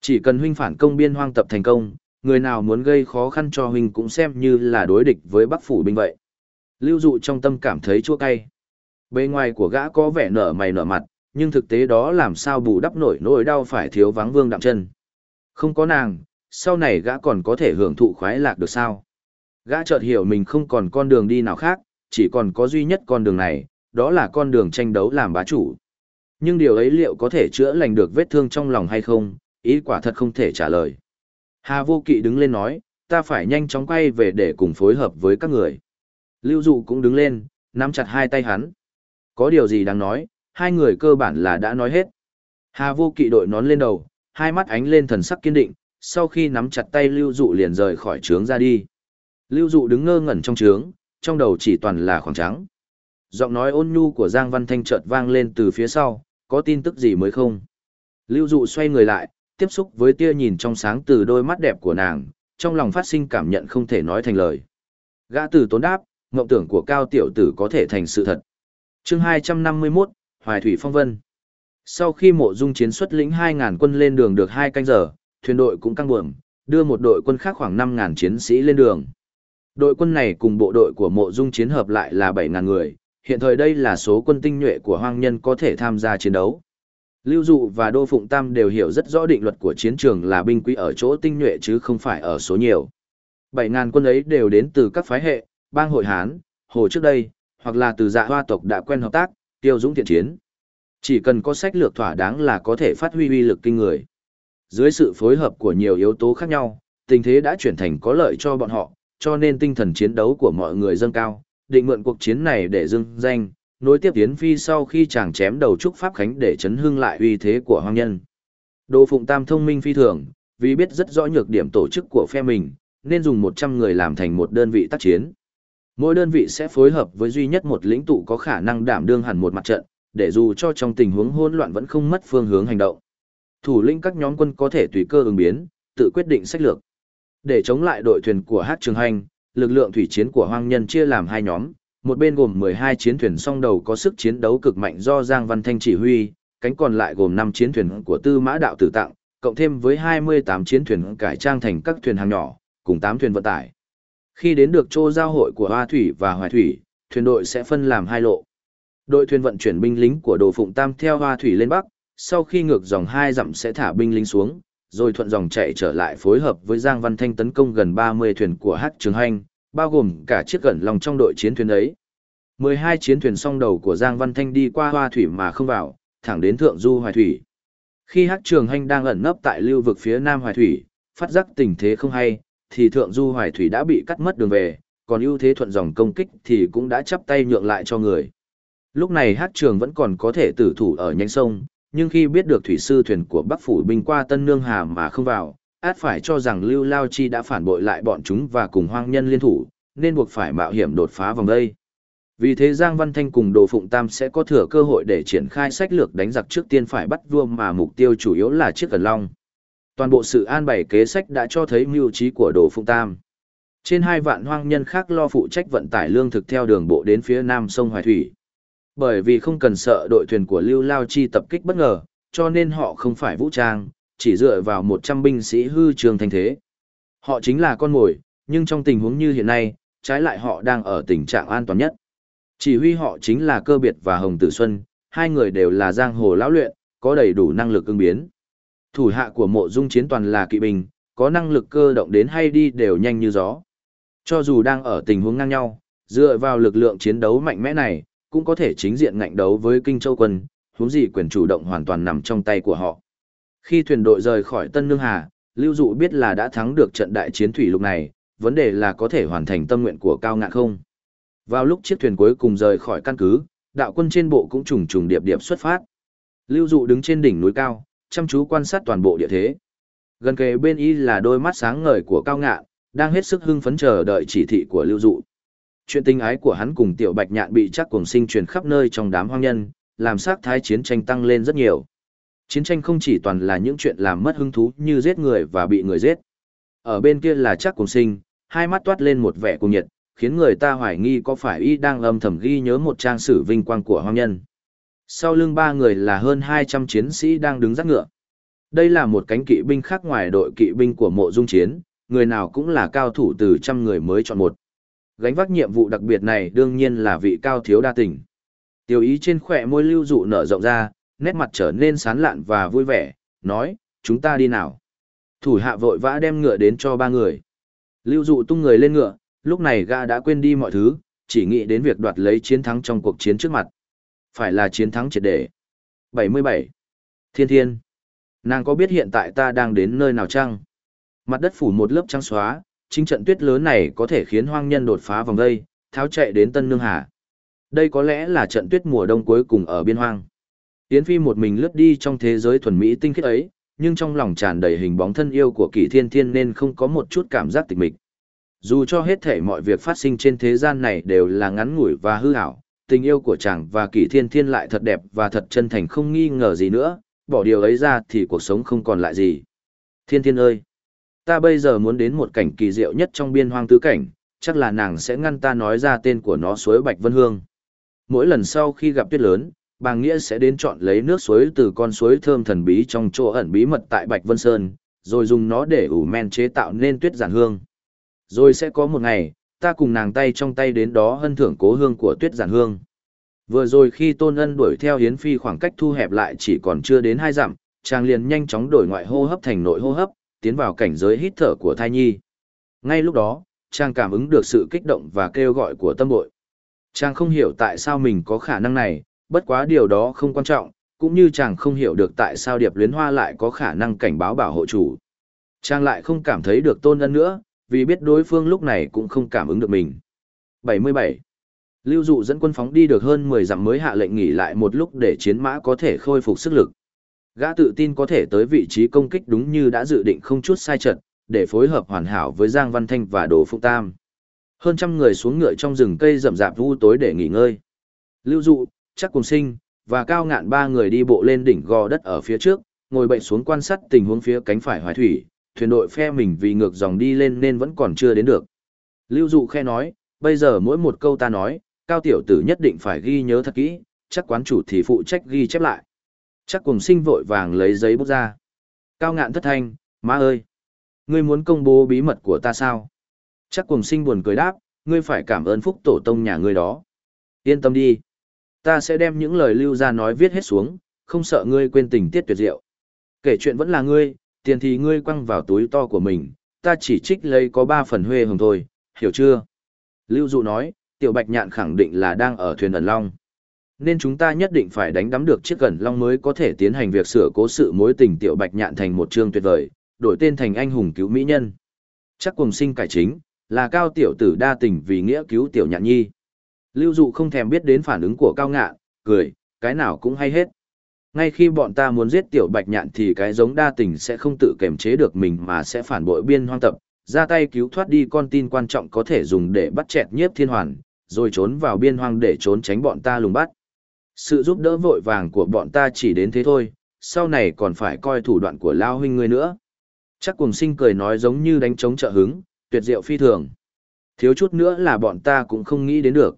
Chỉ cần huynh phản công biên hoang tập thành công, người nào muốn gây khó khăn cho huynh cũng xem như là đối địch với Bắc Phủ Binh vậy. Lưu dụ trong tâm cảm thấy chua cay. Bề ngoài của gã có vẻ nở mày nở mặt, nhưng thực tế đó làm sao bù đắp nổi nỗi đau phải thiếu vắng vương đạm chân. Không có nàng, sau này gã còn có thể hưởng thụ khoái lạc được sao? Gã chợt hiểu mình không còn con đường đi nào khác, chỉ còn có duy nhất con đường này, đó là con đường tranh đấu làm bá chủ. Nhưng điều ấy liệu có thể chữa lành được vết thương trong lòng hay không, ý quả thật không thể trả lời. Hà vô kỵ đứng lên nói, ta phải nhanh chóng quay về để cùng phối hợp với các người. Lưu dụ cũng đứng lên, nắm chặt hai tay hắn. Có điều gì đáng nói, hai người cơ bản là đã nói hết. Hà vô kỵ đội nón lên đầu, hai mắt ánh lên thần sắc kiên định, sau khi nắm chặt tay lưu dụ liền rời khỏi trướng ra đi. Lưu dụ đứng ngơ ngẩn trong trướng, trong đầu chỉ toàn là khoảng trắng. Giọng nói ôn nhu của Giang Văn Thanh chợt vang lên từ phía sau, có tin tức gì mới không? Lưu dụ xoay người lại, tiếp xúc với tia nhìn trong sáng từ đôi mắt đẹp của nàng, trong lòng phát sinh cảm nhận không thể nói thành lời. Gã tử tốn đáp, mộng tưởng của cao tiểu tử có thể thành sự thật. chương 251, Hoài Thủy Phong Vân. Sau khi mộ dung chiến xuất lĩnh 2.000 quân lên đường được hai canh giờ, thuyền đội cũng căng buồm, đưa một đội quân khác khoảng 5.000 chiến sĩ lên đường. Đội quân này cùng bộ đội của mộ dung chiến hợp lại là 7.000 người, hiện thời đây là số quân tinh nhuệ của hoang nhân có thể tham gia chiến đấu. Lưu Dụ và Đô Phụng Tam đều hiểu rất rõ định luật của chiến trường là binh quý ở chỗ tinh nhuệ chứ không phải ở số nhiều. 7.000 quân ấy đều đến từ các phái hệ, bang hội Hán, hồ trước đây, hoặc là từ dạ hoa tộc đã quen hợp tác, tiêu dũng thiện chiến. Chỉ cần có sách lược thỏa đáng là có thể phát huy uy lực kinh người. Dưới sự phối hợp của nhiều yếu tố khác nhau, tình thế đã chuyển thành có lợi cho bọn họ, cho nên tinh thần chiến đấu của mọi người dâng cao, định mượn cuộc chiến này để dưng danh, nối tiếp Tiến Phi sau khi chàng chém đầu trúc Pháp Khánh để chấn hưng lại uy thế của hoang nhân. Đỗ Phụng Tam thông minh phi thường, vì biết rất rõ nhược điểm tổ chức của phe mình, nên dùng 100 người làm thành một đơn vị tác chiến. Mỗi đơn vị sẽ phối hợp với duy nhất một lĩnh tụ có khả năng đảm đương hẳn một mặt trận, để dù cho trong tình huống hỗn loạn vẫn không mất phương hướng hành động. Thủ lĩnh các nhóm quân có thể tùy cơ ứng biến, tự quyết định sách lược. Để chống lại đội thuyền của Hát Trường Hành, lực lượng thủy chiến của hoang nhân chia làm hai nhóm, một bên gồm 12 chiến thuyền song đầu có sức chiến đấu cực mạnh do Giang Văn Thanh chỉ huy, cánh còn lại gồm 5 chiến thuyền của Tư Mã Đạo Tử Tặng, cộng thêm với 28 chiến thuyền cải trang thành các thuyền hàng nhỏ, cùng 8 thuyền vận tải. Khi đến được chỗ giao hội của Hoa Thủy và Hoài Thủy, thuyền đội sẽ phân làm hai lộ. Đội thuyền vận chuyển binh lính của Đồ Phụng Tam theo Hoa Thủy lên Bắc, sau khi ngược dòng hai dặm sẽ thả binh lính xuống, rồi thuận dòng chạy trở lại phối hợp với Giang Văn Thanh tấn công gần 30 thuyền của Hát Trường Hành, bao gồm cả chiếc gần lòng trong đội chiến thuyền ấy. 12 chiến thuyền song đầu của Giang Văn Thanh đi qua Hoa Thủy mà không vào, thẳng đến Thượng Du Hoài Thủy. Khi Hát Trường Hành đang ẩn nấp tại lưu vực phía Nam Hoài Thủy, phát giác tình thế không hay, thì Thượng Du Hoài Thủy đã bị cắt mất đường về, còn ưu thế thuận dòng công kích thì cũng đã chắp tay nhượng lại cho người. Lúc này Hát Trường vẫn còn có thể tử thủ ở nhánh sông, nhưng khi biết được thủy sư thuyền của Bắc Phủ binh qua Tân Nương Hà mà không vào, át phải cho rằng Lưu Lao Chi đã phản bội lại bọn chúng và cùng hoang nhân liên thủ, nên buộc phải mạo hiểm đột phá vòng đây. Vì thế Giang Văn Thanh cùng Đồ Phụng Tam sẽ có thừa cơ hội để triển khai sách lược đánh giặc trước tiên phải bắt vua mà mục tiêu chủ yếu là chiếc cần long. Toàn bộ sự an bày kế sách đã cho thấy mưu trí của Đồ Phụng Tam. Trên hai vạn hoang nhân khác lo phụ trách vận tải lương thực theo đường bộ đến phía nam sông Hoài Thủy. Bởi vì không cần sợ đội thuyền của Lưu Lao Chi tập kích bất ngờ, cho nên họ không phải vũ trang, chỉ dựa vào 100 binh sĩ hư trường thành thế. Họ chính là con mồi, nhưng trong tình huống như hiện nay, trái lại họ đang ở tình trạng an toàn nhất. Chỉ huy họ chính là Cơ Biệt và Hồng Tử Xuân, hai người đều là giang hồ lão luyện, có đầy đủ năng lực ứng biến. Thủ hạ của mộ dung chiến toàn là kỵ binh, có năng lực cơ động đến hay đi đều nhanh như gió. Cho dù đang ở tình huống ngang nhau, dựa vào lực lượng chiến đấu mạnh mẽ này, cũng có thể chính diện ngạnh đấu với Kinh Châu quân, huống gì quyền chủ động hoàn toàn nằm trong tay của họ. Khi thuyền đội rời khỏi Tân Nương Hà, Lưu Dụ biết là đã thắng được trận đại chiến thủy lục này, vấn đề là có thể hoàn thành tâm nguyện của Cao Ngạn không. Vào lúc chiếc thuyền cuối cùng rời khỏi căn cứ, đạo quân trên bộ cũng trùng trùng điệp điệp xuất phát. Lưu Dụ đứng trên đỉnh núi cao, chăm chú quan sát toàn bộ địa thế. Gần kề bên y là đôi mắt sáng ngời của Cao Ngạn, đang hết sức hưng phấn chờ đợi chỉ thị của Lưu Dụ. Chuyện tình ái của hắn cùng Tiểu Bạch Nhạn bị chắc cuồng sinh truyền khắp nơi trong đám hoang nhân, làm sát thái chiến tranh tăng lên rất nhiều. Chiến tranh không chỉ toàn là những chuyện làm mất hứng thú như giết người và bị người giết. Ở bên kia là chắc cuồng sinh, hai mắt toát lên một vẻ cuồng nhiệt, khiến người ta hoài nghi có phải y đang âm thầm ghi nhớ một trang sử vinh quang của hoang nhân. Sau lưng ba người là hơn 200 chiến sĩ đang đứng rắc ngựa. Đây là một cánh kỵ binh khác ngoài đội kỵ binh của mộ dung chiến, người nào cũng là cao thủ từ trăm người mới chọn một. Gánh vác nhiệm vụ đặc biệt này đương nhiên là vị cao thiếu đa tình. Tiểu ý trên khỏe môi lưu dụ nở rộng ra, nét mặt trở nên sán lạn và vui vẻ, nói, chúng ta đi nào. Thủ hạ vội vã đem ngựa đến cho ba người. Lưu dụ tung người lên ngựa, lúc này gã đã quên đi mọi thứ, chỉ nghĩ đến việc đoạt lấy chiến thắng trong cuộc chiến trước mặt. Phải là chiến thắng triệt để. 77. Thiên thiên. Nàng có biết hiện tại ta đang đến nơi nào chăng? Mặt đất phủ một lớp trắng xóa, chính trận tuyết lớn này có thể khiến hoang nhân đột phá vòng đây, tháo chạy đến Tân Nương Hà. Đây có lẽ là trận tuyết mùa đông cuối cùng ở biên hoang. Yến Phi một mình lướt đi trong thế giới thuần mỹ tinh khiết ấy, nhưng trong lòng tràn đầy hình bóng thân yêu của Kỷ Thiên Thiên nên không có một chút cảm giác tịch mịch. Dù cho hết thể mọi việc phát sinh trên thế gian này đều là ngắn ngủi và hư ảo, tình yêu của chàng và Kỷ Thiên Thiên lại thật đẹp và thật chân thành không nghi ngờ gì nữa, bỏ điều ấy ra thì cuộc sống không còn lại gì. Thiên Thiên ơi! Ta bây giờ muốn đến một cảnh kỳ diệu nhất trong biên hoang tứ cảnh, chắc là nàng sẽ ngăn ta nói ra tên của nó suối Bạch Vân Hương. Mỗi lần sau khi gặp tuyết lớn, bà Nghĩa sẽ đến chọn lấy nước suối từ con suối thơm thần bí trong chỗ ẩn bí mật tại Bạch Vân Sơn, rồi dùng nó để ủ men chế tạo nên tuyết giản hương. Rồi sẽ có một ngày, ta cùng nàng tay trong tay đến đó hân thưởng cố hương của tuyết giản hương. Vừa rồi khi Tôn Ân đuổi theo Hiến Phi khoảng cách thu hẹp lại chỉ còn chưa đến hai dặm, chàng liền nhanh chóng đổi ngoại hô hấp thành nội hô hấp, tiến vào cảnh giới hít thở của thai nhi. Ngay lúc đó, chàng cảm ứng được sự kích động và kêu gọi của tâm bội. Chàng không hiểu tại sao mình có khả năng này, bất quá điều đó không quan trọng, cũng như chàng không hiểu được tại sao điệp luyến hoa lại có khả năng cảnh báo bảo hộ chủ. Chàng lại không cảm thấy được tôn ân nữa, vì biết đối phương lúc này cũng không cảm ứng được mình. 77. Lưu dụ dẫn quân phóng đi được hơn 10 dặm mới hạ lệnh nghỉ lại một lúc để chiến mã có thể khôi phục sức lực. Gã tự tin có thể tới vị trí công kích đúng như đã dự định không chút sai trận, để phối hợp hoàn hảo với Giang Văn Thanh và Đồ Phụng Tam. Hơn trăm người xuống ngựa trong rừng cây rậm rạp vu tối để nghỉ ngơi. Lưu dụ, chắc cùng sinh, và cao ngạn ba người đi bộ lên đỉnh gò đất ở phía trước, ngồi bệnh xuống quan sát tình huống phía cánh phải hoài thủy, thuyền đội phe mình vì ngược dòng đi lên nên vẫn còn chưa đến được. Lưu dụ khe nói, bây giờ mỗi một câu ta nói, cao tiểu tử nhất định phải ghi nhớ thật kỹ, chắc quán chủ thì phụ trách ghi chép lại. Chắc cùng sinh vội vàng lấy giấy bút ra. Cao ngạn thất thanh, má ơi! Ngươi muốn công bố bí mật của ta sao? Chắc cùng sinh buồn cười đáp, ngươi phải cảm ơn phúc tổ tông nhà ngươi đó. Yên tâm đi. Ta sẽ đem những lời lưu ra nói viết hết xuống, không sợ ngươi quên tình tiết tuyệt diệu. Kể chuyện vẫn là ngươi, tiền thì ngươi quăng vào túi to của mình, ta chỉ trích lấy có ba phần huê hồng thôi, hiểu chưa? Lưu Dụ nói, tiểu bạch nhạn khẳng định là đang ở thuyền ẩn long. Nên chúng ta nhất định phải đánh đắm được chiếc gần long mới có thể tiến hành việc sửa cố sự mối tình tiểu bạch nhạn thành một chương tuyệt vời, đổi tên thành anh hùng cứu mỹ nhân. Chắc cùng sinh cải chính, là cao tiểu tử đa tình vì nghĩa cứu tiểu nhạn nhi. Lưu dụ không thèm biết đến phản ứng của cao ngạn, cười, cái nào cũng hay hết. Ngay khi bọn ta muốn giết tiểu bạch nhạn thì cái giống đa tình sẽ không tự kềm chế được mình mà sẽ phản bội biên hoang tập, ra tay cứu thoát đi con tin quan trọng có thể dùng để bắt chẹt nhiếp thiên hoàn, rồi trốn vào biên hoang để trốn tránh bọn ta lùng bắt. Sự giúp đỡ vội vàng của bọn ta chỉ đến thế thôi, sau này còn phải coi thủ đoạn của Lao huynh ngươi nữa. Chắc cùng sinh cười nói giống như đánh trống trợ hứng, tuyệt diệu phi thường. Thiếu chút nữa là bọn ta cũng không nghĩ đến được.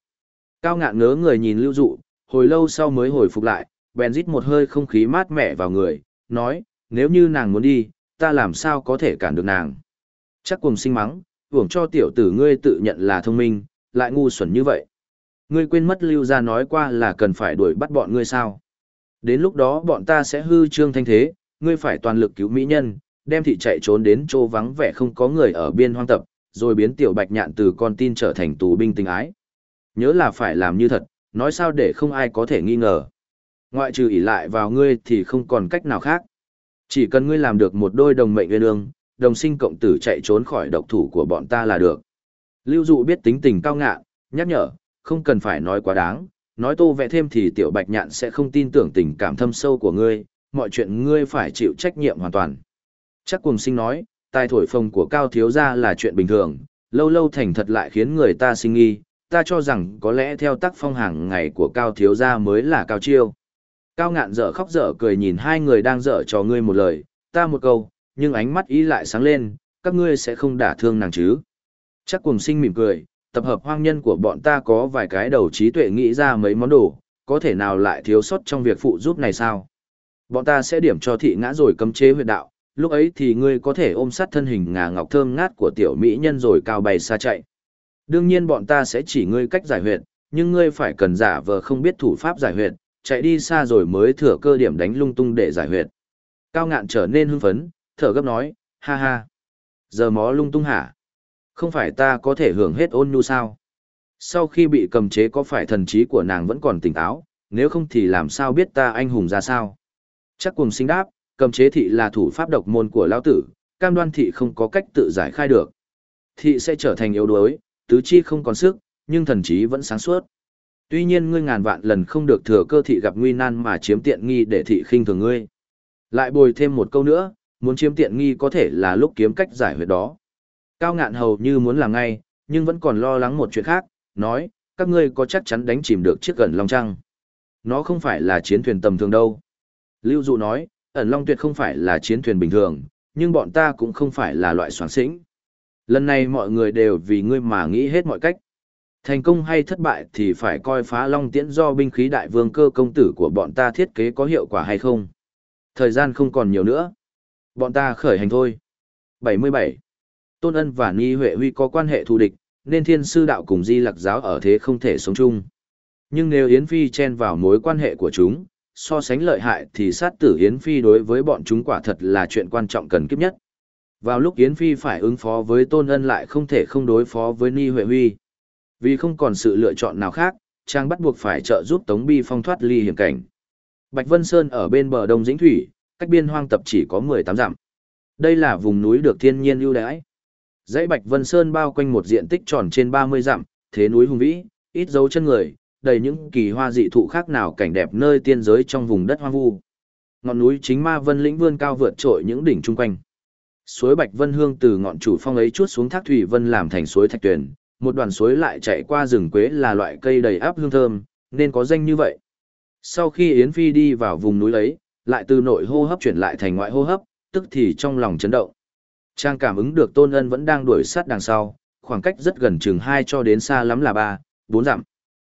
Cao ngạn ngớ người nhìn lưu dụ, hồi lâu sau mới hồi phục lại, bèn rít một hơi không khí mát mẻ vào người, nói, nếu như nàng muốn đi, ta làm sao có thể cản được nàng. Chắc cùng sinh mắng, hưởng cho tiểu tử ngươi tự nhận là thông minh, lại ngu xuẩn như vậy. Ngươi quên mất lưu ra nói qua là cần phải đuổi bắt bọn ngươi sao. Đến lúc đó bọn ta sẽ hư trương thanh thế, ngươi phải toàn lực cứu mỹ nhân, đem thị chạy trốn đến chỗ vắng vẻ không có người ở biên hoang tập, rồi biến tiểu bạch nhạn từ con tin trở thành tù binh tình ái. Nhớ là phải làm như thật, nói sao để không ai có thể nghi ngờ. Ngoại trừ ỷ lại vào ngươi thì không còn cách nào khác. Chỉ cần ngươi làm được một đôi đồng mệnh nguyên ương, đồng sinh cộng tử chạy trốn khỏi độc thủ của bọn ta là được. Lưu dụ biết tính tình cao ngạ, nhắc nhở, không cần phải nói quá đáng, nói tô vẽ thêm thì tiểu bạch nhạn sẽ không tin tưởng tình cảm thâm sâu của ngươi, mọi chuyện ngươi phải chịu trách nhiệm hoàn toàn. Chắc cùng sinh nói, tài thổi phồng của cao thiếu gia là chuyện bình thường, lâu lâu thành thật lại khiến người ta sinh nghi, ta cho rằng có lẽ theo tác phong hàng ngày của cao thiếu gia mới là cao chiêu. Cao ngạn dở khóc dở cười nhìn hai người đang dở cho ngươi một lời, ta một câu, nhưng ánh mắt ý lại sáng lên, các ngươi sẽ không đả thương nàng chứ. Chắc cùng sinh mỉm cười, tập hợp hoang nhân của bọn ta có vài cái đầu trí tuệ nghĩ ra mấy món đồ, có thể nào lại thiếu sót trong việc phụ giúp này sao? Bọn ta sẽ điểm cho thị ngã rồi cấm chế huyệt đạo, lúc ấy thì ngươi có thể ôm sát thân hình ngà ngọc thơm ngát của tiểu mỹ nhân rồi cao bay xa chạy. Đương nhiên bọn ta sẽ chỉ ngươi cách giải huyệt, nhưng ngươi phải cần giả vờ không biết thủ pháp giải huyệt, chạy đi xa rồi mới thừa cơ điểm đánh lung tung để giải huyệt. Cao ngạn trở nên hưng phấn, thở gấp nói, ha ha. Giờ mó lung tung hả? Không phải ta có thể hưởng hết ôn nhu sao? Sau khi bị cầm chế có phải thần trí của nàng vẫn còn tỉnh táo, nếu không thì làm sao biết ta anh hùng ra sao? Chắc cùng sinh đáp, cầm chế thị là thủ pháp độc môn của lão tử, cam đoan thị không có cách tự giải khai được. Thị sẽ trở thành yếu đuối, tứ chi không còn sức, nhưng thần trí vẫn sáng suốt. Tuy nhiên ngươi ngàn vạn lần không được thừa cơ thị gặp nguy nan mà chiếm tiện nghi để thị khinh thường ngươi. Lại bồi thêm một câu nữa, muốn chiếm tiện nghi có thể là lúc kiếm cách giải huyệt đó. Cao ngạn hầu như muốn làm ngay, nhưng vẫn còn lo lắng một chuyện khác, nói, các ngươi có chắc chắn đánh chìm được chiếc gần Long Trăng. Nó không phải là chiến thuyền tầm thường đâu. Lưu Dụ nói, ẩn Long Tuyệt không phải là chiến thuyền bình thường, nhưng bọn ta cũng không phải là loại soán sĩnh. Lần này mọi người đều vì ngươi mà nghĩ hết mọi cách. Thành công hay thất bại thì phải coi phá long tiễn do binh khí đại vương cơ công tử của bọn ta thiết kế có hiệu quả hay không. Thời gian không còn nhiều nữa. Bọn ta khởi hành thôi. 77. Tôn Ân và Ni Huệ Huy có quan hệ thù địch, nên thiên sư đạo cùng di Lặc giáo ở thế không thể sống chung. Nhưng nếu Yến Phi chen vào mối quan hệ của chúng, so sánh lợi hại thì sát tử Yến Phi đối với bọn chúng quả thật là chuyện quan trọng cần kiếp nhất. Vào lúc Yến Phi phải ứng phó với Tôn Ân lại không thể không đối phó với Ni Huệ Huy. Vì không còn sự lựa chọn nào khác, Trang bắt buộc phải trợ giúp Tống Bi Phong thoát ly hiểm cảnh. Bạch Vân Sơn ở bên bờ Đông Dĩnh Thủy, cách biên hoang tập chỉ có 18 dặm. Đây là vùng núi được thiên nhiên ưu đãi. Dãy Bạch Vân Sơn bao quanh một diện tích tròn trên 30 dặm, thế núi hùng vĩ, ít dấu chân người, đầy những kỳ hoa dị thụ khác nào cảnh đẹp nơi tiên giới trong vùng đất hoang vu. Ngọn núi chính Ma Vân lĩnh vươn cao vượt trội những đỉnh chung quanh. Suối Bạch Vân Hương từ ngọn chủ phong ấy chuốt xuống thác thủy vân làm thành suối thạch tuyền, một đoàn suối lại chạy qua rừng quế là loại cây đầy áp hương thơm, nên có danh như vậy. Sau khi Yến Phi đi vào vùng núi ấy, lại từ nội hô hấp chuyển lại thành ngoại hô hấp, tức thì trong lòng chấn động. Trang cảm ứng được Tôn Ân vẫn đang đuổi sát đằng sau, khoảng cách rất gần chừng 2 cho đến xa lắm là 3, 4 dặm.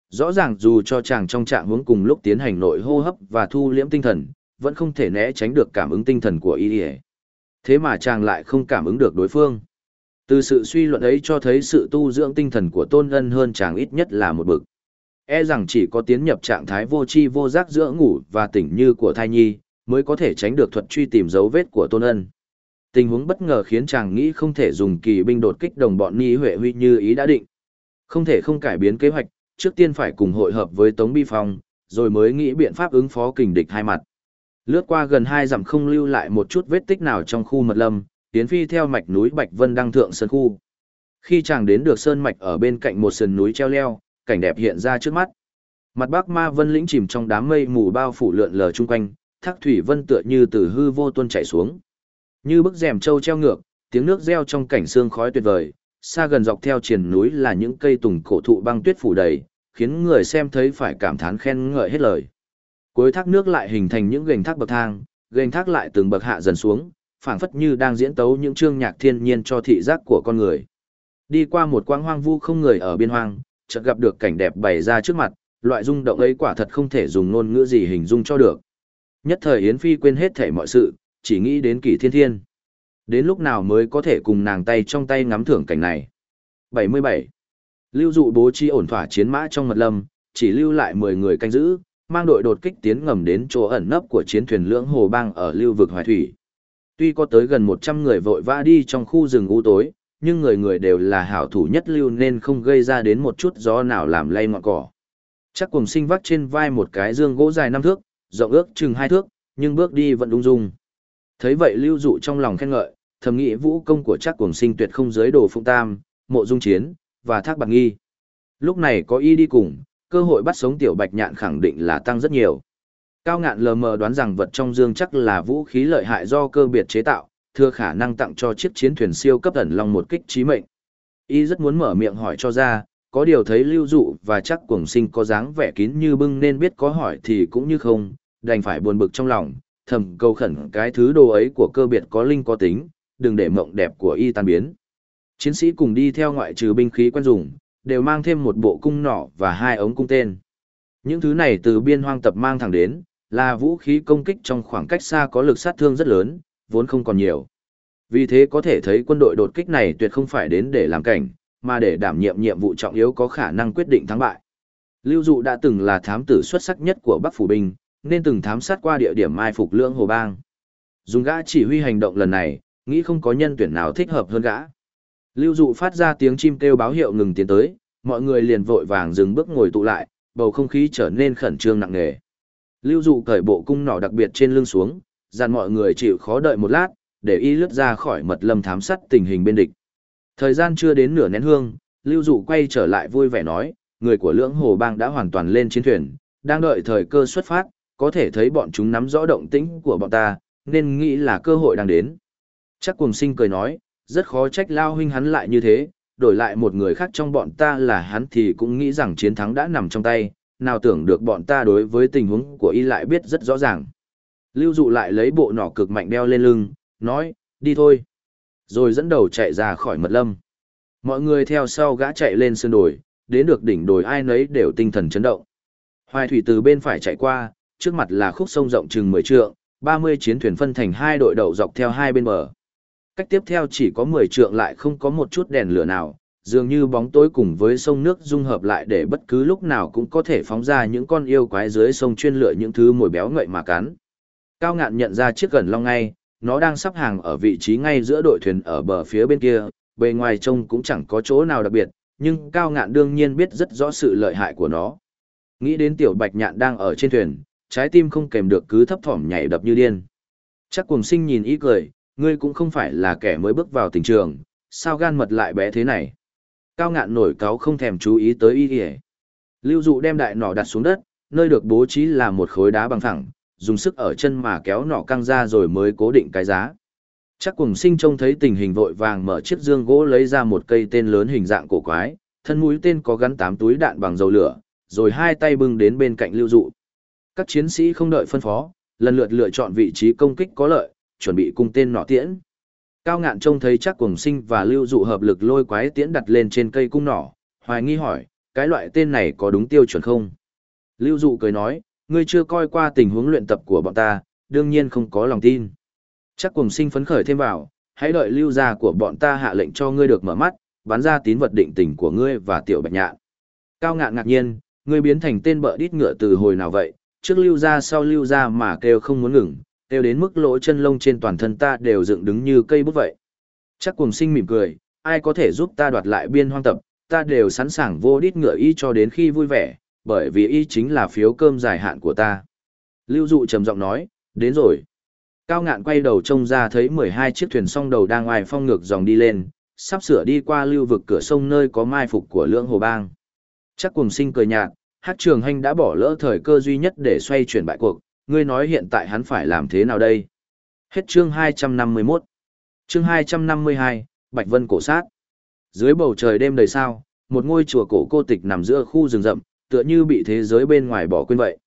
Rõ ràng dù cho chàng trong trạng hướng cùng lúc tiến hành nội hô hấp và thu liễm tinh thần, vẫn không thể né tránh được cảm ứng tinh thần của y Thế mà chàng lại không cảm ứng được đối phương. Từ sự suy luận ấy cho thấy sự tu dưỡng tinh thần của Tôn Ân hơn chàng ít nhất là một bậc. E rằng chỉ có tiến nhập trạng thái vô tri vô giác giữa ngủ và tỉnh như của thai nhi, mới có thể tránh được thuật truy tìm dấu vết của Tôn Ân. Tình huống bất ngờ khiến chàng nghĩ không thể dùng kỳ binh đột kích đồng bọn Ni Huệ Huy như ý đã định. Không thể không cải biến kế hoạch, trước tiên phải cùng hội hợp với Tống Bi Phong, rồi mới nghĩ biện pháp ứng phó kình địch hai mặt. Lướt qua gần hai dặm không lưu lại một chút vết tích nào trong khu mật lâm, Tiến Phi theo mạch núi Bạch Vân đăng thượng sơn khu. Khi chàng đến được sơn mạch ở bên cạnh một sườn núi treo leo, cảnh đẹp hiện ra trước mắt. Mặt Bắc Ma Vân lĩnh chìm trong đám mây mù bao phủ lượn lờ chung quanh, thác thủy vân tựa như từ hư vô tuôn chảy xuống. Như bức rèm trâu treo ngược, tiếng nước reo trong cảnh sương khói tuyệt vời, xa gần dọc theo triền núi là những cây tùng cổ thụ băng tuyết phủ đầy, khiến người xem thấy phải cảm thán khen ngợi hết lời. Cuối thác nước lại hình thành những gành thác bậc thang, gành thác lại từng bậc hạ dần xuống, phảng phất như đang diễn tấu những chương nhạc thiên nhiên cho thị giác của con người. Đi qua một quãng hoang vu không người ở biên hoang, chợt gặp được cảnh đẹp bày ra trước mặt, loại rung động ấy quả thật không thể dùng ngôn ngữ gì hình dung cho được. Nhất thời Yến Phi quên hết thể mọi sự, chỉ nghĩ đến kỳ thiên thiên. Đến lúc nào mới có thể cùng nàng tay trong tay ngắm thưởng cảnh này. 77. Lưu dụ bố trí ổn thỏa chiến mã trong mật lâm, chỉ lưu lại 10 người canh giữ, mang đội đột kích tiến ngầm đến chỗ ẩn nấp của chiến thuyền lưỡng hồ bang ở lưu vực hoài thủy. Tuy có tới gần 100 người vội vã đi trong khu rừng u tối, nhưng người người đều là hảo thủ nhất lưu nên không gây ra đến một chút gió nào làm lay ngọn cỏ. Chắc cùng sinh vác trên vai một cái dương gỗ dài năm thước, rộng ước chừng hai thước, nhưng bước đi vẫn đúng dung. Thấy vậy lưu dụ trong lòng khen ngợi, thầm nghĩ vũ công của chắc cuồng sinh tuyệt không giới đồ phụng tam, mộ dung chiến, và thác bạc nghi. Lúc này có y đi cùng, cơ hội bắt sống tiểu bạch nhạn khẳng định là tăng rất nhiều. Cao ngạn lờ mờ đoán rằng vật trong dương chắc là vũ khí lợi hại do cơ biệt chế tạo, thừa khả năng tặng cho chiếc chiến thuyền siêu cấp ẩn long một kích trí mệnh. Y rất muốn mở miệng hỏi cho ra, có điều thấy lưu dụ và chắc cuồng sinh có dáng vẻ kín như bưng nên biết có hỏi thì cũng như không, đành phải buồn bực trong lòng, thầm cầu khẩn cái thứ đồ ấy của cơ biệt có linh có tính, đừng để mộng đẹp của y tan biến. Chiến sĩ cùng đi theo ngoại trừ binh khí quen dùng, đều mang thêm một bộ cung nỏ và hai ống cung tên. Những thứ này từ biên hoang tập mang thẳng đến, là vũ khí công kích trong khoảng cách xa có lực sát thương rất lớn, vốn không còn nhiều. Vì thế có thể thấy quân đội đột kích này tuyệt không phải đến để làm cảnh, mà để đảm nhiệm nhiệm vụ trọng yếu có khả năng quyết định thắng bại. Lưu Dụ đã từng là thám tử xuất sắc nhất của Bắc Phủ Binh, nên từng thám sát qua địa điểm mai phục lưỡng hồ bang. Dùng gã chỉ huy hành động lần này, nghĩ không có nhân tuyển nào thích hợp hơn gã. Lưu Dụ phát ra tiếng chim kêu báo hiệu ngừng tiến tới, mọi người liền vội vàng dừng bước ngồi tụ lại, bầu không khí trở nên khẩn trương nặng nề. Lưu Dụ cởi bộ cung nỏ đặc biệt trên lưng xuống, dặn mọi người chịu khó đợi một lát, để y lướt ra khỏi mật lâm thám sát tình hình bên địch. Thời gian chưa đến nửa nén hương, Lưu Dụ quay trở lại vui vẻ nói, người của lưỡng hồ bang đã hoàn toàn lên chiến thuyền, đang đợi thời cơ xuất phát, có thể thấy bọn chúng nắm rõ động tĩnh của bọn ta, nên nghĩ là cơ hội đang đến. Chắc cùng sinh cười nói, rất khó trách lao huynh hắn lại như thế, đổi lại một người khác trong bọn ta là hắn thì cũng nghĩ rằng chiến thắng đã nằm trong tay, nào tưởng được bọn ta đối với tình huống của y lại biết rất rõ ràng. Lưu dụ lại lấy bộ nỏ cực mạnh đeo lên lưng, nói, đi thôi. Rồi dẫn đầu chạy ra khỏi mật lâm. Mọi người theo sau gã chạy lên sơn đồi, đến được đỉnh đồi ai nấy đều tinh thần chấn động. Hoài thủy từ bên phải chạy qua, trước mặt là khúc sông rộng chừng 10 trượng, 30 chiến thuyền phân thành hai đội đậu dọc theo hai bên bờ. Cách tiếp theo chỉ có 10 trượng lại không có một chút đèn lửa nào, dường như bóng tối cùng với sông nước dung hợp lại để bất cứ lúc nào cũng có thể phóng ra những con yêu quái dưới sông chuyên lựa những thứ mồi béo ngậy mà cắn. Cao ngạn nhận ra chiếc gần long ngay, nó đang sắp hàng ở vị trí ngay giữa đội thuyền ở bờ phía bên kia, bề ngoài trông cũng chẳng có chỗ nào đặc biệt, nhưng Cao ngạn đương nhiên biết rất rõ sự lợi hại của nó. Nghĩ đến tiểu bạch nhạn đang ở trên thuyền, trái tim không kèm được cứ thấp thỏm nhảy đập như điên. Chắc cùng sinh nhìn ý cười, ngươi cũng không phải là kẻ mới bước vào tình trường, sao gan mật lại bé thế này. Cao ngạn nổi cáo không thèm chú ý tới ý kìa. Lưu dụ đem đại nỏ đặt xuống đất, nơi được bố trí là một khối đá bằng thẳng, dùng sức ở chân mà kéo nỏ căng ra rồi mới cố định cái giá. Chắc cùng sinh trông thấy tình hình vội vàng mở chiếc dương gỗ lấy ra một cây tên lớn hình dạng cổ quái, thân mũi tên có gắn tám túi đạn bằng dầu lửa, rồi hai tay bưng đến bên cạnh lưu dụ. Các chiến sĩ không đợi phân phó, lần lượt lựa chọn vị trí công kích có lợi, chuẩn bị cung tên nỏ tiễn. Cao ngạn trông thấy chắc cùng sinh và lưu dụ hợp lực lôi quái tiễn đặt lên trên cây cung nỏ, hoài nghi hỏi, cái loại tên này có đúng tiêu chuẩn không? Lưu dụ cười nói, ngươi chưa coi qua tình huống luyện tập của bọn ta, đương nhiên không có lòng tin. Chắc cùng sinh phấn khởi thêm vào, hãy đợi lưu gia của bọn ta hạ lệnh cho ngươi được mở mắt, bắn ra tín vật định tình của ngươi và tiểu bạch nhạn. Cao ngạn ngạc nhiên, ngươi biến thành tên bợ đít ngựa từ hồi nào vậy, trước lưu ra sau lưu ra mà kêu không muốn ngừng, kêu đến mức lỗ chân lông trên toàn thân ta đều dựng đứng như cây bút vậy. Chắc cùng sinh mỉm cười, ai có thể giúp ta đoạt lại biên hoang tập, ta đều sẵn sàng vô đít ngựa y cho đến khi vui vẻ, bởi vì y chính là phiếu cơm dài hạn của ta. Lưu dụ trầm giọng nói, đến rồi. Cao ngạn quay đầu trông ra thấy 12 chiếc thuyền song đầu đang ngoài phong ngược dòng đi lên, sắp sửa đi qua lưu vực cửa sông nơi có mai phục của lưỡng hồ bang. Chắc cùng sinh cười nhạt, hát trường hành đã bỏ lỡ thời cơ duy nhất để xoay chuyển bại cuộc, ngươi nói hiện tại hắn phải làm thế nào đây? Hết chương 251 chương 252, Bạch Vân cổ sát. Dưới bầu trời đêm đầy sao, một ngôi chùa cổ cô tịch nằm giữa khu rừng rậm, tựa như bị thế giới bên ngoài bỏ quên vậy.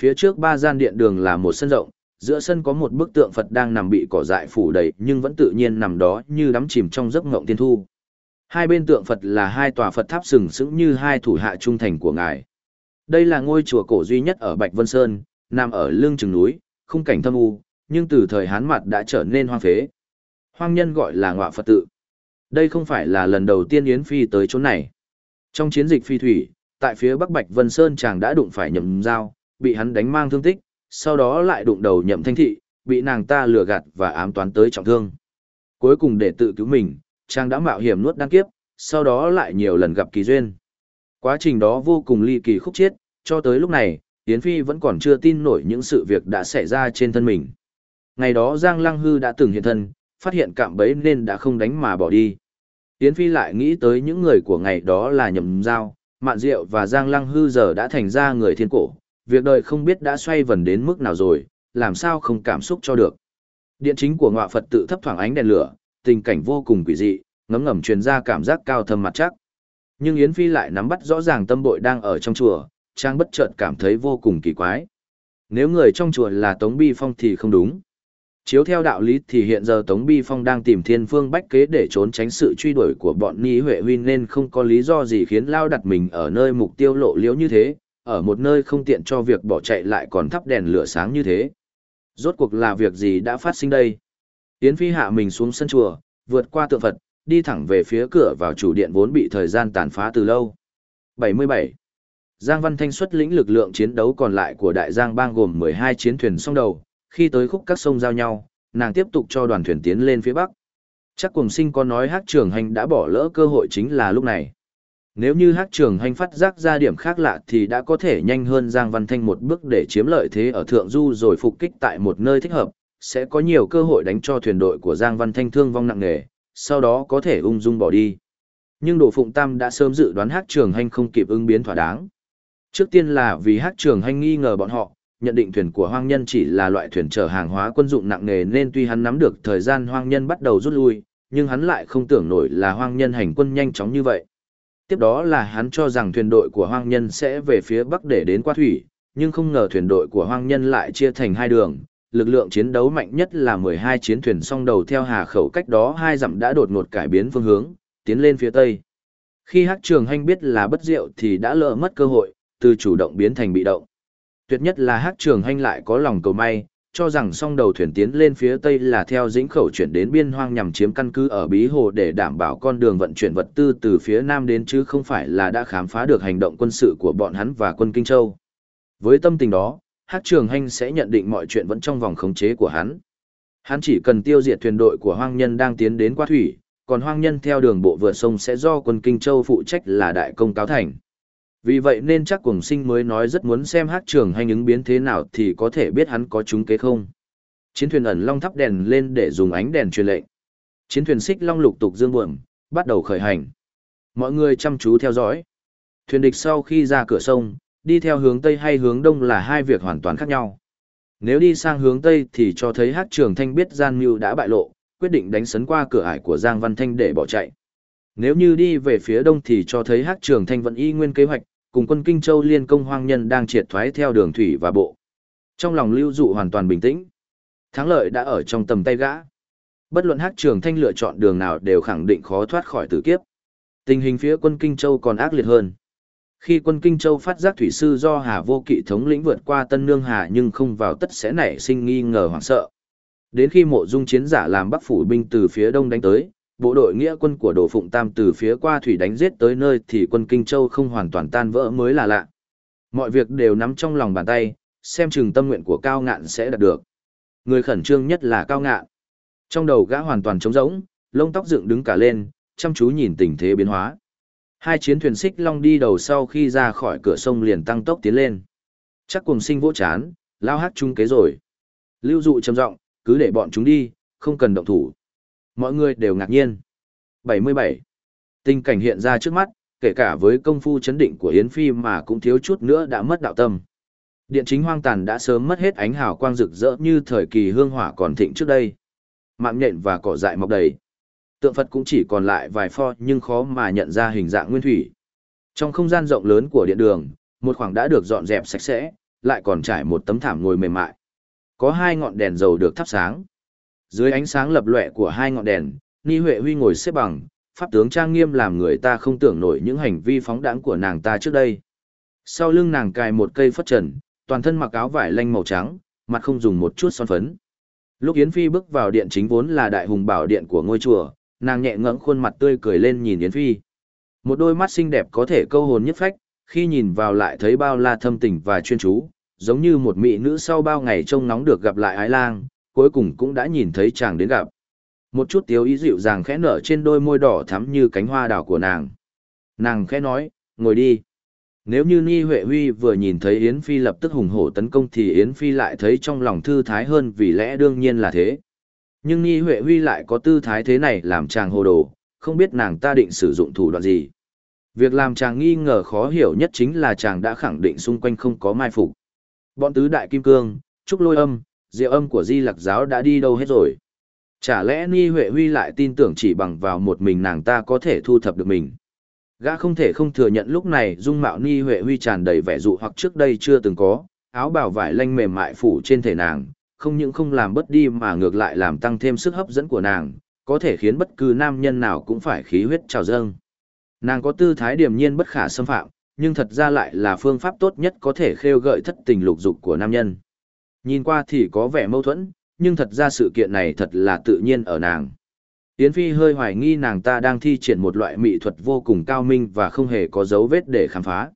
Phía trước ba gian điện đường là một sân rộng, giữa sân có một bức tượng Phật đang nằm bị cỏ dại phủ đầy nhưng vẫn tự nhiên nằm đó như đắm chìm trong giấc ngộng tiên thu. Hai bên tượng Phật là hai tòa Phật tháp sừng sững như hai thủ hạ trung thành của ngài. Đây là ngôi chùa cổ duy nhất ở Bạch Vân Sơn, nằm ở lưng chừng núi, khung cảnh thâm u, nhưng từ thời Hán mặt đã trở nên hoang phế. Hoang nhân gọi là ngọa Phật tự. Đây không phải là lần đầu tiên Yến Phi tới chỗ này. Trong chiến dịch phi thủy, tại phía Bắc Bạch Vân Sơn chàng đã đụng phải nhậm dao, bị hắn đánh mang thương tích, sau đó lại đụng đầu nhậm thanh thị, bị nàng ta lừa gạt và ám toán tới trọng thương. Cuối cùng để tự cứu mình, chàng đã mạo hiểm nuốt đăng kiếp, sau đó lại nhiều lần gặp kỳ duyên. Quá trình đó vô cùng ly kỳ khúc chiết, cho tới lúc này, Yến Phi vẫn còn chưa tin nổi những sự việc đã xảy ra trên thân mình. Ngày đó Giang Lăng Hư đã từng hiện thân, phát hiện cạm bẫy nên đã không đánh mà bỏ đi. Yến Phi lại nghĩ tới những người của ngày đó là nhầm giao, mạn diệu và Giang Lăng Hư giờ đã thành ra người thiên cổ, việc đời không biết đã xoay vần đến mức nào rồi, làm sao không cảm xúc cho được. Điện chính của ngọa Phật tự thấp thoảng ánh đèn lửa, tình cảnh vô cùng quỷ dị, ngấm ngầm truyền ra cảm giác cao thâm mặt chắc. Nhưng Yến Phi lại nắm bắt rõ ràng tâm bội đang ở trong chùa, trang bất chợt cảm thấy vô cùng kỳ quái. Nếu người trong chùa là Tống Bi Phong thì không đúng. Chiếu theo đạo lý thì hiện giờ Tống Bi Phong đang tìm thiên phương bách kế để trốn tránh sự truy đuổi của bọn Ni Huệ Huy nên không có lý do gì khiến Lao đặt mình ở nơi mục tiêu lộ liễu như thế, ở một nơi không tiện cho việc bỏ chạy lại còn thắp đèn lửa sáng như thế. Rốt cuộc là việc gì đã phát sinh đây? Yến Phi hạ mình xuống sân chùa, vượt qua tượng Phật, đi thẳng về phía cửa vào chủ điện vốn bị thời gian tàn phá từ lâu. 77. Giang Văn Thanh xuất lĩnh lực lượng chiến đấu còn lại của Đại Giang bang gồm 12 chiến thuyền song đầu, khi tới khúc các sông giao nhau, nàng tiếp tục cho đoàn thuyền tiến lên phía bắc. Chắc cùng sinh có nói hát trường hành đã bỏ lỡ cơ hội chính là lúc này. Nếu như hát trường hành phát giác ra điểm khác lạ thì đã có thể nhanh hơn Giang Văn Thanh một bước để chiếm lợi thế ở Thượng Du rồi phục kích tại một nơi thích hợp, sẽ có nhiều cơ hội đánh cho thuyền đội của Giang Văn Thanh thương vong nặng nề, sau đó có thể ung dung bỏ đi. Nhưng Đỗ Phụng Tam đã sớm dự đoán hát trường hành không kịp ứng biến thỏa đáng. Trước tiên là vì hát trường hành nghi ngờ bọn họ, nhận định thuyền của hoang nhân chỉ là loại thuyền chở hàng hóa quân dụng nặng nề nên tuy hắn nắm được thời gian hoang nhân bắt đầu rút lui, nhưng hắn lại không tưởng nổi là hoang nhân hành quân nhanh chóng như vậy. Tiếp đó là hắn cho rằng thuyền đội của hoang nhân sẽ về phía bắc để đến qua thủy, nhưng không ngờ thuyền đội của hoang nhân lại chia thành hai đường, lực lượng chiến đấu mạnh nhất là 12 chiến thuyền song đầu theo hà khẩu cách đó hai dặm đã đột ngột cải biến phương hướng, tiến lên phía tây. Khi Hắc Trường Hành biết là bất diệu thì đã lỡ mất cơ hội, từ chủ động biến thành bị động. Tuyệt nhất là Hắc Trường Hành lại có lòng cầu may, cho rằng song đầu thuyền tiến lên phía tây là theo dĩnh khẩu chuyển đến biên hoang nhằm chiếm căn cứ ở Bí Hồ để đảm bảo con đường vận chuyển vật tư từ phía nam đến chứ không phải là đã khám phá được hành động quân sự của bọn hắn và quân Kinh Châu. Với tâm tình đó, Hát Trường Hành sẽ nhận định mọi chuyện vẫn trong vòng khống chế của hắn. Hắn chỉ cần tiêu diệt thuyền đội của hoang nhân đang tiến đến qua thủy, còn hoang nhân theo đường bộ vượt sông sẽ do quân Kinh Châu phụ trách là đại công cáo thành. Vì vậy nên chắc cùng sinh mới nói rất muốn xem hát trường hành ứng biến thế nào thì có thể biết hắn có trúng kế không. Chiến thuyền ẩn long thắp đèn lên để dùng ánh đèn truyền lệnh. Chiến thuyền xích long lục tục dương buồm, bắt đầu khởi hành. Mọi người chăm chú theo dõi. Thuyền địch sau khi ra cửa sông, đi theo hướng Tây hay hướng Đông là hai việc hoàn toàn khác nhau. Nếu đi sang hướng Tây thì cho thấy hát trường thanh biết gian mưu đã bại lộ, quyết định đánh sấn qua cửa ải của Giang Văn Thanh để bỏ chạy. Nếu như đi về phía Đông thì cho thấy hát trường thanh vẫn y nguyên kế hoạch, cùng quân Kinh Châu liên công hoang nhân đang triệt thoái theo đường thủy và bộ. Trong lòng lưu dụ hoàn toàn bình tĩnh. Thắng lợi đã ở trong tầm tay gã. Bất luận hắc trường thanh lựa chọn đường nào đều khẳng định khó thoát khỏi tử kiếp. Tình hình phía quân Kinh Châu còn ác liệt hơn. Khi quân Kinh Châu phát giác thủy sư do Hà Vô Kỵ thống lĩnh vượt qua Tân Nương Hà nhưng không vào tất sẽ nảy sinh nghi ngờ hoảng sợ. Đến khi mộ dung chiến giả làm bắc phủ binh từ phía đông đánh tới, bộ đội nghĩa quân của Đồ Phụng Tam từ phía qua thủy đánh giết tới nơi thì quân Kinh Châu không hoàn toàn tan vỡ mới là lạ. Mọi việc đều nắm trong lòng bàn tay, xem chừng tâm nguyện của Cao Ngạn sẽ đạt được. Người khẩn trương nhất là Cao Ngạn. Trong đầu gã hoàn toàn trống rỗng, lông tóc dựng đứng cả lên, chăm chú nhìn tình thế biến hóa. Hai chiến thuyền xích long đi đầu sau khi ra khỏi cửa sông liền tăng tốc tiến lên. Chắc cùng sinh vỗ chán, lao hát chung kế rồi. Lưu dụ trầm giọng, cứ để bọn chúng đi, không cần động thủ. Mọi người đều ngạc nhiên. 77. Tình cảnh hiện ra trước mắt, kể cả với công phu chấn định của Yến Phi mà cũng thiếu chút nữa đã mất đạo tâm. Điện chính hoang tàn đã sớm mất hết ánh hào quang rực rỡ như thời kỳ hương hỏa còn thịnh trước đây. mạng nhện và cỏ dại mọc đầy. Tượng Phật cũng chỉ còn lại vài pho nhưng khó mà nhận ra hình dạng nguyên thủy. Trong không gian rộng lớn của điện đường, một khoảng đã được dọn dẹp sạch sẽ, lại còn trải một tấm thảm ngồi mềm mại. Có hai ngọn đèn dầu được thắp sáng. Dưới ánh sáng lập lòe của hai ngọn đèn, Ni Huệ Huy ngồi xếp bằng, pháp tướng trang nghiêm làm người ta không tưởng nổi những hành vi phóng đãng của nàng ta trước đây. Sau lưng nàng cài một cây phất trần, toàn thân mặc áo vải lanh màu trắng, mặt không dùng một chút son phấn. Lúc Yến Phi bước vào điện chính vốn là đại hùng bảo điện của ngôi chùa, nàng nhẹ ngẫng khuôn mặt tươi cười lên nhìn Yến Phi. Một đôi mắt xinh đẹp có thể câu hồn nhất phách, khi nhìn vào lại thấy bao la thâm tình và chuyên chú, giống như một mỹ nữ sau bao ngày trông nóng được gặp lại ái lang, cuối cùng cũng đã nhìn thấy chàng đến gặp. Một chút tiếu ý dịu dàng khẽ nở trên đôi môi đỏ thắm như cánh hoa đào của nàng. Nàng khẽ nói, ngồi đi. Nếu như Ni Huệ Huy vừa nhìn thấy Yến Phi lập tức hùng hổ tấn công thì Yến Phi lại thấy trong lòng thư thái hơn vì lẽ đương nhiên là thế. Nhưng Nhi Huệ Huy lại có tư thái thế này làm chàng hồ đồ, không biết nàng ta định sử dụng thủ đoạn gì. Việc làm chàng nghi ngờ khó hiểu nhất chính là chàng đã khẳng định xung quanh không có mai phục. Bọn tứ đại kim cương, trúc lôi âm, diệu âm của di lặc giáo đã đi đâu hết rồi. Chả lẽ Ni Huệ Huy lại tin tưởng chỉ bằng vào một mình nàng ta có thể thu thập được mình. Gã không thể không thừa nhận lúc này dung mạo Ni Huệ Huy tràn đầy vẻ dụ hoặc trước đây chưa từng có, áo bào vải lanh mềm mại phủ trên thể nàng, không những không làm bất đi mà ngược lại làm tăng thêm sức hấp dẫn của nàng, có thể khiến bất cứ nam nhân nào cũng phải khí huyết trào dâng. Nàng có tư thái điềm nhiên bất khả xâm phạm, nhưng thật ra lại là phương pháp tốt nhất có thể khêu gợi thất tình lục dục của nam nhân. Nhìn qua thì có vẻ mâu thuẫn, nhưng thật ra sự kiện này thật là tự nhiên ở nàng. Yến Phi hơi hoài nghi nàng ta đang thi triển một loại mỹ thuật vô cùng cao minh và không hề có dấu vết để khám phá.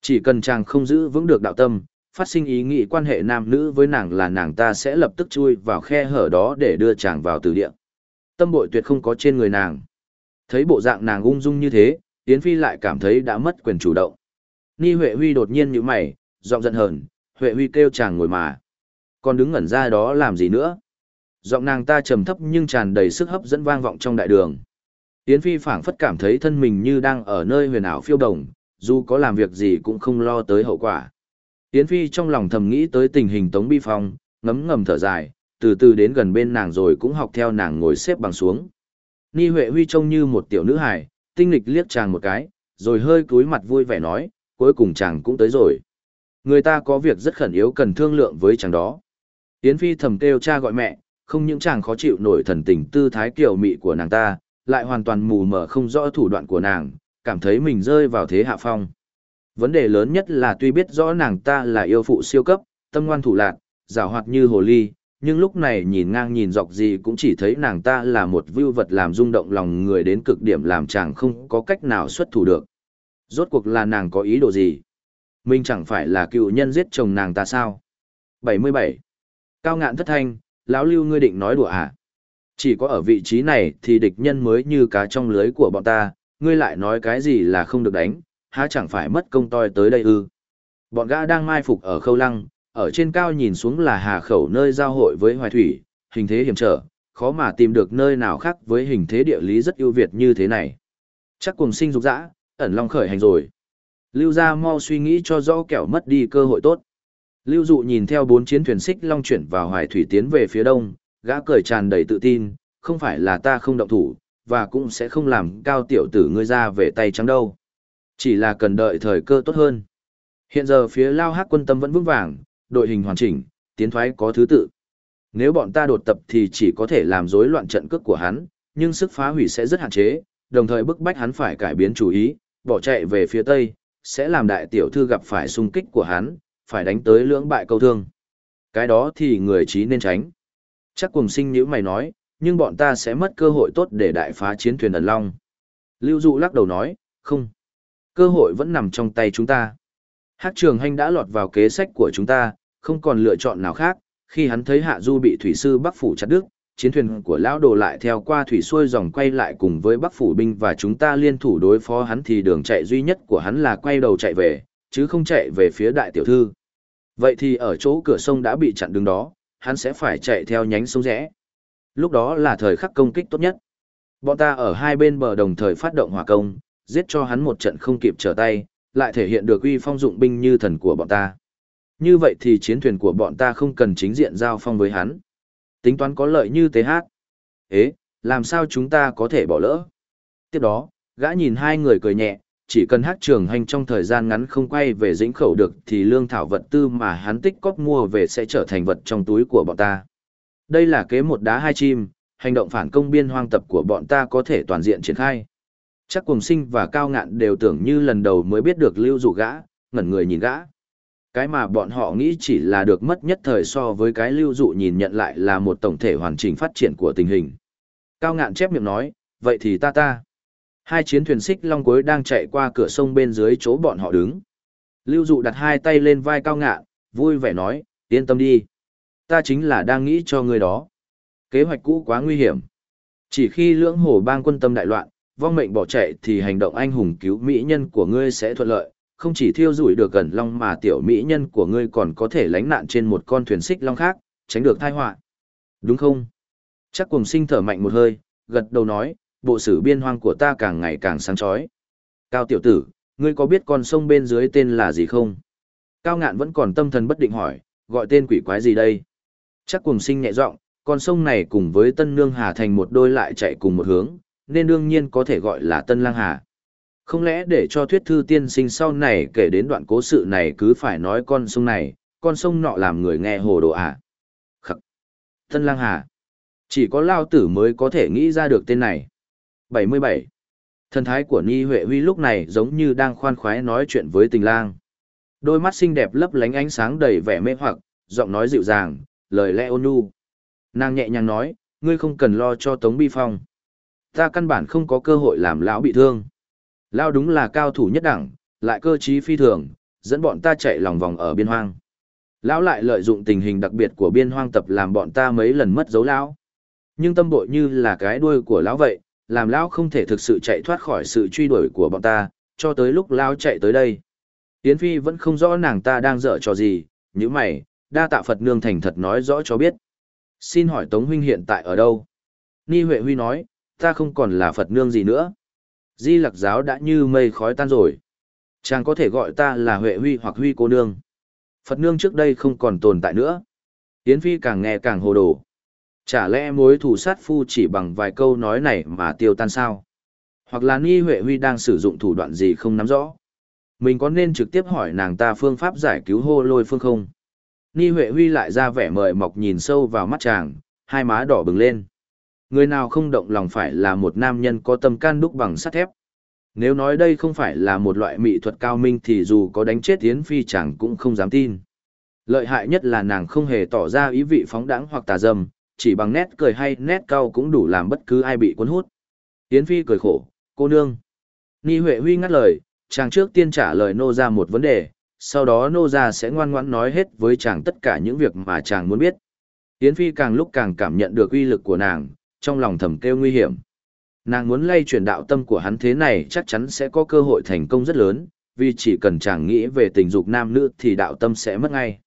Chỉ cần chàng không giữ vững được đạo tâm, phát sinh ý nghĩ quan hệ nam nữ với nàng là nàng ta sẽ lập tức chui vào khe hở đó để đưa chàng vào từ địa. Tâm bội tuyệt không có trên người nàng. Thấy bộ dạng nàng ung dung như thế, Yến Phi lại cảm thấy đã mất quyền chủ động. Ni Huệ Huy đột nhiên nhíu mày, giọng giận hờn, Huệ Huy kêu chàng ngồi mà. Còn đứng ngẩn ra đó làm gì nữa? Giọng nàng ta trầm thấp nhưng tràn đầy sức hấp dẫn vang vọng trong đại đường. Yến Phi phảng phất cảm thấy thân mình như đang ở nơi huyền ảo phiêu đồng, dù có làm việc gì cũng không lo tới hậu quả. Yến Phi trong lòng thầm nghĩ tới tình hình Tống Bi Phong, ngấm ngầm thở dài, từ từ đến gần bên nàng rồi cũng học theo nàng ngồi xếp bằng xuống. Ni Huệ Huy trông như một tiểu nữ hài, tinh nghịch liếc chàng một cái, rồi hơi cúi mặt vui vẻ nói, cuối cùng chàng cũng tới rồi. Người ta có việc rất khẩn yếu cần thương lượng với chàng đó. Yến Phi thầm kêu cha gọi mẹ, không những chàng khó chịu nổi thần tình tư thái kiều mị của nàng ta, lại hoàn toàn mù mờ không rõ thủ đoạn của nàng, cảm thấy mình rơi vào thế hạ phong. Vấn đề lớn nhất là tuy biết rõ nàng ta là yêu phụ siêu cấp, tâm ngoan thủ lạc, rào hoạt như hồ ly, nhưng lúc này nhìn ngang nhìn dọc gì cũng chỉ thấy nàng ta là một vưu vật làm rung động lòng người đến cực điểm làm chàng không có cách nào xuất thủ được. Rốt cuộc là nàng có ý đồ gì? Mình chẳng phải là cựu nhân giết chồng nàng ta sao? 77. Cao ngạn thất thanh, lão lưu ngươi định nói đùa à? Chỉ có ở vị trí này thì địch nhân mới như cá trong lưới của bọn ta, ngươi lại nói cái gì là không được đánh, há chẳng phải mất công toi tới đây ư? Bọn gã đang mai phục ở khâu lăng, ở trên cao nhìn xuống là hà khẩu nơi giao hội với hoài thủy, hình thế hiểm trở, khó mà tìm được nơi nào khác với hình thế địa lý rất ưu việt như thế này. Chắc cùng sinh dục dã, ẩn long khởi hành rồi. Lưu gia mau suy nghĩ cho rõ kẻo mất đi cơ hội tốt. Lưu dụ nhìn theo bốn chiến thuyền xích long chuyển vào hoài thủy tiến về phía đông, gã cười tràn đầy tự tin, không phải là ta không động thủ, và cũng sẽ không làm cao tiểu tử ngươi ra về tay trắng đâu. Chỉ là cần đợi thời cơ tốt hơn. Hiện giờ phía lao hắc quân tâm vẫn vững vàng, đội hình hoàn chỉnh, tiến thoái có thứ tự. Nếu bọn ta đột tập thì chỉ có thể làm rối loạn trận cước của hắn, nhưng sức phá hủy sẽ rất hạn chế, đồng thời bức bách hắn phải cải biến chủ ý, bỏ chạy về phía tây, sẽ làm đại tiểu thư gặp phải xung kích của hắn, phải đánh tới lưỡng bại câu thương. Cái đó thì người trí nên tránh. Chắc cùng sinh như mày nói, nhưng bọn ta sẽ mất cơ hội tốt để đại phá chiến thuyền ẩn long. Lưu Dụ lắc đầu nói, không. Cơ hội vẫn nằm trong tay chúng ta. Hát trường hành đã lọt vào kế sách của chúng ta, không còn lựa chọn nào khác, khi hắn thấy Hạ Du bị thủy sư Bắc phủ chặt đứt, chiến thuyền của lão đồ lại theo qua thủy xuôi dòng quay lại cùng với Bắc phủ binh và chúng ta liên thủ đối phó hắn thì đường chạy duy nhất của hắn là quay đầu chạy về, chứ không chạy về phía đại tiểu thư. Vậy thì ở chỗ cửa sông đã bị chặn đứng đó, hắn sẽ phải chạy theo nhánh sông rẽ. Lúc đó là thời khắc công kích tốt nhất. Bọn ta ở hai bên bờ đồng thời phát động hỏa công, giết cho hắn một trận không kịp trở tay, lại thể hiện được uy phong dụng binh như thần của bọn ta. Như vậy thì chiến thuyền của bọn ta không cần chính diện giao phong với hắn. Tính toán có lợi như thế hát. Ế, làm sao chúng ta có thể bỏ lỡ? Tiếp đó, gã nhìn hai người cười nhẹ, chỉ cần hát trường hành trong thời gian ngắn không quay về dĩnh khẩu được thì lương thảo vật tư mà hắn tích cóp mua về sẽ trở thành vật trong túi của bọn ta. Đây là kế một đá hai chim, hành động phản công biên hoang tập của bọn ta có thể toàn diện triển khai. Chắc cùng sinh và cao ngạn đều tưởng như lần đầu mới biết được lưu dụ gã, ngẩn người nhìn gã. Cái mà bọn họ nghĩ chỉ là được mất nhất thời so với cái lưu dụ nhìn nhận lại là một tổng thể hoàn chỉnh phát triển của tình hình. Cao ngạn chép miệng nói, vậy thì ta ta. Hai chiến thuyền xích long cuối đang chạy qua cửa sông bên dưới chỗ bọn họ đứng. Lưu dụ đặt hai tay lên vai cao ngạn, vui vẻ nói, yên tâm đi. Ta chính là đang nghĩ cho người đó. Kế hoạch cũ quá nguy hiểm. Chỉ khi lưỡng hồ bang quân tâm đại loạn, vong mệnh bỏ chạy thì hành động anh hùng cứu mỹ nhân của ngươi sẽ thuận lợi, không chỉ thiêu rủi được gần long mà tiểu mỹ nhân của ngươi còn có thể lánh nạn trên một con thuyền xích long khác, tránh được tai họa. Đúng không? Chắc cùng sinh thở mạnh một hơi, gật đầu nói, bộ sử biên hoang của ta càng ngày càng sáng chói. Cao tiểu tử, ngươi có biết con sông bên dưới tên là gì không? Cao ngạn vẫn còn tâm thần bất định hỏi, gọi tên quỷ quái gì đây? Chắc cùng sinh nhẹ giọng, con sông này cùng với Tân Nương Hà thành một đôi lại chạy cùng một hướng, nên đương nhiên có thể gọi là Tân Lang Hà. Không lẽ để cho thuyết thư tiên sinh sau này kể đến đoạn cố sự này cứ phải nói con sông này, con sông nọ làm người nghe hồ đồ à? Khắc! Tân Lang Hà! Chỉ có Lao Tử mới có thể nghĩ ra được tên này. 77. Thần thái của Ni Huệ Huy lúc này giống như đang khoan khoái nói chuyện với tình lang. Đôi mắt xinh đẹp lấp lánh ánh sáng đầy vẻ mê hoặc, giọng nói dịu dàng, lời lẽ ôn nhu. Nàng nhẹ nhàng nói, ngươi không cần lo cho Tống Bi Phong. Ta căn bản không có cơ hội làm lão bị thương. Lão đúng là cao thủ nhất đẳng, lại cơ trí phi thường, dẫn bọn ta chạy lòng vòng ở biên hoang. Lão lại lợi dụng tình hình đặc biệt của biên hoang tập làm bọn ta mấy lần mất dấu lão. Nhưng tâm bội như là cái đuôi của lão vậy, làm lão không thể thực sự chạy thoát khỏi sự truy đuổi của bọn ta, cho tới lúc lão chạy tới đây. Yến Phi vẫn không rõ nàng ta đang dở trò gì, như mày, đa tạ Phật nương thành thật nói rõ cho biết. Xin hỏi Tống huynh hiện tại ở đâu? Ni Huệ Huy nói, ta không còn là Phật nương gì nữa. Di lặc giáo đã như mây khói tan rồi. Chàng có thể gọi ta là Huệ Huy hoặc Huy cô nương. Phật nương trước đây không còn tồn tại nữa. Yến Phi càng nghe càng hồ đồ. Chả lẽ mối thủ sát phu chỉ bằng vài câu nói này mà tiêu tan sao? Hoặc là Ni Huệ Huy đang sử dụng thủ đoạn gì không nắm rõ? Mình có nên trực tiếp hỏi nàng ta phương pháp giải cứu hô lôi phương không? Ni Huệ Huy lại ra vẻ mời mọc nhìn sâu vào mắt chàng, hai má đỏ bừng lên. Người nào không động lòng phải là một nam nhân có tâm can đúc bằng sắt thép. Nếu nói đây không phải là một loại mỹ thuật cao minh thì dù có đánh chết Yến Phi chẳng cũng không dám tin. Lợi hại nhất là nàng không hề tỏ ra ý vị phóng đãng hoặc tà dâm, chỉ bằng nét cười hay nét cau cũng đủ làm bất cứ ai bị cuốn hút. Yến Phi cười khổ, cô nương. Ni Huệ Huy ngắt lời, chàng trước tiên trả lời nô ra một vấn đề, sau đó nô ra sẽ ngoan ngoãn nói hết với chàng tất cả những việc mà chàng muốn biết. Yến Phi càng lúc càng cảm nhận được uy lực của nàng, trong lòng thầm kêu nguy hiểm. Nàng muốn lay chuyển đạo tâm của hắn thế này chắc chắn sẽ có cơ hội thành công rất lớn, vì chỉ cần chàng nghĩ về tình dục nam nữ thì đạo tâm sẽ mất ngay.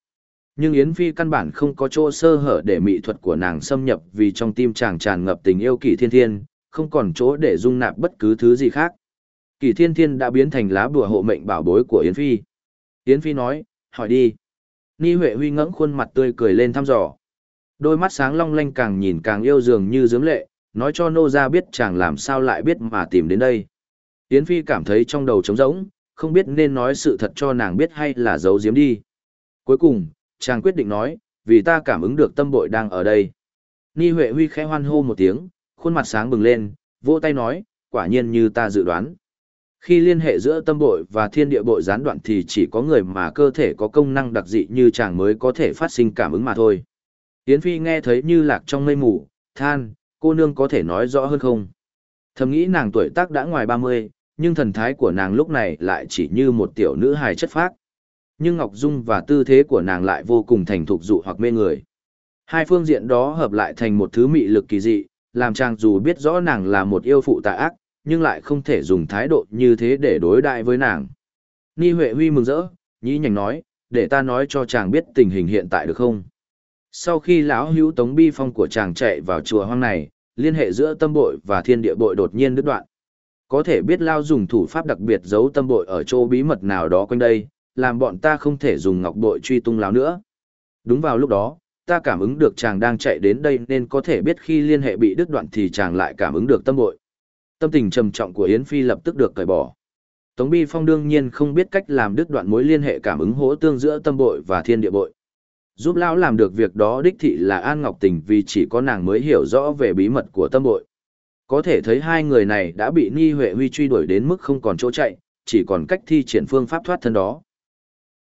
Nhưng Yến Phi căn bản không có chỗ sơ hở để mỹ thuật của nàng xâm nhập vì trong tim chàng tràn ngập tình yêu kỳ thiên thiên, không còn chỗ để dung nạp bất cứ thứ gì khác. Kỳ thiên thiên đã biến thành lá bùa hộ mệnh bảo bối của Yến Phi. Yến Phi nói, hỏi đi. Ni Huệ Huy ngẫm khuôn mặt tươi cười lên thăm dò. Đôi mắt sáng long lanh càng nhìn càng yêu dường như dướng lệ, nói cho nô ra biết chàng làm sao lại biết mà tìm đến đây. Yến Phi cảm thấy trong đầu trống rỗng, không biết nên nói sự thật cho nàng biết hay là giấu giếm đi. Cuối cùng, chàng quyết định nói, vì ta cảm ứng được tâm bội đang ở đây. Ni Huệ Huy khẽ hoan hô một tiếng, khuôn mặt sáng bừng lên, vỗ tay nói, quả nhiên như ta dự đoán. Khi liên hệ giữa tâm bội và thiên địa bội gián đoạn thì chỉ có người mà cơ thể có công năng đặc dị như chàng mới có thể phát sinh cảm ứng mà thôi. Yến Phi nghe thấy như lạc trong mây mù, than, cô nương có thể nói rõ hơn không? Thầm nghĩ nàng tuổi tác đã ngoài 30, nhưng thần thái của nàng lúc này lại chỉ như một tiểu nữ hài chất phác. Nhưng Ngọc Dung và tư thế của nàng lại vô cùng thành thục dụ hoặc mê người. Hai phương diện đó hợp lại thành một thứ mị lực kỳ dị, làm chàng dù biết rõ nàng là một yêu phụ tà ác, nhưng lại không thể dùng thái độ như thế để đối đại với nàng. Ni Huệ Huy mừng rỡ, nhí nhảnh nói, để ta nói cho chàng biết tình hình hiện tại được không? Sau khi lão hữu tống bi phong của chàng chạy vào chùa hoang này, liên hệ giữa tâm bội và thiên địa bội đột nhiên đứt đoạn. Có thể biết lao dùng thủ pháp đặc biệt giấu tâm bội ở chỗ bí mật nào đó quanh đây, làm bọn ta không thể dùng ngọc bội truy tung lão nữa. Đúng vào lúc đó, ta cảm ứng được chàng đang chạy đến đây nên có thể biết khi liên hệ bị đứt đoạn thì chàng lại cảm ứng được tâm bội. Tâm tình trầm trọng của Yến Phi lập tức được cởi bỏ. Tống Bi Phong đương nhiên không biết cách làm đứt đoạn mối liên hệ cảm ứng hỗ tương giữa tâm bội và thiên địa bội. Giúp lão làm được việc đó đích thị là An Ngọc Tình vì chỉ có nàng mới hiểu rõ về bí mật của tâm bội. Có thể thấy hai người này đã bị Ni Huệ Huy truy đuổi đến mức không còn chỗ chạy, chỉ còn cách thi triển phương pháp thoát thân đó.